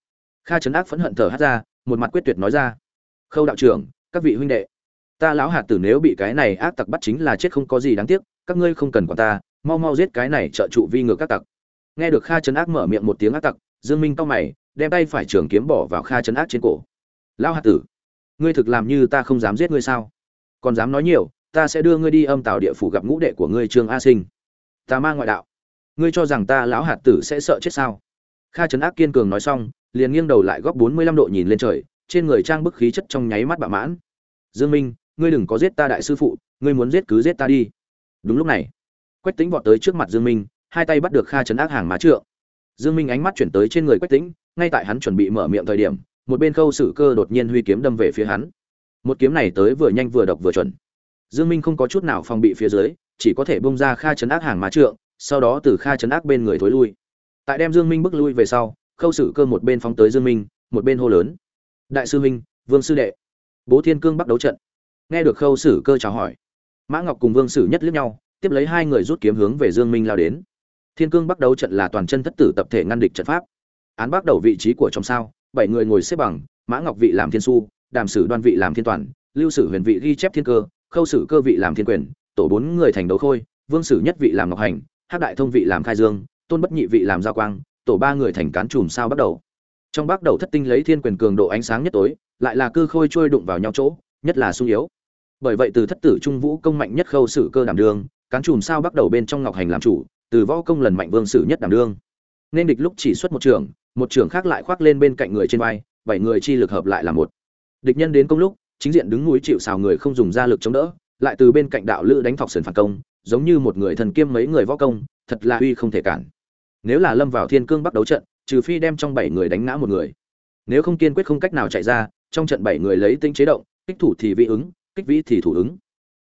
Kha chấn ác phẫn hận thở hắt ra, một mặt quyết tuyệt nói ra, khâu đạo trưởng, các vị huynh đệ, ta lão hạt tử nếu bị cái này ác tặc bắt chính là chết không có gì đáng tiếc, các ngươi không cần quản ta mau mau giết cái này trợ trụ vi ngược các tặc. Nghe được kha chấn ác mở miệng một tiếng ác tặc, dương minh cau mày, đem tay phải trường kiếm bỏ vào kha chấn ác trên cổ. Lão hạt tử, ngươi thực làm như ta không dám giết ngươi sao? Còn dám nói nhiều, ta sẽ đưa ngươi đi âm tào địa phủ gặp ngũ đệ của ngươi trương a sinh. Ta ma ngoại đạo, ngươi cho rằng ta lão hạt tử sẽ sợ chết sao? Kha trấn ác kiên cường nói xong, liền nghiêng đầu lại góc bốn mươi lăm độ nhìn lên trời, trên người trang bức khí chất trong nháy mắt bạo mãn. Dương minh, ngươi đừng có giết ta đại sư phụ, ngươi muốn giết cứ giết ta đi. Đúng lúc này quách tính vọt tới trước mặt dương minh, hai tay bắt được kha trấn ác hàng má trượng. Dương minh ánh mắt chuyển tới trên người quách tính ngay tại hắn chuẩn bị mở miệng thời điểm, một bên khâu sử cơ đột nhiên huy kiếm đâm về phía hắn. Một kiếm này tới vừa nhanh vừa độc vừa chuẩn. Dương minh không có chút nào phòng bị phía dưới, chỉ có thể bung ra kha chấn ác hàng má trượng, sau đó từ kha chấn ác bên người thối lui. Tại đem dương minh bước lui về sau, khâu sử cơ một bên phóng tới dương minh, một bên hô lớn. Đại sư minh, vương sư đệ. Bố thiên cương bắt đấu trận. Nghe được khâu sử cơ chào hỏi, mã ngọc cùng vương sử nhất liếc nhau tiếp lấy hai người rút kiếm hướng về dương minh lao đến. Thiên cương bắt đấu trận là toàn chân thất tử tập thể ngăn địch trận pháp. Án bắt đầu vị trí của trong sao, bảy người ngồi xếp bằng, mã ngọc vị làm thiên su, đàm sử đoan vị làm thiên toàn, lưu sử huyền vị ghi chép thiên cơ, khâu sử cơ vị làm thiên quyền, tổ bốn người thành đấu khôi, vương sử nhất vị làm ngọc hành, hắc đại thông vị làm khai dương, tôn bất nhị vị làm giao quang, tổ ba người thành cán chùm sao bắt đầu. Trong bắt đầu thất tinh lấy thiên quyền cường độ ánh sáng nhất tối, lại là cư khôi trôi đụng vào nhau chỗ, nhất là sung yếu. Bởi vậy từ thất tử trung vũ công mạnh nhất khâu sử cơ đảm đường cán chùm sao bắt đầu bên trong ngọc hành làm chủ, từ võ công lần mạnh vương sử nhất đảm đương. Nên địch lúc chỉ xuất một trường một trường khác lại khoác lên bên cạnh người trên vai, bảy người chi lực hợp lại là một. Địch nhân đến công lúc, chính diện đứng núi chịu xào người không dùng ra lực chống đỡ, lại từ bên cạnh đạo lữ đánh thọc sườn phản công, giống như một người thần kiêm mấy người võ công, thật là uy không thể cản. Nếu là lâm vào thiên cương bắt đấu trận, trừ phi đem trong bảy người đánh ngã một người. Nếu không kiên quyết không cách nào chạy ra, trong trận bảy người lấy tính chế động, kích thủ thì vị ứng, kích vĩ thì thủ ứng.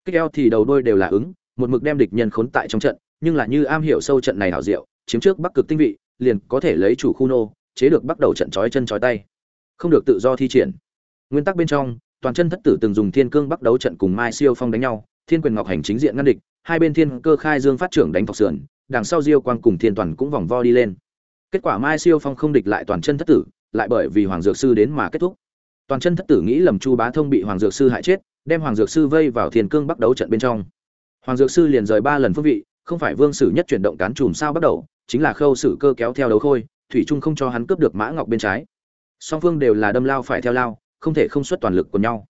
Kích eo thì đầu đôi đều là ứng một mực đem địch nhân khốn tại trong trận, nhưng là như am hiểu sâu trận này hảo diệu, chiếm trước bắc cực tinh vị, liền có thể lấy chủ khu nô, chế được bắt đầu trận chói chân chói tay. Không được tự do thi triển. Nguyên tắc bên trong, toàn chân thất tử từng dùng thiên cương bắt đấu trận cùng mai siêu phong đánh nhau, thiên quyền ngọc hành chính diện ngăn địch, hai bên thiên cơ khai dương phát trưởng đánh thọc sườn, đằng sau diêu quang cùng thiên toàn cũng vòng vo đi lên. Kết quả mai siêu phong không địch lại toàn chân thất tử, lại bởi vì hoàng dược sư đến mà kết thúc. Toàn chân thất tử nghĩ lầm chu bá thông bị hoàng dược sư hại chết, đem hoàng dược sư vây vào thiên cương bắt đấu trận bên trong hoàng dược sư liền rời ba lần phương vị không phải vương sử nhất chuyển động cán chùm sao bắt đầu chính là khâu sử cơ kéo theo đấu khôi thủy trung không cho hắn cướp được mã ngọc bên trái. Song phương đều là đâm lao phải theo lao không thể không xuất toàn lực của nhau.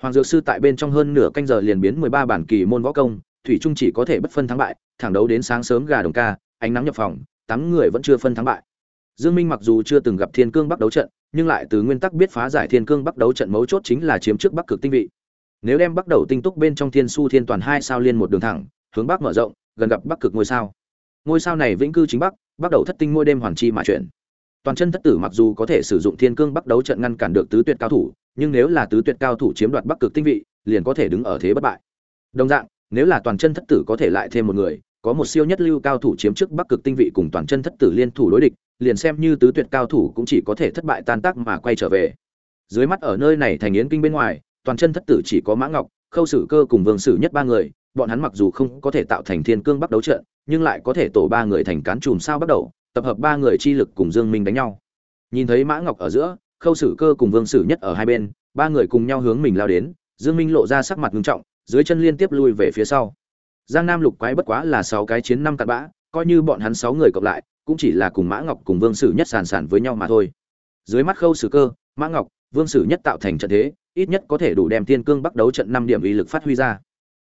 Hoàng dược sư tại bên trong hơn nửa canh giờ liền biến mười ba bản kỳ môn võ công thủy trung chỉ có thể bất phân thắng bại thẳng đấu đến sáng sớm gà đồng ca ánh nắng nhập phòng tám người vẫn chưa phân thắng bại. Dương Minh mặc dù chưa từng gặp Thiên Cương Bắc đấu trận, nhưng lại từ nguyên tắc biết phá giải Thiên Cương Bắc đấu trận mấu chốt chính là chiếm trước Bắc cực tinh vị. Nếu đem bắt đầu tinh túc bên trong Thiên Su Thiên Toàn hai sao liên một đường thẳng, hướng Bắc mở rộng, gần gặp Bắc cực ngôi sao. Ngôi sao này vĩnh cư chính Bắc, bắt đầu thất tinh mỗi đêm hoàn chi mà chuyển. Toàn chân thất tử mặc dù có thể sử dụng Thiên Cương Bắc đấu trận ngăn cản được tứ tuyệt cao thủ, nhưng nếu là tứ tuyệt cao thủ chiếm đoạt Bắc cực tinh vị, liền có thể đứng ở thế bất bại. Đồng dạng, nếu là toàn chân thất tử có thể lại thêm một người, có một siêu nhất lưu cao thủ chiếm trước Bắc cực tinh vị cùng toàn chân thất tử liên thủ đối địch, liền xem như tứ tuyệt cao thủ cũng chỉ có thể thất bại tan tác mà quay trở về. Dưới mắt ở nơi này thành yến kinh bên ngoài, toàn chân thất tử chỉ có Mã Ngọc, Khâu Sử Cơ cùng Vương Sử nhất ba người, bọn hắn mặc dù không có thể tạo thành thiên cương bắt đấu trận, nhưng lại có thể tổ ba người thành cán chùm sao bắt đầu, tập hợp ba người chi lực cùng Dương Minh đánh nhau. Nhìn thấy Mã Ngọc ở giữa, Khâu Sử Cơ cùng Vương Sử nhất ở hai bên, ba người cùng nhau hướng mình lao đến, Dương Minh lộ ra sắc mặt nghiêm trọng, dưới chân liên tiếp lui về phía sau. Giang Nam Lục quái bất quá là sáu cái chiến năm cặn bã, coi như bọn hắn sáu người cộng lại, cũng chỉ là cùng Mã Ngọc cùng Vương Sử Nhất sàn sàn với nhau mà thôi. Dưới mắt Khâu Sử Cơ, Mã Ngọc, Vương Sử Nhất tạo thành trận thế, ít nhất có thể đủ đem Tiên Cương Bắc đấu trận năm điểm uy lực phát huy ra.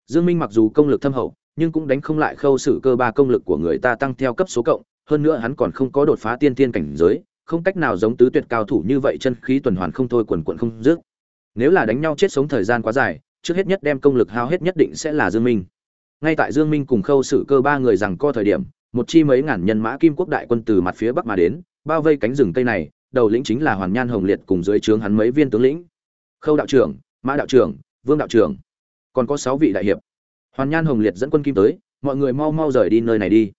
Dương Minh mặc dù công lực thâm hậu, nhưng cũng đánh không lại Khâu Sử Cơ ba công lực của người ta tăng theo cấp số cộng, hơn nữa hắn còn không có đột phá tiên tiên cảnh giới, không cách nào giống tứ tuyệt cao thủ như vậy chân khí tuần hoàn không thôi quần quận không dứt. Nếu là đánh nhau chết sống thời gian quá dài, trước hết nhất đem công lực hao hết nhất định sẽ là Dương Minh. Ngay tại Dương Minh cùng Khâu Sử Cơ ba người rằng co thời điểm, một chi mấy ngàn nhân mã kim quốc đại quân từ mặt phía bắc mà đến bao vây cánh rừng cây này đầu lĩnh chính là hoàn nhan hồng liệt cùng dưới trướng hắn mấy viên tướng lĩnh. Khâu đạo trưởng, mã đạo trưởng, vương đạo trưởng. Còn có sáu vị đại hiệp. Hoàn nhan hồng liệt dẫn quân kim tới, mọi người mau mau rời đi nơi này đi.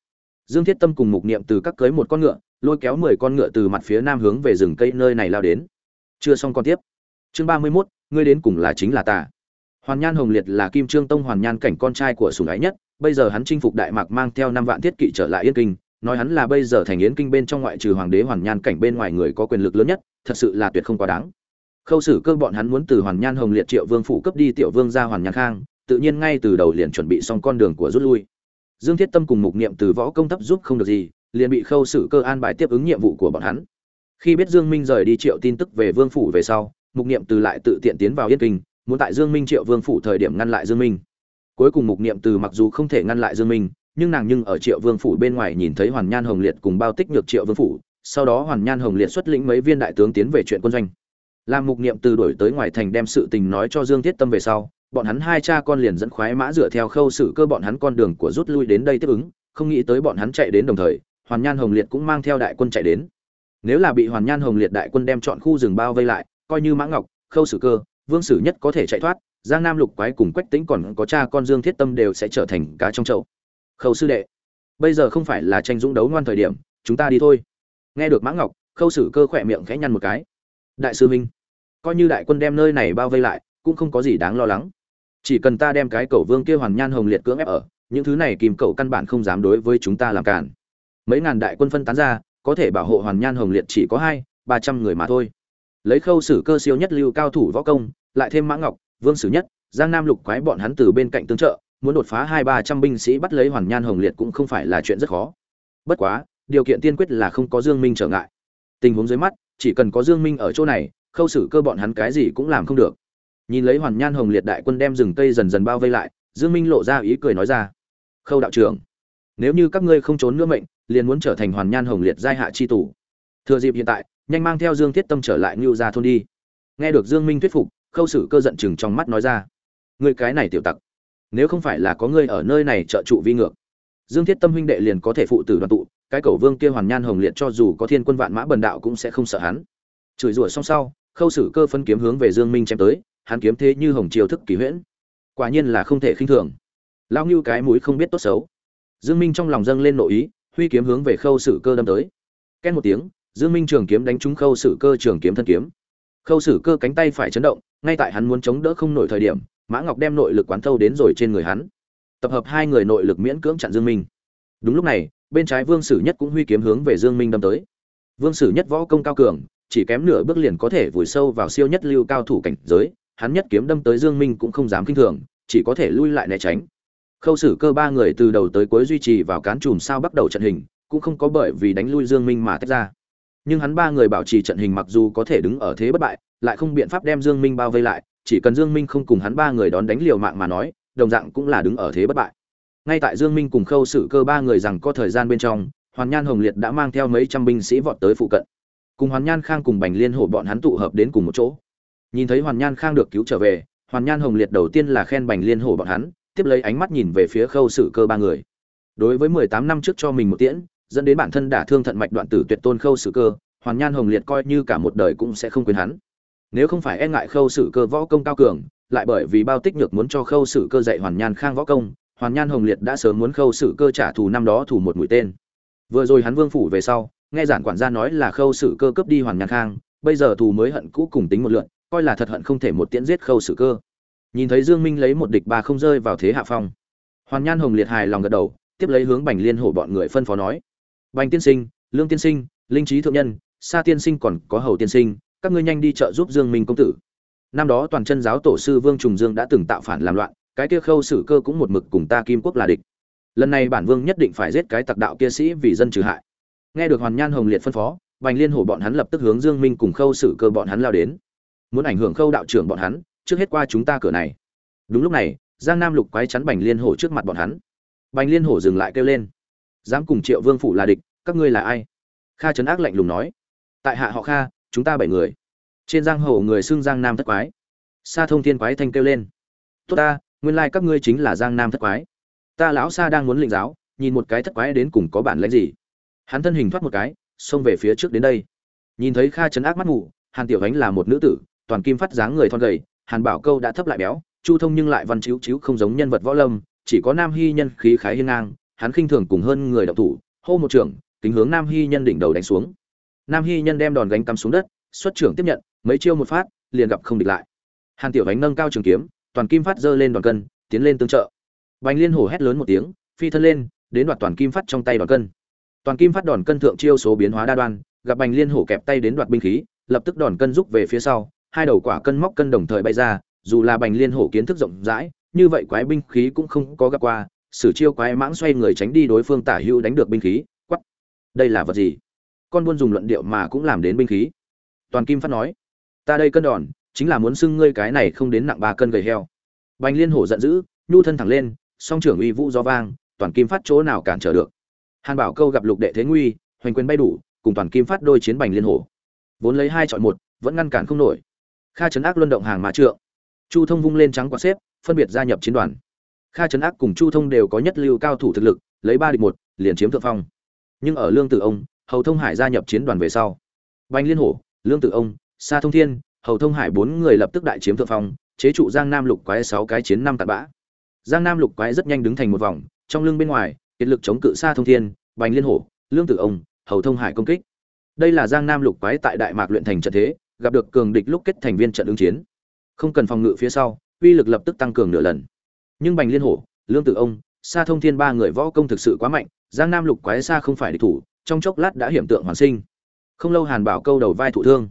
Dương thiết tâm cùng mục niệm từ các cưới một con ngựa, lôi kéo mười con ngựa từ mặt phía nam hướng về rừng cây nơi này lao đến. Chưa xong con tiếp. Chương ba mươi mốt, ngươi đến cùng là chính là ta. Hoàn nhan hồng liệt là kim trương tông hoàn nhan cảnh con trai của sùng ái nhất, bây giờ hắn chinh phục đại mạc mang theo năm vạn thiết kỵ trở lại yên kinh nói hắn là bây giờ thành yến kinh bên trong ngoại trừ hoàng đế hoàn nhan cảnh bên ngoài người có quyền lực lớn nhất, thật sự là tuyệt không quá đáng. Khâu xử cơ bọn hắn muốn từ hoàn nhan hồng liệt triệu vương phủ cấp đi tiểu vương ra hoàn nhan khang, tự nhiên ngay từ đầu liền chuẩn bị xong con đường của rút lui. Dương thiết tâm cùng mục niệm từ võ công thấp giúp không được gì, liền bị khâu xử cơ an bài tiếp ứng nhiệm vụ của bọn hắn. Khi biết dương minh rời đi triệu tin tức về vương phủ về sau, mục niệm từ lại tự tiện tiến vào yên kinh, muốn tại dương minh triệu vương phủ thời điểm ngăn lại dương minh. Cuối cùng mục niệm từ mặc dù không thể ngăn lại dương minh nhưng nàng nhưng ở triệu vương phủ bên ngoài nhìn thấy hoàn nhan hồng liệt cùng bao tích nhược triệu vương phủ, sau đó hoàn nhan hồng liệt xuất lĩnh mấy viên đại tướng tiến về chuyện quân doanh. Làm mục niệm từ đổi tới ngoài thành đem sự tình nói cho dương thiết tâm về sau, bọn hắn hai cha con liền dẫn khoái mã dựa theo khâu sự cơ bọn hắn con đường của rút lui đến đây tiếp ứng, không nghĩ tới bọn hắn chạy đến đồng thời, hoàn nhan hồng liệt cũng mang theo đại quân chạy đến. Nếu là bị hoàn nhan hồng liệt đại quân đem chọn khu rừng bao vây lại, coi như mã ngọc, khâu sử cơ, vương sử nhất có thể chạy thoát, giang nam lục quái cùng quách tính còn có cha con dương thiết tâm đều sẽ trở thành cá trong chậu khâu sư đệ. Bây giờ không phải là tranh dũng đấu ngoan thời điểm, chúng ta đi thôi. Nghe được mã ngọc, khâu sử cơ khỏe miệng khẽ nhăn một cái. Đại sư minh coi như đại quân đem nơi này bao vây lại, cũng không có gì đáng lo lắng. Chỉ cần ta đem cái cầu vương kia hoàn nhan hồng liệt cưỡng ép ở, những thứ này kìm cầu căn bản không dám đối với chúng ta làm cản. Mấy ngàn đại quân phân tán ra, có thể bảo hộ hoàn nhan hồng liệt chỉ có hai, ba trăm người mà thôi. Lấy khâu sử cơ siêu nhất lưu cao thủ võ công, lại thêm mã ngọc, vương sử nhất, giang nam lục quái bọn hắn từ bên cạnh tương trợ muốn đột phá hai ba trăm binh sĩ bắt lấy hoàn nhan hồng liệt cũng không phải là chuyện rất khó. Bất quá, điều kiện tiên quyết là không có dương minh trở ngại. Tình huống dưới mắt, chỉ cần có dương minh ở chỗ này, khâu xử cơ bọn hắn cái gì cũng làm không được. Nhìn lấy hoàn nhan hồng liệt đại quân đem rừng cây dần dần bao vây lại, dương minh lộ ra ý cười nói ra, khâu đạo trưởng, nếu như các ngươi không trốn nữa mệnh, liền muốn trở thành hoàn nhan hồng liệt giai hạ chi tù. Thừa dịp hiện tại, nhanh mang theo dương thiết tâm trở lại ngưu gia thôn đi. Nghe được dương minh thuyết phục, khâu sử cơ giận chừng trong mắt nói ra người cái này tiểu tặc nếu không phải là có ngươi ở nơi này trợ trụ vi ngược. Dương thiết tâm huynh đệ liền có thể phụ tử đoàn tụ, cái cầu vương kia hoàn nhan hồng liệt cho dù có thiên quân vạn mã bần đạo cũng sẽ không sợ hắn. Chửi rủa xong sau, khâu sử cơ phân kiếm hướng về dương minh chém tới, hắn kiếm thế như hồng triều thức kỳ huyễn. Quả nhiên là không thể khinh thường. Lao như cái mũi không biết tốt xấu. Dương minh trong lòng dâng lên nội ý, huy kiếm hướng về khâu sử cơ đâm tới. Ken một tiếng, dương minh trường kiếm đánh trúng khâu sử cơ trường kiếm thân kiếm. Khâu sử cơ cánh tay phải chấn động, ngay tại hắn muốn chống đỡ không nổi thời điểm mã ngọc đem nội lực quán thâu đến rồi trên người hắn. Tập hợp hai người nội lực miễn cưỡng chặn dương minh. Đúng lúc này, bên trái vương sử nhất cũng huy kiếm hướng về dương minh đâm tới. Vương sử nhất võ công cao cường, chỉ kém nửa bước liền có thể vùi sâu vào siêu nhất lưu cao thủ cảnh giới, hắn nhất kiếm đâm tới dương minh cũng không dám kinh thường, chỉ có thể lui lại né tránh. Khâu sử cơ ba người từ đầu tới cuối duy trì vào cán chùm sao bắt đầu trận hình, cũng không có bởi vì đánh lui dương minh mà tách ra. Nhưng hắn ba người bảo trì trận hình mặc dù có thể đứng ở thế bất bại, lại không biện pháp đem dương minh bao vây lại chỉ cần dương minh không cùng hắn ba người đón đánh liều mạng mà nói, đồng dạng cũng là đứng ở thế bất bại. Ngay tại dương minh cùng khâu Sử cơ ba người rằng có thời gian bên trong, hoàn nhan hồng liệt đã mang theo mấy trăm binh sĩ vọt tới phụ cận. Cùng hoàn nhan khang cùng bành liên hổ bọn hắn tụ hợp đến cùng một chỗ. Nhìn thấy hoàn nhan khang được cứu trở về, hoàn nhan hồng liệt đầu tiên là khen bành liên hổ bọn hắn, tiếp lấy ánh mắt nhìn về phía khâu sử cơ ba người. Đối với mười tám năm trước cho mình một tiễn, dẫn đến bản thân đả thương thận mạch đoạn tử tuyệt tôn khâu sử cơ, hoàn nhan hồng liệt coi như cả một đời cũng sẽ không quên hắn nếu không phải e ngại khâu sử cơ võ công cao cường, lại bởi vì bao tích nhược muốn cho khâu sử cơ dạy hoàn nhan khang võ công, hoàn nhan hồng liệt đã sớm muốn khâu sử cơ trả thù năm đó thủ một mũi tên. Vừa rồi hắn vương phủ về sau, nghe giản quản gia nói là khâu sử cơ cướp đi hoàn nhan khang, bây giờ thù mới hận cũ cùng tính một lượn, coi là thật hận không thể một tiễn giết khâu sử cơ. Nhìn thấy dương minh lấy một địch ba không rơi vào thế hạ phong. Hoàn nhan hồng liệt hài lòng gật đầu, tiếp lấy hướng bành liên hổ bọn người phân phó nói. Bành tiên sinh, lương tiên sinh, linh trí thượng nhân, sa tiên sinh còn có hầu tiên sinh các ngươi nhanh đi trợ giúp dương minh công tử. Năm đó toàn chân giáo tổ sư vương trùng dương đã từng tạo phản làm loạn, cái kia khâu sử cơ cũng một mực cùng ta kim quốc là địch. Lần này bản vương nhất định phải giết cái tặc đạo kia sĩ vì dân trừ hại. Nghe được hoàn nhan hồng liệt phân phó bành liên hổ bọn hắn lập tức hướng dương minh cùng khâu sử cơ bọn hắn lao đến. Muốn ảnh hưởng khâu đạo trưởng bọn hắn, trước hết qua chúng ta cửa này. Đúng lúc này, giang nam lục quái chắn bành liên hổ trước mặt bọn hắn. Bành liên hổ dừng lại kêu lên. Dám cùng triệu vương phủ là địch, các ngươi là ai? Kha trấn ác lạnh lùng nói. Tại hạ họ kha chúng ta bảy người. Trên giang hồ người xưng giang nam thất quái. Sa thông thiên quái thanh kêu lên. Tốt ta, nguyên lai các ngươi chính là giang nam thất quái. Ta lão sa đang muốn lĩnh giáo, nhìn một cái thất quái đến cùng có bản lãnh gì. Hắn thân hình thoát một cái, xông về phía trước đến đây. Nhìn thấy kha trấn ác mắt ngủ hàn tiểu ánh là một nữ tử, toàn kim phát dáng người thon gầy, hàn bảo câu đã thấp lại béo, chu thông nhưng lại văn chiếu chiếu không giống nhân vật võ lâm, chỉ có nam hy nhân khí khái hiên ngang, hắn khinh thường cùng hơn người đọc thủ, hô một trưởng, kính hướng nam hy nhân đỉnh đầu đánh xuống nam hy nhân đem đòn gánh cắm xuống đất, xuất trưởng tiếp nhận, mấy chiêu một phát, liền gặp không địch lại. Hàn tiểu ánh nâng cao trường kiếm, toàn kim phát giơ lên đòn cân, tiến lên tương trợ. Bành liên hổ hét lớn một tiếng, phi thân lên, đến đoạt toàn kim phát trong tay đòn cân. Toàn kim phát đòn cân thượng chiêu số biến hóa đa đoan, gặp bành liên hổ kẹp tay đến đoạt binh khí, lập tức đòn cân rút về phía sau, hai đầu quả cân móc cân đồng thời bay ra, dù là bành liên hổ kiến thức rộng rãi, như vậy quái binh khí cũng không có gặp qua, sử chiêu quái mãng xoay người tránh đi đối phương tả hữu đánh được binh khí quắp đây là vật gì? Con buôn dùng luận điệu mà cũng làm đến binh khí. Toàn kim phát nói, ta đây cân đòn, chính là muốn xưng ngươi cái này không đến nặng ba cân gầy heo. Bành liên hổ giận dữ, nhu thân thẳng lên, song trưởng uy vũ do vang, toàn kim phát chỗ nào cản trở được. Hàn bảo câu gặp lục đệ thế nguy, hoành quyền bay đủ, cùng toàn kim phát đôi chiến bành liên hổ. Vốn lấy hai chọn một, vẫn ngăn cản không nổi. Kha trấn ác luân động hàng mà trượng. Chu thông vung lên trắng quạt xếp, phân biệt gia nhập chiến đoàn. Kha trấn ác cùng chu thông đều có nhất lưu cao thủ thực lực, lấy ba địch một, liền chiếm thượng phong. Nhưng ở lương tử ông hầu thông hải gia nhập chiến đoàn về sau. Bành liên hổ, lương tử ông, sa thông thiên, hầu thông hải bốn người lập tức đại chiếm thượng phong, chế trụ giang nam lục quái sáu cái chiến năm tạt bã. Giang nam lục quái rất nhanh đứng thành một vòng, trong lưng bên ngoài, kiệt lực chống cự sa thông thiên, bành liên hổ, lương tử ông, hầu thông hải công kích. Đây là giang nam lục quái tại đại mạc luyện thành trận thế, gặp được cường địch lúc kết thành viên trận ứng chiến. Không cần phòng ngự phía sau, uy lực lập tức tăng cường nửa lần. Nhưng bành liên hổ, lương tử ông, sa thông thiên ba người võ công thực sự quá mạnh, giang nam lục quái xa không phải địch thủ trong chốc lát đã hiểm tượng hoàn sinh. Không lâu hàn bảo câu đầu vai thụ thương.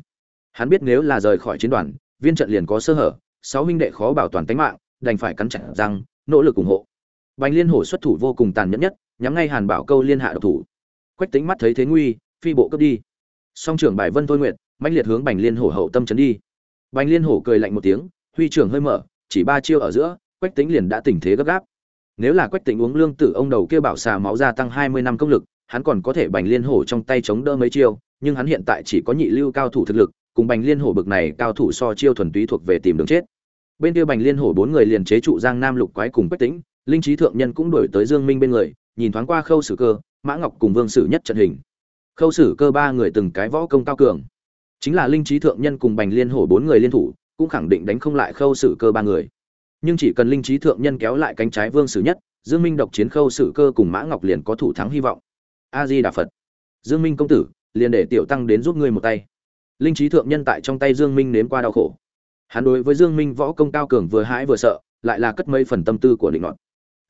Hắn biết nếu là rời khỏi chiến đoàn, viên trận liền có sơ hở, sáu huynh đệ khó bảo toàn tính mạng, đành phải cắn chặt răng, nỗ lực ủng hộ. Bành liên hổ xuất thủ vô cùng tàn nhẫn nhất, nhắm ngay hàn bảo câu liên hạ độc thủ. Quách tính mắt thấy thế nguy, phi bộ cướp đi. Song trưởng bài vân thôi nguyện mãnh liệt hướng bành liên hổ hậu tâm trấn đi. Bành liên hổ cười lạnh một tiếng, huy trưởng hơi mở, chỉ ba chiêu ở giữa, quách tính liền đã tình thế gấp gáp. Nếu là quách tính uống lương tử, ông đầu kia bảo xà máu gia tăng hai mươi năm công lực hắn còn có thể bành liên hổ trong tay chống đỡ mấy chiêu, nhưng hắn hiện tại chỉ có nhị lưu cao thủ thực lực, cùng bành liên hổ bực này cao thủ so chiêu thuần túy thuộc về tìm đường chết. Bên kia bành liên hổ bốn người liền chế trụ giang nam lục quái cùng quách tính linh trí thượng nhân cũng đổi tới dương minh bên người, nhìn thoáng qua khâu sử cơ, mã ngọc cùng vương sử nhất trận hình. Khâu sử cơ ba người từng cái võ công cao cường. Chính là linh trí thượng nhân cùng bành liên hổ bốn người liên thủ, cũng khẳng định đánh không lại khâu sử cơ ba người. Nhưng chỉ cần linh trí thượng nhân kéo lại cánh trái vương sử nhất, dương minh độc chiến khâu sử cơ cùng mã ngọc liền có thủ thắng hy vọng a di đà phật. Dương minh công tử, liền để tiểu tăng đến giúp ngươi một tay. Linh trí thượng nhân tại trong tay dương minh nếm qua đau khổ. Hắn đối với dương minh võ công cao cường vừa hãi vừa sợ, lại là cất mấy phần tâm tư của định luận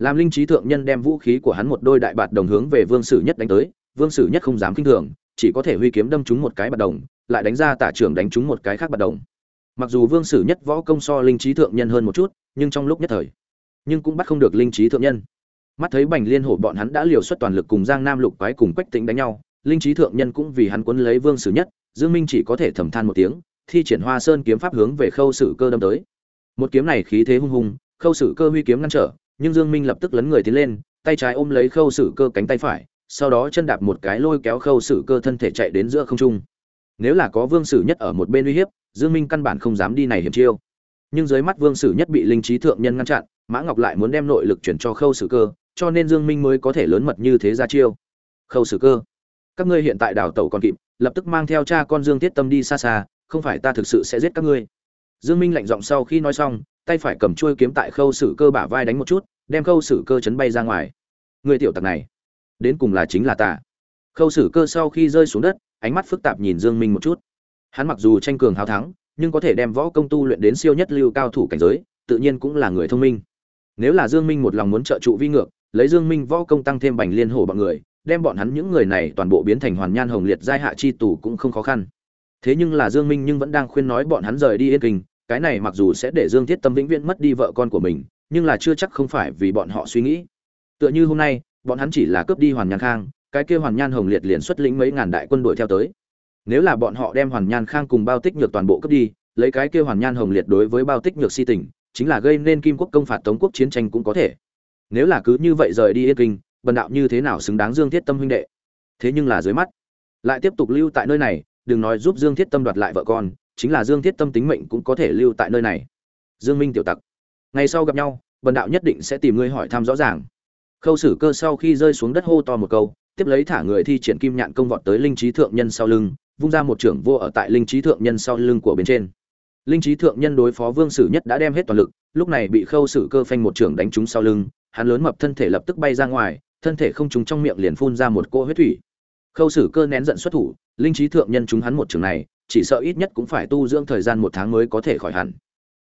làm linh trí thượng nhân đem vũ khí của hắn một đôi đại bạt đồng hướng về vương sử nhất đánh tới, vương sử nhất không dám kinh thường, chỉ có thể huy kiếm đâm trúng một cái bạt đồng, lại đánh ra tả trưởng đánh trúng một cái khác bạt đồng. Mặc dù vương sử nhất võ công so linh trí thượng nhân hơn một chút, nhưng trong lúc nhất thời, nhưng cũng bắt không được linh trí thượng nhân mắt thấy bành liên hổ bọn hắn đã liều xuất toàn lực cùng giang nam lục quái cùng quách tĩnh đánh nhau, linh trí thượng nhân cũng vì hắn quấn lấy vương sử nhất, dương minh chỉ có thể thầm than một tiếng, thi triển hoa sơn kiếm pháp hướng về khâu sử cơ đâm tới. Một kiếm này khí thế hung hùng, khâu sử cơ huy kiếm ngăn trở, nhưng dương minh lập tức lấn người tiến lên, tay trái ôm lấy khâu sử cơ cánh tay phải, sau đó chân đạp một cái lôi kéo khâu sử cơ thân thể chạy đến giữa không trung. Nếu là có vương sử nhất ở một bên uy hiếp, dương minh căn bản không dám đi này hiểm chiêu. Nhưng dưới mắt vương sử nhất bị linh trí thượng nhân ngăn chặn, mã ngọc lại muốn đem nội lực chuyển cho khâu sử cơ cho nên dương minh mới có thể lớn mật như thế ra chiêu. Khâu sử cơ, các ngươi hiện tại đảo tẩu còn kịp, lập tức mang theo cha con dương thiết tâm đi xa xa, không phải ta thực sự sẽ giết các ngươi. Dương minh lạnh giọng sau khi nói xong, tay phải cầm chuôi kiếm tại khâu sử cơ bả vai đánh một chút, đem khâu sử cơ chấn bay ra ngoài. Người tiểu tặc này, đến cùng là chính là ta. Khâu sử cơ sau khi rơi xuống đất, ánh mắt phức tạp nhìn dương minh một chút. Hắn mặc dù tranh cường hào thắng, nhưng có thể đem võ công tu luyện đến siêu nhất lưu cao thủ cảnh giới, tự nhiên cũng là người thông minh. Nếu là dương minh một lòng muốn trợ trụ vi ngược lấy dương minh võ công tăng thêm bành liên hổ bọn người, đem bọn hắn những người này toàn bộ biến thành hoàn nhan hồng liệt giai hạ chi tù cũng không khó khăn. Thế nhưng là dương minh nhưng vẫn đang khuyên nói bọn hắn rời đi yên kinh, cái này mặc dù sẽ để dương thiết tâm vĩnh viễn mất đi vợ con của mình, nhưng là chưa chắc không phải vì bọn họ suy nghĩ. Tựa như hôm nay, bọn hắn chỉ là cướp đi hoàn nhan khang, cái kia hoàn nhan hồng liệt liền xuất lĩnh mấy ngàn đại quân đội theo tới. Nếu là bọn họ đem hoàn nhan khang cùng bao tích nhược toàn bộ cướp đi, lấy cái kia hoàn nhan hồng liệt đối với bao tích nhược si tình, chính là gây nên kim quốc công phạt tống quốc chiến tranh cũng có thể nếu là cứ như vậy rời đi yên kinh, bần đạo như thế nào xứng đáng dương thiết tâm huynh đệ? Thế nhưng là dưới mắt, lại tiếp tục lưu tại nơi này, đừng nói giúp dương thiết tâm đoạt lại vợ con, chính là dương thiết tâm tính mệnh cũng có thể lưu tại nơi này. Dương minh tiểu tặc, ngày sau gặp nhau, bần đạo nhất định sẽ tìm ngươi hỏi thăm rõ ràng. Khâu sử cơ sau khi rơi xuống đất hô to một câu, tiếp lấy thả người thi triển kim nhạn công vọt tới linh trí thượng nhân sau lưng, vung ra một trưởng vô ở tại linh trí thượng nhân sau lưng của bên trên linh trí thượng nhân đối phó vương sử nhất đã đem hết toàn lực, lúc này bị khâu sử cơ phanh một trưởng đánh trúng sau lưng, hắn lớn mập thân thể lập tức bay ra ngoài, thân thể không trúng trong miệng liền phun ra một cỗ huyết thủy. Khâu sử cơ nén giận xuất thủ, linh trí thượng nhân trúng hắn một trường này, chỉ sợ ít nhất cũng phải tu dưỡng thời gian một tháng mới có thể khỏi hẳn.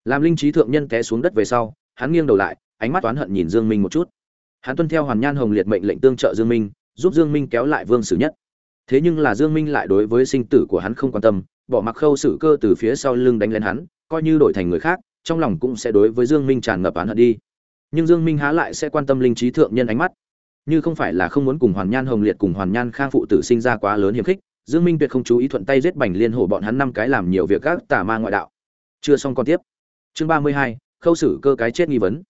Làm linh trí thượng nhân té xuống đất về sau, hắn nghiêng đầu lại, ánh mắt oán hận nhìn dương minh một chút. Hắn tuân theo hoàn nhan hồng liệt mệnh lệnh tương trợ dương minh, giúp dương minh kéo lại vương sử nhất. Thế nhưng là dương minh lại đối với sinh tử của hắn không quan tâm bỏ mặc khâu xử cơ từ phía sau lưng đánh lên hắn coi như đổi thành người khác trong lòng cũng sẽ đối với dương minh tràn ngập án hận đi. Nhưng dương minh há lại sẽ quan tâm linh trí thượng nhân ánh mắt. Như không phải là không muốn cùng hoàn nhan hồng liệt cùng hoàn nhan khang phụ tử sinh ra quá lớn hiểm khích dương minh tuyệt không chú ý thuận tay giết bành liên hổ bọn hắn năm cái làm nhiều việc các tà ma ngoại đạo. Chưa xong còn tiếp. Chương ba mươi hai, khâu xử cơ cái chết nghi vấn.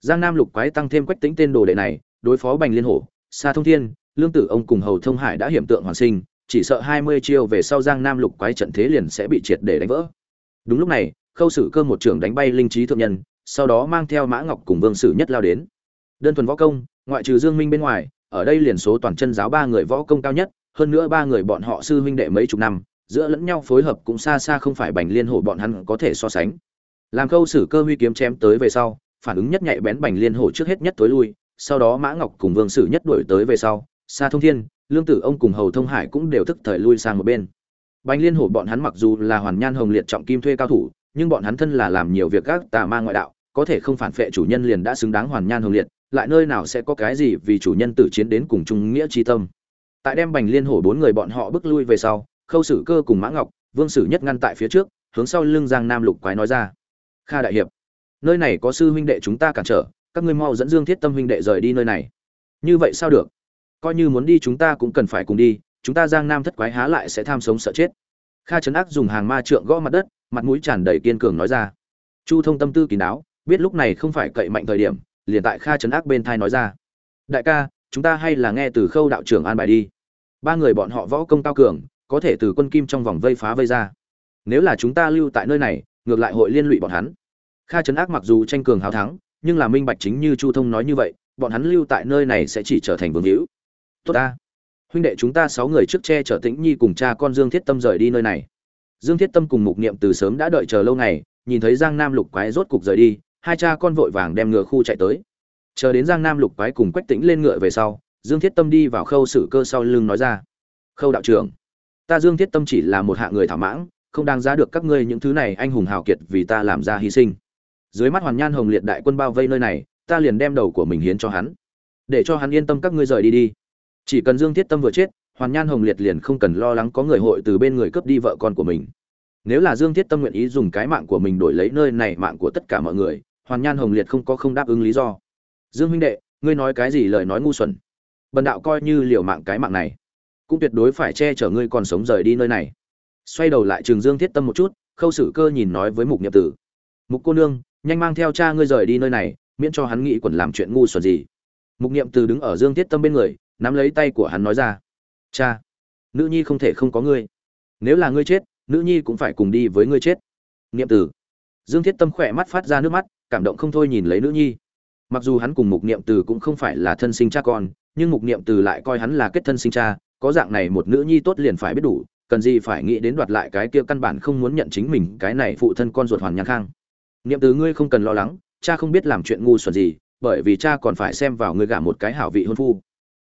Giang nam lục quái tăng thêm quách tính tên đồ đệ này đối phó bành liên hổ xa thông thiên lương tử ông cùng hầu thông hải đã hiểm tượng hoàn sinh chỉ sợ hai mươi chiêu về sau giang nam lục quái trận thế liền sẽ bị triệt để đánh vỡ. Đúng lúc này, khâu sử cơ một trưởng đánh bay linh trí thượng nhân, sau đó mang theo mã ngọc cùng vương sử nhất lao đến. Đơn thuần võ công, ngoại trừ dương minh bên ngoài, ở đây liền số toàn chân giáo ba người võ công cao nhất, hơn nữa ba người bọn họ sư huynh đệ mấy chục năm, giữa lẫn nhau phối hợp cũng xa xa không phải bành liên hổ bọn hắn có thể so sánh. Làm khâu sử cơ huy kiếm chém tới về sau, phản ứng nhất nhạy bén bành liên hổ trước hết nhất tối lui, sau đó mã ngọc cùng vương sử nhất đuổi tới về sau, xa thông thiên lương tử ông cùng hầu thông hải cũng đều thức thời lui sang một bên. Bành liên hổ bọn hắn mặc dù là hoàn nhan hồng liệt trọng kim thuê cao thủ, nhưng bọn hắn thân là làm nhiều việc các tà ma ngoại đạo, có thể không phản phệ chủ nhân liền đã xứng đáng hoàn nhan hồng liệt, lại nơi nào sẽ có cái gì vì chủ nhân tử chiến đến cùng trung nghĩa chi tâm. Tại đem bành liên hổ bốn người bọn họ bước lui về sau, khâu sử cơ cùng mã ngọc, vương sử nhất ngăn tại phía trước, hướng sau lưng giang nam lục quái nói ra. Kha đại hiệp, nơi này có sư huynh đệ chúng ta cản trở, các ngươi mau dẫn dương thiết tâm huynh đệ rời đi nơi này. Như vậy sao được? Coi như muốn đi chúng ta cũng cần phải cùng đi, chúng ta giang nam thất quái há lại sẽ tham sống sợ chết. Kha trấn ác dùng hàng ma trượng gõ mặt đất, mặt mũi tràn đầy kiên cường nói ra. Chu thông tâm tư kín đáo, biết lúc này không phải cậy mạnh thời điểm, liền tại kha trấn ác bên thai nói ra. Đại ca, chúng ta hay là nghe từ khâu đạo trưởng an bài đi. Ba người bọn họ võ công cao cường, có thể từ quân kim trong vòng vây phá vây ra. Nếu là chúng ta lưu tại nơi này, ngược lại hội liên lụy bọn hắn. Kha trấn ác mặc dù tranh cường hào thắng, nhưng là minh bạch chính như chu thông nói như vậy, bọn hắn lưu tại nơi này sẽ chỉ trở thành vương hữu tốt ta. Huynh đệ chúng ta sáu người trước che chở tĩnh nhi cùng cha con dương thiết tâm rời đi nơi này. Dương thiết tâm cùng mục niệm từ sớm đã đợi chờ lâu ngày, nhìn thấy giang nam lục quái rốt cục rời đi, hai cha con vội vàng đem ngựa khu chạy tới. Chờ đến giang nam lục quái cùng quách tĩnh lên ngựa về sau, dương thiết tâm đi vào khâu xử cơ sau lưng nói ra. Khâu đạo trưởng, ta dương thiết tâm chỉ là một hạ người thảo mãng, không đáng giá được các ngươi những thứ này anh hùng hào kiệt vì ta làm ra hy sinh. Dưới mắt hoàn nhan hồng liệt đại quân bao vây nơi này, ta liền đem đầu của mình hiến cho hắn. Để cho hắn yên tâm các ngươi rời đi đi chỉ cần dương thiết tâm vừa chết, hoàn nhan hồng liệt liền không cần lo lắng có người hội từ bên người cướp đi vợ con của mình. Nếu là dương thiết tâm nguyện ý dùng cái mạng của mình đổi lấy nơi này mạng của tất cả mọi người, hoàn nhan hồng liệt không có không đáp ứng lý do. Dương huynh đệ, ngươi nói cái gì lời nói ngu xuẩn. Bần đạo coi như liều mạng cái mạng này, cũng tuyệt đối phải che chở ngươi còn sống rời đi nơi này. Xoay đầu lại trường dương thiết tâm một chút, khâu sử cơ nhìn nói với mục nhậm tử. Mục cô nương, nhanh mang theo cha ngươi rời đi nơi này, miễn cho hắn nghĩ quẩn làm chuyện ngu xuẩn gì. Mục niệm từ đứng ở dương thiết tâm bên người nắm lấy tay của hắn nói ra. Cha, nữ nhi không thể không có ngươi. Nếu là ngươi chết, nữ nhi cũng phải cùng đi với ngươi chết. Niệm tử dương thiết tâm khỏe mắt phát ra nước mắt, cảm động không thôi nhìn lấy nữ nhi. Mặc dù hắn cùng mục niệm từ cũng không phải là thân sinh cha con, nhưng mục niệm từ lại coi hắn là kết thân sinh cha, có dạng này một nữ nhi tốt liền phải biết đủ, cần gì phải nghĩ đến đoạt lại cái kia căn bản không muốn nhận chính mình cái này phụ thân con ruột hoàn nhạc khang. Niệm từ ngươi không cần lo lắng, cha không biết làm chuyện ngu xuẩn gì, bởi vì cha còn phải xem vào ngươi gả một cái hảo vị hôn phu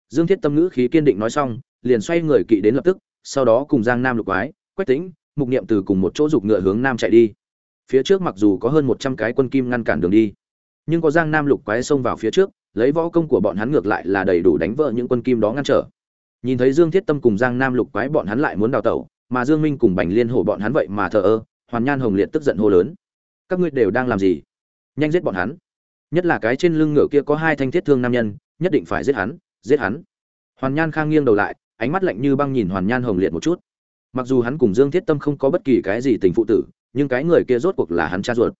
dương thiết tâm ngữ khí kiên định nói xong, liền xoay người kỵ đến lập tức, sau đó cùng giang nam lục quái, quách tĩnh, mục niệm từ cùng một chỗ giục ngựa hướng nam chạy đi. Phía trước mặc dù có hơn một trăm cái quân kim ngăn cản đường đi, nhưng có giang nam lục quái xông vào phía trước, lấy võ công của bọn hắn ngược lại là đầy đủ đánh vỡ những quân kim đó ngăn trở. Nhìn thấy dương thiết tâm cùng giang nam lục quái bọn hắn lại muốn đào tẩu, mà dương minh cùng bành liên hổ bọn hắn vậy mà thờ ơ, hoàn nhan hồng liệt tức giận hô lớn. Các ngươi đều đang làm gì? Nhanh giết bọn hắn. Nhất là cái trên lưng ngựa kia có hai thanh thiết thương nam nhân, nhất định phải giết hắn giết hắn. Hoàn nhan khang nghiêng đầu lại, ánh mắt lạnh như băng nhìn hoàn nhan hồng liệt một chút. Mặc dù hắn cùng dương thiết tâm không có bất kỳ cái gì tình phụ tử, nhưng cái người kia rốt cuộc là hắn cha ruột.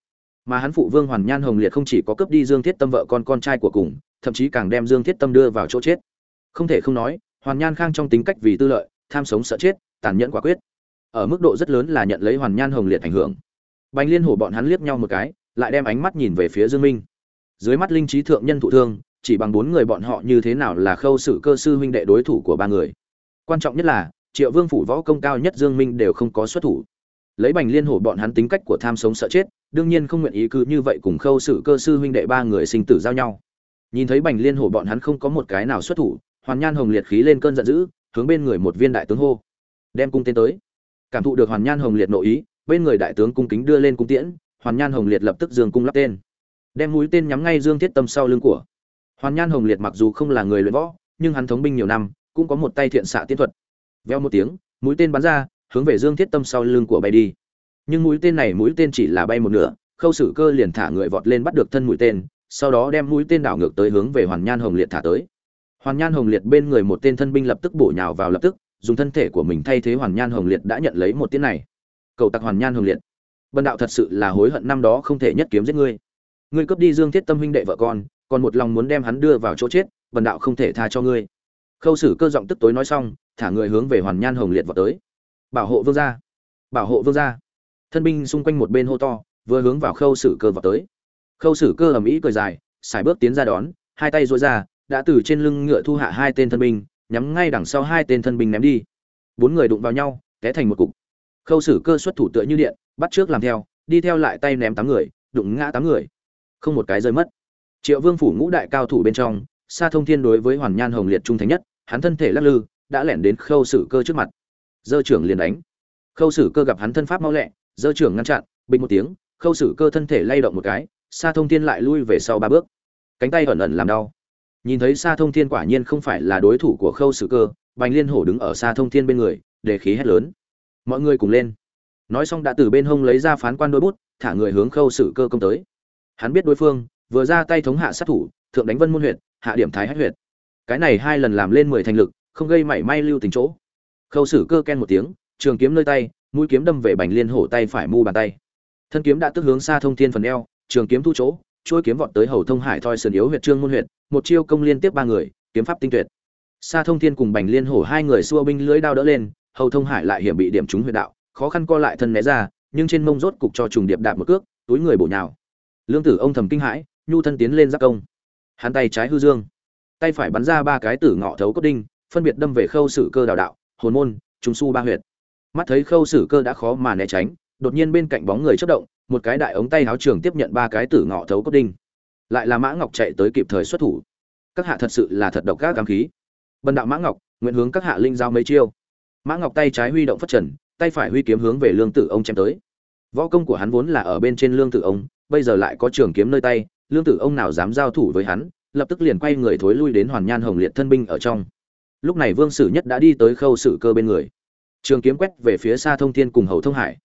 Mà hắn phụ vương hoàn nhan hồng liệt không chỉ có cướp đi dương thiết tâm vợ con con trai của cùng, thậm chí càng đem dương thiết tâm đưa vào chỗ chết. Không thể không nói, hoàn nhan khang trong tính cách vì tư lợi, tham sống sợ chết, tàn nhẫn quả quyết. Ở mức độ rất lớn là nhận lấy hoàn nhan hồng liệt ảnh hưởng. Bành liên hổ bọn hắn liếc nhau một cái, lại đem ánh mắt nhìn về phía dương minh. Dưới mắt linh trí thượng nhân thụ thương chỉ bằng bốn người bọn họ như thế nào là khâu sử cơ sư huynh đệ đối thủ của ba người. Quan trọng nhất là, triệu vương phủ võ công cao nhất dương minh đều không có xuất thủ. Lấy bành liên hổ bọn hắn tính cách của tham sống sợ chết, đương nhiên không nguyện ý cứ như vậy cùng khâu sử cơ sư huynh đệ ba người sinh tử giao nhau. Nhìn thấy bành liên hổ bọn hắn không có một cái nào xuất thủ, hoàn nhan hồng liệt khí lên cơn giận dữ, hướng bên người một viên đại tướng hô. Đem cung tên tới. Cảm thụ được hoàn nhan hồng liệt nội ý, bên người đại tướng cung kính đưa lên cung tiễn, hoàn nhan hồng liệt lập tức dương cung lắp tên. Đem mũi tên nhắm ngay dương thiết tâm sau lưng của hoàn nhan hồng liệt mặc dù không là người luyện võ, nhưng hắn thống binh nhiều năm, cũng có một tay thiện xạ tiến thuật. Veo một tiếng, mũi tên bắn ra, hướng về dương thiết tâm sau lưng của bay đi. Nhưng mũi tên này mũi tên chỉ là bay một nửa, khâu sử cơ liền thả người vọt lên bắt được thân mũi tên, sau đó đem mũi tên đảo ngược tới hướng về hoàn nhan hồng liệt thả tới. Hoàn nhan hồng liệt bên người một tên thân binh lập tức bổ nhào vào lập tức, dùng thân thể của mình thay thế hoàn nhan hồng liệt đã nhận lấy một tiếng này. Cầu tặc hoàn nhan hồng liệt, bần đạo thật sự là hối hận năm đó không thể nhất kiếm giết ngươi. Ngươi cướp đi dương thiết tâm huynh đệ vợ con còn một lòng muốn đem hắn đưa vào chỗ chết bần đạo không thể tha cho ngươi. Khâu sử cơ giọng tức tối nói xong, thả người hướng về hoàn nhan hồng liệt vào tới. Bảo hộ vương gia, bảo hộ vương gia. Thân binh xung quanh một bên hô to, vừa hướng vào khâu sử cơ vào tới. Khâu sử cơ ầm ĩ cười dài xài bước tiến ra đón, hai tay dối ra, đã từ trên lưng ngựa thu hạ hai tên thân binh, nhắm ngay đằng sau hai tên thân binh ném đi. Bốn người đụng vào nhau, té thành một cục. Khâu sử cơ xuất thủ tựa như điện, bắt trước làm theo, đi theo lại tay ném tám người, đụng ngã tám người. Không một cái rơi mất triệu vương phủ ngũ đại cao thủ bên trong, sa thông thiên đối với hoàn nhan hồng liệt trung thành nhất, hắn thân thể lắc lư, đã lẻn đến khâu sử cơ trước mặt. Dơ trưởng liền đánh. Khâu sử cơ gặp hắn thân pháp mau lẹ, dơ trưởng ngăn chặn, bình một tiếng, khâu sử cơ thân thể lay động một cái, sa thông thiên lại lui về sau ba bước. Cánh tay ẩn ẩn làm đau. Nhìn thấy sa thông thiên quả nhiên không phải là đối thủ của khâu sử cơ, bành liên hổ đứng ở sa thông thiên bên người, để khí hét lớn. Mọi người cùng lên. Nói xong đã từ bên hông lấy ra phán quan đôi bút, thả người hướng khâu sử cơ công tới. Hắn biết đối phương vừa ra tay thống hạ sát thủ, thượng đánh vân môn huyện hạ điểm thái hách huyện cái này hai lần làm lên mười thành lực, không gây mảy may lưu tình chỗ. Khâu sử cơ ken một tiếng, trường kiếm nơi tay, mũi kiếm đâm về bành liên hổ tay phải mu bàn tay. Thân kiếm đã tức hướng xa thông thiên phần eo, trường kiếm thu chỗ trôi kiếm vọt tới hầu thông hải thoi sườn yếu huyện trương môn huyện một chiêu công liên tiếp ba người, kiếm pháp tinh tuyệt. Xa thông thiên cùng bành liên hổ hai người xua binh lưỡi đao đỡ lên, hầu thông hải lại hiểm bị điểm trúng huyện đạo, khó khăn co lại thân né ra, nhưng trên mông rốt cục cho trùng điệp đạp một cước, túi người bổ nhào. Lương tử ông thầm kinh hãi nhu thân tiến lên giáp công. Hắn tay trái hư dương, tay phải bắn ra ba cái tử ngọ thấu cốt đinh, phân biệt đâm về khâu sử cơ đào đạo, hồn môn trung su ba huyệt. Mắt thấy khâu sử cơ đã khó mà né tránh, đột nhiên bên cạnh bóng người chất động, một cái đại ống tay háo trường tiếp nhận ba cái tử ngọ thấu cốt đinh. Lại là mã ngọc chạy tới kịp thời xuất thủ. Các hạ thật sự là thật độc các cảm khí. Bần đạo mã ngọc, nguyện hướng các hạ linh giao mấy chiêu. Mã ngọc tay trái huy động phát trần, tay phải huy kiếm hướng về lương tử ông chém tới. Võ công của hắn vốn là ở bên trên lương tử ông, bây giờ lại có trường kiếm nơi tay lương tử ông nào dám giao thủ với hắn, lập tức liền quay người thối lui đến hoàn nhan hồng liệt thân binh ở trong. Lúc này vương sử nhất đã đi tới khâu sử cơ bên người. Trường kiếm quét về phía xa thông thiên cùng hầu thông hải.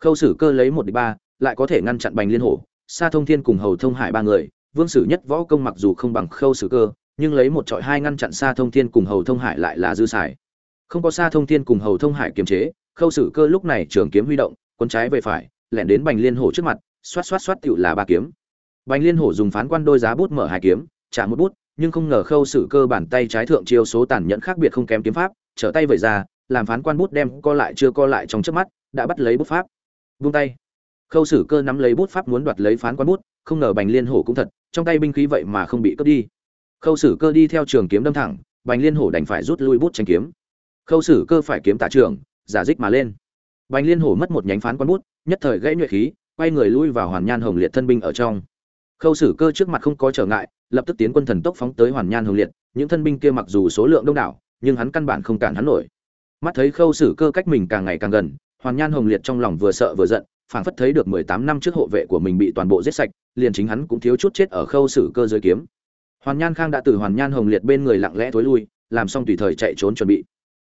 Khâu sử cơ lấy một địch ba, lại có thể ngăn chặn bành liên hổ. Xa thông thiên cùng hầu thông hải ba người, vương sử nhất võ công mặc dù không bằng khâu sử cơ, nhưng lấy một trọi hai ngăn chặn xa thông thiên cùng hầu thông hải lại là dư xài. Không có xa thông thiên cùng hầu thông hải kiềm chế, khâu sử cơ lúc này trường kiếm huy động quân trái về phải, lẻn đến bành liên hổ trước mặt, xoát xoát xoát tựu là ba kiếm bành liên hổ dùng phán quan đôi giá bút mở hai kiếm chạm một bút nhưng không ngờ khâu sử cơ bản tay trái thượng chiêu số tàn nhẫn khác biệt không kém kiếm pháp trở tay vẩy ra làm phán quan bút đem co lại chưa co lại trong chớp mắt đã bắt lấy bút pháp. Vung tay. Khâu sử cơ nắm lấy bút pháp muốn đoạt lấy phán quan bút không ngờ bành liên hổ cũng thật trong tay binh khí vậy mà không bị cướp đi. Khâu sử cơ đi theo trường kiếm đâm thẳng bành liên hổ đành phải rút lui bút tranh kiếm. Khâu sử cơ phải kiếm tạ trường, giả dích mà lên. Bành liên hổ mất một nhánh phán quan bút nhất thời gãy nhuệ khí quay người lui vào hoàn nhan hồng liệt thân binh ở trong khâu sử cơ trước mặt không có trở ngại, lập tức tiến quân thần tốc phóng tới hoàn nhan hồng liệt. Những thân binh kia mặc dù số lượng đông đảo, nhưng hắn căn bản không cản hắn nổi. Mắt thấy khâu sử cơ cách mình càng ngày càng gần, hoàn nhan hồng liệt trong lòng vừa sợ vừa giận, phảng phất thấy được mười tám năm trước hộ vệ của mình bị toàn bộ giết sạch, liền chính hắn cũng thiếu chút chết ở khâu sử cơ dưới kiếm. Hoàn nhan khang đã từ hoàn nhan hồng liệt bên người lặng lẽ thối lui, làm xong tùy thời chạy trốn chuẩn bị.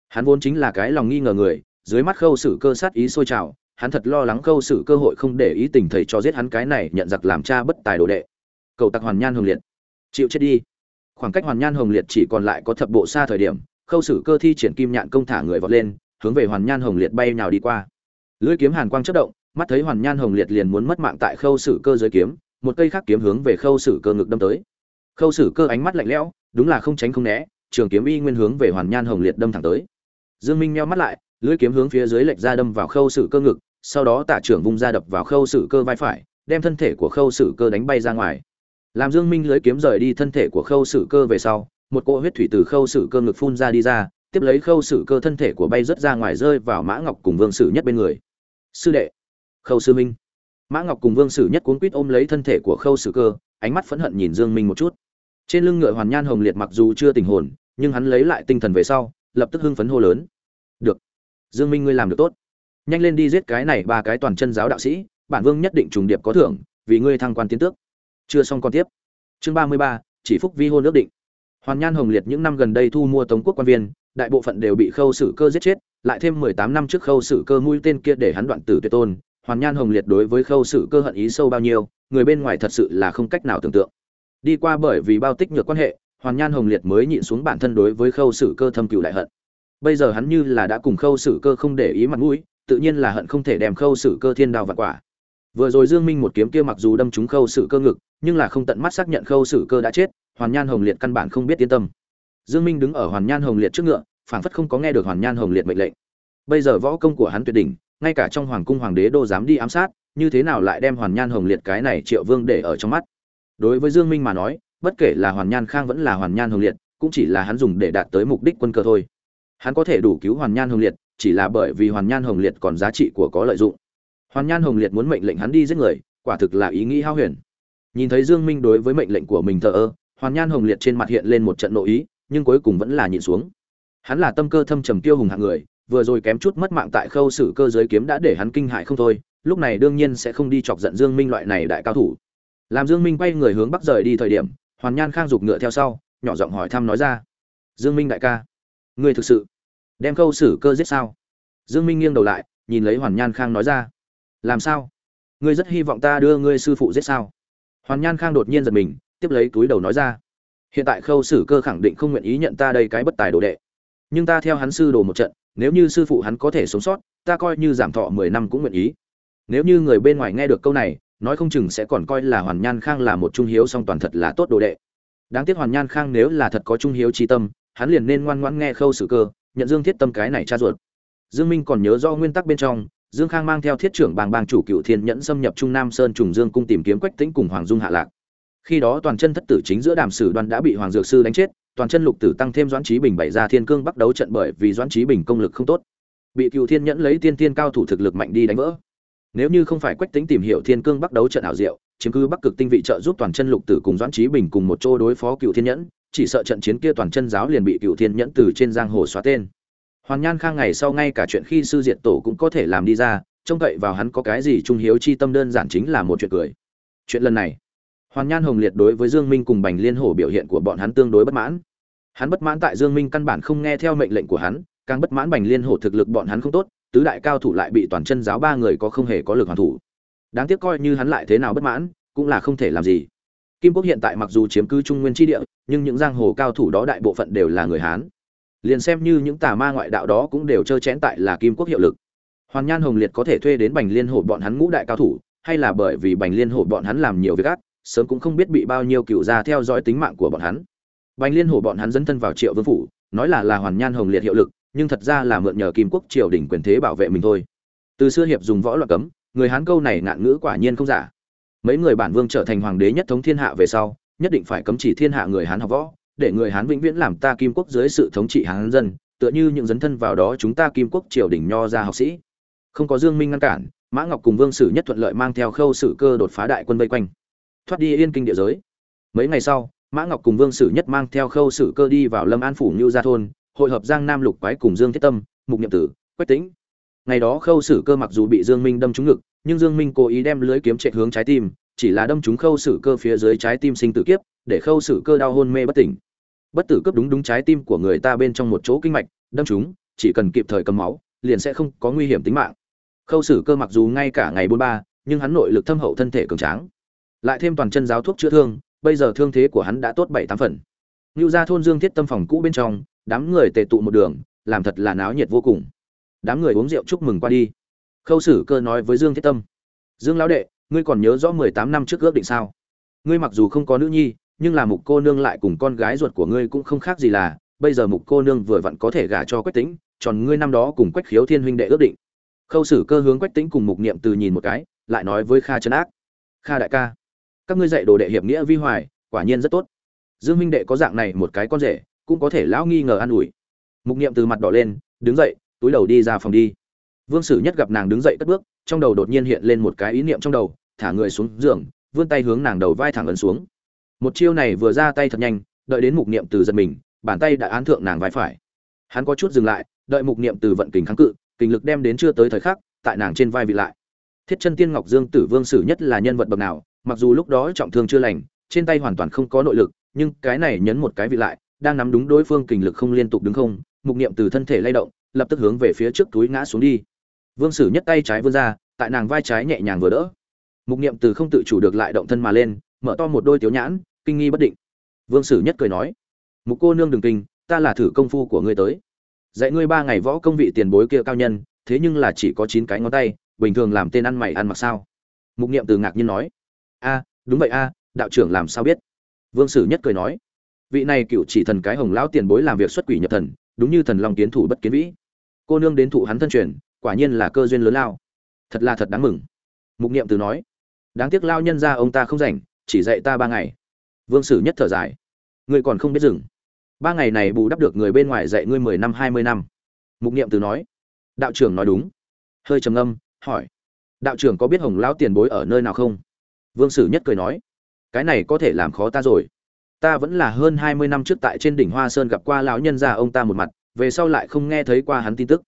Hắn vốn chính là cái lòng nghi ngờ người, dưới mắt khâu sử cơ sát ý sôi trào hắn thật lo lắng khâu sử cơ hội không để ý tình thầy cho giết hắn cái này nhận giặc làm cha bất tài đồ đệ. Cầu tặc hoàn nhan hồng liệt. Chịu chết đi. Khoảng cách hoàn nhan hồng liệt chỉ còn lại có thập bộ xa thời điểm, khâu sử cơ thi triển kim nhạn công thả người vọt lên, hướng về hoàn nhan hồng liệt bay nào đi qua. Lưỡi kiếm hàn quang chất động, mắt thấy hoàn nhan hồng liệt liền muốn mất mạng tại khâu sử cơ dưới kiếm, một cây khác kiếm hướng về khâu sử cơ ngực đâm tới. Khâu sử cơ ánh mắt lạnh lẽo, đúng là không tránh không né, trường kiếm y nguyên hướng về hoàn nhan hồng liệt đâm thẳng tới. Dương minh meo mắt lại, lưỡi kiếm hướng phía dưới lệch ra đâm vào khâu sử cơ ngực sau đó tạ trưởng vung ra đập vào khâu sử cơ vai phải, đem thân thể của khâu sử cơ đánh bay ra ngoài. Làm dương minh lưới kiếm rời đi thân thể của khâu sử cơ về sau, một cỗ huyết thủy từ khâu sử cơ ngực phun ra đi ra, tiếp lấy khâu sử cơ thân thể của bay rớt ra ngoài rơi vào mã ngọc cùng vương sử nhất bên người. Sư đệ, khâu sư minh. Mã ngọc cùng vương sử nhất cuốn quýt ôm lấy thân thể của khâu sử cơ, ánh mắt phẫn hận nhìn dương minh một chút. Trên lưng ngựa hoàn nhan hồng liệt mặc dù chưa tình hồn, nhưng hắn lấy lại tinh thần về sau, lập tức hưng phấn hô lớn. Được, dương minh ngươi làm được tốt nhanh lên đi giết cái này ba cái toàn chân giáo đạo sĩ, bản vương nhất định trùng điệp có thưởng, vì ngươi thăng quan tiến tước. Chưa xong còn tiếp. Chương ba mươi ba, chỉ phúc vi hôn ước định. Hoàn nhan hồng liệt những năm gần đây thu mua tống quốc quan viên, đại bộ phận đều bị khâu sử cơ giết chết, lại thêm mười tám năm trước khâu sử cơ mũi tên kia để hắn đoạn tử tuyệt tôn, hoàn nhan hồng liệt đối với khâu sử cơ hận ý sâu bao nhiêu, người bên ngoài thật sự là không cách nào tưởng tượng. Đi qua bởi vì bao tích nhược quan hệ, hoàn nhan hồng liệt mới nhịn xuống bản thân đối với khâu sử cơ thâm cựu đại hận. Bây giờ hắn như là đã cùng khâu sử cơ không để ý mặt mũi tự nhiên là hận không thể đem khâu sử cơ thiên đao vặt quả. Vừa rồi dương minh một kiếm kia mặc dù đâm trúng khâu sử cơ ngực, nhưng là không tận mắt xác nhận khâu sử cơ đã chết, hoàn nhan hồng liệt căn bản không biết yên tâm. Dương minh đứng ở hoàn nhan hồng liệt trước ngựa, phảng phất không có nghe được hoàn nhan hồng liệt mệnh lệnh. Bây giờ võ công của hắn tuyệt đỉnh, ngay cả trong hoàng cung hoàng đế đô dám đi ám sát, như thế nào lại đem hoàn nhan hồng liệt cái này triệu vương để ở trong mắt? Đối với dương minh mà nói, bất kể là hoàn nhan khang vẫn là hoàn nhan hồng liệt, cũng chỉ là hắn dùng để đạt tới mục đích quân cơ thôi. Hắn có thể đủ cứu hoàn nhan hồng liệt chỉ là bởi vì hoàn nhan hồng liệt còn giá trị của có lợi dụng. Hoàn nhan hồng liệt muốn mệnh lệnh hắn đi giết người, quả thực là ý nghĩ hao huyền. Nhìn thấy dương minh đối với mệnh lệnh của mình thờ ơ, hoàn nhan hồng liệt trên mặt hiện lên một trận nội ý, nhưng cuối cùng vẫn là nhìn xuống. Hắn là tâm cơ thâm trầm tiêu hùng hạng người, vừa rồi kém chút mất mạng tại khâu xử cơ giới kiếm đã để hắn kinh hại không thôi, lúc này đương nhiên sẽ không đi chọc giận dương minh loại này đại cao thủ. Làm dương minh quay người hướng bắc rời đi thời điểm, hoàn nhan khang giục ngựa theo sau, nhỏ giọng hỏi thăm nói ra. Dương minh đại ca, ngươi thực sự đem khâu xử cơ giết sao? Dương minh nghiêng đầu lại, nhìn lấy hoàn nhan khang nói ra. Làm sao? Ngươi rất hy vọng ta đưa ngươi sư phụ giết sao? Hoàn nhan khang đột nhiên giật mình, tiếp lấy túi đầu nói ra. Hiện tại khâu sử cơ khẳng định không nguyện ý nhận ta đây cái bất tài đồ đệ. Nhưng ta theo hắn sư đồ một trận, nếu như sư phụ hắn có thể sống sót, ta coi như giảm thọ mười năm cũng nguyện ý. Nếu như người bên ngoài nghe được câu này, nói không chừng sẽ còn coi là hoàn nhan khang là một trung hiếu song toàn thật là tốt đồ đệ. Đáng tiếc hoàn nhan khang nếu là thật có trung hiếu trí tâm, hắn liền nên ngoan ngoãn nghe khâu sử cơ nhận dương thiết tâm cái này cha ruột. Dương minh còn nhớ rõ nguyên tắc bên trong, dương khang mang theo thiết trưởng bàng bàng chủ cựu thiên nhẫn xâm nhập trung nam sơn trùng dương cung tìm kiếm quách tĩnh cùng hoàng dung hạ lạc. Khi đó toàn chân thất tử chính giữa đàm sử đoan đã bị hoàng dược sư đánh chết, toàn chân lục tử tăng thêm doãn Chí bình bày ra thiên cương bắt đấu trận bởi vì doãn Chí bình công lực không tốt. Bị cựu thiên nhẫn lấy tiên tiên cao thủ thực lực mạnh đi đánh vỡ. Nếu như không phải quách Tĩnh tìm hiểu thiên cương bắt đấu trận ảo diệu, chiếm cứ bắc cực tinh vị trợ giúp toàn chân lục tử cùng doãn Chí bình cùng một chỗ đối phó cựu thiên nhẫn chỉ sợ trận chiến kia toàn chân giáo liền bị cựu thiên nhẫn từ trên giang hồ xóa tên. Hoàn nhan khang ngày sau ngay cả chuyện khi sư diệt tổ cũng có thể làm đi ra, trông cậy vào hắn có cái gì trung hiếu chi tâm đơn giản chính là một chuyện cười. Chuyện lần này hoàn nhan hồng liệt đối với dương minh cùng bành liên hổ biểu hiện của bọn hắn tương đối bất mãn. Hắn bất mãn tại dương minh căn bản không nghe theo mệnh lệnh của hắn, càng bất mãn bành liên hổ thực lực bọn hắn không tốt, tứ đại cao thủ lại bị toàn chân giáo ba người có không hề có lực hoàn thủ. Đáng tiếc coi như hắn lại thế nào bất mãn, cũng là không thể làm gì kim quốc hiện tại mặc dù chiếm cứ trung nguyên chi địa, nhưng những giang hồ cao thủ đó đại bộ phận đều là người hán. Liền xem như những tà ma ngoại đạo đó cũng đều chơi chẽn tại là kim quốc hiệu lực. Hoàn nhan hồng liệt có thể thuê đến bành liên hổ bọn hắn ngũ đại cao thủ, hay là bởi vì bành liên hổ bọn hắn làm nhiều việc ác, sớm cũng không biết bị bao nhiêu cựu gia theo dõi tính mạng của bọn hắn. Bành liên hổ bọn hắn dẫn thân vào triệu vương phủ, nói là là hoàn nhan hồng liệt hiệu lực, nhưng thật ra là mượn nhờ kim quốc triều đình quyền thế bảo vệ mình thôi. Từ xưa hiệp dùng võ luật cấm, người hán câu này ngạn ngữ quả nhiên không giả mấy người bản vương trở thành hoàng đế nhất thống thiên hạ về sau, nhất định phải cấm chỉ thiên hạ người hán học võ, để người hán vĩnh viễn làm ta kim quốc dưới sự thống trị hán dân, tựa như những dấn thân vào đó chúng ta kim quốc triều đình nho ra học sĩ. Không có dương minh ngăn cản, mã ngọc cùng vương sử nhất thuận lợi mang theo khâu sử cơ đột phá đại quân vây quanh. Thoát đi yên kinh địa giới. Mấy ngày sau, mã ngọc cùng vương sử nhất mang theo khâu sử cơ đi vào lâm an phủ như gia thôn, hội hợp giang nam lục quái cùng dương thiết tâm, mục nhậm tử, quách tĩnh ngày đó khâu sử cơ mặc dù bị dương minh đâm trúng ngực nhưng dương minh cố ý đem lưới kiếm chạy hướng trái tim chỉ là đâm trúng khâu sử cơ phía dưới trái tim sinh tử kiếp để khâu sử cơ đau hôn mê bất tỉnh. Bất tử cướp đúng đúng trái tim của người ta bên trong một chỗ kinh mạch đâm trúng chỉ cần kịp thời cầm máu liền sẽ không có nguy hiểm tính mạng. Khâu sử cơ mặc dù ngay cả ngày bốn ba nhưng hắn nội lực thâm hậu thân thể cường tráng. Lại thêm toàn chân giáo thuốc chữa thương bây giờ thương thế của hắn đã tốt bảy tám phần. Lưu ra thôn Dương Thiết Tâm phòng cũ bên trong, đám người tề tụ một đường, làm thật là náo nhiệt vô cùng. Đám người uống rượu chúc mừng qua đi. Khâu Sử Cơ nói với Dương Thiết Tâm: "Dương lão đệ, ngươi còn nhớ rõ mười tám năm trước ước định sao? Ngươi mặc dù không có nữ nhi, nhưng là mục cô nương lại cùng con gái ruột của ngươi cũng không khác gì là, bây giờ mục cô nương vừa vặn có thể gả cho Quách Tĩnh, tròn ngươi năm đó cùng Quách Khiếu Thiên huynh đệ ước định." Khâu Sử Cơ hướng Quách Tĩnh cùng Mục Niệm từ nhìn một cái, lại nói với Kha Trấn Ác: "Kha đại ca, các ngươi dạy đồ đệ hiệp nghĩa vi hoài, quả nhiên rất tốt dương minh đệ có dạng này một cái con rể cũng có thể lão nghi ngờ an ủi mục niệm từ mặt đỏ lên đứng dậy túi đầu đi ra phòng đi. Vương sử nhất gặp nàng đứng dậy cất bước, trong đầu đột nhiên hiện lên một cái ý niệm trong đầu, thả người xuống giường, vươn tay hướng nàng đầu vai thẳng ấn xuống. Một chiêu này vừa ra tay thật nhanh, đợi đến mục niệm từ giật mình, bàn tay đã án thượng nàng vai phải. Hắn có chút dừng lại, đợi mục niệm từ vận kình kháng cự, kình lực đem đến chưa tới thời khắc, tại nàng trên vai vị lại. Thiết chân tiên ngọc dương tử vương sử nhất là nhân vật bậc nào, mặc dù lúc đó trọng thương chưa lành, trên tay hoàn toàn không có nội lực, nhưng cái này nhấn một cái vị lại, đang nắm đúng đối phương kình lực không liên tục đứng không, mục niệm từ thân thể lay động lập tức hướng về phía trước túi ngã xuống đi. Vương sử nhất tay trái vươn ra, tại nàng vai trái nhẹ nhàng vừa đỡ. Mục niệm từ không tự chủ được lại động thân mà lên, mở to một đôi tiếu nhãn, kinh nghi bất định. Vương sử nhất cười nói, mục cô nương đừng kinh, ta là thử công phu của ngươi tới. Dạy ngươi ba ngày võ công vị tiền bối kia cao nhân, thế nhưng là chỉ có chín cái ngón tay, bình thường làm tên ăn mày ăn mặc sao? Mục niệm từ ngạc nhiên nói, a, đúng vậy a, đạo trưởng làm sao biết? Vương sử nhất cười nói, vị này cựu chỉ thần cái hồng lão tiền bối làm việc xuất quỷ nhập thần, đúng như thần long kiến thủ bất kiến vĩ cô nương đến thụ hắn thân truyền, quả nhiên là cơ duyên lớn lao. Thật là thật đáng mừng. Mục niệm từ nói, đáng tiếc lao nhân ra ông ta không rảnh, chỉ dạy ta ba ngày. Vương sử nhất thở dài, ngươi còn không biết dừng. Ba ngày này bù đắp được người bên ngoài dạy ngươi mười năm, hai mươi năm. Mục niệm từ nói, đạo trưởng nói đúng. Hơi trầm ngâm, hỏi, đạo trưởng có biết hồng lão tiền bối ở nơi nào không? Vương sử nhất cười nói, cái này có thể làm khó ta rồi. Ta vẫn là hơn hai mươi năm trước tại trên đỉnh hoa sơn gặp qua lão nhân già ông ta một mặt về sau lại không nghe thấy qua hắn tin tức.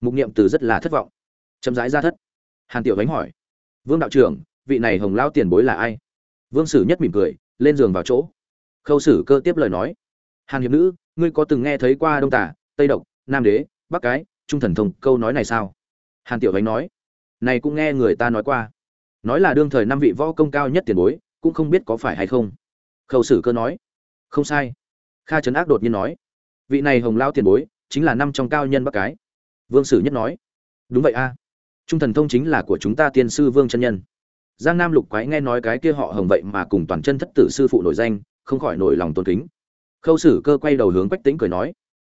Mục niệm từ rất là thất vọng. Chậm rãi ra thất. Hàn tiểu gánh hỏi. Vương đạo trưởng, vị này hồng lao tiền bối là ai? Vương sử nhất mỉm cười, lên giường vào chỗ. Khâu sử cơ tiếp lời nói. Hàn hiệp nữ, ngươi có từng nghe thấy qua đông tả tây độc, nam đế, bắc cái, trung thần thông, câu nói này sao? Hàn tiểu gánh nói. Này cũng nghe người ta nói qua. Nói là đương thời năm vị võ công cao nhất tiền bối, cũng không biết có phải hay không. Khâu sử cơ nói. Không sai. Kha trấn ác đột nhiên nói vị này hồng lao tiền bối, chính là năm trong cao nhân bắc cái. Vương sử nhất nói, đúng vậy a. Trung thần thông chính là của chúng ta tiên sư vương chân nhân. Giang nam lục quái nghe nói cái kia họ hồng vậy mà cùng toàn chân thất tử sư phụ nổi danh, không khỏi nổi lòng tôn kính. Khâu sử cơ quay đầu hướng quách tính cười nói,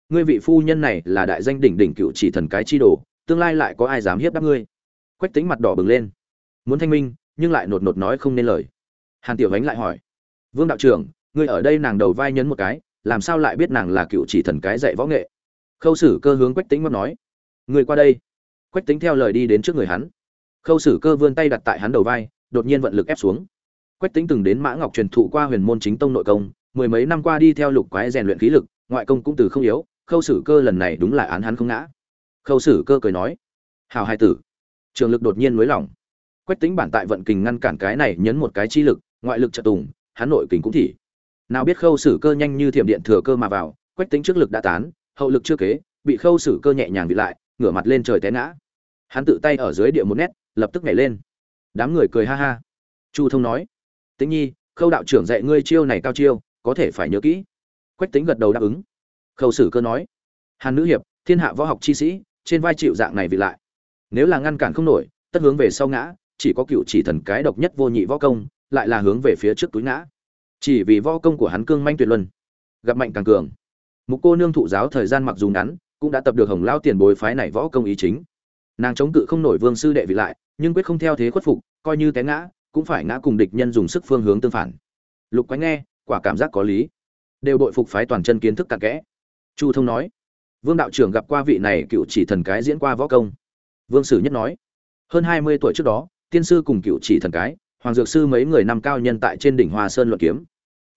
ngươi vị phu nhân này là đại danh đỉnh đỉnh cựu chỉ thần cái chi đồ, tương lai lại có ai dám hiếp đáp ngươi? Quách tính mặt đỏ bừng lên, muốn thanh minh, nhưng lại nột nột nói không nên lời. Hàn tiểu ánh lại hỏi, vương đạo trưởng, ngươi ở đây nàng đầu vai nhấn một cái làm sao lại biết nàng là cựu chỉ thần cái dạy võ nghệ? Khâu sử cơ hướng quách tính mất nói, người qua đây. Quách tính theo lời đi đến trước người hắn. Khâu sử cơ vươn tay đặt tại hắn đầu vai, đột nhiên vận lực ép xuống. Quách tính từng đến mã ngọc truyền thụ qua huyền môn chính tông nội công, mười mấy năm qua đi theo lục quái rèn luyện khí lực, ngoại công cũng từ không yếu, khâu sử cơ lần này đúng là án hắn không ngã. Khâu sử cơ cười nói hào hai tử. Trường lực đột nhiên nới lỏng. Quách tính bản tại vận kình ngăn cản cái này nhấn một cái chi lực, ngoại lực trợ tùng, hắn nội kình cũng thị nào biết khâu sử cơ nhanh như thiểm điện thừa cơ mà vào, quách tính trước lực đã tán, hậu lực chưa kế, bị khâu sử cơ nhẹ nhàng bị lại, ngửa mặt lên trời té ngã. Hắn tự tay ở dưới địa một nét, lập tức nhảy lên. Đám người cười ha ha. Chu thông nói, tĩnh nhi, khâu đạo trưởng dạy ngươi chiêu này cao chiêu, có thể phải nhớ kỹ. Quách tính gật đầu đáp ứng. Khâu sử cơ nói, hàn nữ hiệp, thiên hạ võ học chi sĩ, trên vai chịu dạng này vị lại. Nếu là ngăn cản không nổi, tất hướng về sau ngã, chỉ có cựu chỉ thần cái độc nhất vô nhị võ công, lại là hướng về phía trước túi ngã chỉ vì võ công của hắn cương manh tuyệt luân, gặp mạnh càng cường. Mục cô nương thụ giáo thời gian mặc dù ngắn, cũng đã tập được hồng lao tiền bối phái này võ công ý chính. Nàng chống cự không nổi vương sư đệ vị lại, nhưng quyết không theo thế khuất phục, coi như té ngã, cũng phải ngã cùng địch nhân dùng sức phương hướng tương phản. Lục quánh nghe, quả cảm giác có lý. Đều đội phục phái toàn chân kiến thức cặn kẽ. Chu thông nói, vương đạo trưởng gặp qua vị này cựu chỉ thần cái diễn qua võ công. Vương sử nhất nói, hơn hai mươi tuổi trước đó, tiên sư cùng cựu chỉ thần cái, hoàng dược sư mấy người năm cao nhân tại trên đỉnh hoa sơn luận kiếm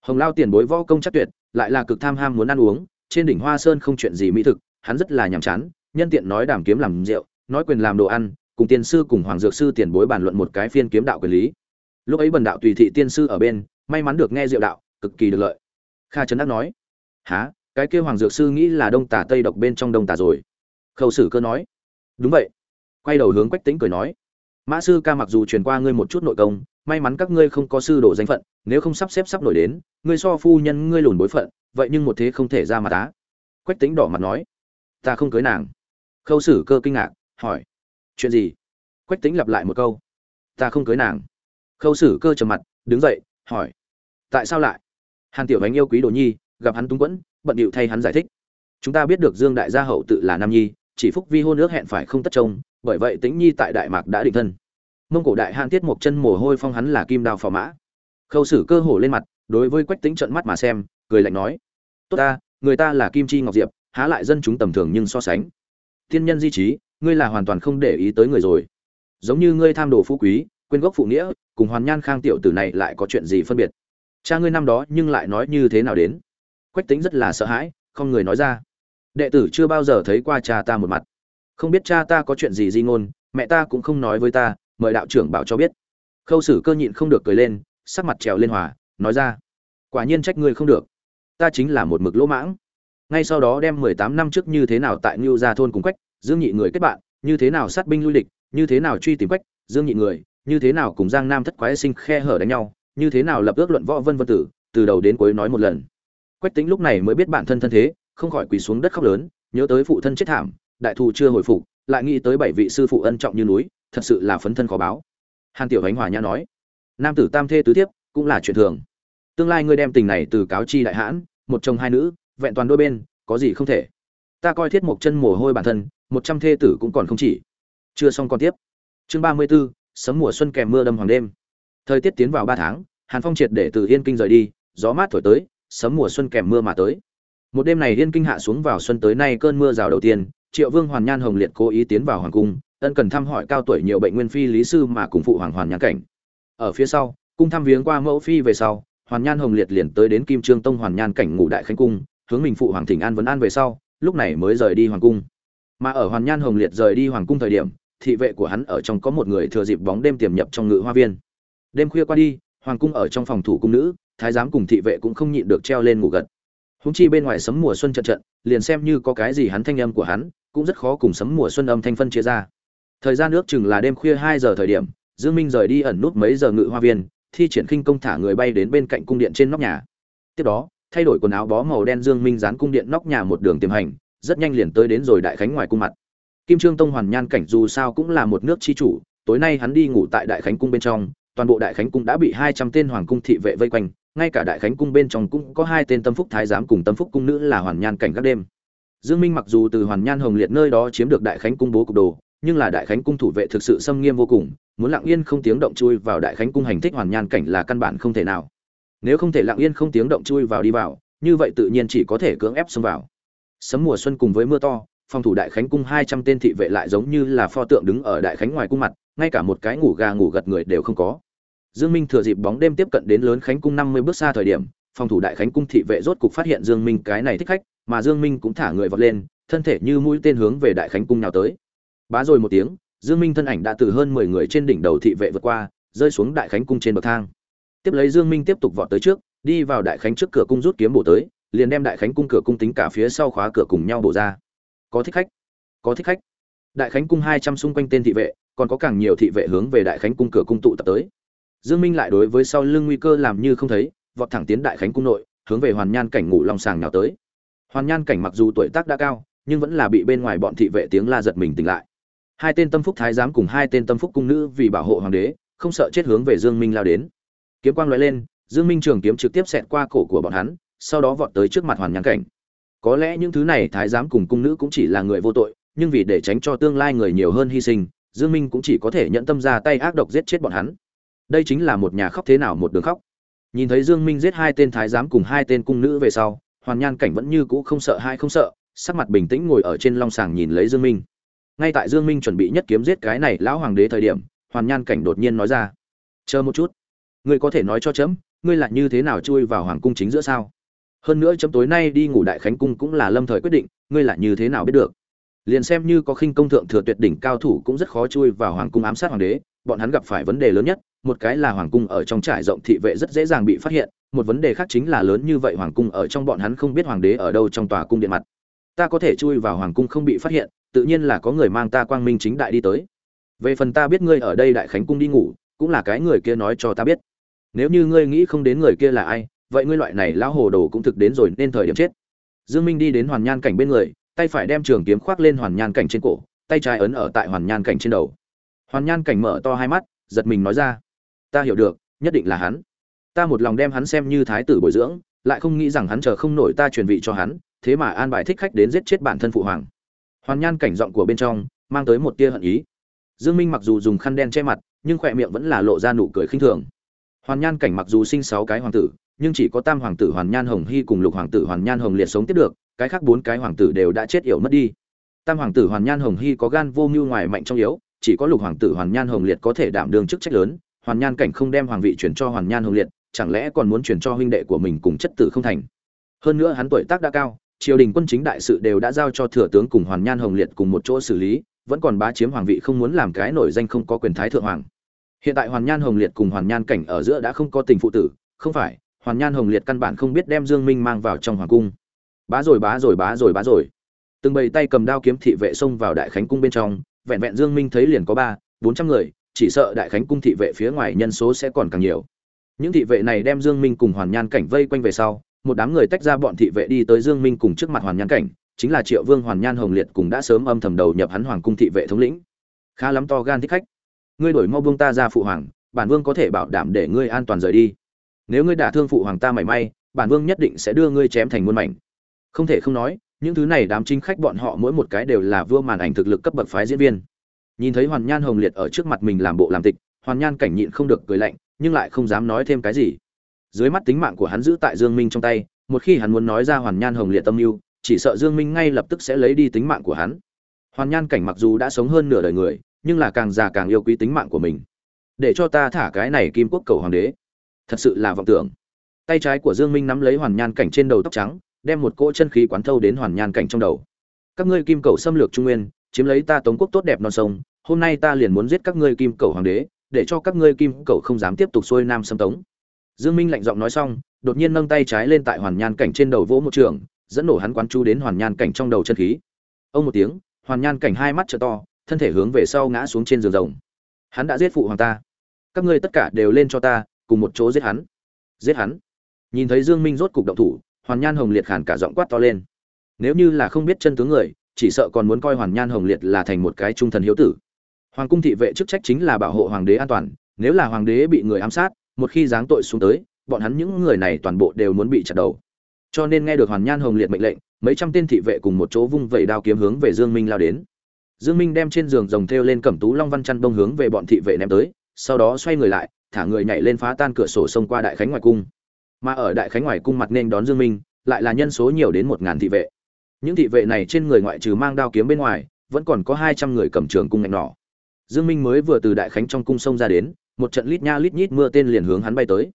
hồng lao tiền bối võ công chắc tuyệt, lại là cực tham ham muốn ăn uống, trên đỉnh hoa sơn không chuyện gì mỹ thực, hắn rất là nhàm chán, nhân tiện nói đàm kiếm làm rượu, nói quyền làm đồ ăn, cùng tiên sư cùng hoàng dược sư tiền bối bàn luận một cái phiên kiếm đạo quyền lý. Lúc ấy bần đạo tùy thị tiên sư ở bên, may mắn được nghe diệu đạo, cực kỳ được lợi. Kha trấn đắc nói há cái kêu hoàng dược sư nghĩ là đông tả tây độc bên trong đông tả rồi? Khâu sử cơ nói, đúng vậy. Quay đầu hướng quách tính cười nói, mã sư ca mặc dù truyền qua ngươi một chút nội công may mắn các ngươi không có sư đồ danh phận, nếu không sắp xếp sắp nổi đến, ngươi so phu nhân ngươi lùn bối phận, vậy nhưng một thế không thể ra mà tá. Quách tính đỏ mặt nói. Ta không cưới nàng. Khâu sử cơ kinh ngạc, hỏi. Chuyện gì? Quách tính lặp lại một câu. Ta không cưới nàng. Khâu sử cơ trầm mặt, đứng dậy, hỏi. Tại sao lại? Hàn tiểu ánh yêu quý đồ nhi, gặp hắn túng quẫn, bận điệu thay hắn giải thích. Chúng ta biết được dương đại gia hậu tự là nam nhi, chỉ phúc vi hôn ước hẹn phải không tất trông, bởi vậy tĩnh nhi tại đại mạc đã định thân mông cổ đại hạn tiết một chân mồ hôi phong hắn là kim đao phò mã. Khâu sử cơ hổ lên mặt, đối với quách tính trận mắt mà xem, cười lạnh nói, tốt ta, người ta là kim chi ngọc diệp, há lại dân chúng tầm thường nhưng so sánh. Thiên nhân di trí, ngươi là hoàn toàn không để ý tới người rồi. Giống như ngươi tham đồ phú quý, quên gốc phụ nghĩa, cùng hoàn nhan khang tiểu tử này lại có chuyện gì phân biệt? Cha ngươi năm đó nhưng lại nói như thế nào đến? Quách tính rất là sợ hãi, không người nói ra. Đệ tử chưa bao giờ thấy qua cha ta một mặt. Không biết cha ta có chuyện gì di ngôn, mẹ ta cũng không nói với ta mời đạo trưởng bảo cho biết. Khâu sử cơ nhịn không được cười lên sắc mặt trèo lên hòa nói ra quả nhiên trách ngươi không được. Ta chính là một mực lỗ mãng. Ngay sau đó đem mười tám năm trước như thế nào tại ngưu gia thôn cùng quách dương nhị người kết bạn như thế nào sát binh lui lịch, như thế nào truy tìm quách dương nhị người như thế nào cùng giang nam thất quái sinh khe hở đánh nhau như thế nào lập ước luận võ vân vân tử từ đầu đến cuối nói một lần. Quách tính lúc này mới biết bản thân thân thế không khỏi quỳ xuống đất khóc lớn nhớ tới phụ thân chết thảm đại thù chưa hồi phục lại nghĩ tới bảy vị sư phụ ân trọng như núi, thật sự là phấn thân khó báo. Hàn tiểu ánh hòa nhã nói, nam tử tam thê tứ thiếp cũng là chuyện thường. Tương lai ngươi đem tình này từ cáo chi đại hãn, một chồng hai nữ, vẹn toàn đôi bên, có gì không thể. Ta coi thiết một chân mồ hôi bản thân, một trăm thê tử cũng còn không chỉ. Chưa xong còn tiếp. Chương ba mươi b ố sấm mùa xuân kèm mưa đâm hoàng đêm. Thời tiết tiến vào ba tháng, hàn phong triệt để từ yên kinh rời đi, gió mát thổi tới, sấm mùa xuân kèm mưa mà tới. Một đêm này yên kinh hạ xuống vào xuân tới nay cơn mưa rào đầu tiên triệu vương hoàn nhan hồng liệt cố ý tiến vào hoàng cung, ân cần thăm hỏi cao tuổi nhiều bệnh nguyên phi lý sư mà cùng phụ hoàng hoàn nhan cảnh. Ở phía sau, cung thăm viếng qua mẫu phi về sau, hoàn nhan hồng liệt liền tới đến kim trương tông hoàn nhan cảnh ngủ đại khánh cung, hướng mình phụ hoàng thỉnh an vấn an về sau, lúc này mới rời đi hoàng cung. Mà ở hoàn nhan hồng liệt rời đi hoàng cung thời điểm, thị vệ của hắn ở trong có một người thừa dịp bóng đêm tiềm nhập trong ngự hoa viên. Đêm khuya qua đi, hoàng cung ở trong phòng thủ cung nữ, thái giám cùng thị vệ cũng không nhịn được treo lên ngủ gật húng chi bên ngoài sấm mùa xuân trận trận, liền xem như có cái gì hắn thanh âm của hắn, cũng rất khó cùng sấm mùa xuân âm thanh phân chia ra. Thời gian ước chừng là đêm khuya hai giờ thời điểm, dương minh rời đi ẩn nút mấy giờ ngự hoa viên, thi triển khinh công thả người bay đến bên cạnh cung điện trên nóc nhà. Tiếp đó, thay đổi quần áo bó màu đen dương minh dán cung điện nóc nhà một đường tiềm hành, rất nhanh liền tới đến rồi đại khánh ngoài cung mặt. Kim trương tông hoàn nhan cảnh dù sao cũng là một nước chi chủ, tối nay hắn đi ngủ tại đại khánh cung bên trong, toàn bộ đại khánh cung đã bị hai trăm tên hoàng cung thị vệ vây quanh ngay cả đại khánh cung bên trong cũng có hai tên tâm phúc thái giám cùng tâm phúc cung nữ là hoàn nhan cảnh các đêm. Dương minh mặc dù từ hoàn nhan hồng liệt nơi đó chiếm được đại khánh cung bố cục đồ, nhưng là đại khánh cung thủ vệ thực sự xâm nghiêm vô cùng, muốn lặng yên không tiếng động chui vào đại khánh cung hành thích hoàn nhan cảnh là căn bản không thể nào. Nếu không thể lặng yên không tiếng động chui vào đi vào, như vậy tự nhiên chỉ có thể cưỡng ép xông vào. Sấm mùa xuân cùng với mưa to, phòng thủ đại khánh cung hai trăm tên thị vệ lại giống như là pho tượng đứng ở đại khánh ngoài cung mặt, ngay cả một cái ngủ gà ngủ gật người đều không có dương minh thừa dịp bóng đêm tiếp cận đến lớn khánh cung năm mươi bước xa thời điểm, phòng thủ đại khánh cung thị vệ rốt cục phát hiện dương minh cái này thích khách, mà dương minh cũng thả người vọt lên, thân thể như mũi tên hướng về đại khánh cung nào tới. Bá rồi một tiếng, dương minh thân ảnh đã từ hơn mười người trên đỉnh đầu thị vệ vượt qua, rơi xuống đại khánh cung trên bậc thang. Tiếp lấy dương minh tiếp tục vọt tới trước, đi vào đại khánh trước cửa cung rút kiếm bổ tới, liền đem đại khánh cung cửa cung tính cả phía sau khóa cửa cùng nhau bổ ra. Có thích khách, có thích khách. Đại khánh cung hai trăm xung quanh tên thị vệ, còn có càng nhiều thị vệ hướng về đại khánh cung cửa cung tụ tập tới dương minh lại đối với sau lưng nguy cơ làm như không thấy, vọt thẳng tiến đại khánh cung nội, hướng về hoàn nhan cảnh ngủ long sàng nào tới. Hoàn nhan cảnh mặc dù tuổi tác đã cao, nhưng vẫn là bị bên ngoài bọn thị vệ tiếng la giật mình tỉnh lại. Hai tên tâm phúc thái giám cùng hai tên tâm phúc cung nữ vì bảo hộ hoàng đế, không sợ chết hướng về dương minh lao đến. Kiếm quang lóe lên, dương minh trường kiếm trực tiếp xẹt qua cổ của bọn hắn, sau đó vọt tới trước mặt hoàn nhan cảnh. Có lẽ những thứ này thái giám cùng cung nữ cũng chỉ là người vô tội, nhưng vì để tránh cho tương lai người nhiều hơn hy sinh, dương minh cũng chỉ có thể nhận tâm ra tay ác độc giết chết bọn hắn đây chính là một nhà khóc thế nào một đường khóc. Nhìn thấy dương minh giết hai tên thái giám cùng hai tên cung nữ về sau, hoàn nhan cảnh vẫn như cũ không sợ hai không sợ, sắc mặt bình tĩnh ngồi ở trên long sàng nhìn lấy dương minh. Ngay tại dương minh chuẩn bị nhất kiếm giết cái này lão hoàng đế thời điểm, hoàn nhan cảnh đột nhiên nói ra, chờ một chút, ngươi có thể nói cho chấm, ngươi là như thế nào chui vào hoàng cung chính giữa sao? Hơn nữa chấm tối nay đi ngủ đại khánh cung cũng là lâm thời quyết định, ngươi là như thế nào biết được? Liền xem như có khinh công thượng thừa tuyệt đỉnh cao thủ cũng rất khó chui vào hoàng cung ám sát hoàng đế bọn hắn gặp phải vấn đề lớn nhất, một cái là hoàng cung ở trong trải rộng thị vệ rất dễ dàng bị phát hiện, một vấn đề khác chính là lớn như vậy hoàng cung ở trong bọn hắn không biết hoàng đế ở đâu trong tòa cung điện mặt. Ta có thể chui vào hoàng cung không bị phát hiện, tự nhiên là có người mang ta quang minh chính đại đi tới. Về phần ta biết ngươi ở đây đại khánh cung đi ngủ, cũng là cái người kia nói cho ta biết. Nếu như ngươi nghĩ không đến người kia là ai, vậy ngươi loại này lão hồ đồ cũng thực đến rồi nên thời điểm chết. Dương minh đi đến hoàn nhan cảnh bên người, tay phải đem trường kiếm khoác lên hoàn nhan cảnh trên cổ, tay trái ấn ở tại hoàn nhan cảnh trên đầu hoàn nhan cảnh mở to hai mắt, giật mình nói ra, ta hiểu được, nhất định là hắn. Ta một lòng đem hắn xem như thái tử bồi dưỡng, lại không nghĩ rằng hắn chờ không nổi ta truyền vị cho hắn, thế mà an bài thích khách đến giết chết bản thân phụ hoàng. Hoàn nhan cảnh giọng của bên trong mang tới một tia hận ý. Dương minh mặc dù dùng khăn đen che mặt, nhưng khỏe miệng vẫn là lộ ra nụ cười khinh thường. Hoàn nhan cảnh mặc dù sinh sáu cái hoàng tử, nhưng chỉ có tam hoàng tử hoàn nhan hồng hy cùng lục hoàng tử hoàn nhan hồng liệt sống tiếp được, cái khác bốn cái hoàng tử đều đã chết yểu mất đi. Tam hoàng tử hoàn nhan hồng hy có gan vô mưu ngoài mạnh trong yếu chỉ có lục hoàng tử hoàn nhan hồng liệt có thể đảm đương chức trách lớn, hoàn nhan cảnh không đem hoàng vị chuyển cho hoàn nhan hồng liệt, chẳng lẽ còn muốn chuyển cho huynh đệ của mình cùng chất tử không thành? Hơn nữa hắn tuổi tác đã cao, triều đình quân chính đại sự đều đã giao cho thừa tướng cùng hoàn nhan hồng liệt cùng một chỗ xử lý, vẫn còn bá chiếm hoàng vị không muốn làm cái nổi danh không có quyền thái thượng hoàng. Hiện tại hoàn nhan hồng liệt cùng hoàn nhan cảnh ở giữa đã không có tình phụ tử, không phải, hoàn nhan hồng liệt căn bản không biết đem dương minh mang vào trong hoàng cung. Bá rồi bá rồi bá rồi bá rồi. Từng bầy tay cầm đao kiếm thị vệ xông vào đại khánh cung bên trong vẹn vẹn dương minh thấy liền có ba, bốn trăm người, chỉ sợ đại khánh cung thị vệ phía ngoài nhân số sẽ còn càng nhiều. Những thị vệ này đem dương minh cùng hoàn nhan cảnh vây quanh về sau, một đám người tách ra bọn thị vệ đi tới dương minh cùng trước mặt hoàn nhan cảnh, chính là triệu vương, hoàn nhan hồng liệt cùng đã sớm âm thầm đầu nhập hắn hoàng cung thị vệ thống lĩnh. Khá lắm to gan thích khách. Ngươi đổi mau buông ta ra phụ hoàng, bản vương có thể bảo đảm để ngươi an toàn rời đi. Nếu ngươi đả thương phụ hoàng ta mảy may, bản vương nhất định sẽ đưa ngươi chém thành muôn mảnh. Không thể không nói những thứ này đám chính khách bọn họ mỗi một cái đều là vua màn ảnh thực lực cấp bậc phái diễn viên. Nhìn thấy hoàn nhan hồng liệt ở trước mặt mình làm bộ làm tịch, hoàn nhan cảnh nhịn không được cười lạnh, nhưng lại không dám nói thêm cái gì. Dưới mắt tính mạng của hắn giữ tại dương minh trong tay, một khi hắn muốn nói ra hoàn nhan hồng liệt tâm mưu, chỉ sợ dương minh ngay lập tức sẽ lấy đi tính mạng của hắn. Hoàn nhan cảnh mặc dù đã sống hơn nửa đời người, nhưng là càng già càng yêu quý tính mạng của mình. Để cho ta thả cái này kim quốc cầu hoàng đế. Thật sự là vọng tưởng. Tay trái của dương minh nắm lấy hoàn nhan cảnh trên đầu tóc trắng đem một cỗ chân khí quán thâu đến hoàn nhan cảnh trong đầu. Các ngươi kim cầu xâm lược trung nguyên, chiếm lấy ta tống quốc tốt đẹp non sông, hôm nay ta liền muốn giết các ngươi kim cầu hoàng đế, để cho các ngươi kim cầu không dám tiếp tục xuôi nam xâm tống. Dương minh lạnh giọng nói xong, đột nhiên nâng tay trái lên tại hoàn nhan cảnh trên đầu vỗ một trường, dẫn nổ hắn quán chú đến hoàn nhan cảnh trong đầu chân khí. Ông một tiếng, hoàn nhan cảnh hai mắt trợ to, thân thể hướng về sau ngã xuống trên giường rồng. Hắn đã giết phụ hoàng ta. Các ngươi tất cả đều lên cho ta, cùng một chỗ giết hắn. Giết hắn. Nhìn thấy dương minh rốt cục động thủ hoàn nhan hồng liệt khàn cả giọng quát to lên. Nếu như là không biết chân tướng người, chỉ sợ còn muốn coi hoàn nhan hồng liệt là thành một cái trung thần hiếu tử. Hoàng cung thị vệ chức trách chính là bảo hộ hoàng đế an toàn, nếu là hoàng đế bị người ám sát, một khi giáng tội xuống tới, bọn hắn những người này toàn bộ đều muốn bị chặt đầu. Cho nên nghe được hoàn nhan hồng liệt mệnh lệnh, mấy trăm tên thị vệ cùng một chỗ vung vẩy đao kiếm hướng về dương minh lao đến. Dương minh đem trên giường rồng thêu lên cẩm tú long văn chăn bông hướng về bọn thị vệ ném tới, sau đó xoay người lại, thả người nhảy lên phá tan cửa sổ xông qua đại khánh ngoài cung mà ở đại khánh ngoài cung mặt nên đón dương minh, lại là nhân số nhiều đến một ngàn thị vệ. Những thị vệ này trên người ngoại trừ mang đao kiếm bên ngoài, vẫn còn có hai trăm người cầm trường cung ngạnh nỏ. Dương minh mới vừa từ đại khánh trong cung sông ra đến, một trận lít nha lít nhít mưa tên liền hướng hắn bay tới.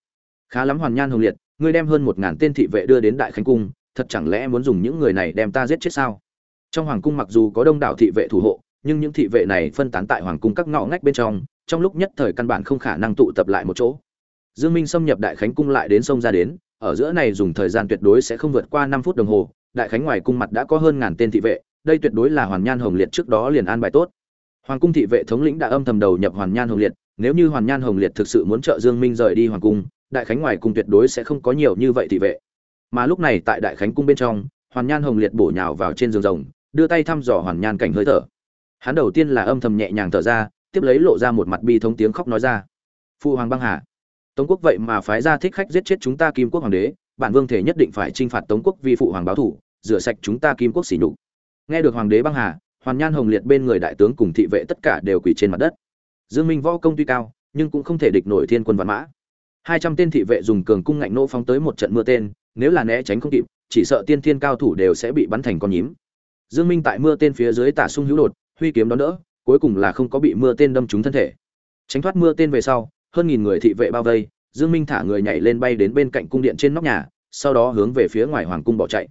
Khá lắm hoàn nhan hồng liệt, ngươi đem hơn một ngàn tên thị vệ đưa đến đại khánh cung, thật chẳng lẽ muốn dùng những người này đem ta giết chết sao? Trong hoàng cung mặc dù có đông đảo thị vệ thủ hộ, nhưng những thị vệ này phân tán tại hoàng cung các ngõ ngách bên trong trong lúc nhất thời căn bản không khả năng tụ tập lại một chỗ dương minh xâm nhập đại khánh cung lại đến sông ra đến, ở giữa này dùng thời gian tuyệt đối sẽ không vượt qua năm phút đồng hồ, đại khánh ngoài cung mặt đã có hơn ngàn tên thị vệ, đây tuyệt đối là hoàn nhan hồng liệt trước đó liền an bài tốt. Hoàng cung thị vệ thống lĩnh đã âm thầm đầu nhập hoàn nhan hồng liệt, nếu như hoàn nhan hồng liệt thực sự muốn trợ dương minh rời đi hoàng cung, đại khánh ngoài cung tuyệt đối sẽ không có nhiều như vậy thị vệ. Mà lúc này tại đại khánh cung bên trong, hoàn nhan hồng liệt bổ nhào vào trên giường rồng, đưa tay thăm dò hoàn nhan cảnh hơi thở. Hắn đầu tiên là âm thầm nhẹ nhàng thở ra, tiếp lấy lộ ra một mặt bi thống tiếng khóc nói ra. Phu hoàng băng hà tống quốc vậy mà phái ra thích khách giết chết chúng ta kim quốc hoàng đế, bản vương thể nhất định phải trinh phạt tống quốc vi phụ hoàng báo thủ, rửa sạch chúng ta kim quốc sỉ nhục. Nghe được hoàng đế băng hà, hoàn nhan hồng liệt bên người đại tướng cùng thị vệ tất cả đều quỳ trên mặt đất. Dương minh võ công tuy cao, nhưng cũng không thể địch nổi thiên quân vạn mã. Hai trăm tên thị vệ dùng cường cung ngạnh nô phóng tới một trận mưa tên, nếu là né tránh không kịp, chỉ sợ tiên thiên cao thủ đều sẽ bị bắn thành con nhím. Dương minh tại mưa tên phía dưới tả sung hữu đột, huy kiếm đón đỡ, cuối cùng là không có bị mưa tên đâm trúng thân thể. Tránh thoát mưa tên về sau hơn nghìn người thị vệ bao vây, dương minh thả người nhảy lên bay đến bên cạnh cung điện trên nóc nhà, sau đó hướng về phía ngoài hoàng cung bỏ chạy.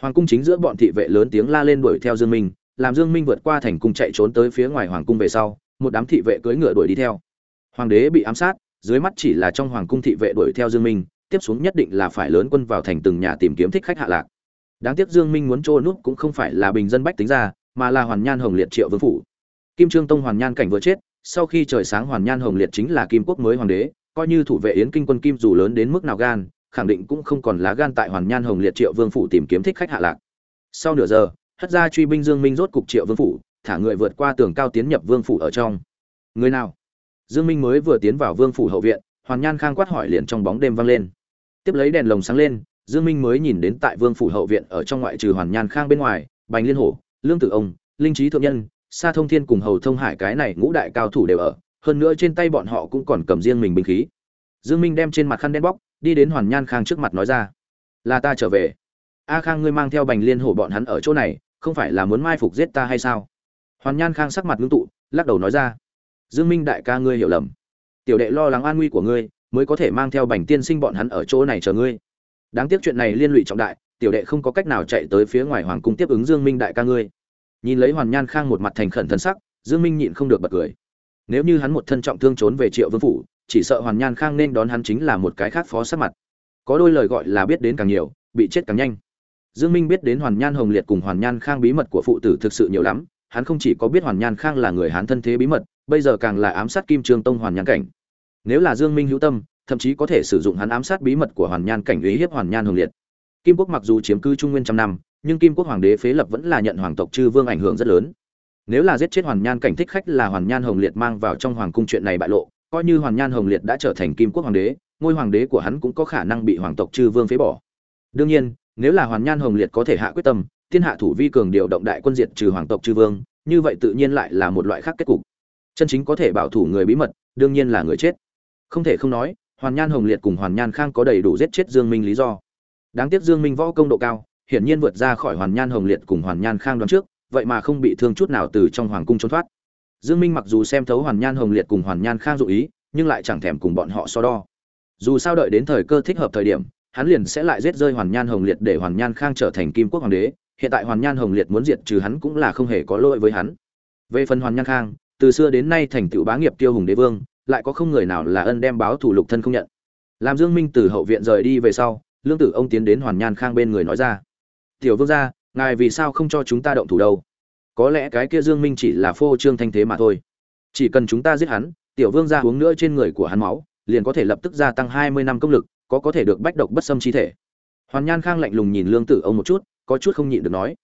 Hoàng cung chính giữa bọn thị vệ lớn tiếng la lên đuổi theo dương minh, làm dương minh vượt qua thành cung chạy trốn tới phía ngoài hoàng cung về sau, một đám thị vệ cưỡi ngựa đuổi đi theo. Hoàng đế bị ám sát, dưới mắt chỉ là trong hoàng cung thị vệ đuổi theo dương minh, tiếp xuống nhất định là phải lớn quân vào thành từng nhà tìm kiếm thích khách hạ lạc. Đáng tiếc dương minh muốn trôi núp cũng không phải là bình dân bách tính ra, mà là hoàn nhan hồng liệt triệu vương phủ. Kim trương tông hoàn nhan cảnh vừa chết sau khi trời sáng hoàn nhan hồng liệt chính là kim quốc mới hoàng đế, coi như thủ vệ yến kinh quân kim dù lớn đến mức nào gan, khẳng định cũng không còn lá gan tại hoàn nhan hồng liệt triệu vương phủ tìm kiếm thích khách hạ lạc. Sau nửa giờ hất ra truy binh dương minh rốt cục triệu vương phủ, thả người vượt qua tường cao tiến nhập vương phủ ở trong. Người nào? Dương minh mới vừa tiến vào vương phủ hậu viện, hoàn nhan khang quát hỏi liền trong bóng đêm vang lên. Tiếp lấy đèn lồng sáng lên, dương minh mới nhìn đến tại vương phủ hậu viện ở trong ngoại trừ hoàn nhan khang bên ngoài, bành liên hổ, lương tử ông, linh trí thượng nhân sa thông thiên cùng hầu thông hải cái này ngũ đại cao thủ đều ở, hơn nữa trên tay bọn họ cũng còn cầm riêng mình binh khí. Dương minh đem trên mặt khăn đen bóc, đi đến hoàn nhan khang trước mặt nói ra, là ta trở về. A khang ngươi mang theo bành liên hổ bọn hắn ở chỗ này, không phải là muốn mai phục giết ta hay sao? Hoàn nhan khang sắc mặt ngưng tụ, lắc đầu nói ra, dương minh đại ca ngươi hiểu lầm. Tiểu đệ lo lắng an nguy của ngươi, mới có thể mang theo bành tiên sinh bọn hắn ở chỗ này chờ ngươi. Đáng tiếc chuyện này liên lụy trọng đại, tiểu đệ không có cách nào chạy tới phía ngoài hoàng cung tiếp ứng dương minh đại ca ngươi nhìn lấy hoàn nhan khang một mặt thành khẩn thân sắc, dương minh nhịn không được bật cười. Nếu như hắn một thân trọng thương trốn về triệu vương phủ, chỉ sợ hoàn nhan khang nên đón hắn chính là một cái khác phó sát mặt. Có đôi lời gọi là biết đến càng nhiều, bị chết càng nhanh. Dương minh biết đến hoàn nhan hồng liệt cùng hoàn nhan khang bí mật của phụ tử thực sự nhiều lắm, hắn không chỉ có biết hoàn nhan khang là người hắn thân thế bí mật, bây giờ càng là ám sát kim trương tông hoàn nhan cảnh. Nếu là dương minh hữu tâm, thậm chí có thể sử dụng hắn ám sát bí mật của hoàn nhan cảnh uy hiếp hoàn nhan hồng liệt. Kim quốc mặc dù chiếm cư trung nguyên trăm năm nhưng kim quốc hoàng đế phế lập vẫn là nhận hoàng tộc chư vương ảnh hưởng rất lớn. Nếu là giết chết hoàn nhan cảnh thích khách là hoàn nhan hồng liệt mang vào trong hoàng cung chuyện này bại lộ, coi như hoàn nhan hồng liệt đã trở thành kim quốc hoàng đế, ngôi hoàng đế của hắn cũng có khả năng bị hoàng tộc chư vương phế bỏ. Đương nhiên, nếu là hoàn nhan hồng liệt có thể hạ quyết tâm, thiên hạ thủ vi cường điều động đại quân diệt trừ hoàng tộc chư vương, như vậy tự nhiên lại là một loại khác kết cục. Chân chính có thể bảo thủ người bí mật, đương nhiên là người chết. Không thể không nói, hoàn nhan hồng liệt cùng hoàn nhan khang có đầy đủ giết chết dương minh lý do. Đáng tiếc dương minh võ công độ cao hiển nhiên vượt ra khỏi hoàn nhan hồng liệt cùng hoàn nhan khang đoán trước, vậy mà không bị thương chút nào từ trong hoàng cung trốn thoát. Dương minh mặc dù xem thấu hoàn nhan hồng liệt cùng hoàn nhan khang dụ ý, nhưng lại chẳng thèm cùng bọn họ so đo. Dù sao đợi đến thời cơ thích hợp thời điểm, hắn liền sẽ lại giết rơi hoàn nhan hồng liệt để hoàn nhan khang trở thành kim quốc hoàng đế, hiện tại hoàn nhan hồng liệt muốn diệt trừ hắn cũng là không hề có lỗi với hắn. Về phần hoàn nhan khang, từ xưa đến nay thành tựu bá nghiệp tiêu hùng đế vương, lại có không người nào là ân đem báo thủ lục thân không nhận. Làm dương minh từ hậu viện rời đi về sau, lương tử ông tiến đến hoàn nhan khang bên người nói ra tiểu vương gia, ngài vì sao không cho chúng ta động thủ đâu? Có lẽ cái kia dương minh chỉ là phô trương thanh thế mà thôi. Chỉ cần chúng ta giết hắn, tiểu vương gia uống nữa trên người của hắn máu, liền có thể lập tức gia tăng 20 năm công lực, có có thể được bách độc bất xâm chi thể. Hoàn nhan khang lạnh lùng nhìn lương tử ông một chút, có chút không nhịn được nói,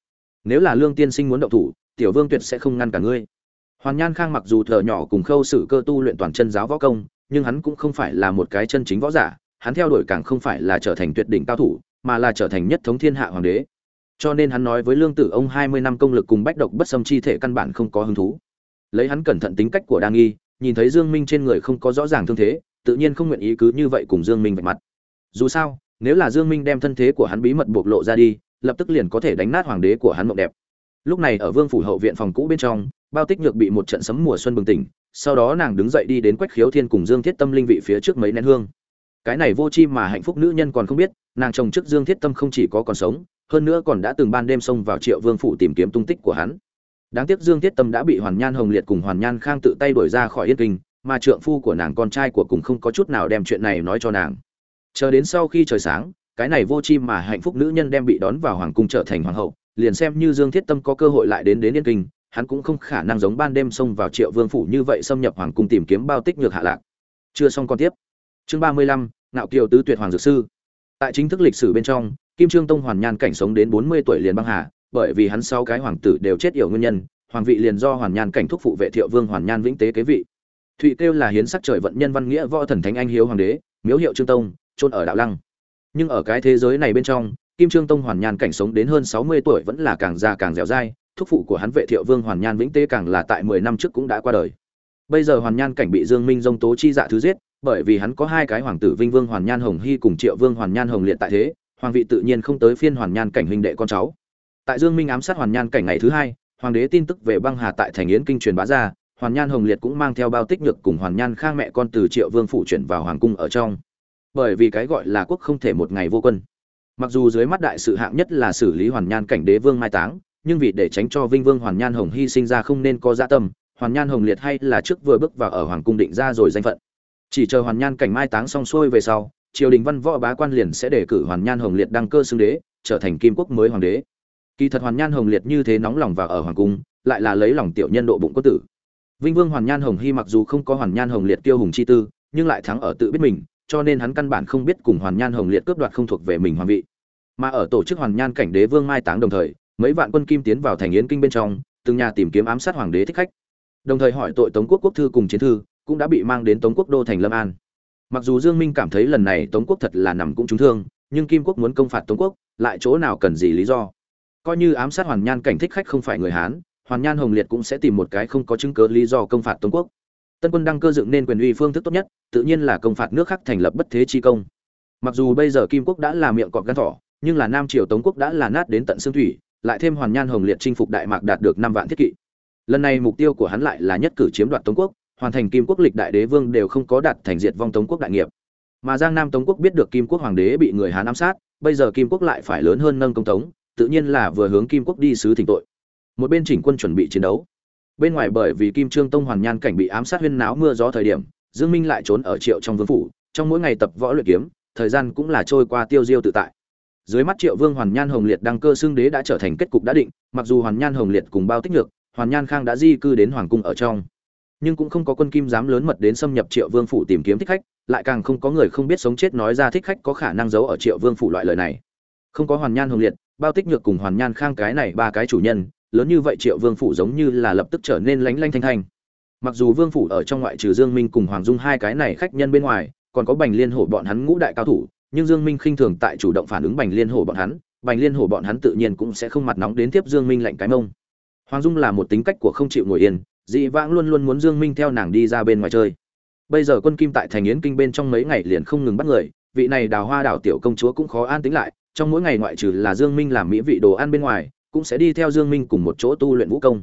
nếu là lương tiên sinh muốn động thủ, tiểu vương tuyệt sẽ không ngăn cả ngươi. Hoàn nhan khang mặc dù thợ nhỏ cùng khâu sử cơ tu luyện toàn chân giáo võ công, nhưng hắn cũng không phải là một cái chân chính võ giả, hắn theo đuổi càng không phải là trở thành tuyệt đỉnh cao thủ, mà là trở thành nhất thống thiên hạ hoàng đế cho nên hắn nói với lương tử ông hai mươi năm công lực cùng bách độc bất xâm chi thể căn bản không có hứng thú. Lấy hắn cẩn thận tính cách của đa nghi, nhìn thấy dương minh trên người không có rõ ràng thương thế, tự nhiên không nguyện ý cứ như vậy cùng dương minh vạch mặt. Dù sao, nếu là dương minh đem thân thế của hắn bí mật bộc lộ ra đi, lập tức liền có thể đánh nát hoàng đế của hắn mộng đẹp. Lúc này ở vương phủ hậu viện phòng cũ bên trong, bao tích nhược bị một trận sấm mùa xuân bừng tỉnh, sau đó nàng đứng dậy đi đến quách khiếu thiên cùng dương thiết tâm linh vị phía trước mấy nén hương. Cái này vô chi mà hạnh phúc nữ nhân còn không biết nàng chồng trước dương thiết tâm không chỉ có còn sống, hơn nữa còn đã từng ban đêm xông vào triệu vương phủ tìm kiếm tung tích của hắn. Đáng tiếc dương thiết tâm đã bị hoàn nhan hồng liệt cùng hoàn nhan khang tự tay đuổi ra khỏi yên kinh, mà trượng phu của nàng con trai của cùng không có chút nào đem chuyện này nói cho nàng. Chờ đến sau khi trời sáng, cái này vô chi mà hạnh phúc nữ nhân đem bị đón vào hoàng cung trở thành hoàng hậu, liền xem như dương thiết tâm có cơ hội lại đến đến yên kinh, hắn cũng không khả năng giống ban đêm xông vào triệu vương phủ như vậy xâm nhập hoàng cung tìm kiếm bao tích nhược hạ lạc. Chưa xong còn tiếp. Chương ba mươi lăm, ngạo kiều tứ tuyệt hoàng dược sư tại chính thức lịch sử bên trong, kim trương tông hoàn nhan cảnh sống đến bốn mươi tuổi liền băng hà, bởi vì hắn sau cái hoàng tử đều chết yểu nguyên nhân, hoàng vị liền do hoàn nhan cảnh thúc phụ vệ thiệu vương hoàn nhan vĩnh tế kế vị. Thụy kêu là hiến sắc trời vận nhân văn nghĩa võ thần thánh anh hiếu hoàng đế, miếu hiệu trương tông trôn ở đạo lăng. Nhưng ở cái thế giới này bên trong, kim trương tông hoàn nhan cảnh sống đến hơn sáu mươi tuổi vẫn là càng già càng dẻo dai, thúc phụ của hắn vệ thiệu vương hoàn nhan vĩnh tế càng là tại mười năm trước cũng đã qua đời. Bây giờ hoàn nhan cảnh bị dương minh dông tố chi dạ thứ giết bởi vì hắn có hai cái hoàng tử vinh vương hoàn nhan hồng hy cùng triệu vương hoàn nhan hồng liệt tại thế, hoàng vị tự nhiên không tới phiên hoàn nhan cảnh huynh đệ con cháu. Tại dương minh ám sát hoàn nhan cảnh ngày thứ hai, hoàng đế tin tức về băng hà tại thành yến kinh truyền bá ra, hoàn nhan hồng liệt cũng mang theo bao tích nhược cùng hoàn nhan khang mẹ con từ triệu vương phủ chuyển vào hoàng cung ở trong. Bởi vì cái gọi là quốc không thể một ngày vô quân. Mặc dù dưới mắt đại sự hạng nhất là xử lý hoàn nhan cảnh đế vương mai táng, nhưng vì để tránh cho vinh vương hoàn nhan hồng hy sinh ra không nên có dạ tâm, hoàn nhan hồng liệt hay là trước vừa bước vào ở hoàng cung định ra rồi danh phận chỉ chờ hoàn nhan cảnh mai táng xong xuôi về sau, triều đình văn võ bá quan liền sẽ đề cử hoàn nhan hồng liệt đăng cơ xưng đế, trở thành kim quốc mới hoàng đế. Kỳ thật hoàn nhan hồng liệt như thế nóng lòng vào ở hoàng cung, lại là lấy lòng tiểu nhân độ bụng có tử. Vinh vương hoàn nhan hồng hy mặc dù không có hoàn nhan hồng liệt tiêu hùng chi tư, nhưng lại thắng ở tự biết mình, cho nên hắn căn bản không biết cùng hoàn nhan hồng liệt cướp đoạt không thuộc về mình hoàng vị. Mà ở tổ chức hoàn nhan cảnh đế vương mai táng đồng thời, mấy vạn quân kim tiến vào thành yến kinh bên trong, từng nhà tìm kiếm ám sát hoàng đế thích khách. Đồng thời hỏi tội tống quốc quốc thư cùng chiến thư cũng đã bị mang đến tống quốc đô thành lâm an. Mặc dù dương minh cảm thấy lần này tống quốc thật là nằm cũng trúng thương, nhưng kim quốc muốn công phạt tống quốc, lại chỗ nào cần gì lý do? Coi như ám sát hoàn nhan cảnh thích khách không phải người hán, hoàn nhan hồng liệt cũng sẽ tìm một cái không có chứng cứ lý do công phạt tống quốc. Tân quân đăng cơ dựng nên quyền uy phương thức tốt nhất, tự nhiên là công phạt nước khác thành lập bất thế chi công. Mặc dù bây giờ kim quốc đã là miệng cọp gan thỏ, nhưng là nam triều tống quốc đã là nát đến tận xương thủy, lại thêm hoàn nhan hồng liệt chinh phục đại mạc đạt được năm vạn thiết kỵ. Lần này mục tiêu của hắn lại là nhất cử chiếm đoạt tống quốc hoàn thành kim quốc lịch đại đế vương đều không có đạt thành diệt vong tống quốc đại nghiệp. Mà giang nam tống quốc biết được kim quốc hoàng đế bị người hán ám sát, bây giờ kim quốc lại phải lớn hơn nâng công tống, tự nhiên là vừa hướng kim quốc đi sứ thỉnh tội. Một bên chỉnh quân chuẩn bị chiến đấu. Bên ngoài bởi vì kim trương tông hoàn nhan cảnh bị ám sát huyên náo mưa gió thời điểm, dương minh lại trốn ở triệu trong vương phủ, trong mỗi ngày tập võ luyện kiếm, thời gian cũng là trôi qua tiêu diêu tự tại. Dưới mắt triệu vương hoàn nhan hồng liệt đăng cơ xưng đế đã trở thành kết cục đã định, mặc dù hoàn nhan hồng liệt cùng bao tích nhược, hoàn nhan khang đã di cư đến hoàng cung ở trong nhưng cũng không có quân kim dám lớn mật đến xâm nhập triệu vương phủ tìm kiếm thích khách, lại càng không có người không biết sống chết nói ra thích khách có khả năng giấu ở triệu vương phủ loại lời này. Không có hoàn nhan hồng liệt, bao tích nhược cùng hoàn nhan khang cái này ba cái chủ nhân, lớn như vậy triệu vương phủ giống như là lập tức trở nên lánh lanh thanh thanh. Mặc dù vương phủ ở trong ngoại trừ dương minh cùng hoàng dung hai cái này khách nhân bên ngoài, còn có bành liên hổ bọn hắn ngũ đại cao thủ, nhưng dương minh khinh thường tại chủ động phản ứng bành liên hổ bọn hắn, bành liên hổ bọn hắn tự nhiên cũng sẽ không mặt nóng đến tiếp dương minh lạnh cái mông. Hoàng dung là một tính cách của không chịu ngồi yên dị vãng luôn luôn muốn dương minh theo nàng đi ra bên ngoài chơi. Bây giờ quân kim tại thành yến kinh bên trong mấy ngày liền không ngừng bắt người, vị này đào hoa đảo tiểu công chúa cũng khó an tính lại, trong mỗi ngày ngoại trừ là dương minh làm mỹ vị đồ ăn bên ngoài, cũng sẽ đi theo dương minh cùng một chỗ tu luyện vũ công.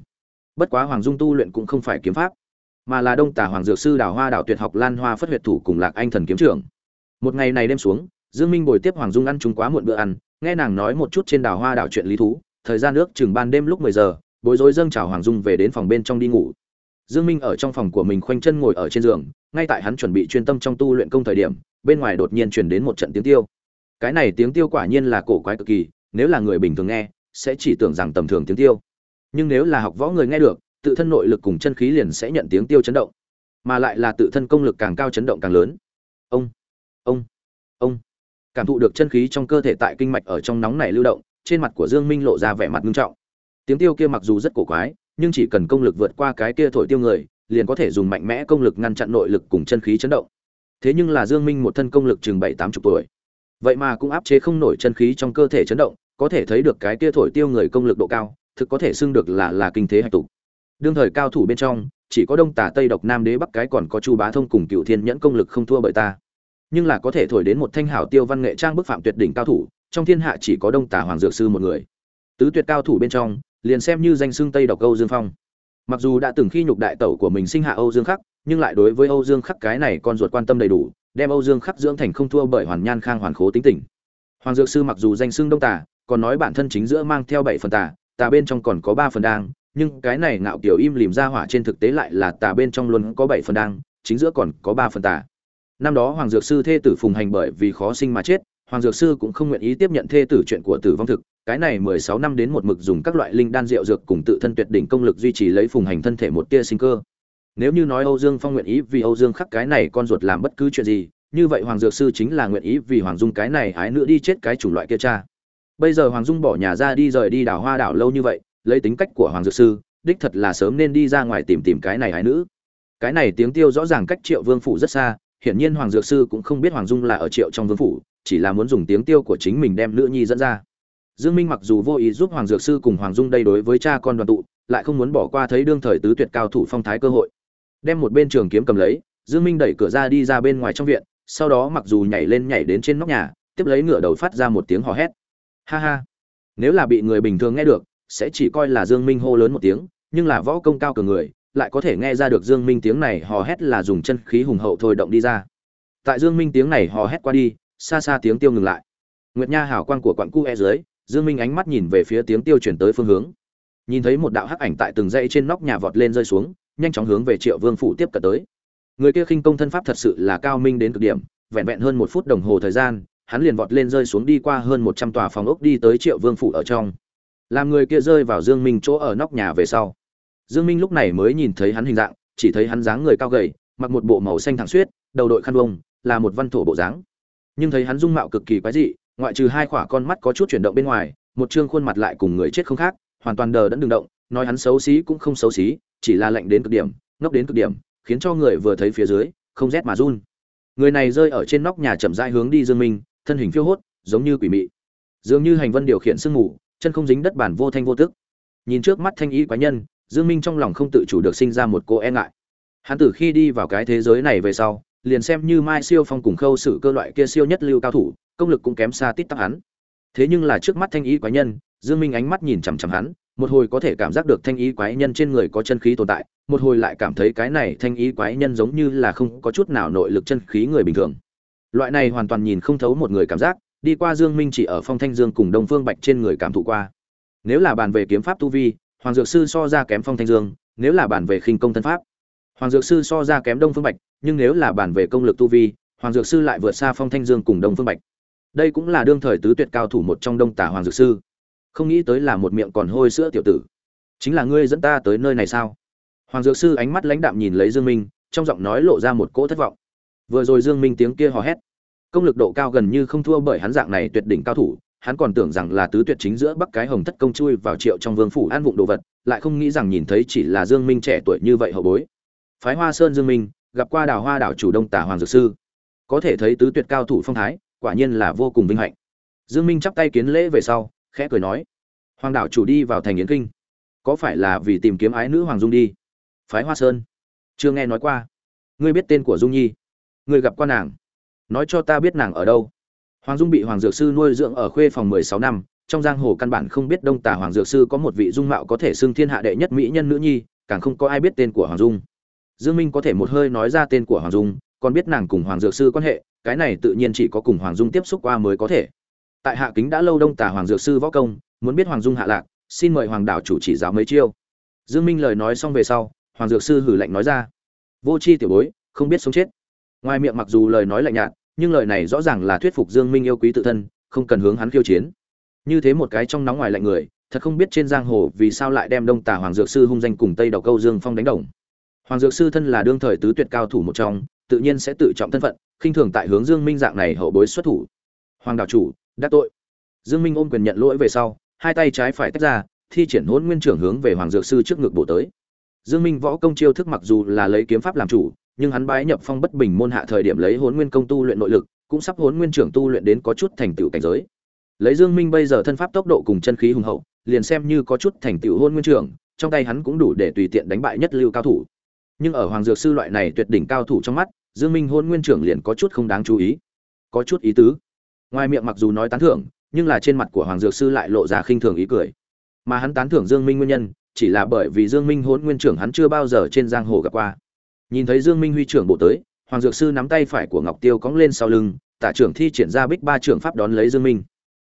Bất quá hoàng dung tu luyện cũng không phải kiếm pháp, mà là đông tả hoàng dược sư đào hoa đảo tuyệt học lan hoa phất huyệt thủ cùng lạc anh thần kiếm trưởng. Một ngày này đêm xuống, dương minh bồi tiếp hoàng dung ăn chúng quá muộn bữa ăn, nghe nàng nói một chút trên đào hoa đảo chuyện lý thú, thời gian nước chừng ban đêm lúc 10 giờ bối rối dâng chào hoàng dung về đến phòng bên trong đi ngủ. Dương minh ở trong phòng của mình khoanh chân ngồi ở trên giường, ngay tại hắn chuẩn bị chuyên tâm trong tu luyện công thời điểm, bên ngoài đột nhiên truyền đến một trận tiếng tiêu. Cái này tiếng tiêu quả nhiên là cổ quái cực kỳ, nếu là người bình thường nghe, sẽ chỉ tưởng rằng tầm thường tiếng tiêu. Nhưng nếu là học võ người nghe được, tự thân nội lực cùng chân khí liền sẽ nhận tiếng tiêu chấn động. Mà lại là tự thân công lực càng cao chấn động càng lớn. Ông ông ông. Cảm thụ được chân khí trong cơ thể tại kinh mạch ở trong nóng này lưu động, trên mặt của dương minh lộ ra vẻ mặt nghiêm trọng tiếng tiêu kia mặc dù rất cổ quái, nhưng chỉ cần công lực vượt qua cái kia thổi tiêu người, liền có thể dùng mạnh mẽ công lực ngăn chặn nội lực cùng chân khí chấn động. Thế nhưng là dương minh một thân công lực chừng bảy, tám chục tuổi. Vậy mà cũng áp chế không nổi chân khí trong cơ thể chấn động, có thể thấy được cái kia thổi tiêu người công lực độ cao, thực có thể xưng được là là kinh thế hạch tục. Đương thời cao thủ bên trong, chỉ có đông tả tây độc nam đế bắc cái còn có chu bá thông cùng cựu thiên nhẫn công lực không thua bởi ta. Nhưng là có thể thổi đến một thanh hảo tiêu văn nghệ trang bức phạm tuyệt đỉnh cao thủ, trong thiên hạ chỉ có đông tả hoàng dược sư một người. Tứ tuyệt cao thủ bên trong liền xem như danh xưng tây độc âu dương phong. Mặc dù đã từng khi nhục đại tẩu của mình sinh hạ âu dương khắc, nhưng lại đối với âu dương khắc cái này con ruột quan tâm đầy đủ, đem âu dương khắc dưỡng thành không thua bởi hoàn nhan khang hoàn khố tính tình. Hoàng dược sư mặc dù danh xưng đông tả còn nói bản thân chính giữa mang theo bảy phần tà tà bên trong còn có ba phần đang, nhưng cái này ngạo kiểu im lìm ra hỏa trên thực tế lại là tà bên trong luôn có bảy phần đang, chính giữa còn có ba phần tà. Năm đó hoàng dược sư thê tử phùng hành bởi vì khó sinh mà chết, hoàng dược sư cũng không nguyện ý tiếp nhận thê tử chuyện của tử vong thực cái này mười sáu năm đến một mực dùng các loại linh đan rượu dược cùng tự thân tuyệt đỉnh công lực duy trì lấy phùng hành thân thể một tia sinh cơ. Nếu như nói âu dương phong nguyện ý vì âu dương khắc cái này con ruột làm bất cứ chuyện gì, như vậy hoàng dược sư chính là nguyện ý vì hoàng dung cái này ái nữa đi chết cái chủng loại kia cha. Bây giờ hoàng dung bỏ nhà ra đi rời đi đảo hoa đảo lâu như vậy, lấy tính cách của hoàng dược sư, đích thật là sớm nên đi ra ngoài tìm tìm cái này ái nữ. Cái này tiếng tiêu rõ ràng cách triệu vương phủ rất xa, hiển nhiên hoàng dược sư cũng không biết hoàng dung là ở triệu trong vương phủ, chỉ là muốn dùng tiếng tiêu của chính mình đem nữ nhi dẫn ra dương minh mặc dù vô ý giúp hoàng dược sư cùng hoàng dung đây đối với cha con đoàn tụ, lại không muốn bỏ qua thấy đương thời tứ tuyệt cao thủ phong thái cơ hội. Đem một bên trường kiếm cầm lấy, dương minh đẩy cửa ra đi ra bên ngoài trong viện, sau đó mặc dù nhảy lên nhảy đến trên nóc nhà, tiếp lấy ngựa đầu phát ra một tiếng hò hét. Ha ha, nếu là bị người bình thường nghe được, sẽ chỉ coi là dương minh hô lớn một tiếng, nhưng là võ công cao cường người, lại có thể nghe ra được dương minh tiếng này hò hét là dùng chân khí hùng hậu thôi động đi ra. Tại dương minh tiếng này hò hét qua đi, xa xa tiếng tiêu ngừng lại. Nguyệt nha hào quang của quặng cu e dưới dương minh ánh mắt nhìn về phía tiếng tiêu chuyển tới phương hướng. Nhìn thấy một đạo hắc ảnh tại từng dãy trên nóc nhà vọt lên rơi xuống nhanh chóng hướng về triệu vương phủ tiếp cận tới. Người kia khinh công thân pháp thật sự là cao minh đến cực điểm vẹn vẹn hơn một phút đồng hồ thời gian hắn liền vọt lên rơi xuống đi qua hơn một trăm tòa phòng ốc đi tới triệu vương phủ ở trong. Làm người kia rơi vào dương minh chỗ ở nóc nhà về sau. Dương minh lúc này mới nhìn thấy hắn hình dạng chỉ thấy hắn dáng người cao gầy mặc một bộ màu xanh thẳng xuyết đầu đội khăn bông, là một văn thổ bộ dáng. Nhưng thấy hắn dung mạo cực kỳ quái dị ngoại trừ hai khỏa con mắt có chút chuyển động bên ngoài, một trương khuôn mặt lại cùng người chết không khác, hoàn toàn đờ đẫn đừng động, nói hắn xấu xí cũng không xấu xí, chỉ là lạnh đến cực điểm, ngốc đến cực điểm, khiến cho người vừa thấy phía dưới, không rét mà run. Người này rơi ở trên nóc nhà chậm rãi hướng đi dương minh, thân hình phiêu hốt, giống như quỷ mị. Dường như hành vân điều khiển sương mù, chân không dính đất bản vô thanh vô tức. Nhìn trước mắt thanh ý quái nhân, dương minh trong lòng không tự chủ được sinh ra một cô e ngại. Hắn từ khi đi vào cái thế giới này về sau, liền xem như mai siêu phong cùng khâu sự cơ loại kia siêu nhất lưu cao thủ công lực cũng kém xa tít tắc hắn. Thế nhưng là trước mắt thanh ý quái nhân, dương minh ánh mắt nhìn chằm chằm hắn, một hồi có thể cảm giác được thanh ý quái nhân trên người có chân khí tồn tại, một hồi lại cảm thấy cái này thanh ý quái nhân giống như là không có chút nào nội lực chân khí người bình thường. Loại này hoàn toàn nhìn không thấu một người cảm giác, đi qua dương minh chỉ ở phong thanh dương cùng đông phương bạch trên người cảm thụ qua. Nếu là bàn về kiếm pháp tu vi, hoàng dược sư so ra kém phong thanh dương, nếu là bàn về khinh công thân pháp, hoàng dược sư so ra kém đông phương bạch, nhưng nếu là bàn về công lực tu vi, hoàng dược sư lại vượt xa phong thanh dương cùng đông phương bạch đây cũng là đương thời tứ tuyệt cao thủ một trong đông tả hoàng dược sư. Không nghĩ tới là một miệng còn hôi sữa tiểu tử. Chính là ngươi dẫn ta tới nơi này sao? Hoàng dược sư ánh mắt lãnh đạm nhìn lấy dương minh, trong giọng nói lộ ra một cỗ thất vọng. Vừa rồi dương minh tiếng kia hò hét. Công lực độ cao gần như không thua bởi hắn dạng này tuyệt đỉnh cao thủ, hắn còn tưởng rằng là tứ tuyệt chính giữa bắc cái hồng thất công chui vào triệu trong vương phủ an vụng đồ vật, lại không nghĩ rằng nhìn thấy chỉ là dương minh trẻ tuổi như vậy hậu bối. Phái hoa sơn dương minh, gặp qua đào hoa đảo chủ đông tả hoàng dược sư. Có thể thấy tứ tuyệt cao thủ phong thái quả nhiên là vô cùng vinh hạnh. Dương minh chắp tay kiến lễ về sau, khẽ cười nói, hoàng đảo chủ đi vào thành yến kinh. Có phải là vì tìm kiếm ái nữ hoàng dung đi? Phái hoa sơn. Chưa nghe nói qua. Ngươi biết tên của dung nhi? Ngươi gặp qua nàng? Nói cho ta biết nàng ở đâu. Hoàng dung bị hoàng dược sư nuôi dưỡng ở khuê phòng mười sáu năm, trong giang hồ căn bản không biết đông tà hoàng dược sư có một vị dung mạo có thể xưng thiên hạ đệ nhất mỹ nhân nữ nhi, càng không có ai biết tên của hoàng dung. Dương minh có thể một hơi nói ra tên của hoàng dung, còn biết nàng cùng hoàng dược sư quan hệ cái này tự nhiên chỉ có cùng hoàng dung tiếp xúc qua mới có thể. Tại hạ kính đã lâu đông tà hoàng dược sư võ công, muốn biết hoàng dung hạ lạc, xin mời hoàng đảo chủ chỉ giáo mấy chiêu. Dương minh lời nói xong về sau, hoàng dược sư hử lạnh nói ra, vô chi tiểu bối, không biết sống chết. Ngoài miệng mặc dù lời nói lạnh nhạt, nhưng lời này rõ ràng là thuyết phục dương minh yêu quý tự thân, không cần hướng hắn khiêu chiến. Như thế một cái trong nóng ngoài lạnh người, thật không biết trên giang hồ vì sao lại đem đông tà hoàng dược sư hung danh cùng tây đầu câu dương phong đánh đồng. Hoàng dược sư thân là đương thời tứ tuyệt cao thủ một trong, tự nhiên sẽ tự trọng thân phận khinh thường tại hướng dương minh dạng này hậu bối xuất thủ. Hoàng đạo chủ, đã tội. Dương minh ôm quyền nhận lỗi về sau, hai tay trái phải tách ra, thi triển hỗn nguyên trưởng hướng về hoàng dược sư trước ngực bổ tới. Dương minh võ công chiêu thức mặc dù là lấy kiếm pháp làm chủ, nhưng hắn bái nhập phong bất bình môn hạ thời điểm lấy hỗn nguyên công tu luyện nội lực, cũng sắp hỗn nguyên trưởng tu luyện đến có chút thành tựu cảnh giới. Lấy dương minh bây giờ thân pháp tốc độ cùng chân khí hùng hậu, liền xem như có chút thành tựu hỗn nguyên trưởng, trong tay hắn cũng đủ để tùy tiện đánh bại nhất lưu cao thủ. Nhưng ở hoàng dược sư loại này tuyệt đỉnh cao thủ trong mắt dương minh hôn nguyên trưởng liền có chút không đáng chú ý. Có chút ý tứ. Ngoài miệng mặc dù nói tán thưởng, nhưng là trên mặt của hoàng dược sư lại lộ ra khinh thường ý cười. Mà hắn tán thưởng dương minh nguyên nhân, chỉ là bởi vì dương minh hôn nguyên trưởng hắn chưa bao giờ trên giang hồ gặp qua. Nhìn thấy dương minh huy trưởng bộ tới, hoàng dược sư nắm tay phải của ngọc tiêu cõng lên sau lưng, tả trưởng thi triển ra bích ba trưởng pháp đón lấy dương minh.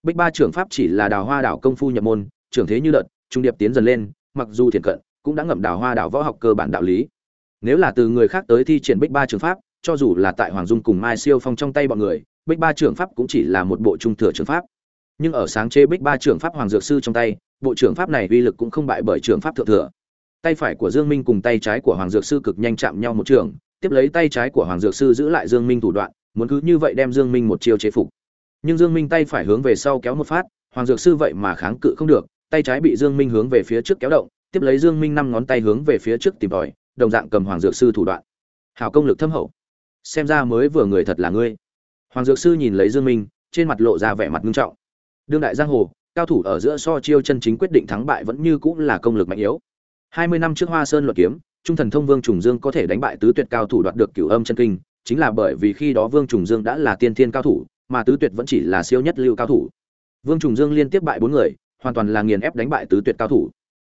Bích ba trưởng pháp chỉ là đào hoa đảo công phu nhập môn, trưởng thế như đợt, trung điệp tiến dần lên, mặc dù thiền cận, cũng đã ngậm đào hoa đảo võ học cơ bản đạo lý nếu là từ người khác tới thi triển bích ba trường pháp, cho dù là tại hoàng dung cùng mai siêu phong trong tay bọn người, bích ba trường pháp cũng chỉ là một bộ trung thừa trường pháp. Nhưng ở sáng chế bích ba trường pháp hoàng dược sư trong tay, bộ trưởng pháp này uy lực cũng không bại bởi trường pháp thượng thừa. Tay phải của dương minh cùng tay trái của hoàng dược sư cực nhanh chạm nhau một trường, tiếp lấy tay trái của hoàng dược sư giữ lại dương minh thủ đoạn, muốn cứ như vậy đem dương minh một chiêu chế phục. Nhưng dương minh tay phải hướng về sau kéo một phát, hoàng dược sư vậy mà kháng cự không được, tay trái bị dương minh hướng về phía trước kéo động, tiếp lấy dương minh năm ngón tay hướng về phía trước tìm tòi đồng dạng cầm hoàng dược sư thủ đoạn. Hào công lực thâm hậu. Xem ra mới vừa người thật là ngươi. Hoàng dược sư nhìn lấy dương minh trên mặt lộ ra vẻ mặt nghiêm trọng. Đương đại giang hồ cao thủ ở giữa so chiêu chân chính quyết định thắng bại vẫn như cũng là công lực mạnh yếu. Hai mươi năm trước Hoa Sơn luật kiếm, Trung thần thông Vương Trùng Dương có thể đánh bại tứ tuyệt cao thủ đoạt được Cửu Âm chân kinh, chính là bởi vì khi đó Vương Trùng Dương đã là tiên thiên cao thủ, mà tứ tuyệt vẫn chỉ là siêu nhất lưu cao thủ. Vương Trùng Dương liên tiếp bại bốn người, hoàn toàn là nghiền ép đánh bại tứ tuyệt cao thủ.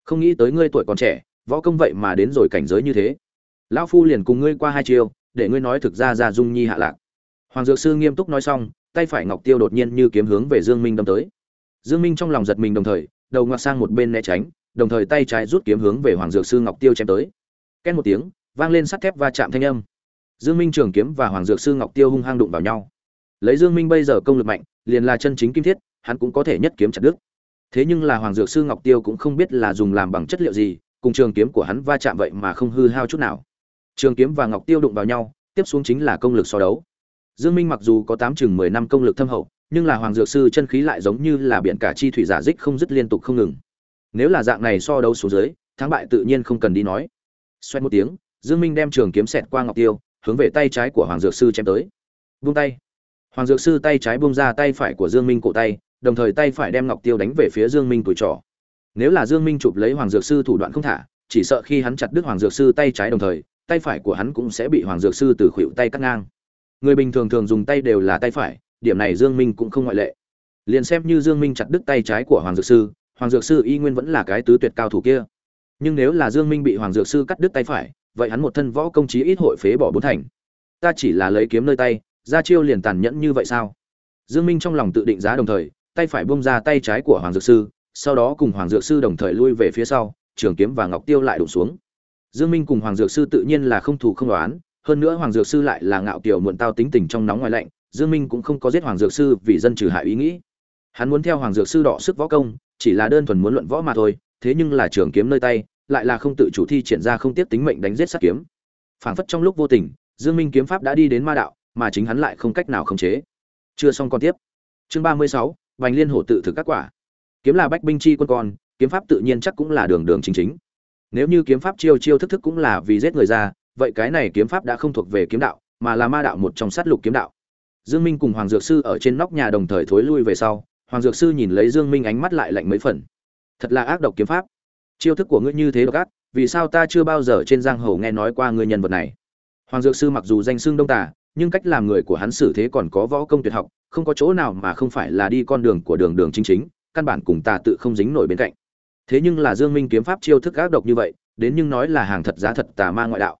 Không nghĩ tới ngươi tuổi còn trẻ, võ công vậy mà đến rồi cảnh giới như thế. Lão phu liền cùng ngươi qua hai chiêu, để ngươi nói thực ra ra Dung Nhi hạ lạc. Hoàng Dược sư nghiêm túc nói xong, tay phải Ngọc Tiêu đột nhiên như kiếm hướng về Dương Minh đâm tới. Dương Minh trong lòng giật mình đồng thời, đầu ngoặt sang một bên né tránh, đồng thời tay trái rút kiếm hướng về Hoàng Dược sư Ngọc Tiêu chém tới. Két một tiếng, vang lên sắt thép va chạm thanh âm. Dương Minh trường kiếm và Hoàng Dược sư Ngọc Tiêu hung hăng đụng vào nhau. Lấy Dương Minh bây giờ công lực mạnh, liền là chân chính kim thiết, hắn cũng có thể nhất kiếm chặt đứt. Thế nhưng là Hoàng Dược sư Ngọc Tiêu cũng không biết là dùng làm bằng chất liệu gì, cùng trường kiếm của hắn va chạm vậy mà không hư hao chút nào. Trường kiếm và Ngọc Tiêu đụng vào nhau, tiếp xuống chính là công lực so đấu. Dương Minh mặc dù có tám chừng 10 năm công lực thâm hậu, nhưng là Hoàng Dược sư chân khí lại giống như là biển cả chi thủy giả dích không dứt liên tục không ngừng. Nếu là dạng này so đấu xuống dưới, thắng bại tự nhiên không cần đi nói. Xoẹt một tiếng, Dương Minh đem trường kiếm xẹt qua Ngọc Tiêu, hướng về tay trái của Hoàng Dược sư chém tới. Buông tay. Hoàng Dược sư tay trái buông ra tay phải của Dương Minh cổ tay, đồng thời tay phải đem Ngọc Tiêu đánh về phía Dương Minh tuổi trỏ. Nếu là Dương Minh chụp lấy Hoàng Dược sư thủ đoạn không thả, chỉ sợ khi hắn chặt đứt Hoàng Dược sư tay trái đồng thời, tay phải của hắn cũng sẽ bị Hoàng Dược sư từ khuỷu tay cắt ngang. Người bình thường thường dùng tay đều là tay phải, điểm này Dương Minh cũng không ngoại lệ. Liền xem như Dương Minh chặt đứt tay trái của Hoàng Dược sư, Hoàng Dược sư y nguyên vẫn là cái tứ tuyệt cao thủ kia. Nhưng nếu là Dương Minh bị Hoàng Dược sư cắt đứt tay phải, vậy hắn một thân võ công chí ít hội phế bỏ bốn thành. Ta chỉ là lấy kiếm nơi tay, ra chiêu liền tàn nhẫn như vậy sao? Dương Minh trong lòng tự định giá đồng thời, tay phải bung ra tay trái của Hoàng Dược sư, sau đó cùng Hoàng Dược sư đồng thời lui về phía sau, trường kiếm và ngọc tiêu lại đụng xuống. Dương Minh cùng Hoàng Dược sư tự nhiên là không thù không đoán, hơn nữa Hoàng Dược sư lại là ngạo kiều muộn tao tính tình trong nóng ngoài lạnh, Dương Minh cũng không có giết Hoàng Dược sư vì dân trừ hại ý nghĩ. Hắn muốn theo Hoàng Dược sư đọ sức võ công, chỉ là đơn thuần muốn luận võ mà thôi, thế nhưng là trường kiếm nơi tay, lại là không tự chủ thi triển ra không tiếp tính mệnh đánh giết sát kiếm. Phảng phất trong lúc vô tình, Dương Minh kiếm pháp đã đi đến ma đạo, mà chính hắn lại không cách nào khống chế. Chưa xong con tiếp. Chương 36, bành Liên hổ tự thực các quả. Kiếm là bách binh chi quân con, kiếm pháp tự nhiên chắc cũng là đường đường chính chính. Nếu như kiếm pháp chiêu chiêu thức thức cũng là vì giết người ra, vậy cái này kiếm pháp đã không thuộc về kiếm đạo, mà là ma đạo một trong sát lục kiếm đạo. Dương Minh cùng Hoàng Dược Sư ở trên nóc nhà đồng thời thối lui về sau, Hoàng Dược Sư nhìn lấy Dương Minh ánh mắt lại lạnh mấy phần. Thật là ác độc kiếm pháp. Chiêu thức của ngươi như thế độc ác, vì sao ta chưa bao giờ trên giang hồ nghe nói qua người nhân vật này? Hoàng Dược Sư mặc dù danh xưng đông tà, nhưng cách làm người của hắn xử thế còn có võ công tuyệt học, không có chỗ nào mà không phải là đi con đường của đường đường chính chính, căn bản cùng tà tự không dính nổi bên cạnh. Thế nhưng là Dương Minh kiếm pháp chiêu thức ác độc như vậy, đến nhưng nói là hàng thật giá thật tà ma ngoại đạo.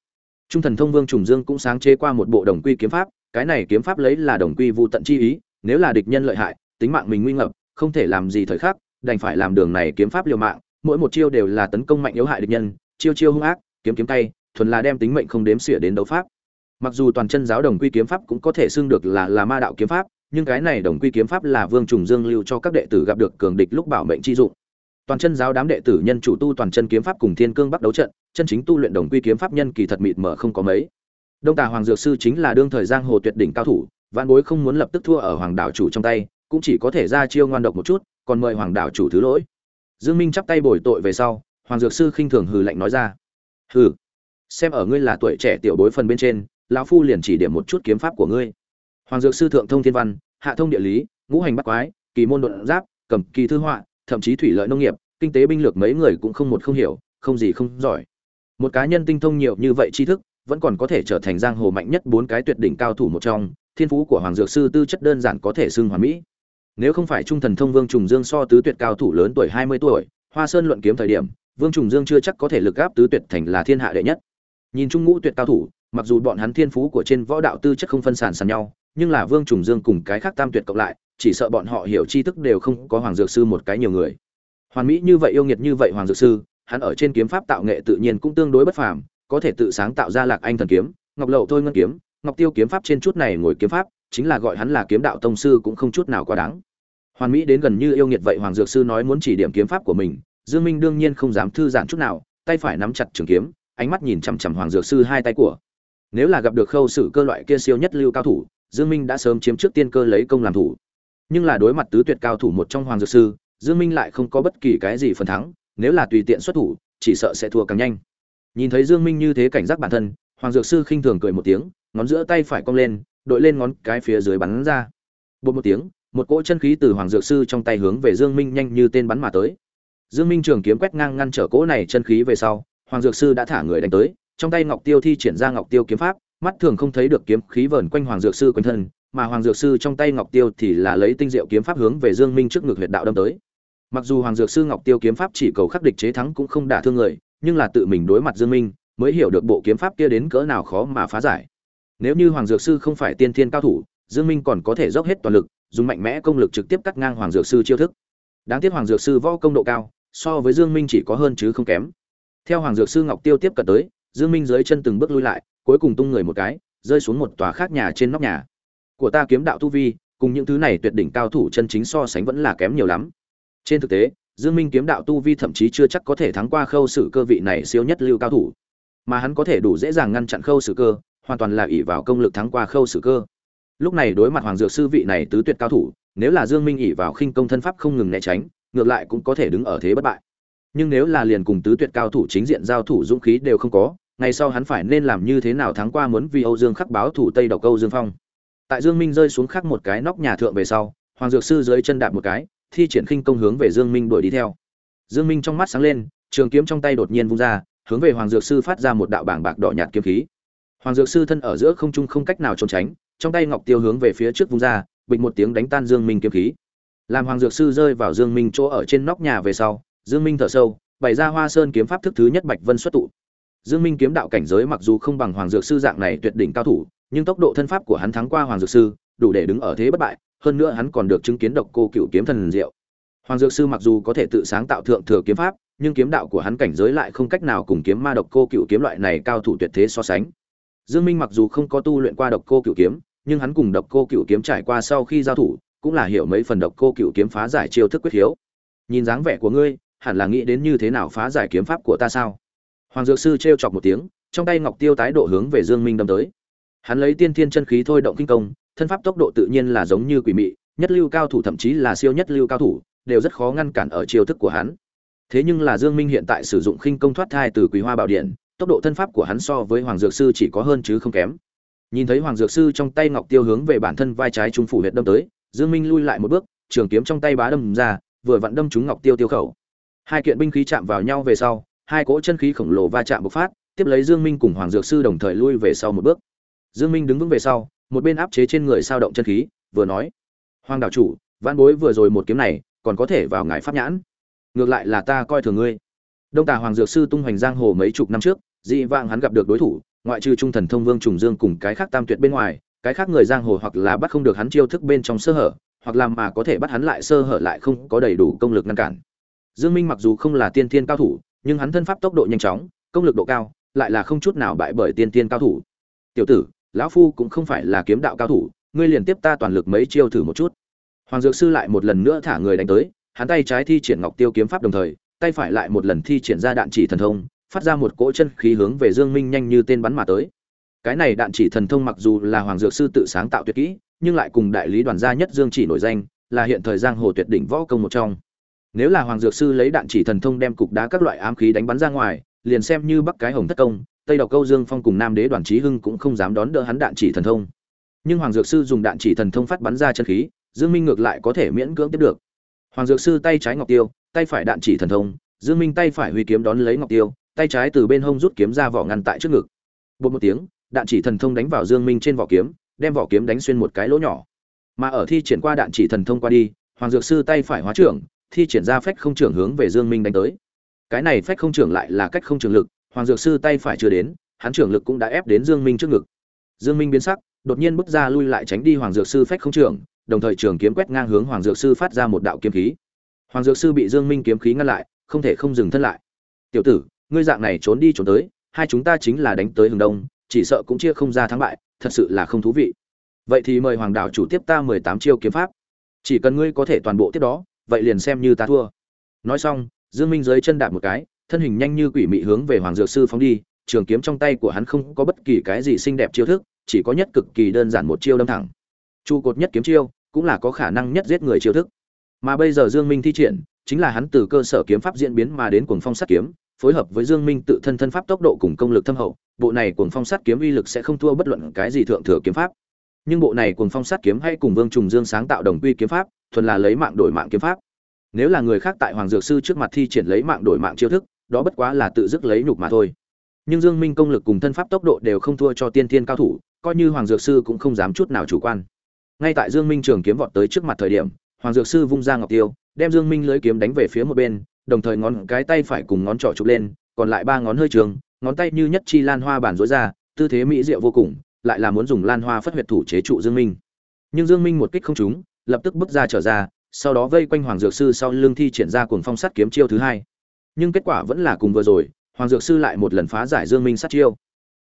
Trung thần thông Vương Trùng Dương cũng sáng chế qua một bộ đồng quy kiếm pháp, cái này kiếm pháp lấy là đồng quy vu tận chi ý, nếu là địch nhân lợi hại, tính mạng mình nguy ngập, không thể làm gì thời khắc, đành phải làm đường này kiếm pháp liều mạng, mỗi một chiêu đều là tấn công mạnh yếu hại địch nhân, chiêu chiêu hung ác, kiếm kiếm tay, thuần là đem tính mệnh không đếm xỉa đến đấu pháp. Mặc dù toàn chân giáo đồng quy kiếm pháp cũng có thể xưng được là là ma đạo kiếm pháp, nhưng cái này đồng quy kiếm pháp là Vương Trùng Dương lưu cho các đệ tử gặp được cường địch lúc bảo mệnh chi dụng. Toàn chân giáo đám đệ tử nhân chủ tu toàn chân kiếm pháp cùng Thiên Cương bắt đấu trận, chân chính tu luyện đồng quy kiếm pháp nhân kỳ thật mịt mờ không có mấy. Đông Tà Hoàng Dược sư chính là đương thời giang hồ tuyệt đỉnh cao thủ, vạn bối không muốn lập tức thua ở Hoàng đảo chủ trong tay, cũng chỉ có thể ra chiêu ngoan độc một chút, còn mời Hoàng đảo chủ thứ lỗi. Dương Minh chắp tay bồi tội về sau, Hoàng Dược sư khinh thường hừ lạnh nói ra: "Hừ, xem ở ngươi là tuổi trẻ tiểu bối phần bên trên, lão phu liền chỉ điểm một chút kiếm pháp của ngươi." Hoàng Dược sư thượng thông thiên văn, hạ thông địa lý, ngũ hành bắt quái, kỳ môn độn giáp, cầm kỳ thư họa, thậm chí thủy lợi nông nghiệp, kinh tế binh lược mấy người cũng không một không hiểu, không gì không giỏi. Một cá nhân tinh thông nhiều như vậy tri thức, vẫn còn có thể trở thành giang hồ mạnh nhất bốn cái tuyệt đỉnh cao thủ một trong, thiên phú của Hoàng Dược sư tư chất đơn giản có thể xưng hoàn mỹ. Nếu không phải Trung Thần Thông Vương Trùng Dương so tứ tuyệt cao thủ lớn tuổi 20 tuổi, Hoa Sơn luận kiếm thời điểm, Vương Trùng Dương chưa chắc có thể lực gáp tứ tuyệt thành là thiên hạ đệ nhất. Nhìn Trung Ngũ tuyệt cao thủ, mặc dù bọn hắn thiên phú của trên võ đạo tư chất không phân sản sàn nhau, nhưng là Vương Trùng Dương cùng cái khác tam tuyệt cộng lại, chỉ sợ bọn họ hiểu tri thức đều không có Hoàng Dược sư một cái nhiều người. Hoàn mỹ như vậy yêu nghiệt như vậy Hoàng Dược sư, hắn ở trên kiếm pháp tạo nghệ tự nhiên cũng tương đối bất phàm, có thể tự sáng tạo ra Lạc Anh thần kiếm, Ngọc Lậu thôi ngân kiếm, Ngọc Tiêu kiếm pháp trên chút này ngồi kiếm pháp, chính là gọi hắn là kiếm đạo tông sư cũng không chút nào quá đáng. Hoàn mỹ đến gần như yêu nghiệt vậy Hoàng Dược sư nói muốn chỉ điểm kiếm pháp của mình, Dương Minh đương nhiên không dám thư giãn chút nào, tay phải nắm chặt trường kiếm, ánh mắt nhìn chằm chằm Hoàng Dược sư hai tay của. Nếu là gặp được khâu sử cơ loại kia siêu nhất lưu cao thủ, Dương Minh đã sớm chiếm trước tiên cơ lấy công làm thủ. Nhưng là đối mặt tứ tuyệt cao thủ một trong Hoàng Dược sư, Dương Minh lại không có bất kỳ cái gì phần thắng, nếu là tùy tiện xuất thủ, chỉ sợ sẽ thua càng nhanh. Nhìn thấy Dương Minh như thế cảnh giác bản thân, Hoàng Dược sư khinh thường cười một tiếng, ngón giữa tay phải cong lên, đội lên ngón cái phía dưới bắn ra. Bột một tiếng, một cỗ chân khí từ hoàng dược sư trong tay hướng về dương minh nhanh như tên bắn mà tới dương minh trường kiếm quét ngang ngăn trở cỗ này chân khí về sau hoàng dược sư đã thả người đánh tới trong tay ngọc tiêu thi triển ra ngọc tiêu kiếm pháp mắt thường không thấy được kiếm khí vờn quanh hoàng dược sư quanh thân, mà hoàng dược sư trong tay ngọc tiêu thì là lấy tinh diệu kiếm pháp hướng về dương minh trước ngực huyệt đạo đâm tới. Mặc dù hoàng dược sư ngọc tiêu kiếm pháp chỉ cầu khắc địch chế thắng cũng không đả thương người, nhưng là tự mình đối mặt dương minh, mới hiểu được bộ kiếm pháp kia đến cỡ nào khó mà phá giải. Nếu như hoàng dược sư không phải tiên thiên cao thủ, dương minh còn có thể dốc hết toàn lực, dùng mạnh mẽ công lực trực tiếp cắt ngang hoàng dược sư chiêu thức. Đáng tiếc hoàng dược sư võ công độ cao, so với dương minh chỉ có hơn chứ không kém. Theo hoàng dược sư ngọc tiêu tiếp cận tới, dương minh dưới chân từng bước lui lại cuối cùng tung người một cái, rơi xuống một tòa khác nhà trên nóc nhà. Của ta kiếm đạo tu vi, cùng những thứ này tuyệt đỉnh cao thủ chân chính so sánh vẫn là kém nhiều lắm. Trên thực tế, dương minh kiếm đạo tu vi thậm chí chưa chắc có thể thắng qua khâu sử cơ vị này siêu nhất lưu cao thủ. Mà hắn có thể đủ dễ dàng ngăn chặn khâu sử cơ, hoàn toàn là ỷ vào công lực thắng qua khâu sử cơ. Lúc này đối mặt hoàng dược sư vị này tứ tuyệt cao thủ, nếu là dương minh ỷ vào khinh công thân pháp không ngừng né tránh, ngược lại cũng có thể đứng ở thế bất bại. Nhưng nếu là liền cùng tứ tuyệt cao thủ chính diện giao thủ dũng khí đều không có ngày sau hắn phải nên làm như thế nào thắng qua muốn vì âu dương khắc báo thủ tây độc câu dương phong. Tại dương minh rơi xuống khắc một cái nóc nhà thượng về sau, hoàng dược sư dưới chân đạp một cái, thi triển khinh công hướng về dương minh đuổi đi theo. Dương minh trong mắt sáng lên, trường kiếm trong tay đột nhiên vung ra, hướng về hoàng dược sư phát ra một đạo bảng bạc đỏ nhạt kiếm khí. Hoàng dược sư thân ở giữa không trung không cách nào trốn tránh, trong tay ngọc tiêu hướng về phía trước vung ra, bịch một tiếng đánh tan dương minh kiếm khí. Làm hoàng dược sư rơi vào dương minh chỗ ở trên nóc nhà về sau, dương minh thở sâu, bày ra hoa sơn kiếm pháp thức thứ nhất bạch vân xuất tụ dương minh kiếm đạo cảnh giới mặc dù không bằng hoàng dược sư dạng này tuyệt đỉnh cao thủ, nhưng tốc độ thân pháp của hắn thắng qua hoàng dược sư, đủ để đứng ở thế bất bại, hơn nữa hắn còn được chứng kiến độc cô cựu kiếm thần diệu. Hoàng dược sư mặc dù có thể tự sáng tạo thượng thừa kiếm pháp, nhưng kiếm đạo của hắn cảnh giới lại không cách nào cùng kiếm ma độc cô cựu kiếm loại này cao thủ tuyệt thế so sánh. Dương minh mặc dù không có tu luyện qua độc cô cựu kiếm, nhưng hắn cùng độc cô cựu kiếm trải qua sau khi giao thủ, cũng là hiểu mấy phần độc cô cựu kiếm phá giải chiêu thức quyết hiếu. Nhìn dáng vẻ của ngươi, hẳn là nghĩ đến như thế nào phá giải kiếm pháp của ta sao? Hoàng dược sư trêu chọc một tiếng, trong tay ngọc tiêu tái độ hướng về dương minh đâm tới. Hắn lấy tiên thiên chân khí thôi động kinh công, thân pháp tốc độ tự nhiên là giống như quỷ mị, nhất lưu cao thủ thậm chí là siêu nhất lưu cao thủ, đều rất khó ngăn cản ở chiêu thức của hắn. Thế nhưng là dương minh hiện tại sử dụng khinh công thoát thai từ Quỳ hoa bảo điện, tốc độ thân pháp của hắn so với hoàng dược sư chỉ có hơn chứ không kém. Nhìn thấy hoàng dược sư trong tay ngọc tiêu hướng về bản thân vai trái trung phủ huyệt đâm tới, dương minh lui lại một bước, trường kiếm trong tay bá đâm ra, vừa vặn đâm trúng ngọc tiêu tiêu khẩu. Hai kiện binh khí chạm vào nhau về sau hai cỗ chân khí khổng lồ va chạm bộc phát, tiếp lấy dương minh cùng hoàng dược sư đồng thời lui về sau một bước. Dương minh đứng vững về sau, một bên áp chế trên người sao động chân khí, vừa nói, hoàng đạo chủ văn bối vừa rồi một kiếm này, còn có thể vào ngài pháp nhãn. Ngược lại là ta coi thường ngươi. Đông tà hoàng dược sư tung hoành giang hồ mấy chục năm trước, dị vãng hắn gặp được đối thủ, ngoại trừ trung thần thông vương trùng dương cùng cái khác tam tuyệt bên ngoài, cái khác người giang hồ hoặc là bắt không được hắn chiêu thức bên trong sơ hở, hoặc làm mà có thể bắt hắn lại sơ hở lại không có đầy đủ công lực ngăn cản. Dương minh mặc dù không là tiên thiên cao thủ nhưng hắn thân pháp tốc độ nhanh chóng, công lực độ cao, lại là không chút nào bại bởi tiên tiên cao thủ. Tiểu tử, lão phu cũng không phải là kiếm đạo cao thủ, ngươi liền tiếp ta toàn lực mấy chiêu thử một chút. Hoàng dược sư lại một lần nữa thả người đánh tới, hắn tay trái thi triển ngọc tiêu kiếm pháp đồng thời, tay phải lại một lần thi triển ra đạn chỉ thần thông, phát ra một cỗ chân khí hướng về dương minh nhanh như tên bắn mà tới. Cái này đạn chỉ thần thông mặc dù là hoàng dược sư tự sáng tạo tuyệt kỹ, nhưng lại cùng đại lý đoàn gia nhất dương chỉ nổi danh, là hiện thời giang hồ tuyệt đỉnh võ công một trong nếu là hoàng dược sư lấy đạn chỉ thần thông đem cục đá các loại ám khí đánh bắn ra ngoài, liền xem như bắc cái hồng thất công, tây độc câu dương phong cùng nam đế đoàn trí hưng cũng không dám đón đỡ hắn đạn chỉ thần thông. Nhưng hoàng dược sư dùng đạn chỉ thần thông phát bắn ra chân khí, dương minh ngược lại có thể miễn cưỡng tiếp được. Hoàng dược sư tay trái ngọc tiêu, tay phải đạn chỉ thần thông, dương minh tay phải huy kiếm đón lấy ngọc tiêu, tay trái từ bên hông rút kiếm ra vỏ ngăn tại trước ngực. Bột một tiếng, đạn chỉ thần thông đánh vào dương minh trên vỏ kiếm, đem vỏ kiếm đánh xuyên một cái lỗ nhỏ. Mà ở thi triển qua đạn chỉ thần thông qua đi, hoàng dược sư tay phải hóa trưởng thi triển ra phách không trưởng hướng về dương minh đánh tới. Cái này phách không trưởng lại là cách không trưởng lực, hoàng dược sư tay phải chưa đến, hắn trưởng lực cũng đã ép đến dương minh trước ngực. Dương minh biến sắc, đột nhiên bước ra lui lại tránh đi hoàng dược sư phách không trưởng, đồng thời trường kiếm quét ngang hướng hoàng dược sư phát ra một đạo kiếm khí. Hoàng dược sư bị dương minh kiếm khí ngăn lại, không thể không dừng thân lại. Tiểu tử, ngươi dạng này trốn đi trốn tới, hai chúng ta chính là đánh tới hướng đông, chỉ sợ cũng chia không ra thắng bại, thật sự là không thú vị. Vậy thì mời hoàng đạo chủ tiếp ta mười tám chiêu kiếm pháp. Chỉ cần ngươi có thể toàn bộ tiếp đó vậy liền xem như ta thua. Nói xong, dương minh dưới chân đạp một cái, thân hình nhanh như quỷ mị hướng về hoàng dược sư phóng đi, trường kiếm trong tay của hắn không có bất kỳ cái gì xinh đẹp chiêu thức, chỉ có nhất cực kỳ đơn giản một chiêu đâm thẳng. Trụ cột nhất kiếm chiêu, cũng là có khả năng nhất giết người chiêu thức. Mà bây giờ dương minh thi triển, chính là hắn từ cơ sở kiếm pháp diễn biến mà đến cuồng phong sát kiếm, phối hợp với dương minh tự thân thân pháp tốc độ cùng công lực thâm hậu, bộ này cuồng phong sát kiếm uy lực sẽ không thua bất luận cái gì thượng thừa kiếm pháp. Nhưng bộ này cuồng phong sát kiếm hay cùng vương trùng dương sáng tạo đồng quy kiếm pháp thuần là lấy mạng đổi mạng kiếm pháp. Nếu là người khác tại hoàng dược sư trước mặt thi triển lấy mạng đổi mạng chiêu thức, đó bất quá là tự dứt lấy nhục mà thôi. Nhưng dương minh công lực cùng thân pháp tốc độ đều không thua cho tiên thiên cao thủ, coi như hoàng dược sư cũng không dám chút nào chủ quan. Ngay tại dương minh trường kiếm vọt tới trước mặt thời điểm, hoàng dược sư vung ra ngọc tiêu, đem dương minh lưới kiếm đánh về phía một bên, đồng thời ngón cái tay phải cùng ngón trỏ chụp lên, còn lại ba ngón hơi trường, ngón tay như nhất chi lan hoa bản rối ra, tư thế mỹ diệu vô cùng, lại là muốn dùng lan hoa phất huyệt thủ chế trụ dương minh. Nhưng dương minh một kích không trúng lập tức bước ra trở ra, sau đó vây quanh hoàng dược sư sau lưng thi triển ra cuồng phong sát kiếm chiêu thứ hai. Nhưng kết quả vẫn là cùng vừa rồi, hoàng dược sư lại một lần phá giải dương minh sát chiêu.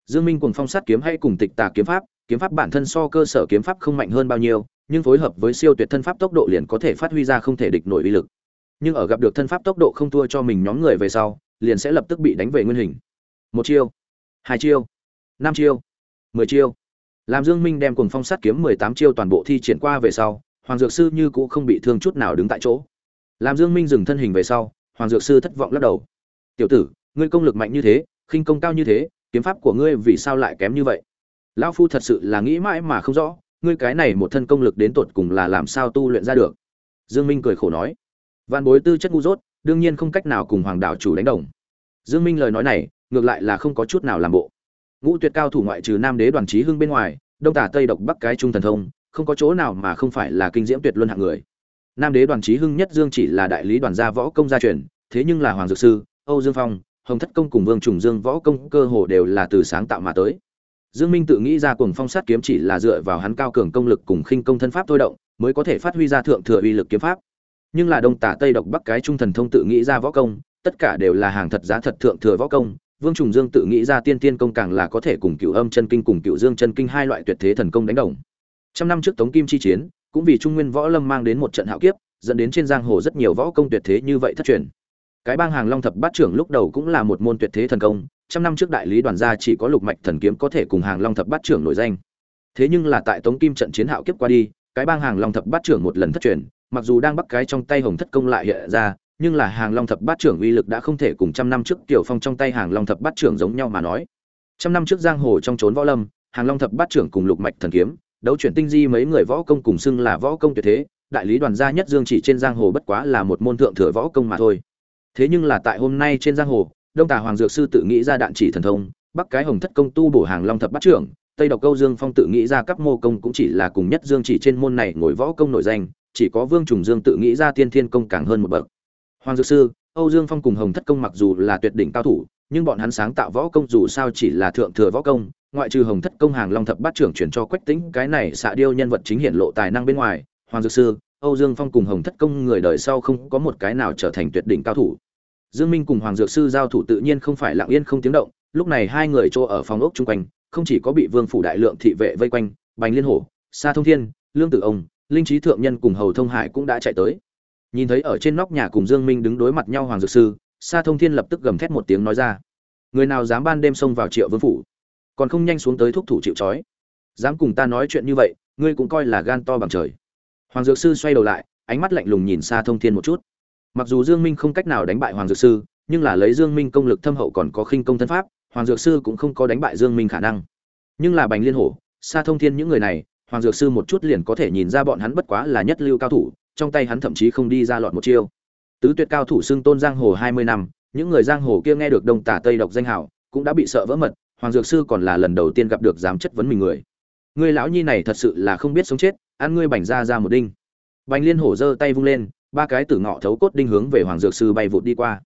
Dương minh cuồng phong sát kiếm hay cùng tịch tà kiếm pháp kiếm pháp bản thân so cơ sở kiếm pháp không mạnh hơn bao nhiêu, nhưng phối hợp với siêu tuyệt thân pháp tốc độ liền có thể phát huy ra không thể địch nổi uy lực. Nhưng ở gặp được thân pháp tốc độ không thua cho mình nhóm người về sau, liền sẽ lập tức bị đánh về nguyên hình. Một chiêu, hai chiêu, năm chiêu, mười chiêu. Làm dương minh đem cuồng phong sát kiếm mười tám chiêu toàn bộ thi triển qua về sau hoàng dược sư như cũ không bị thương chút nào đứng tại chỗ. Làm dương minh dừng thân hình về sau, hoàng dược sư thất vọng lắc đầu. Tiểu tử, ngươi công lực mạnh như thế, khinh công cao như thế, kiếm pháp của ngươi vì sao lại kém như vậy? Lão phu thật sự là nghĩ mãi mà không rõ, ngươi cái này một thân công lực đến tột cùng là làm sao tu luyện ra được? Dương minh cười khổ nói. Văn bối tư chất ngu dốt, đương nhiên không cách nào cùng hoàng đạo chủ đánh đồng. Dương minh lời nói này, ngược lại là không có chút nào làm bộ. Ngũ tuyệt cao thủ ngoại trừ nam đế đoàn trí hưng bên ngoài, đông tả tây độc bắc cái trung thần thông không có chỗ nào mà không phải là kinh diễm tuyệt luân hạng người. Nam đế đoàn trí hưng nhất dương chỉ là đại lý đoàn gia võ công gia truyền, thế nhưng là hoàng dược sư, âu dương phong, hồng thất công cùng vương trùng dương võ công cơ hồ đều là từ sáng tạo mà tới. Dương minh tự nghĩ ra cuồng phong sát kiếm chỉ là dựa vào hắn cao cường công lực cùng khinh công thân pháp thôi động, mới có thể phát huy ra thượng thừa uy lực kiếm pháp. Nhưng là đông tả tây độc bắc cái trung thần thông tự nghĩ ra võ công, tất cả đều là hàng thật giá thật thượng thừa võ công, Vương Trùng Dương tự nghĩ ra tiên tiên công càng là có thể cùng Cửu Âm chân kinh cùng Cửu Dương chân kinh hai loại tuyệt thế thần công đánh đồng. Trăm năm trước Tống Kim chi chiến, cũng vì Trung Nguyên võ lâm mang đến một trận hạo kiếp, dẫn đến trên giang hồ rất nhiều võ công tuyệt thế như vậy thất truyền. Cái bang hàng Long thập bát trưởng lúc đầu cũng là một môn tuyệt thế thần công, trăm năm trước đại lý đoàn gia chỉ có lục mạch thần kiếm có thể cùng hàng Long thập bát trưởng nổi danh. Thế nhưng là tại Tống Kim trận chiến hạo kiếp qua đi, cái bang hàng Long thập bát trưởng một lần thất truyền, mặc dù đang bắt cái trong tay Hồng Thất công lại hiện ra, nhưng là hàng long thập bát trưởng uy lực đã không thể cùng trăm năm trước tiểu phong trong tay hàng long thập bát trưởng giống nhau mà nói trăm năm trước giang hồ trong trốn võ lâm hàng long thập bát trưởng cùng lục mạch thần kiếm đấu chuyển tinh di mấy người võ công cùng xưng là võ công tuyệt thế đại lý đoàn gia nhất dương chỉ trên giang hồ bất quá là một môn thượng thừa võ công mà thôi. Thế nhưng là tại hôm nay trên giang hồ đông tà hoàng dược sư tự nghĩ ra đạn chỉ thần thông bắc cái hồng thất công tu bổ hàng long thập bát trưởng tây độc câu dương phong tự nghĩ ra các mô công cũng chỉ là cùng nhất dương chỉ trên môn này ngồi võ công nổi danh chỉ có vương trùng dương tự nghĩ ra tiên thiên công càng hơn một bậc. Hoàng Dược Sư, Âu Dương Phong cùng Hồng Thất Công mặc dù là tuyệt đỉnh cao thủ, nhưng bọn hắn sáng tạo võ công dù sao chỉ là thượng thừa võ công, ngoại trừ Hồng Thất Công hàng Long Thập Bát trưởng chuyển cho Quách Tĩnh, cái này xạ điêu nhân vật chính hiện lộ tài năng bên ngoài, Hoàng Dược Sư, Âu Dương Phong cùng Hồng Thất Công người đời sau không có một cái nào trở thành tuyệt đỉnh cao thủ. Dương Minh cùng Hoàng Dược Sư giao thủ tự nhiên không phải lặng yên không tiếng động, lúc này hai người chỗ ở phòng ốc chung quanh, không chỉ có bị Vương phủ đại lượng thị vệ vây quanh, Bành Liên Hổ, Sa Thông Thiên, Lương Tử Ông, Linh trí thượng nhân cùng Hầu Thông Hải cũng đã chạy tới nhìn thấy ở trên nóc nhà cùng dương minh đứng đối mặt nhau hoàng dược sư sa thông thiên lập tức gầm thét một tiếng nói ra. Người nào dám ban đêm xông vào triệu vương phủ? Còn không nhanh xuống tới thúc thủ chịu trói. Dám cùng ta nói chuyện như vậy, ngươi cũng coi là gan to bằng trời. Hoàng dược sư xoay đầu lại, ánh mắt lạnh lùng nhìn sa thông thiên một chút. Mặc dù dương minh không cách nào đánh bại hoàng dược sư, nhưng là lấy dương minh công lực thâm hậu còn có khinh công thân pháp, hoàng dược sư cũng không có đánh bại dương minh khả năng. Nhưng là bành liên hổ, sa thông thiên những người này, hoàng dược sư một chút liền có thể nhìn ra bọn hắn bất quá là nhất lưu cao thủ, trong tay hắn thậm chí không đi ra lọt một chiêu. Tứ tuyệt cao thủ xưng tôn giang hồ 20 năm, những người giang hồ kia nghe được Đông Tả Tây độc danh hào, cũng đã bị sợ vỡ mật, Hoàng Dược sư còn là lần đầu tiên gặp được dám chất vấn mình người. Người lão nhi này thật sự là không biết sống chết, ăn ngươi bành ra ra một đinh. Bành Liên Hổ giơ tay vung lên, ba cái tử ngọ thấu cốt đinh hướng về Hoàng Dược sư bay vụt đi qua.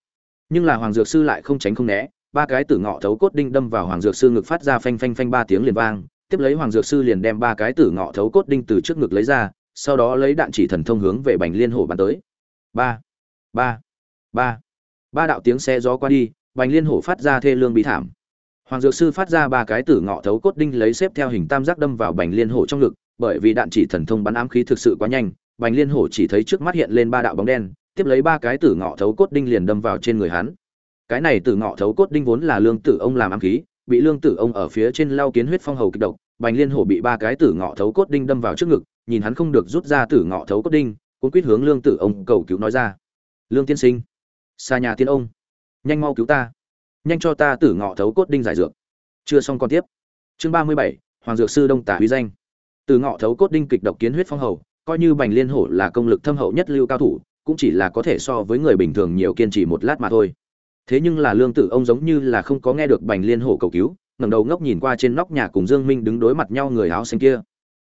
Nhưng là Hoàng Dược sư lại không tránh không né, ba cái tử ngọ thấu cốt đinh đâm vào Hoàng Dược sư ngực phát ra phanh phanh phanh ba tiếng liền vang, tiếp lấy Hoàng Dược sư liền đem ba cái tử ngọ thấu cốt đinh từ trước ngực lấy ra, sau đó lấy đạn chỉ thần thông hướng về bành liên hổ bắn tới ba ba ba. Ba đạo tiếng xe gió qua đi, bành liên hổ phát ra thê lương bí thảm. Hoàng dược sư phát ra ba cái tử ngọ thấu cốt đinh lấy xếp theo hình tam giác đâm vào bành liên hổ trong ngực, bởi vì đạn chỉ thần thông bắn ám khí thực sự quá nhanh, bành liên hổ chỉ thấy trước mắt hiện lên ba đạo bóng đen, tiếp lấy ba cái tử ngọ thấu cốt đinh liền đâm vào trên người hắn. Cái này tử ngọ thấu cốt đinh vốn là lương tử ông làm ám khí, bị lương tử ông ở phía trên lao kiến huyết phong hầu kịch độc, bành liên hổ bị ba cái tử ngọ thấu cốt đinh đâm vào trước ngực, nhìn hắn không được rút ra tử ngọ thấu cốt đinh cũng quyết hướng lương tử ông cầu cứu nói ra lương tiên sinh. Xa nhà tiên ông. Nhanh mau cứu ta. Nhanh cho ta tử ngọ thấu cốt đinh giải dược. Chưa xong còn tiếp. Chương ba mươi bảy, hoàng dược sư đông tả huy danh. Từ ngọ thấu cốt đinh kịch độc kiến huyết phong hầu, coi như bành liên hổ là công lực thâm hậu nhất lưu cao thủ, cũng chỉ là có thể so với người bình thường nhiều kiên trì một lát mà thôi. Thế nhưng là lương tử ông giống như là không có nghe được bành liên hổ cầu cứu, ngẩng đầu ngốc nhìn qua trên nóc nhà cùng dương minh đứng đối mặt nhau người áo xanh kia.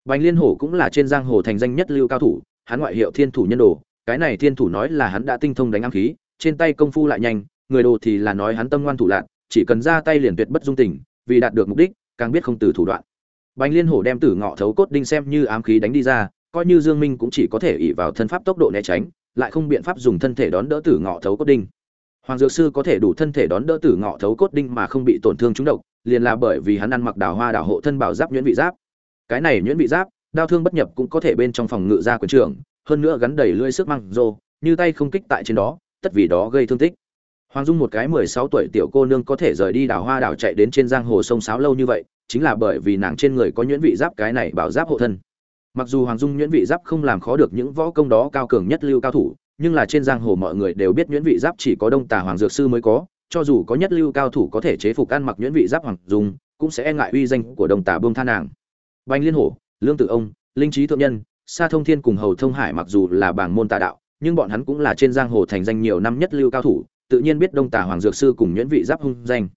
Bành liên hổ cũng là trên giang hồ thành danh nhất lưu cao thủ, hắn ngoại hiệu thiên thủ nhân đồ cái này thiên thủ nói là hắn đã tinh thông đánh ám khí, trên tay công phu lại nhanh, người đồ thì là nói hắn tâm ngoan thủ lạn, chỉ cần ra tay liền tuyệt bất dung tình, vì đạt được mục đích, càng biết không từ thủ đoạn. Bành liên hổ đem tử ngọ thấu cốt đinh xem như ám khí đánh đi ra, coi như dương minh cũng chỉ có thể ỉ vào thân pháp tốc độ né tránh, lại không biện pháp dùng thân thể đón đỡ tử ngọ thấu cốt đinh. Hoàng dược sư có thể đủ thân thể đón đỡ tử ngọ thấu cốt đinh mà không bị tổn thương trúng độc, liền là bởi vì hắn ăn mặc đào hoa đào hộ thân bảo giáp nhuyễn vị giáp. Cái này nhuyễn vị giáp, đao thương bất nhập cũng có thể bên trong phòng ngự ra quyền trưởng hơn nữa gắn đầy lưỡi sức măng rô, như tay không kích tại trên đó, tất vì đó gây thương tích. Hoàng dung một cái mười sáu tuổi tiểu cô nương có thể rời đi đào hoa đào chạy đến trên giang hồ sông sáo lâu như vậy, chính là bởi vì nàng trên người có nhuyễn vị giáp cái này bảo giáp hộ thân. Mặc dù hoàng dung nhuyễn vị giáp không làm khó được những võ công đó cao cường nhất lưu cao thủ, nhưng là trên giang hồ mọi người đều biết nhuyễn vị giáp chỉ có đông tà hoàng dược sư mới có, cho dù có nhất lưu cao thủ có thể chế phục ăn mặc nhuyễn vị giáp hoàng dung, cũng sẽ e ngại uy danh của đông tà bông tha nàng. Banh liên hổ, lương tự ông, linh trí thượng nhân sa thông thiên cùng hầu thông hải mặc dù là bảng môn tà đạo, nhưng bọn hắn cũng là trên giang hồ thành danh nhiều năm nhất lưu cao thủ, tự nhiên biết đông tà hoàng dược sư cùng nhuyễn vị giáp hung danh.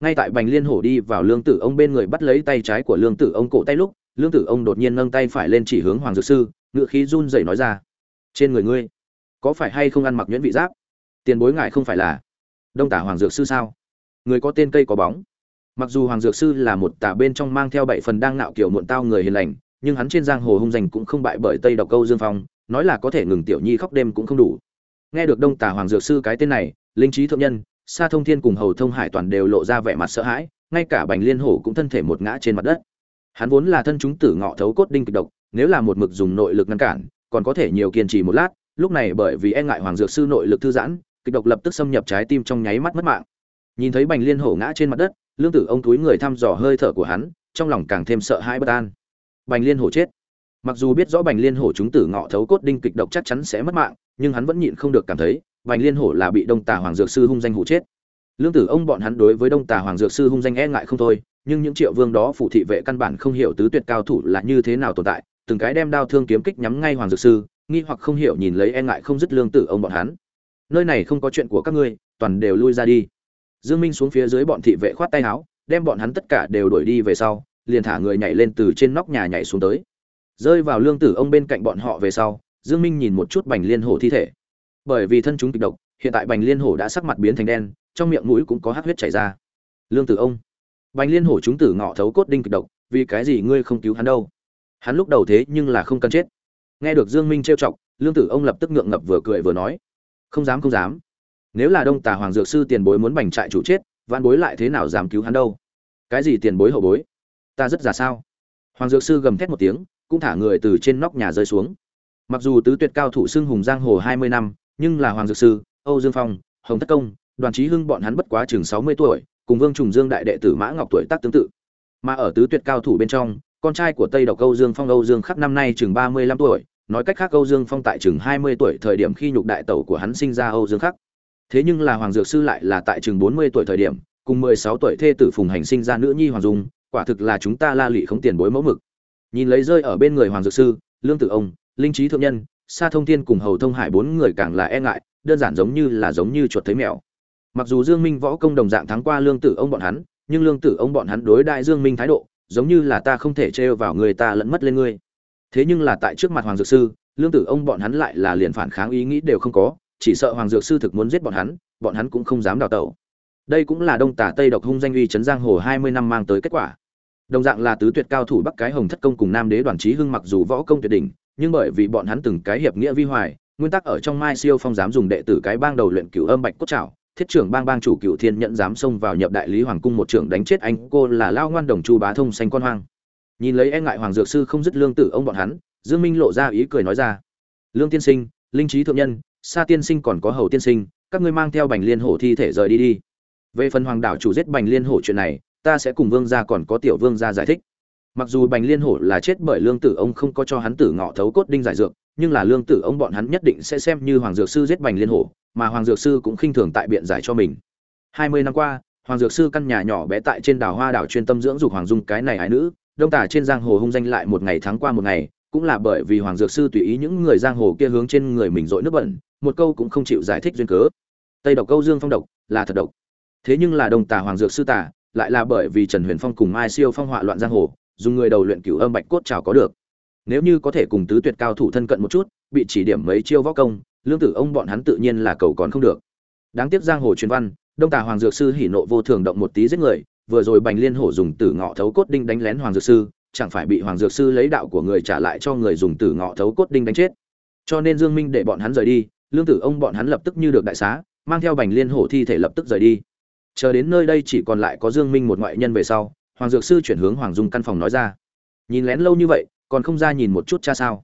Ngay tại bành liên hổ đi vào lương tử ông bên người bắt lấy tay trái của lương tử ông cổ tay lúc, lương tử ông đột nhiên nâng tay phải lên chỉ hướng hoàng dược sư ngựa khí run rẩy nói ra, trên người ngươi, có phải hay không ăn mặc nhuyễn vị giáp? Tiền bối ngài không phải là đông tả hoàng dược sư sao? Người có tên cây có bóng. Mặc dù hoàng dược sư là một tà bên trong mang theo bảy phần đang nạo kiểu muộn tao người hiền lành nhưng hắn trên giang hồ hung danh cũng không bại bởi tây độc câu dương phong, nói là có thể ngừng tiểu nhi khóc đêm cũng không đủ. Nghe được đông tả hoàng dược sư cái tên này, linh trí thượng nhân, sa thông thiên cùng hầu thông hải toàn đều lộ ra vẻ mặt sợ hãi, ngay cả bành liên hổ cũng thân thể một ngã trên mặt đất. Hắn vốn là thân chúng tử ngọ thấu cốt đinh kịch độc, nếu là một mực dùng nội lực ngăn cản, còn có thể nhiều kiên trì một lát, lúc này bởi vì e ngại hoàng dược sư nội lực thư giãn, kịch độc lập tức xâm nhập trái tim trong nháy mắt mất mạng. Nhìn thấy bành liên hổ ngã trên mặt đất, lương tử ông túi người thăm dò hơi thở của hắn, trong lòng càng thêm sợ hãi bất an bành liên hổ chết. Mặc dù biết rõ bành liên hổ chúng tử ngọ thấu cốt đinh kịch độc chắc chắn sẽ mất mạng, nhưng hắn vẫn nhịn không được cảm thấy bành liên hổ là bị đông tà hoàng dược sư hung danh hủ chết. Lương tử ông bọn hắn đối với đông tà hoàng dược sư hung danh e ngại không thôi, nhưng những triệu vương đó phụ thị vệ căn bản không hiểu tứ tuyệt cao thủ là như thế nào tồn tại, từng cái đem đao thương kiếm kích nhắm ngay hoàng dược sư, nghi hoặc không hiểu nhìn lấy e ngại không dứt lương tử ông bọn hắn. Nơi này không có chuyện của các ngươi, toàn đều lui ra đi. Dương minh xuống phía dưới bọn thị vệ khoát tay áo, đem bọn hắn tất cả đều đuổi đi về sau liền thả người nhảy lên từ trên nóc nhà nhảy xuống tới. Rơi vào lương tử ông bên cạnh bọn họ về sau, dương minh nhìn một chút bành liên hổ thi thể. Bởi vì thân chúng kịch độc, hiện tại bành liên hổ đã sắc mặt biến thành đen, trong miệng mũi cũng có hắc huyết chảy ra. Lương tử ông. Bành liên hổ chúng tử ngọ thấu cốt đinh kịch độc, vì cái gì ngươi không cứu hắn đâu? Hắn lúc đầu thế nhưng là không cần chết. Nghe được dương minh trêu chọc, lương tử ông lập tức ngượng ngập vừa cười vừa nói. Không dám không dám. Nếu là đông tà hoàng dược sư tiền bối muốn bành trại chủ chết văn bối lại thế nào dám cứu hắn đâu? Cái gì tiền bối hậu bối? Ta rất già sao? Hoàng dược sư gầm thét một tiếng, cũng thả người từ trên nóc nhà rơi xuống. Mặc dù tứ tuyệt cao thủ xưng hùng giang hồ hai mươi năm, nhưng là hoàng dược sư, âu dương phong, hồng tất công, đoàn trí hưng bọn hắn bất quá chừng sáu mươi tuổi, cùng vương trùng dương đại đệ tử mã ngọc tuổi tác tương tự. Mà ở tứ tuyệt cao thủ bên trong, con trai của tây độc âu dương phong âu dương khắc năm nay chừng ba mươi lăm tuổi, nói cách khác âu dương phong tại chừng hai mươi tuổi thời điểm khi nhục đại tẩu của hắn sinh ra âu dương khắc. Thế nhưng là hoàng dược sư lại là tại chừng bốn mươi tuổi thời điểm, cùng mười sáu tuổi thê tử phùng hành sinh ra nữ nhi hoàng dung quả thực là chúng ta la lị không tiền bối mẫu mực. Nhìn lấy rơi ở bên người hoàng dược sư, lương tử ông, linh trí thượng nhân, sa thông thiên cùng hầu thông hải bốn người càng là e ngại, đơn giản giống như là giống như chuột thấy mèo. Mặc dù dương minh võ công đồng dạng thắng qua lương tử ông bọn hắn, nhưng lương tử ông bọn hắn đối đại dương minh thái độ, giống như là ta không thể trêu vào người ta lẫn mất lên ngươi. Thế nhưng là tại trước mặt hoàng dược sư, lương tử ông bọn hắn lại là liền phản kháng ý nghĩ đều không có, chỉ sợ hoàng dược sư thực muốn giết bọn hắn bọn hắn cũng không dám đào tẩu. Đây cũng là đông tả tây độc hung danh uy trấn giang hồ hai mươi năm mang tới kết quả đồng dạng là tứ tuyệt cao thủ bắc cái hồng thất công cùng nam đế đoàn trí hưng mặc dù võ công tuyệt đỉnh, nhưng bởi vì bọn hắn từng cái hiệp nghĩa vi hoài, nguyên tắc ở trong mai siêu phong dám dùng đệ tử cái bang đầu luyện cửu âm bạch cốt trảo, thiết trưởng bang bang chủ cửu thiên nhận dám xông vào nhập đại lý hoàng cung một trưởng đánh chết anh cô là lao ngoan đồng chu bá thông xanh con hoang. Nhìn lấy e ngại hoàng dược sư không dứt lương tử ông bọn hắn, dương minh lộ ra ý cười nói ra. Lương tiên sinh, linh trí thượng nhân, sa tiên sinh còn có hầu tiên sinh, các ngươi mang theo bành liên hổ thi thể rời đi đi. Về phần hoàng đảo chủ giết bành liên hổ chuyện này ta sẽ cùng vương gia còn có tiểu vương gia giải thích. Mặc dù bành liên hổ là chết bởi lương tử ông không có cho hắn tử ngọ thấu cốt đinh giải dược, nhưng là lương tử ông bọn hắn nhất định sẽ xem như hoàng dược sư giết bành liên hổ, mà hoàng dược sư cũng khinh thường tại biện giải cho mình. Hai mươi năm qua, hoàng dược sư căn nhà nhỏ bé tại trên đảo hoa đảo chuyên tâm dưỡng dục hoàng dung cái này ái nữ, đông tả trên giang hồ hung danh lại một ngày tháng qua một ngày, cũng là bởi vì hoàng dược sư tùy ý những người giang hồ kia hướng trên người mình dội nước bẩn, một câu cũng không chịu giải thích duyên cớ. Tây độc câu dương phong độc là thật độc. Thế nhưng là đông tả hoàng dược sư tả lại là bởi vì trần huyền phong cùng mai siêu phong họa loạn giang hồ, dùng người đầu luyện cửu âm bạch cốt chảo có được. Nếu như có thể cùng tứ tuyệt cao thủ thân cận một chút, bị chỉ điểm mấy chiêu võ công, lương tử ông bọn hắn tự nhiên là cầu còn không được. Đáng tiếc giang hồ truyền văn, đông tà hoàng dược sư hỉ nộ vô thường động một tí giết người, vừa rồi bành liên hổ dùng tử ngọ thấu cốt đinh đánh lén hoàng dược sư, chẳng phải bị hoàng dược sư lấy đạo của người trả lại cho người dùng tử ngọ thấu cốt đinh đánh chết. Cho nên dương minh để bọn hắn rời đi, lương tử ông bọn hắn lập tức như được đại xá, mang theo bành liên hổ thi thể lập tức rời đi chờ đến nơi đây chỉ còn lại có dương minh một ngoại nhân về sau, hoàng dược sư chuyển hướng hoàng dung căn phòng nói ra. Nhìn lén lâu như vậy, còn không ra nhìn một chút cha sao?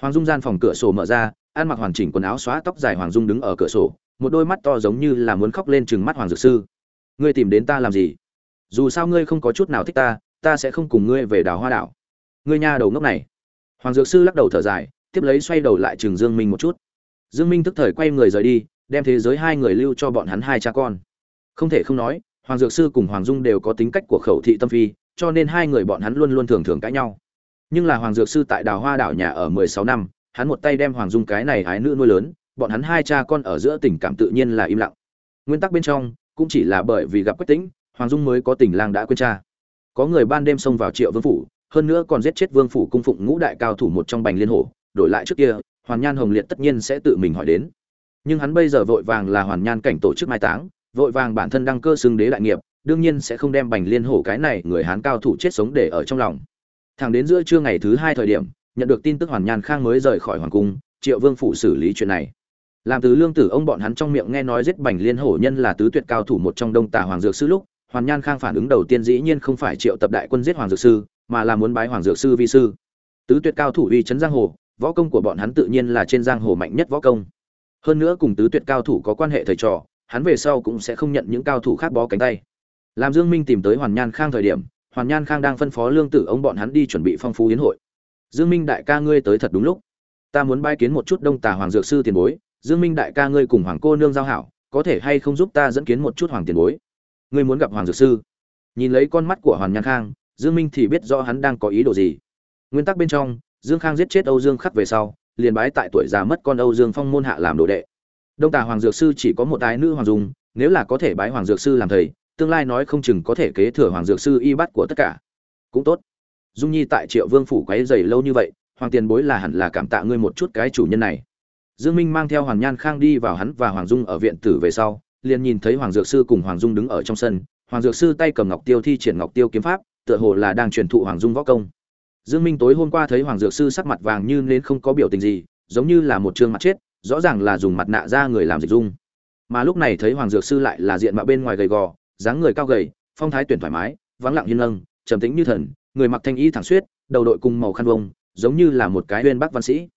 Hoàng dung gian phòng cửa sổ mở ra ăn mặc hoàn chỉnh quần áo xóa tóc dài hoàng dung đứng ở cửa sổ, một đôi mắt to giống như là muốn khóc lên chừng mắt hoàng dược sư. Ngươi tìm đến ta làm gì? Dù sao ngươi không có chút nào thích ta ta sẽ không cùng ngươi về đào hoa đảo. Ngươi nha đầu ngốc này. Hoàng dược sư lắc đầu thở dài, tiếp lấy xoay đầu lại chừng dương minh một chút. Dương minh tức thời quay người rời đi, đem thế giới hai người lưu cho bọn hắn hai cha con không thể không nói, hoàng dược sư cùng hoàng dung đều có tính cách của khẩu thị tâm phi, cho nên hai người bọn hắn luôn luôn thường thường cãi nhau. Nhưng là hoàng dược sư tại đào hoa đảo nhà ở mười sáu năm, hắn một tay đem hoàng dung cái này hái nữ nuôi lớn, bọn hắn hai cha con ở giữa tình cảm tự nhiên là im lặng. Nguyên tắc bên trong, cũng chỉ là bởi vì gặp quách tĩnh, hoàng dung mới có tình lang đã quên cha. Có người ban đêm xông vào triệu vương phủ, hơn nữa còn giết chết vương phủ cung phụng ngũ đại cao thủ một trong bành liên hổ đổi lại trước kia, hoàn nhan hồng liệt tất nhiên sẽ tự mình hỏi đến. Nhưng hắn bây giờ vội vàng là hoàn nhan cảnh tổ chức mai táng vội vàng bản thân đăng cơ xưng đế đại nghiệp, đương nhiên sẽ không đem bành liên hổ cái này người hán cao thủ chết sống để ở trong lòng. Thẳng đến giữa trưa ngày thứ hai thời điểm, nhận được tin tức hoàn nhan khang mới rời khỏi hoàng cung, triệu vương phủ xử lý chuyện này. Làm từ lương tử ông bọn hắn trong miệng nghe nói giết bành liên hổ nhân là tứ tuyệt cao thủ một trong đông tà hoàng dược sư lúc, hoàn nhan khang phản ứng đầu tiên dĩ nhiên không phải triệu tập đại quân giết hoàng dược sư, mà là muốn bái hoàng dược sư vi sư. Tứ tuyệt cao thủ uy chấn giang hồ, võ công của bọn hắn tự nhiên là trên giang hồ mạnh nhất võ công. Hơn nữa cùng tứ tuyệt cao thủ có quan hệ thầy trò hắn về sau cũng sẽ không nhận những cao thủ khác bó cánh tay. Làm dương minh tìm tới hoàn nhan khang thời điểm, hoàn nhan khang đang phân phó lương tử ông bọn hắn đi chuẩn bị phong phú hiến hội. Dương minh đại ca ngươi tới thật đúng lúc. Ta muốn bái kiến một chút đông tà hoàng dược sư tiền bối. Dương minh đại ca ngươi cùng hoàng cô nương giao hảo, có thể hay không giúp ta dẫn kiến một chút hoàng tiền bối? Ngươi muốn gặp hoàng dược sư? Nhìn lấy con mắt của hoàn nhan khang, dương minh thì biết rõ hắn đang có ý đồ gì. Nguyên tắc bên trong, dương khang giết chết âu dương khắc về sau, liền bái tại tuổi già mất con âu dương phong môn hạ làm đồ đệ đông tà hoàng dược sư chỉ có một ái nữ hoàng dung, nếu là có thể bái hoàng dược sư làm thầy, tương lai nói không chừng có thể kế thừa hoàng dược sư y bắt của tất cả. Cũng tốt. Dung nhi tại triệu vương phủ quấy dày lâu như vậy, hoàng tiền bối là hẳn là cảm tạ ngươi một chút cái chủ nhân này. Dương minh mang theo hoàng nhan khang đi vào hắn và hoàng dung ở viện tử về sau, liền nhìn thấy hoàng dược sư cùng hoàng dung đứng ở trong sân. Hoàng dược sư tay cầm ngọc tiêu thi triển ngọc tiêu kiếm pháp, tựa hồ là đang truyền thụ hoàng dung võ công. Dương minh tối hôm qua thấy hoàng dược sư sắc mặt vàng như nên không có biểu tình gì, giống như là một trương mặt chết rõ ràng là dùng mặt nạ ra người làm dịch dung. Mà lúc này thấy hoàng dược sư lại là diện mạo bên ngoài gầy gò, dáng người cao gầy, phong thái tuyển thoải mái, vắng lặng hiên lâng trầm tĩnh như thần, người mặc thanh y thẳng xuyết, đầu đội cùng màu khăn vông, giống như là một cái huyên bắc văn sĩ.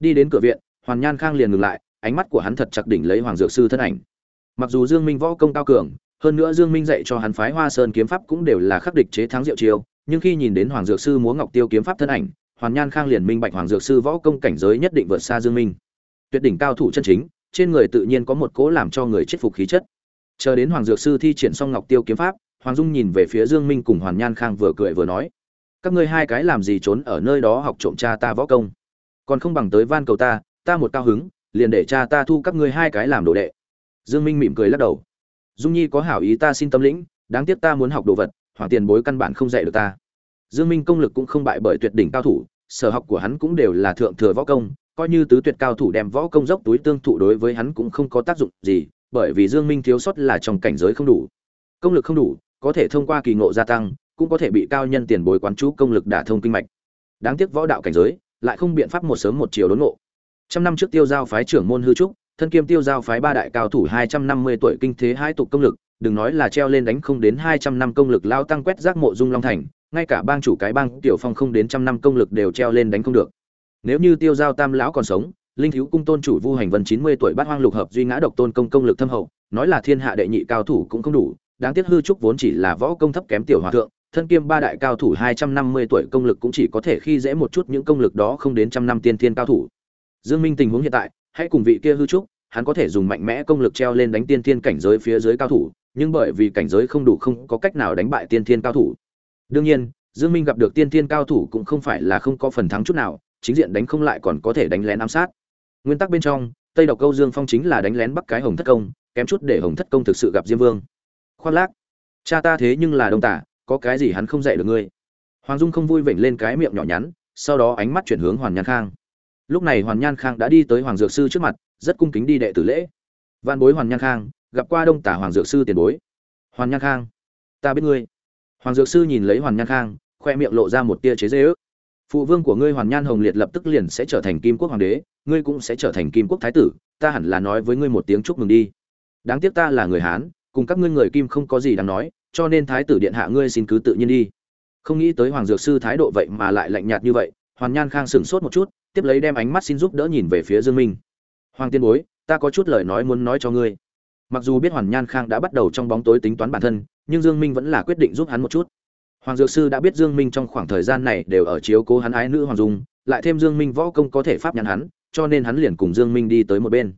Đi đến cửa viện, hoàn nhan khang liền ngừng lại, ánh mắt của hắn thật chặt đỉnh lấy hoàng dược sư thân ảnh. Mặc dù dương minh võ công cao cường, hơn nữa dương minh dạy cho hắn phái hoa sơn kiếm pháp cũng đều là khắc địch chế thắng diệu chiêu, nhưng khi nhìn đến hoàng dược sư múa ngọc tiêu kiếm pháp thân ảnh, hoàn nhan khang liền minh bạch hoàng dược sư võ công cảnh giới nhất định vượt xa dương minh tuyệt đỉnh cao thủ chân chính, trên người tự nhiên có một cố làm cho người chết phục khí chất. Chờ đến hoàng dược sư thi triển xong ngọc tiêu kiếm pháp, hoàng dung nhìn về phía dương minh cùng hoàn nhan khang vừa cười vừa nói, các ngươi hai cái làm gì trốn ở nơi đó học trộm cha ta võ công? Còn không bằng tới van cầu ta ta một cao hứng, liền để cha ta thu các ngươi hai cái làm đồ đệ. Dương minh mỉm cười lắc đầu, dung nhi có hảo ý ta xin tâm lĩnh, đáng tiếc ta muốn học đồ vật, hoàng tiền bối căn bản không dạy được ta. Dương minh công lực cũng không bại bởi tuyệt đỉnh cao thủ, sở học của hắn cũng đều là thượng thừa võ công coi như tứ tuyệt cao thủ đem võ công dốc túi tương thụ đối với hắn cũng không có tác dụng gì, bởi vì dương minh thiếu sót là trong cảnh giới không đủ. Công lực không đủ, có thể thông qua kỳ ngộ gia tăng, cũng có thể bị cao nhân tiền bối quán chú công lực đả thông kinh mạch. Đáng tiếc võ đạo cảnh giới, lại không biện pháp một sớm một chiều đốn ngộ. Trăm năm trước tiêu giao phái trưởng môn hư trúc, thân kiêm tiêu giao phái ba đại cao thủ hai trăm năm mươi tuổi kinh thế hai tục công lực, đừng nói là treo lên đánh không đến hai trăm năm công lực lao tăng quét rác mộ dung long thành, ngay cả bang chủ cái bang tiểu phong không đến trăm năm công lực đều treo lên đánh không được nếu như tiêu giao tam lão còn sống, linh thiếu cung tôn chủ vu hành vân chín mươi tuổi bát hoang lục hợp duy ngã độc tôn công công lực thâm hậu, nói là thiên hạ đệ nhị cao thủ cũng không đủ, đáng tiếc hư trúc vốn chỉ là võ công thấp kém tiểu hòa thượng, thân kiêm ba đại cao thủ hai trăm năm mươi tuổi công lực cũng chỉ có thể khi dễ một chút những công lực đó không đến trăm năm tiên thiên cao thủ. Dương minh tình huống hiện tại, hãy cùng vị kia hư trúc, hắn có thể dùng mạnh mẽ công lực treo lên đánh tiên thiên cảnh giới phía dưới cao thủ, nhưng bởi vì cảnh giới không đủ không có cách nào đánh bại tiên thiên cao thủ. Đương nhiên, dương minh gặp được tiên thiên cao thủ cũng không phải là không có phần thắng chút nào chính diện đánh không lại còn có thể đánh lén ám sát. Nguyên tắc bên trong, tây độc câu dương phong chính là đánh lén bắc cái hồng thất công, kém chút để hồng thất công thực sự gặp diêm vương. Khoác lác, cha ta thế nhưng là đông tả, có cái gì hắn không dạy được ngươi? Hoàng dung không vui vểnh lên cái miệng nhỏ nhắn, sau đó ánh mắt chuyển hướng hoàn nhan khang. Lúc này hoàn nhan khang đã đi tới hoàng dược sư trước mặt, rất cung kính đi đệ tử lễ. Văn bối hoàn nhan khang, gặp qua đông tả hoàng dược sư tiền bối. Hoàn nhan khang, ta biết ngươi. Hoàng dược sư nhìn lấy hoàn nhan khang, khoe miệng lộ ra một tia chế dễ ước phụ vương của ngươi hoàn nhan hồng liệt lập tức liền sẽ trở thành kim quốc hoàng đế, ngươi cũng sẽ trở thành kim quốc thái tử, ta hẳn là nói với ngươi một tiếng chúc mừng đi. Đáng tiếc ta là người hán, cùng các ngươi người kim không có gì đáng nói, cho nên thái tử điện hạ ngươi xin cứ tự nhiên đi. Không nghĩ tới hoàng dược sư thái độ vậy mà lại lạnh nhạt như vậy, hoàn nhan khang sửng sốt một chút, tiếp lấy đem ánh mắt xin giúp đỡ nhìn về phía dương minh. Hoàng tiên bối, ta có chút lời nói muốn nói cho ngươi. Mặc dù biết hoàn nhan khang đã bắt đầu trong bóng tối tính toán bản thân, nhưng dương minh vẫn là quyết định giúp hắn một chút hoàng dược sư đã biết dương minh trong khoảng thời gian này đều ở chiếu cố hắn ái nữ hoàng dung, lại thêm dương minh võ công có thể pháp nhãn hắn, cho nên hắn liền cùng dương minh đi tới một bên.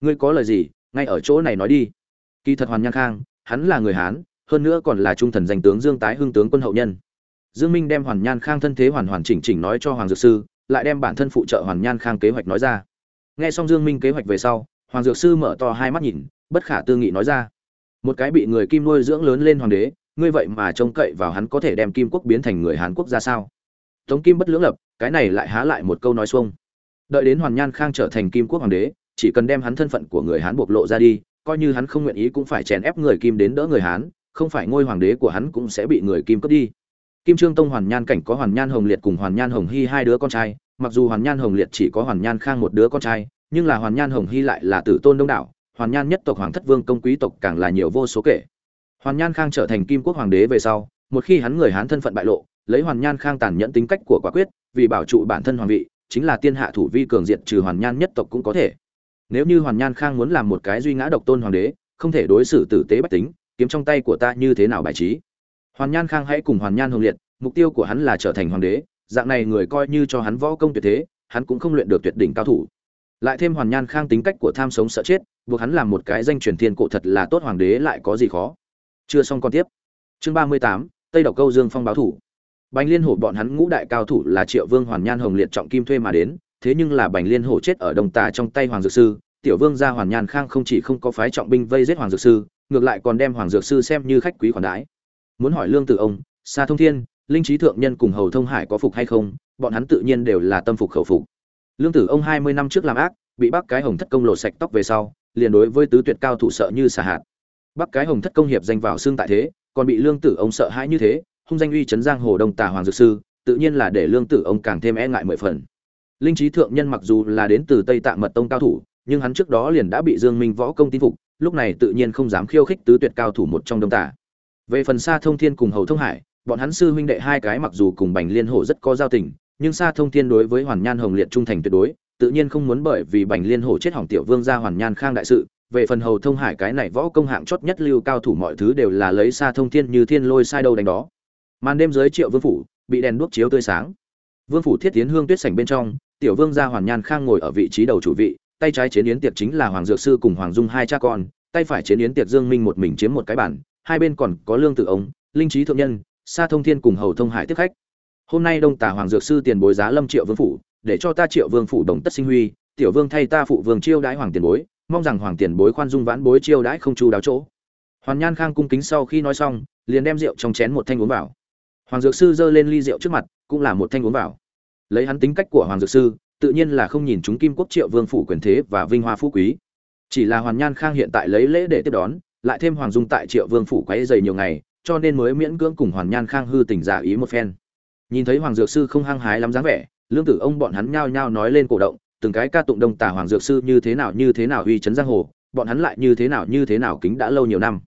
Ngươi có lời gì, ngay ở chỗ này nói đi. Kỳ thật hoàn nhan khang, hắn là người hán, hơn nữa còn là trung thần danh tướng dương tái hưng tướng quân hậu nhân. Dương minh đem hoàn nhan khang thân thế hoàn hoàn chỉnh chỉnh nói cho hoàng dược sư, lại đem bản thân phụ trợ hoàn nhan khang kế hoạch nói ra. Nghe xong dương minh kế hoạch về sau, hoàng dược sư mở to hai mắt nhìn, bất khả tư nghị nói ra. Một cái bị người kim nuôi dưỡng lớn lên hoàng đế ngươi vậy mà trông cậy vào hắn có thể đem kim quốc biến thành người hán quốc ra sao? Tống kim bất lưỡng lập, cái này lại há lại một câu nói xuông. Đợi đến hoàn nhan khang trở thành kim quốc hoàng đế, chỉ cần đem hắn thân phận của người hán bộc lộ ra đi, coi như hắn không nguyện ý cũng phải chèn ép người kim đến đỡ người hán, không phải ngôi hoàng đế của hắn cũng sẽ bị người kim cướp đi. Kim trương tông hoàn nhan cảnh có hoàn nhan hồng liệt cùng hoàn nhan hồng hy hai đứa con trai, mặc dù hoàn nhan hồng liệt chỉ có hoàn nhan khang một đứa con trai, nhưng là hoàn nhan hồng hy lại là tử tôn đông đảo, hoàn nhan nhất tộc hoàng thất vương công quý tộc càng là nhiều vô số kể hoàn nhan khang trở thành kim quốc hoàng đế về sau, một khi hắn người hán thân phận bại lộ, lấy hoàn nhan khang tàn nhẫn tính cách của quả quyết, vì bảo trụ bản thân hoàng vị, chính là tiên hạ thủ vi cường diệt trừ hoàn nhan nhất tộc cũng có thể. Nếu như hoàn nhan khang muốn làm một cái duy ngã độc tôn hoàng đế, không thể đối xử tử tế bách tính, kiếm trong tay của ta như thế nào bài trí? Hoàn nhan khang hãy cùng hoàn nhan hồng liệt, mục tiêu của hắn là trở thành hoàng đế, dạng này người coi như cho hắn võ công tuyệt thế, hắn cũng không luyện được tuyệt đỉnh cao thủ. Lại thêm hoàn nhan khang tính cách của tham sống sợ chết, buộc hắn làm một cái danh truyền thiên cổ thật là tốt hoàng đế lại có gì khó? Chưa xong còn tiếp. Chương ba mươi tám, tây độc câu dương phong báo thủ. Bành liên hổ bọn hắn ngũ đại cao thủ là triệu vương hoàn nhan hồng liệt trọng kim thuê mà đến, thế nhưng là bành liên hổ chết ở đồng tà trong tay hoàng dược sư. Tiểu vương gia hoàn nhan khang không chỉ không có phái trọng binh vây giết hoàng dược sư, ngược lại còn đem hoàng dược sư xem như khách quý khoản đãi. Muốn hỏi lương tử ông xa thông thiên, linh trí thượng nhân cùng hầu thông hải có phục hay không, bọn hắn tự nhiên đều là tâm phục khẩu phục. Lương tử ông hai mươi năm trước làm ác, bị bắc cái hồng thất công lột sạch tóc về sau, liền đối với tứ tuyệt cao thủ sợ như xả hạt bắc cái hồng thất công hiệp danh vào xương tại thế, còn bị lương tử ông sợ hãi như thế, hung danh uy chấn giang hồ đông tà hoàng dược sư, tự nhiên là để lương tử ông càng thêm e ngại mười phần. Linh trí thượng nhân mặc dù là đến từ tây tạng mật tông cao thủ, nhưng hắn trước đó liền đã bị dương minh võ công tin phục, lúc này tự nhiên không dám khiêu khích tứ tuyệt cao thủ một trong đông tà. Về phần xa thông thiên cùng hầu thông hải, bọn hắn sư huynh đệ hai cái mặc dù cùng bành liên hổ rất có giao tình, nhưng xa thông thiên đối với hoàn nhan hồng liệt trung thành tuyệt đối, tự nhiên không muốn bởi vì bành liên hổ chết hỏng tiểu vương ra hoàn nhan khang đại sự về phần hầu thông hải cái này võ công hạng chót nhất lưu cao thủ mọi thứ đều là lấy xa thông thiên như thiên lôi sai đâu đánh đó. Màn đêm dưới triệu vương phủ, bị đèn đuốc chiếu tươi sáng. Vương phủ thiết tiến hương tuyết sảnh bên trong, tiểu vương gia hoàn nhan khang ngồi ở vị trí đầu chủ vị, tay trái chế yến tiệc chính là hoàng dược sư cùng hoàng dung hai cha con, tay phải chế yến tiệc dương minh một mình chiếm một cái bản hai bên còn có lương tử ống linh trí thượng nhân xa thông thiên cùng hầu thông hải tiếp khách. Hôm nay đông tả hoàng dược sư tiền bối giá lâm triệu vương phủ, để cho ta triệu vương phủ đồng tất sinh huy, tiểu vương thay ta phụ vương chiêu đãi hoàng tiền bối mong rằng hoàng tiền bối khoan dung vãn bối chiêu đãi không chu đáo chỗ. Hoàn nhan khang cung kính sau khi nói xong, liền đem rượu trong chén một thanh uống vào. Hoàng dược sư giơ lên ly rượu trước mặt, cũng là một thanh uống vào. Lấy hắn tính cách của hoàng dược sư, tự nhiên là không nhìn chúng kim quốc triệu vương phủ quyền thế và vinh hoa phú quý. Chỉ là hoàn nhan khang hiện tại lấy lễ để tiếp đón, lại thêm hoàng dung tại triệu vương phủ quấy dày nhiều ngày, cho nên mới miễn cưỡng cùng hoàn nhan khang hư tình giả ý một phen. Nhìn thấy hoàng dược sư không hăng hái lắm dáng vẻ, lương tử ông bọn hắn nhao nhao nói lên cổ động từng cái ca tụng đông tả hoàng dược sư như thế nào như thế nào uy chấn giang hồ, bọn hắn lại như thế nào như thế nào kính đã lâu nhiều năm.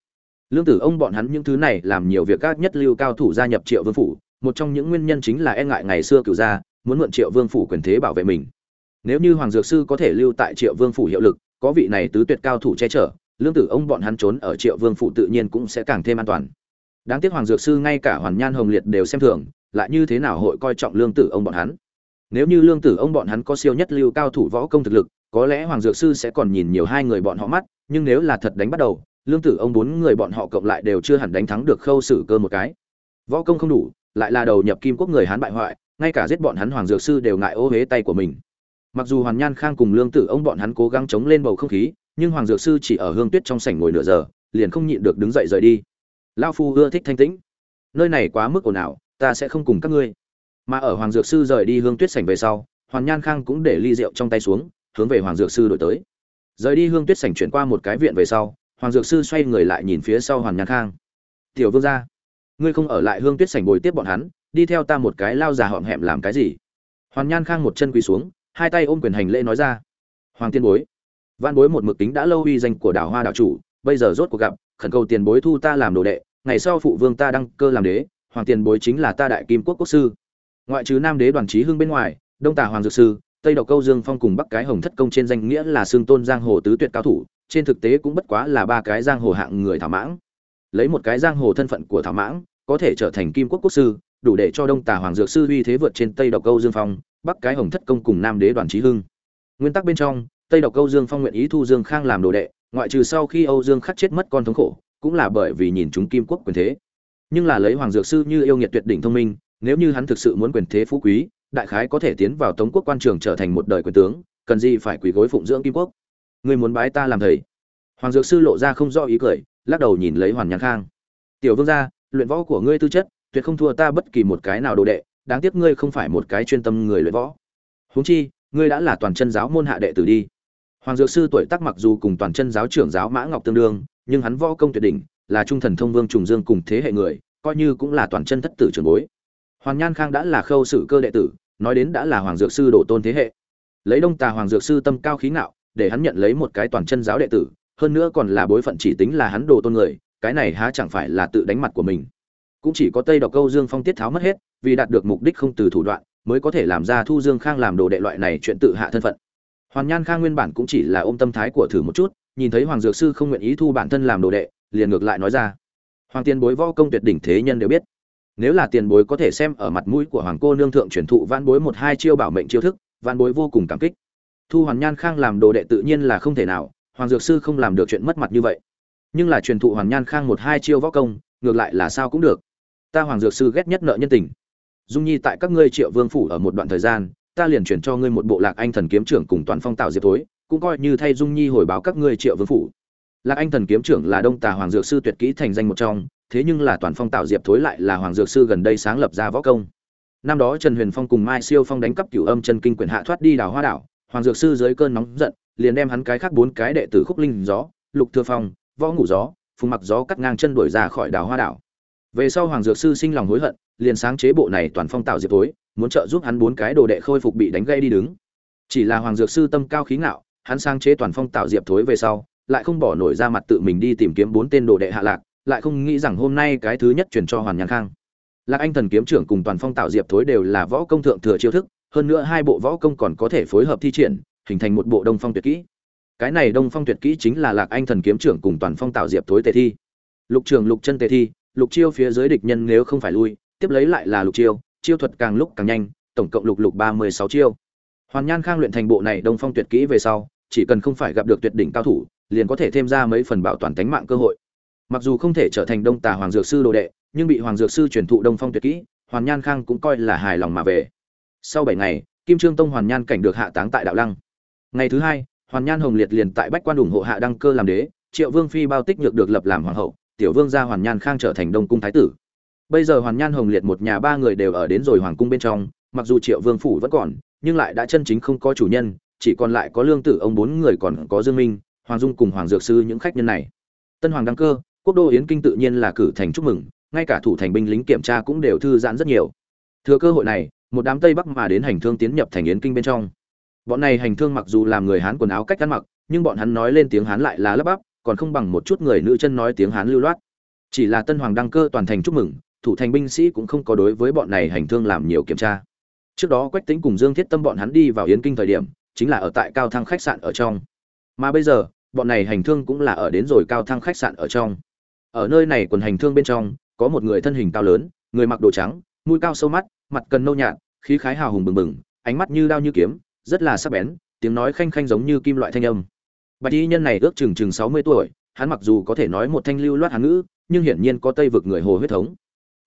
Lương tử ông bọn hắn những thứ này làm nhiều việc các nhất lưu cao thủ gia nhập triệu vương phủ, một trong những nguyên nhân chính là e ngại ngày xưa cựu gia, muốn mượn triệu vương phủ quyền thế bảo vệ mình. Nếu như hoàng dược sư có thể lưu tại triệu vương phủ hiệu lực, có vị này tứ tuyệt cao thủ che chở, lương tử ông bọn hắn trốn ở triệu vương phủ tự nhiên cũng sẽ càng thêm an toàn. Đáng tiếc hoàng dược sư ngay cả hoàn nhan hồng liệt đều xem thường, lại như thế nào hội coi trọng lương tử ông bọn hắn? Nếu như lương tử ông bọn hắn có siêu nhất lưu cao thủ võ công thực lực, có lẽ hoàng dược sư sẽ còn nhìn nhiều hai người bọn họ mắt, nhưng nếu là thật đánh bắt đầu, lương tử ông bốn người bọn họ cộng lại đều chưa hẳn đánh thắng được khâu xử cơ một cái. Võ công không đủ, lại là đầu nhập kim quốc người hán bại hoại, ngay cả giết bọn hắn hoàng dược sư đều ngại ô huế tay của mình. Mặc dù hoàn nhan khang cùng lương tử ông bọn hắn cố gắng chống lên bầu không khí, nhưng hoàng dược sư chỉ ở hương tuyết trong sảnh ngồi nửa giờ, liền không nhịn được đứng dậy rời đi. Lao phu ưa thích thanh tĩnh. Nơi này quá mức ồn ào, ta sẽ không cùng các ngươi mà ở hoàng dược sư rời đi hương tuyết sảnh về sau hoàn nhan khang cũng để ly rượu trong tay xuống, hướng về hoàng dược sư đổi tới. Rời đi hương tuyết sảnh chuyển qua một cái viện về sau, hoàng dược sư xoay người lại nhìn phía sau hoàn nhan khang. Tiểu vương gia, ngươi không ở lại hương tuyết sảnh bồi tiếp bọn hắn, đi theo ta một cái lao già họm hẹm làm cái gì? Hoàn nhan khang một chân quỳ xuống, hai tay ôm quyền hành lễ nói ra. Hoàng tiên bối văn bối một mực tính đã lâu uy danh của đảo hoa đảo chủ, bây giờ rốt cuộc gặp, khẩn cầu tiền bối thu ta làm đồ đệ, ngày sau phụ vương ta đăng cơ làm đế, hoàng tiền bối chính là ta đại kim quốc quốc sư ngoại trừ nam đế đoàn trí hưng bên ngoài, đông tà hoàng dược sư, tây độc câu dương phong cùng bắc cái hồng thất công trên danh nghĩa là xương tôn giang hồ tứ tuyệt cao thủ, trên thực tế cũng bất quá là ba cái giang hồ hạng người thảo mãng. Lấy một cái giang hồ thân phận của thảo mãng, có thể trở thành kim quốc quốc sư, đủ để cho đông tà hoàng dược sư uy thế vượt trên tây độc câu dương phong, bắc cái hồng thất công cùng nam đế đoàn trí hưng. Nguyên tắc bên trong, tây độc câu dương phong nguyện ý thu dương khang làm đồ đệ, ngoại trừ sau khi âu dương khắc chết mất con thống khổ, cũng là bởi vì nhìn chúng kim quốc quyền thế. Nhưng là lấy hoàng dược sư như yêu nghiệt tuyệt đỉnh thông minh nếu như hắn thực sự muốn quyền thế phú quý, đại khái có thể tiến vào tống quốc quan trường trở thành một đời quyền tướng, cần gì phải quỳ gối phụng dưỡng kim quốc. Ngươi muốn bái ta làm thầy? Hoàng dược sư lộ ra không do ý cười, lắc đầu nhìn lấy hoàn nhàn khang. Tiểu vương gia, luyện võ của ngươi tư chất, tuyệt không thua ta bất kỳ một cái nào đồ đệ, đáng tiếc ngươi không phải một cái chuyên tâm người luyện võ. Huống chi, ngươi đã là toàn chân giáo môn hạ đệ tử đi. Hoàng dược sư tuổi tác mặc dù cùng toàn chân giáo trưởng giáo mã ngọc tương đương, nhưng hắn võ công tuyệt đỉnh, là trung thần thông vương trùng dương cùng thế hệ người, coi như cũng là toàn chân thất tử trường bối hoàng nhan khang đã là khâu sử cơ đệ tử, nói đến đã là hoàng dược sư đổ tôn thế hệ. Lấy đông tà hoàng dược sư tâm cao khí ngạo, để hắn nhận lấy một cái toàn chân giáo đệ tử, hơn nữa còn là bối phận chỉ tính là hắn đồ tôn người, cái này há chẳng phải là tự đánh mặt của mình. Cũng chỉ có tây độc câu dương phong tiết tháo mất hết, vì đạt được mục đích không từ thủ đoạn, mới có thể làm ra thu dương khang làm đồ đệ loại này chuyện tự hạ thân phận. Hoàn nhan khang nguyên bản cũng chỉ là ôm tâm thái của thử một chút, nhìn thấy hoàng dược sư không nguyện ý thu bản thân làm đồ đệ, liền ngược lại nói ra. Hoàng Tiên bối võ công tuyệt đỉnh thế nhân đều biết nếu là tiền bối có thể xem ở mặt mũi của hoàng cô nương thượng truyền thụ văn bối một hai chiêu bảo mệnh chiêu thức văn bối vô cùng cảm kích. Thu hoàn nhan khang làm đồ đệ tự nhiên là không thể nào, hoàng dược sư không làm được chuyện mất mặt như vậy. Nhưng là truyền thụ hoàn nhan khang một hai chiêu võ công, ngược lại là sao cũng được. Ta hoàng dược sư ghét nhất nợ nhân tình. Dung nhi tại các ngươi triệu vương phủ ở một đoạn thời gian, ta liền chuyển cho ngươi một bộ lạc anh thần kiếm trưởng cùng toàn phong tạo diệp thối, cũng coi như thay dung nhi hồi báo các ngươi triệu vương phủ. Lạc anh thần kiếm trưởng là đông tà hoàng dược sư tuyệt kỹ thành danh một trong thế nhưng là toàn phong tạo diệp thối lại là hoàng dược sư gần đây sáng lập ra võ công. Năm đó trần huyền phong cùng mai siêu phong đánh cắp cửu âm chân kinh quyền hạ thoát đi đào hoa đảo, hoàng dược sư dưới cơn nóng giận, liền đem hắn cái khác bốn cái đệ tử khúc linh gió, lục thừa phong, võ ngủ gió, phùng mặc gió cắt ngang chân đuổi ra khỏi đào hoa đảo. Về sau hoàng dược sư sinh lòng hối hận, liền sáng chế bộ này toàn phong tạo diệp thối, muốn trợ giúp hắn bốn cái đồ đệ khôi phục bị đánh gây đi đứng. Chỉ là hoàng dược sư tâm cao khí ngạo, hắn sáng chế toàn phong tạo diệp thối về sau, lại không bỏ nổi ra mặt tự mình đi tìm kiếm bốn tên đồ đệ hạ lạc lại không nghĩ rằng hôm nay cái thứ nhất truyền cho hoàn nhàn khang. Lạc anh thần kiếm trưởng cùng toàn phong tạo diệp thối đều là võ công thượng thừa chiêu thức, hơn nữa hai bộ võ công còn có thể phối hợp thi triển, hình thành một bộ đông phong tuyệt kỹ. Cái này đông phong tuyệt kỹ chính là lạc anh thần kiếm trưởng cùng toàn phong tạo diệp thối tề thi. Lục trường lục chân tề thi, lục chiêu phía dưới địch nhân nếu không phải lui, tiếp lấy lại là lục chiêu chiêu thuật càng lúc càng nhanh, tổng cộng lục lục ba mươi sáu chiêu. Hoàn nhan khang luyện thành bộ này đông phong tuyệt kỹ về sau, chỉ cần không phải gặp được tuyệt đỉnh cao thủ, liền có thể thêm ra mấy phần bảo toàn tánh mạng cơ hội mặc dù không thể trở thành đông tà hoàng dược sư đồ đệ, nhưng bị hoàng dược sư truyền thụ đông phong tuyệt kỹ, hoàn nhan khang cũng coi là hài lòng mà về. Sau bảy ngày, kim trương tông hoàn nhan cảnh được hạ táng tại đạo lăng. Ngày thứ hai, hoàn nhan hồng liệt liền tại bách quan ủng hộ hạ đăng cơ làm đế, triệu vương phi bao tích nhược được lập làm hoàng hậu, tiểu vương gia hoàn nhan khang trở thành đông cung thái tử. Bây giờ hoàn nhan hồng liệt một nhà ba người đều ở đến rồi hoàng cung bên trong, mặc dù triệu vương phủ vẫn còn, nhưng lại đã chân chính không có chủ nhân, chỉ còn lại có lương tử ông bốn người còn có dương minh, hoàng dung cùng hoàng dược sư những khách nhân này. Tân hoàng đăng cơ quốc đô yến kinh tự nhiên là cử thành chúc mừng, ngay cả thủ thành binh lính kiểm tra cũng đều thư giãn rất nhiều. Thừa cơ hội này, một đám tây bắc mà đến hành thương tiến nhập thành yến kinh bên trong. Bọn này hành thương mặc dù làm người hán quần áo cách ăn mặc, nhưng bọn hắn nói lên tiếng hán lại là lấp bắp, còn không bằng một chút người nữ chân nói tiếng hán lưu loát. Chỉ là tân hoàng đăng cơ toàn thành chúc mừng, thủ thành binh sĩ cũng không có đối với bọn này hành thương làm nhiều kiểm tra. Trước đó quách tính cùng dương thiết tâm bọn hắn đi vào yến kinh thời điểm, chính là ở tại cao thăng khách sạn ở trong. Mà bây giờ, bọn này hành thương cũng là ở đến rồi cao thăng khách sạn ở trong ở nơi này quần hành thương bên trong, có một người thân hình cao lớn, người mặc đồ trắng, mũi cao sâu mắt, mặt cần nâu nhạt, khí khái hào hùng bừng bừng, ánh mắt như đao như kiếm, rất là sắc bén, tiếng nói khanh khanh giống như kim loại thanh âm. Bạch y nhân này ước chừng chừng sáu mươi tuổi, hắn mặc dù có thể nói một thanh lưu loát hán ngữ, nhưng hiển nhiên có tây vực người hồ huyết thống.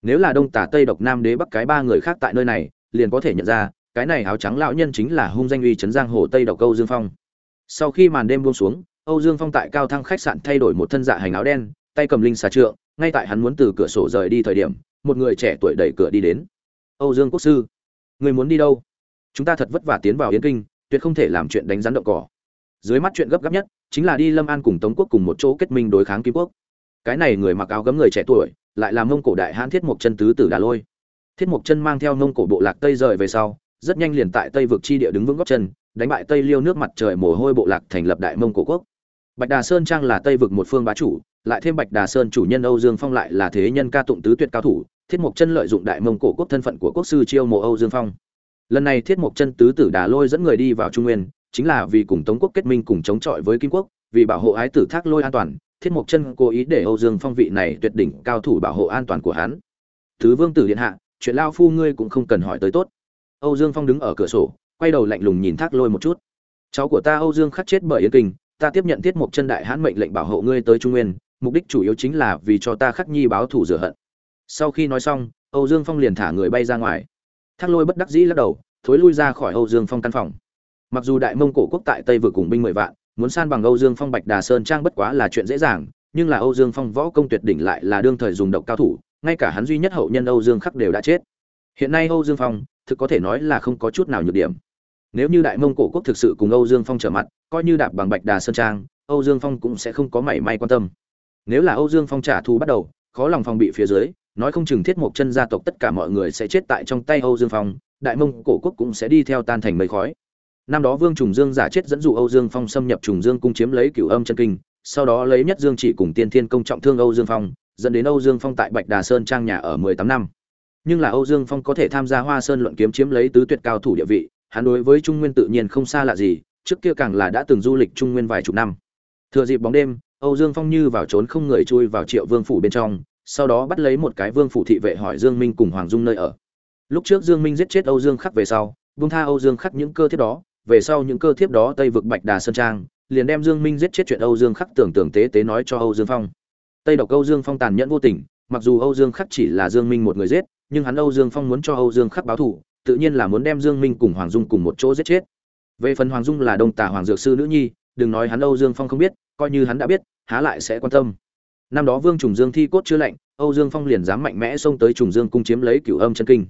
Nếu là đông tả tây độc nam đế bắc cái ba người khác tại nơi này, liền có thể nhận ra, cái này áo trắng lão nhân chính là hung danh uy trấn giang hồ tây độc âu dương phong. Sau khi màn đêm buông xuống, âu dương phong tại cao thăng khách sạn thay đổi một thân dạ hành áo đen tay cầm linh xà trượng, ngay tại hắn muốn từ cửa sổ rời đi thời điểm, một người trẻ tuổi đẩy cửa đi đến. Âu dương quốc sư, người muốn đi đâu? Chúng ta thật vất vả tiến vào yến kinh, tuyệt không thể làm chuyện đánh rắn động cỏ. Dưới mắt chuyện gấp gáp nhất, chính là đi lâm an cùng tống quốc cùng một chỗ kết minh đối kháng kim quốc. Cái này người mặc áo gấm người trẻ tuổi, lại là mông cổ đại hãn thiết mộc chân tứ tử đà lôi. Thiết mộc chân mang theo mông cổ bộ lạc tây rời về sau, rất nhanh liền tại tây vực chi địa đứng vững góc chân, đánh bại tây liêu nước mặt trời mồ hôi bộ lạc thành lập đại mông cổ quốc. Bạch đà sơn trang là tây vực một phương bá chủ lại thêm bạch đà sơn chủ nhân âu dương phong lại là thế nhân ca tụng tứ tuyệt cao thủ, thiết mộc chân lợi dụng đại mông cổ quốc thân phận của quốc sư chiêu mộ âu dương phong. Lần này thiết mộc chân tứ tử đà lôi dẫn người đi vào trung nguyên, chính là vì cùng tống quốc kết minh cùng chống chọi với kim quốc, vì bảo hộ ái tử thác lôi an toàn, thiết mộc chân cố ý để âu dương phong vị này tuyệt đỉnh cao thủ bảo hộ an toàn của hắn. Thứ vương tử điện hạ, chuyện lao phu ngươi cũng không cần hỏi tới tốt. Âu dương phong đứng ở cửa sổ, quay đầu lạnh lùng nhìn thác lôi một chút. Cháu của ta âu dương khắc chết bởi yên kinh, ta tiếp nhận thiết mộc chân đại hãn mệnh lệnh bảo hộ ngươi tới trung nguyên mục đích chủ yếu chính là vì cho ta khắc nhi báo thù rửa hận. Sau khi nói xong, âu dương phong liền thả người bay ra ngoài. Thác lôi bất đắc dĩ lắc đầu, thối lui ra khỏi âu dương phong căn phòng. Mặc dù đại mông cổ quốc tại tây vừa cùng binh mười vạn, muốn san bằng âu dương phong bạch đà sơn trang bất quá là chuyện dễ dàng, nhưng là âu dương phong võ công tuyệt đỉnh lại là đương thời dùng độc cao thủ, ngay cả hắn duy nhất hậu nhân âu dương khắc đều đã chết. Hiện nay âu dương phong, thực có thể nói là không có chút nào nhược điểm. Nếu như đại mông cổ quốc thực sự cùng âu dương phong trở mặt, coi như đạp bằng bạch đà sơn trang, âu dương phong cũng sẽ không có mảy may quan tâm nếu là âu dương phong trả thù bắt đầu, khó lòng phòng bị phía dưới, nói không chừng thiết mộc chân gia tộc tất cả mọi người sẽ chết tại trong tay âu dương phong, đại mông cổ quốc cũng sẽ đi theo tan thành mây khói. Năm đó vương trùng dương giả chết dẫn dụ âu dương phong xâm nhập trùng dương cung chiếm lấy cửu âm chân kinh, sau đó lấy nhất dương chỉ cùng tiên thiên công trọng thương âu dương phong, dẫn đến âu dương phong tại bạch đà sơn trang nhà ở mười tám năm. Nhưng là âu dương phong có thể tham gia hoa sơn luận kiếm chiếm lấy tứ tuyệt cao thủ địa vị, hắn đối với trung nguyên tự nhiên không xa lạ gì, trước kia càng là đã từng du lịch trung nguyên vài chục năm. Thừa dịp bóng đêm âu dương phong như vào trốn không người chui vào triệu vương phủ bên trong, sau đó bắt lấy một cái vương phủ thị vệ hỏi dương minh cùng hoàng dung nơi ở. Lúc trước dương minh giết chết âu dương khắc về sau, buông tha âu dương khắc những cơ thiết đó, về sau những cơ thiếp đó tây vực bạch đà sơn trang, liền đem dương minh giết chết chuyện âu dương khắc tưởng tưởng tế tế nói cho âu dương phong. Tây độc âu dương phong tàn nhẫn vô tình, mặc dù âu dương khắc chỉ là dương minh một người giết, nhưng hắn âu dương phong muốn cho âu dương khắc báo thù, tự nhiên là muốn đem dương minh cùng hoàng dung cùng một chỗ giết chết. Về phần hoàng dung là đông tà hoàng dược sư nữ nhi đừng nói hắn âu dương phong không biết coi như hắn đã biết há lại sẽ quan tâm năm đó vương trùng dương thi cốt chưa lạnh âu dương phong liền dám mạnh mẽ xông tới trùng dương cung chiếm lấy cửu âm chân kinh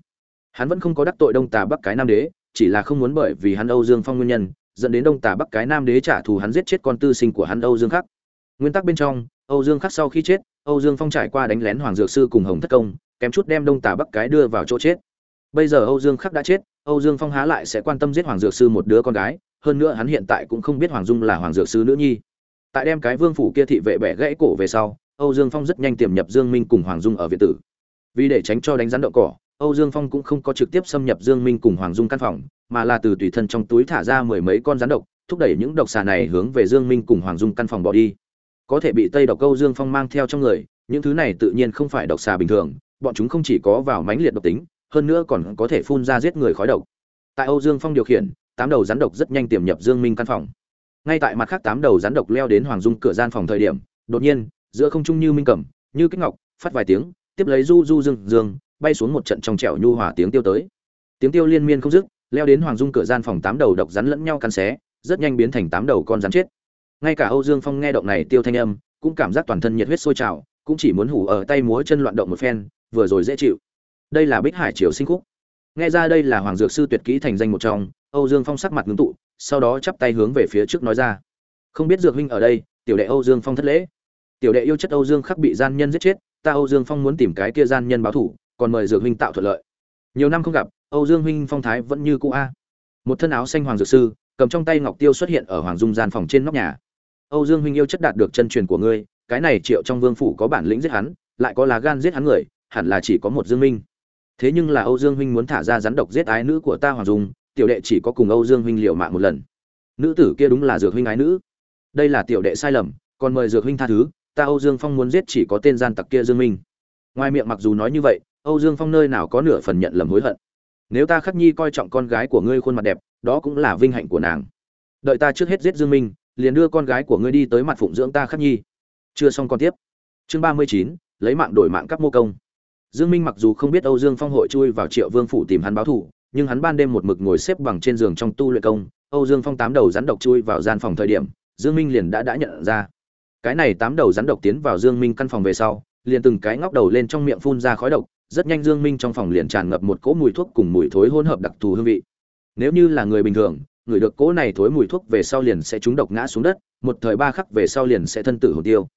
hắn vẫn không có đắc tội đông tà bắc cái nam đế chỉ là không muốn bởi vì hắn Âu Dương Phong nguyên nhân, dẫn đến Đông Tà Bắc cái Nam Đế trả thù hắn giết chết con tư sinh của hắn Âu Dương Khắc. Nguyên tắc bên trong, Âu Dương Khắc sau khi chết, Âu Dương Phong trải qua đánh lén Hoàng Dược sư cùng Hồng Thất Công, kém chút đem Đông Tà Bắc cái đưa vào chỗ chết. Bây giờ Âu Dương Khắc đã chết, Âu Dương Phong há lại sẽ quan tâm giết Hoàng Dược sư một đứa con gái, hơn nữa hắn hiện tại cũng không biết Hoàng Dung là Hoàng Dược sư nữ nhi. Tại đem cái vương phủ kia thị vệ bẻ gãy cổ về sau, Âu Dương Phong rất nhanh tiềm nhập Dương Minh cùng Hoàng Dung ở viện tử. Vì để tránh cho đánh rắn động cỏ, Âu Dương Phong cũng không có trực tiếp xâm nhập Dương Minh cùng Hoàng Dung căn phòng, mà là từ tùy thân trong túi thả ra mười mấy con rắn độc, thúc đẩy những độc xà này hướng về Dương Minh cùng Hoàng Dung căn phòng bỏ đi. Có thể bị Tây độc Âu Dương Phong mang theo trong người, những thứ này tự nhiên không phải độc xà bình thường, bọn chúng không chỉ có vào mãnh liệt độc tính, hơn nữa còn có thể phun ra giết người khói độc. Tại Âu Dương Phong điều khiển, tám đầu rắn độc rất nhanh tiềm nhập Dương Minh căn phòng. Ngay tại mặt khác tám đầu rắn độc leo đến Hoàng Dung cửa gian phòng thời điểm, đột nhiên, giữa không trung như minh cẩm, như kích ngọc, phát vài tiếng, tiếp lấy du du dương dương, bay xuống một trận trong trẻo nhu hòa tiếng tiêu tới. Tiếng tiêu liên miên không dứt leo đến hoàng dung cửa gian phòng tám đầu độc rắn lẫn nhau cắn xé rất nhanh biến thành tám đầu con rắn chết. Ngay cả âu dương phong nghe động này tiêu thanh âm cũng cảm giác toàn thân nhiệt huyết sôi trào cũng chỉ muốn hủ ở tay múa chân loạn động một phen vừa rồi dễ chịu. Đây là bích hải triều sinh khúc nghe ra đây là hoàng dược sư tuyệt kỹ thành danh một trong, âu dương phong sắc mặt ngưng tụ, sau đó chắp tay hướng về phía trước nói ra. Không biết dược huynh ở đây, tiểu đệ âu dương phong thất lễ. Tiểu đệ yêu chất âu dương khắc bị gian nhân giết chết, ta âu dương phong muốn tìm cái kia gian nhân báo thủ, còn mời dược huynh tạo thuận lợi. Nhiều năm không gặp, âu dương huynh phong thái vẫn như cũ a. Một thân áo xanh hoàng dược sư, cầm trong tay ngọc tiêu xuất hiện ở hoàng dung gian phòng trên nóc nhà. Âu dương huynh yêu chất đạt được chân truyền của ngươi, cái này triệu trong vương phủ có bản lĩnh giết hắn, lại có lá gan giết hắn người, hẳn là chỉ có một dương minh thế nhưng là âu dương huynh muốn thả ra rắn độc giết ái nữ của ta hoàng dung tiểu đệ chỉ có cùng âu dương huynh liều mạng một lần nữ tử kia đúng là dược huynh ái nữ đây là tiểu đệ sai lầm còn mời dược huynh tha thứ ta âu dương phong muốn giết chỉ có tên gian tặc kia dương minh ngoài miệng mặc dù nói như vậy Âu Dương Phong nơi nào có nửa phần nhận lầm hối hận. Nếu ta Khắc Nhi coi trọng con gái của ngươi khuôn mặt đẹp, đó cũng là vinh hạnh của nàng. Đợi ta trước hết giết Dương Minh, liền đưa con gái của ngươi đi tới mặt phụng dưỡng ta Khắc Nhi. Chưa xong con tiếp. Chương 39, lấy mạng đổi mạng các mô công. Dương Minh mặc dù không biết Âu Dương Phong hội chui vào Triệu Vương phủ tìm hắn báo thù, nhưng hắn ban đêm một mực ngồi xếp bằng trên giường trong tu luyện công, Âu Dương Phong tám đầu rắn độc chui vào gian phòng thời điểm, Dương Minh liền đã đã nhận ra. Cái này tám đầu rắn độc tiến vào Dương Minh căn phòng về sau, liền từng cái ngóc đầu lên trong miệng phun ra khói độc, rất nhanh Dương Minh trong phòng liền tràn ngập một cỗ mùi thuốc cùng mùi thối hỗn hợp đặc thù hương vị. Nếu như là người bình thường, người được cỗ này thối mùi thuốc về sau liền sẽ trúng độc ngã xuống đất, một thời ba khắc về sau liền sẽ thân tử hồn tiêu.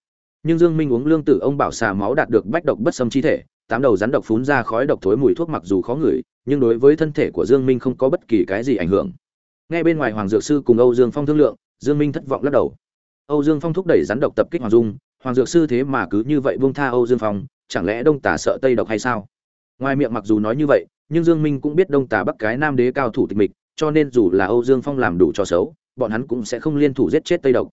Nhưng Dương Minh uống lương tử ông bảo xà máu đạt được bách độc bất xâm chi thể, tám đầu rắn độc phun ra khói độc thối mùi thuốc mặc dù khó ngửi, nhưng đối với thân thể của Dương Minh không có bất kỳ cái gì ảnh hưởng. Nghe bên ngoài Hoàng Dược sư cùng Âu Dương Phong thương lượng, Dương Minh thất vọng lắc đầu. Âu Dương Phong thúc đẩy rắn độc tập kích Hoàng Dung, Hoàng Dược sư thế mà cứ như vậy buông tha Âu Dương Phong, chẳng lẽ Đông Tả sợ Tây độc hay sao? Ngoài miệng mặc dù nói như vậy, nhưng Dương Minh cũng biết Đông Tả Bắc cái Nam Đế cao thủ tịch mịch, cho nên dù là Âu Dương Phong làm đủ trò xấu, bọn hắn cũng sẽ không liên thủ giết chết Tây độc.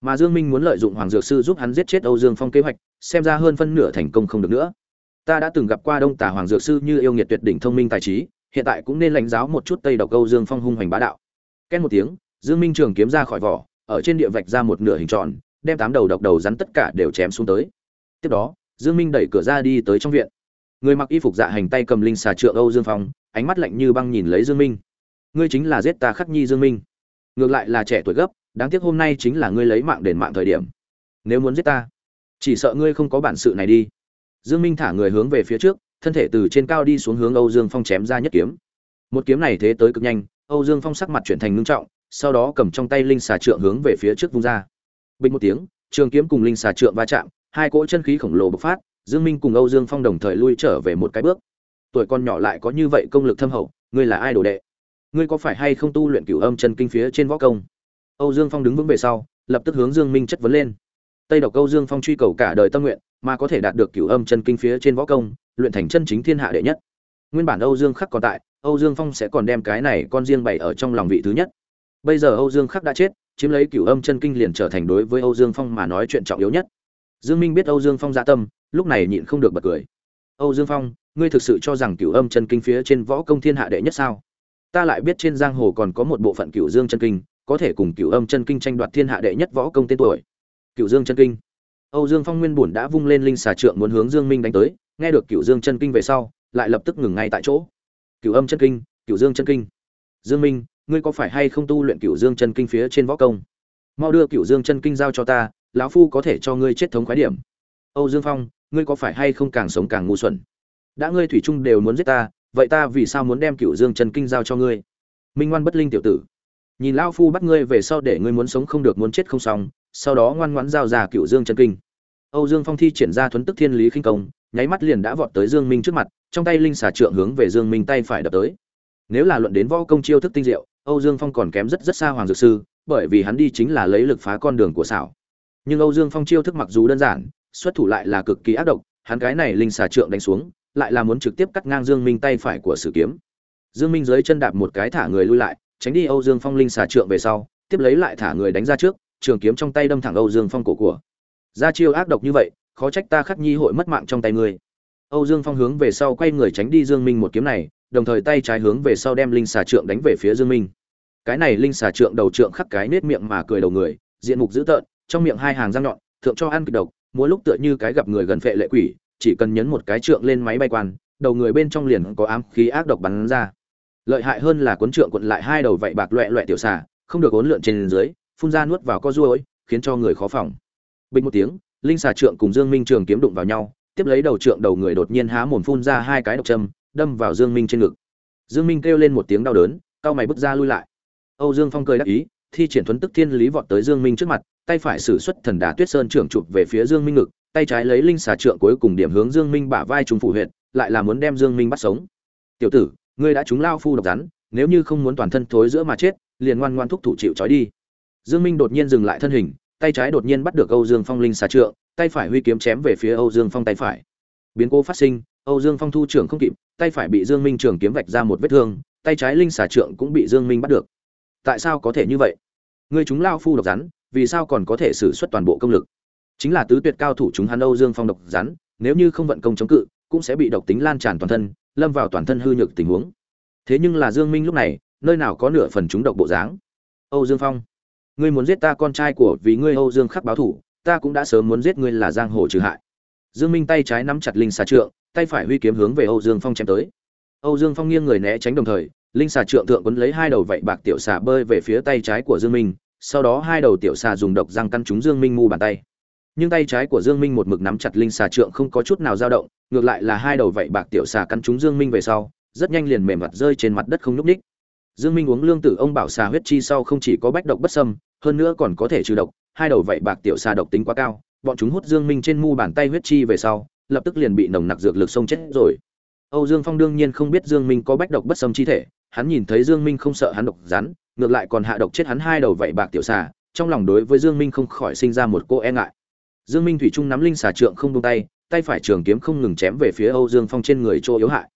Mà Dương Minh muốn lợi dụng Hoàng Dược sư giúp hắn giết chết Âu Dương Phong kế hoạch, xem ra hơn phân nửa thành công không được nữa. Ta đã từng gặp qua Đông Tả Hoàng Dược sư như yêu nghiệt tuyệt đỉnh thông minh tài trí, hiện tại cũng nên lãnh giáo một chút Tây độc Câu Dương Phong hung hoành bá đạo. Ken một tiếng, Dương Minh trường kiếm ra khỏi vỏ, ở trên địa vạch ra một nửa hình tròn, đem tám đầu độc đầu rắn tất cả đều chém xuống tới. Tiếp đó, Dương Minh đẩy cửa ra đi tới trong viện. Người mặc y phục dạ hành tay cầm linh xà trượng Âu Dương Phong, ánh mắt lạnh như băng nhìn lấy Dương Minh. Ngươi chính là giết ta khắc nhi Dương Minh. Ngược lại là trẻ tuổi gấp, đáng tiếc hôm nay chính là ngươi lấy mạng đền mạng thời điểm. Nếu muốn giết ta, chỉ sợ ngươi không có bản sự này đi. Dương Minh thả người hướng về phía trước, thân thể từ trên cao đi xuống hướng Âu Dương Phong chém ra nhất kiếm. Một kiếm này thế tới cực nhanh, Âu Dương Phong sắc mặt chuyển thành ngưng trọng, sau đó cầm trong tay linh xà trượng hướng về phía trước vung ra. Bình một tiếng, trường kiếm cùng linh xà trượng va chạm, hai cỗ chân khí khổng lồ bộc phát, Dương Minh cùng Âu Dương Phong đồng thời lui trở về một cái bước. Tuổi con nhỏ lại có như vậy công lực thâm hậu, ngươi là ai đồ đệ? Ngươi có phải hay không tu luyện cửu âm chân kinh phía trên võ công? Âu Dương Phong đứng vững về sau, lập tức hướng Dương Minh chất vấn lên. Tây độc Âu Dương Phong truy cầu cả đời tâm nguyện, mà có thể đạt được cửu âm chân kinh phía trên võ công, luyện thành chân chính thiên hạ đệ nhất. Nguyên bản Âu Dương Khắc còn tại, Âu Dương Phong sẽ còn đem cái này con riêng bày ở trong lòng vị thứ nhất. Bây giờ Âu Dương Khắc đã chết, chiếm lấy cửu âm chân kinh liền trở thành đối với Âu Dương Phong mà nói chuyện trọng yếu nhất. Dương Minh biết Âu Dương Phong dạ tâm, lúc này nhịn không được bật cười. Âu Dương Phong, ngươi thực sự cho rằng cửu âm chân kinh phía trên võ công thiên hạ đệ nhất sao? Ta lại biết trên giang hồ còn có một bộ phận cửu dương chân kinh, có thể cùng cửu âm chân kinh tranh đoạt thiên hạ đệ nhất võ công tên tuổi. Cửu dương chân kinh. Âu Dương Phong nguyên bổn đã vung lên linh xà trượng muốn hướng Dương Minh đánh tới, nghe được cửu dương chân kinh về sau, lại lập tức ngừng ngay tại chỗ. Cửu âm chân kinh, cửu dương chân kinh. Dương Minh, ngươi có phải hay không tu luyện cửu dương chân kinh phía trên võ công? Mau đưa cửu dương chân kinh giao cho ta, lão phu có thể cho ngươi chết thống khoái điểm. Âu Dương Phong, ngươi có phải hay không càng sống càng ngu xuẩn? Đã ngươi thủy chung đều muốn giết ta, vậy ta vì sao muốn đem cửu dương chân kinh giao cho ngươi? Minh ngoan bất linh tiểu tử, nhìn lão phu bắt ngươi về sau để ngươi muốn sống không được muốn chết không xong, sau đó ngoan ngoãn giao ra cựu dương chân kinh. Âu Dương Phong thi triển ra thuấn tức thiên lý khinh công, nháy mắt liền đã vọt tới Dương Minh trước mặt, trong tay linh xà trượng hướng về Dương Minh tay phải đập tới. Nếu là luận đến võ công chiêu thức tinh diệu, Âu Dương Phong còn kém rất rất xa Hoàng Dược Sư, bởi vì hắn đi chính là lấy lực phá con đường của xảo. Nhưng Âu Dương Phong chiêu thức mặc dù đơn giản, xuất thủ lại là cực kỳ ác độc, hắn cái này linh xà trượng đánh xuống, lại là muốn trực tiếp cắt ngang Dương Minh tay phải của sử kiếm. Dương Minh dưới chân đạp một cái thả người lui lại, tránh đi Âu Dương Phong linh xà trượng về sau, tiếp lấy lại thả người đánh ra trước, trường kiếm trong tay đâm thẳng Âu Dương Phong cổ của. Ra chiêu ác độc như vậy, khó trách ta khắc nhi hội mất mạng trong tay người. Âu Dương Phong hướng về sau quay người tránh đi Dương Minh một kiếm này, đồng thời tay trái hướng về sau đem linh xà trượng đánh về phía Dương Minh. Cái này linh xà trượng đầu trượng khắc cái nết miệng mà cười đầu người, diện mục dữ tợn, trong miệng hai hàng răng nhọn, thượng cho ăn kịch độc, mỗi lúc tựa như cái gặp người gần phệ lệ quỷ, chỉ cần nhấn một cái trượng lên máy bay quan, đầu người bên trong liền có ám khí ác độc bắn ra. Lợi hại hơn là cuốn trượng cuộn lại hai đầu vậy bạc loẹt loẹt tiểu xà, không được uốn lượn trên dưới, phun ra nuốt vào co ruồi, khiến cho người khó phòng. Bình một tiếng, linh xà trượng cùng Dương Minh trường kiếm đụng vào nhau, tiếp lấy đầu trượng đầu người đột nhiên há mồm phun ra hai cái độc châm, đâm vào Dương Minh trên ngực. Dương Minh kêu lên một tiếng đau đớn, cao mày bước ra lui lại. Âu Dương Phong cười đắc ý, thi triển thuấn tức thiên lý vọt tới Dương Minh trước mặt, tay phải sử xuất thần đá tuyết sơn trưởng chụp về phía Dương Minh ngực, tay trái lấy linh xà trượng cuối cùng điểm hướng Dương Minh bả vai trùng phủ huyệt, lại là muốn đem Dương Minh bắt sống. "Tiểu tử, ngươi đã trúng lao phu độc rắn, nếu như không muốn toàn thân thối giữa mà chết, liền ngoan ngoan thúc thủ chịu trói đi." Dương Minh đột nhiên dừng lại thân hình, tay trái đột nhiên bắt được Âu Dương Phong linh xà trượng, tay phải huy kiếm chém về phía Âu Dương Phong tay phải. Biến cố phát sinh, Âu Dương Phong thu trưởng không kịp, tay phải bị Dương Minh trường kiếm vạch ra một vết thương, tay trái linh xà trượng cũng bị Dương Minh bắt được. Tại sao có thể như vậy? Ngươi chúng lao phu độc rắn, vì sao còn có thể sử xuất toàn bộ công lực? Chính là tứ tuyệt cao thủ chúng hắn Âu Dương Phong độc rắn, nếu như không vận công chống cự, cũng sẽ bị độc tính lan tràn toàn thân, lâm vào toàn thân hư nhược tình huống. Thế nhưng là Dương Minh lúc này, nơi nào có nửa phần chúng độc bộ dáng. Âu Dương Phong, ngươi muốn giết ta con trai của vì ngươi Âu Dương khắc báo thủ, ta cũng đã sớm muốn giết ngươi là giang hồ trừ hại. Dương Minh tay trái nắm chặt linh xà trượng, tay phải huy kiếm hướng về âu dương phong chém tới âu dương phong nghiêng người né tránh đồng thời linh xà trượng thượng quấn lấy hai đầu vảy bạc tiểu xà bơi về phía tay trái của dương minh sau đó hai đầu tiểu xà dùng độc răng căn trúng dương minh mu bàn tay nhưng tay trái của dương minh một mực nắm chặt linh xà trượng không có chút nào dao động ngược lại là hai đầu vảy bạc tiểu xà căn trúng dương minh về sau rất nhanh liền mềm mặt rơi trên mặt đất không nhúc nhích dương minh uống lương tử, ông bảo xà huyết chi sau không chỉ có bách độc bất sâm hơn nữa còn có thể trừ độc, hai đầu vậy bạc tiểu xà độc tính quá cao, bọn chúng hút dương minh trên mu bàn tay huyết chi về sau, lập tức liền bị nồng nặc dược lực sông chết rồi. Âu dương phong đương nhiên không biết dương minh có bách độc bất sâm chi thể, hắn nhìn thấy dương minh không sợ hắn độc rắn, ngược lại còn hạ độc chết hắn hai đầu vậy bạc tiểu xà, trong lòng đối với dương minh không khỏi sinh ra một cô e ngại. Dương minh thủy trung nắm linh xà trượng không buông tay tay phải trường kiếm không ngừng chém về phía âu dương phong trên người chỗ yếu hại.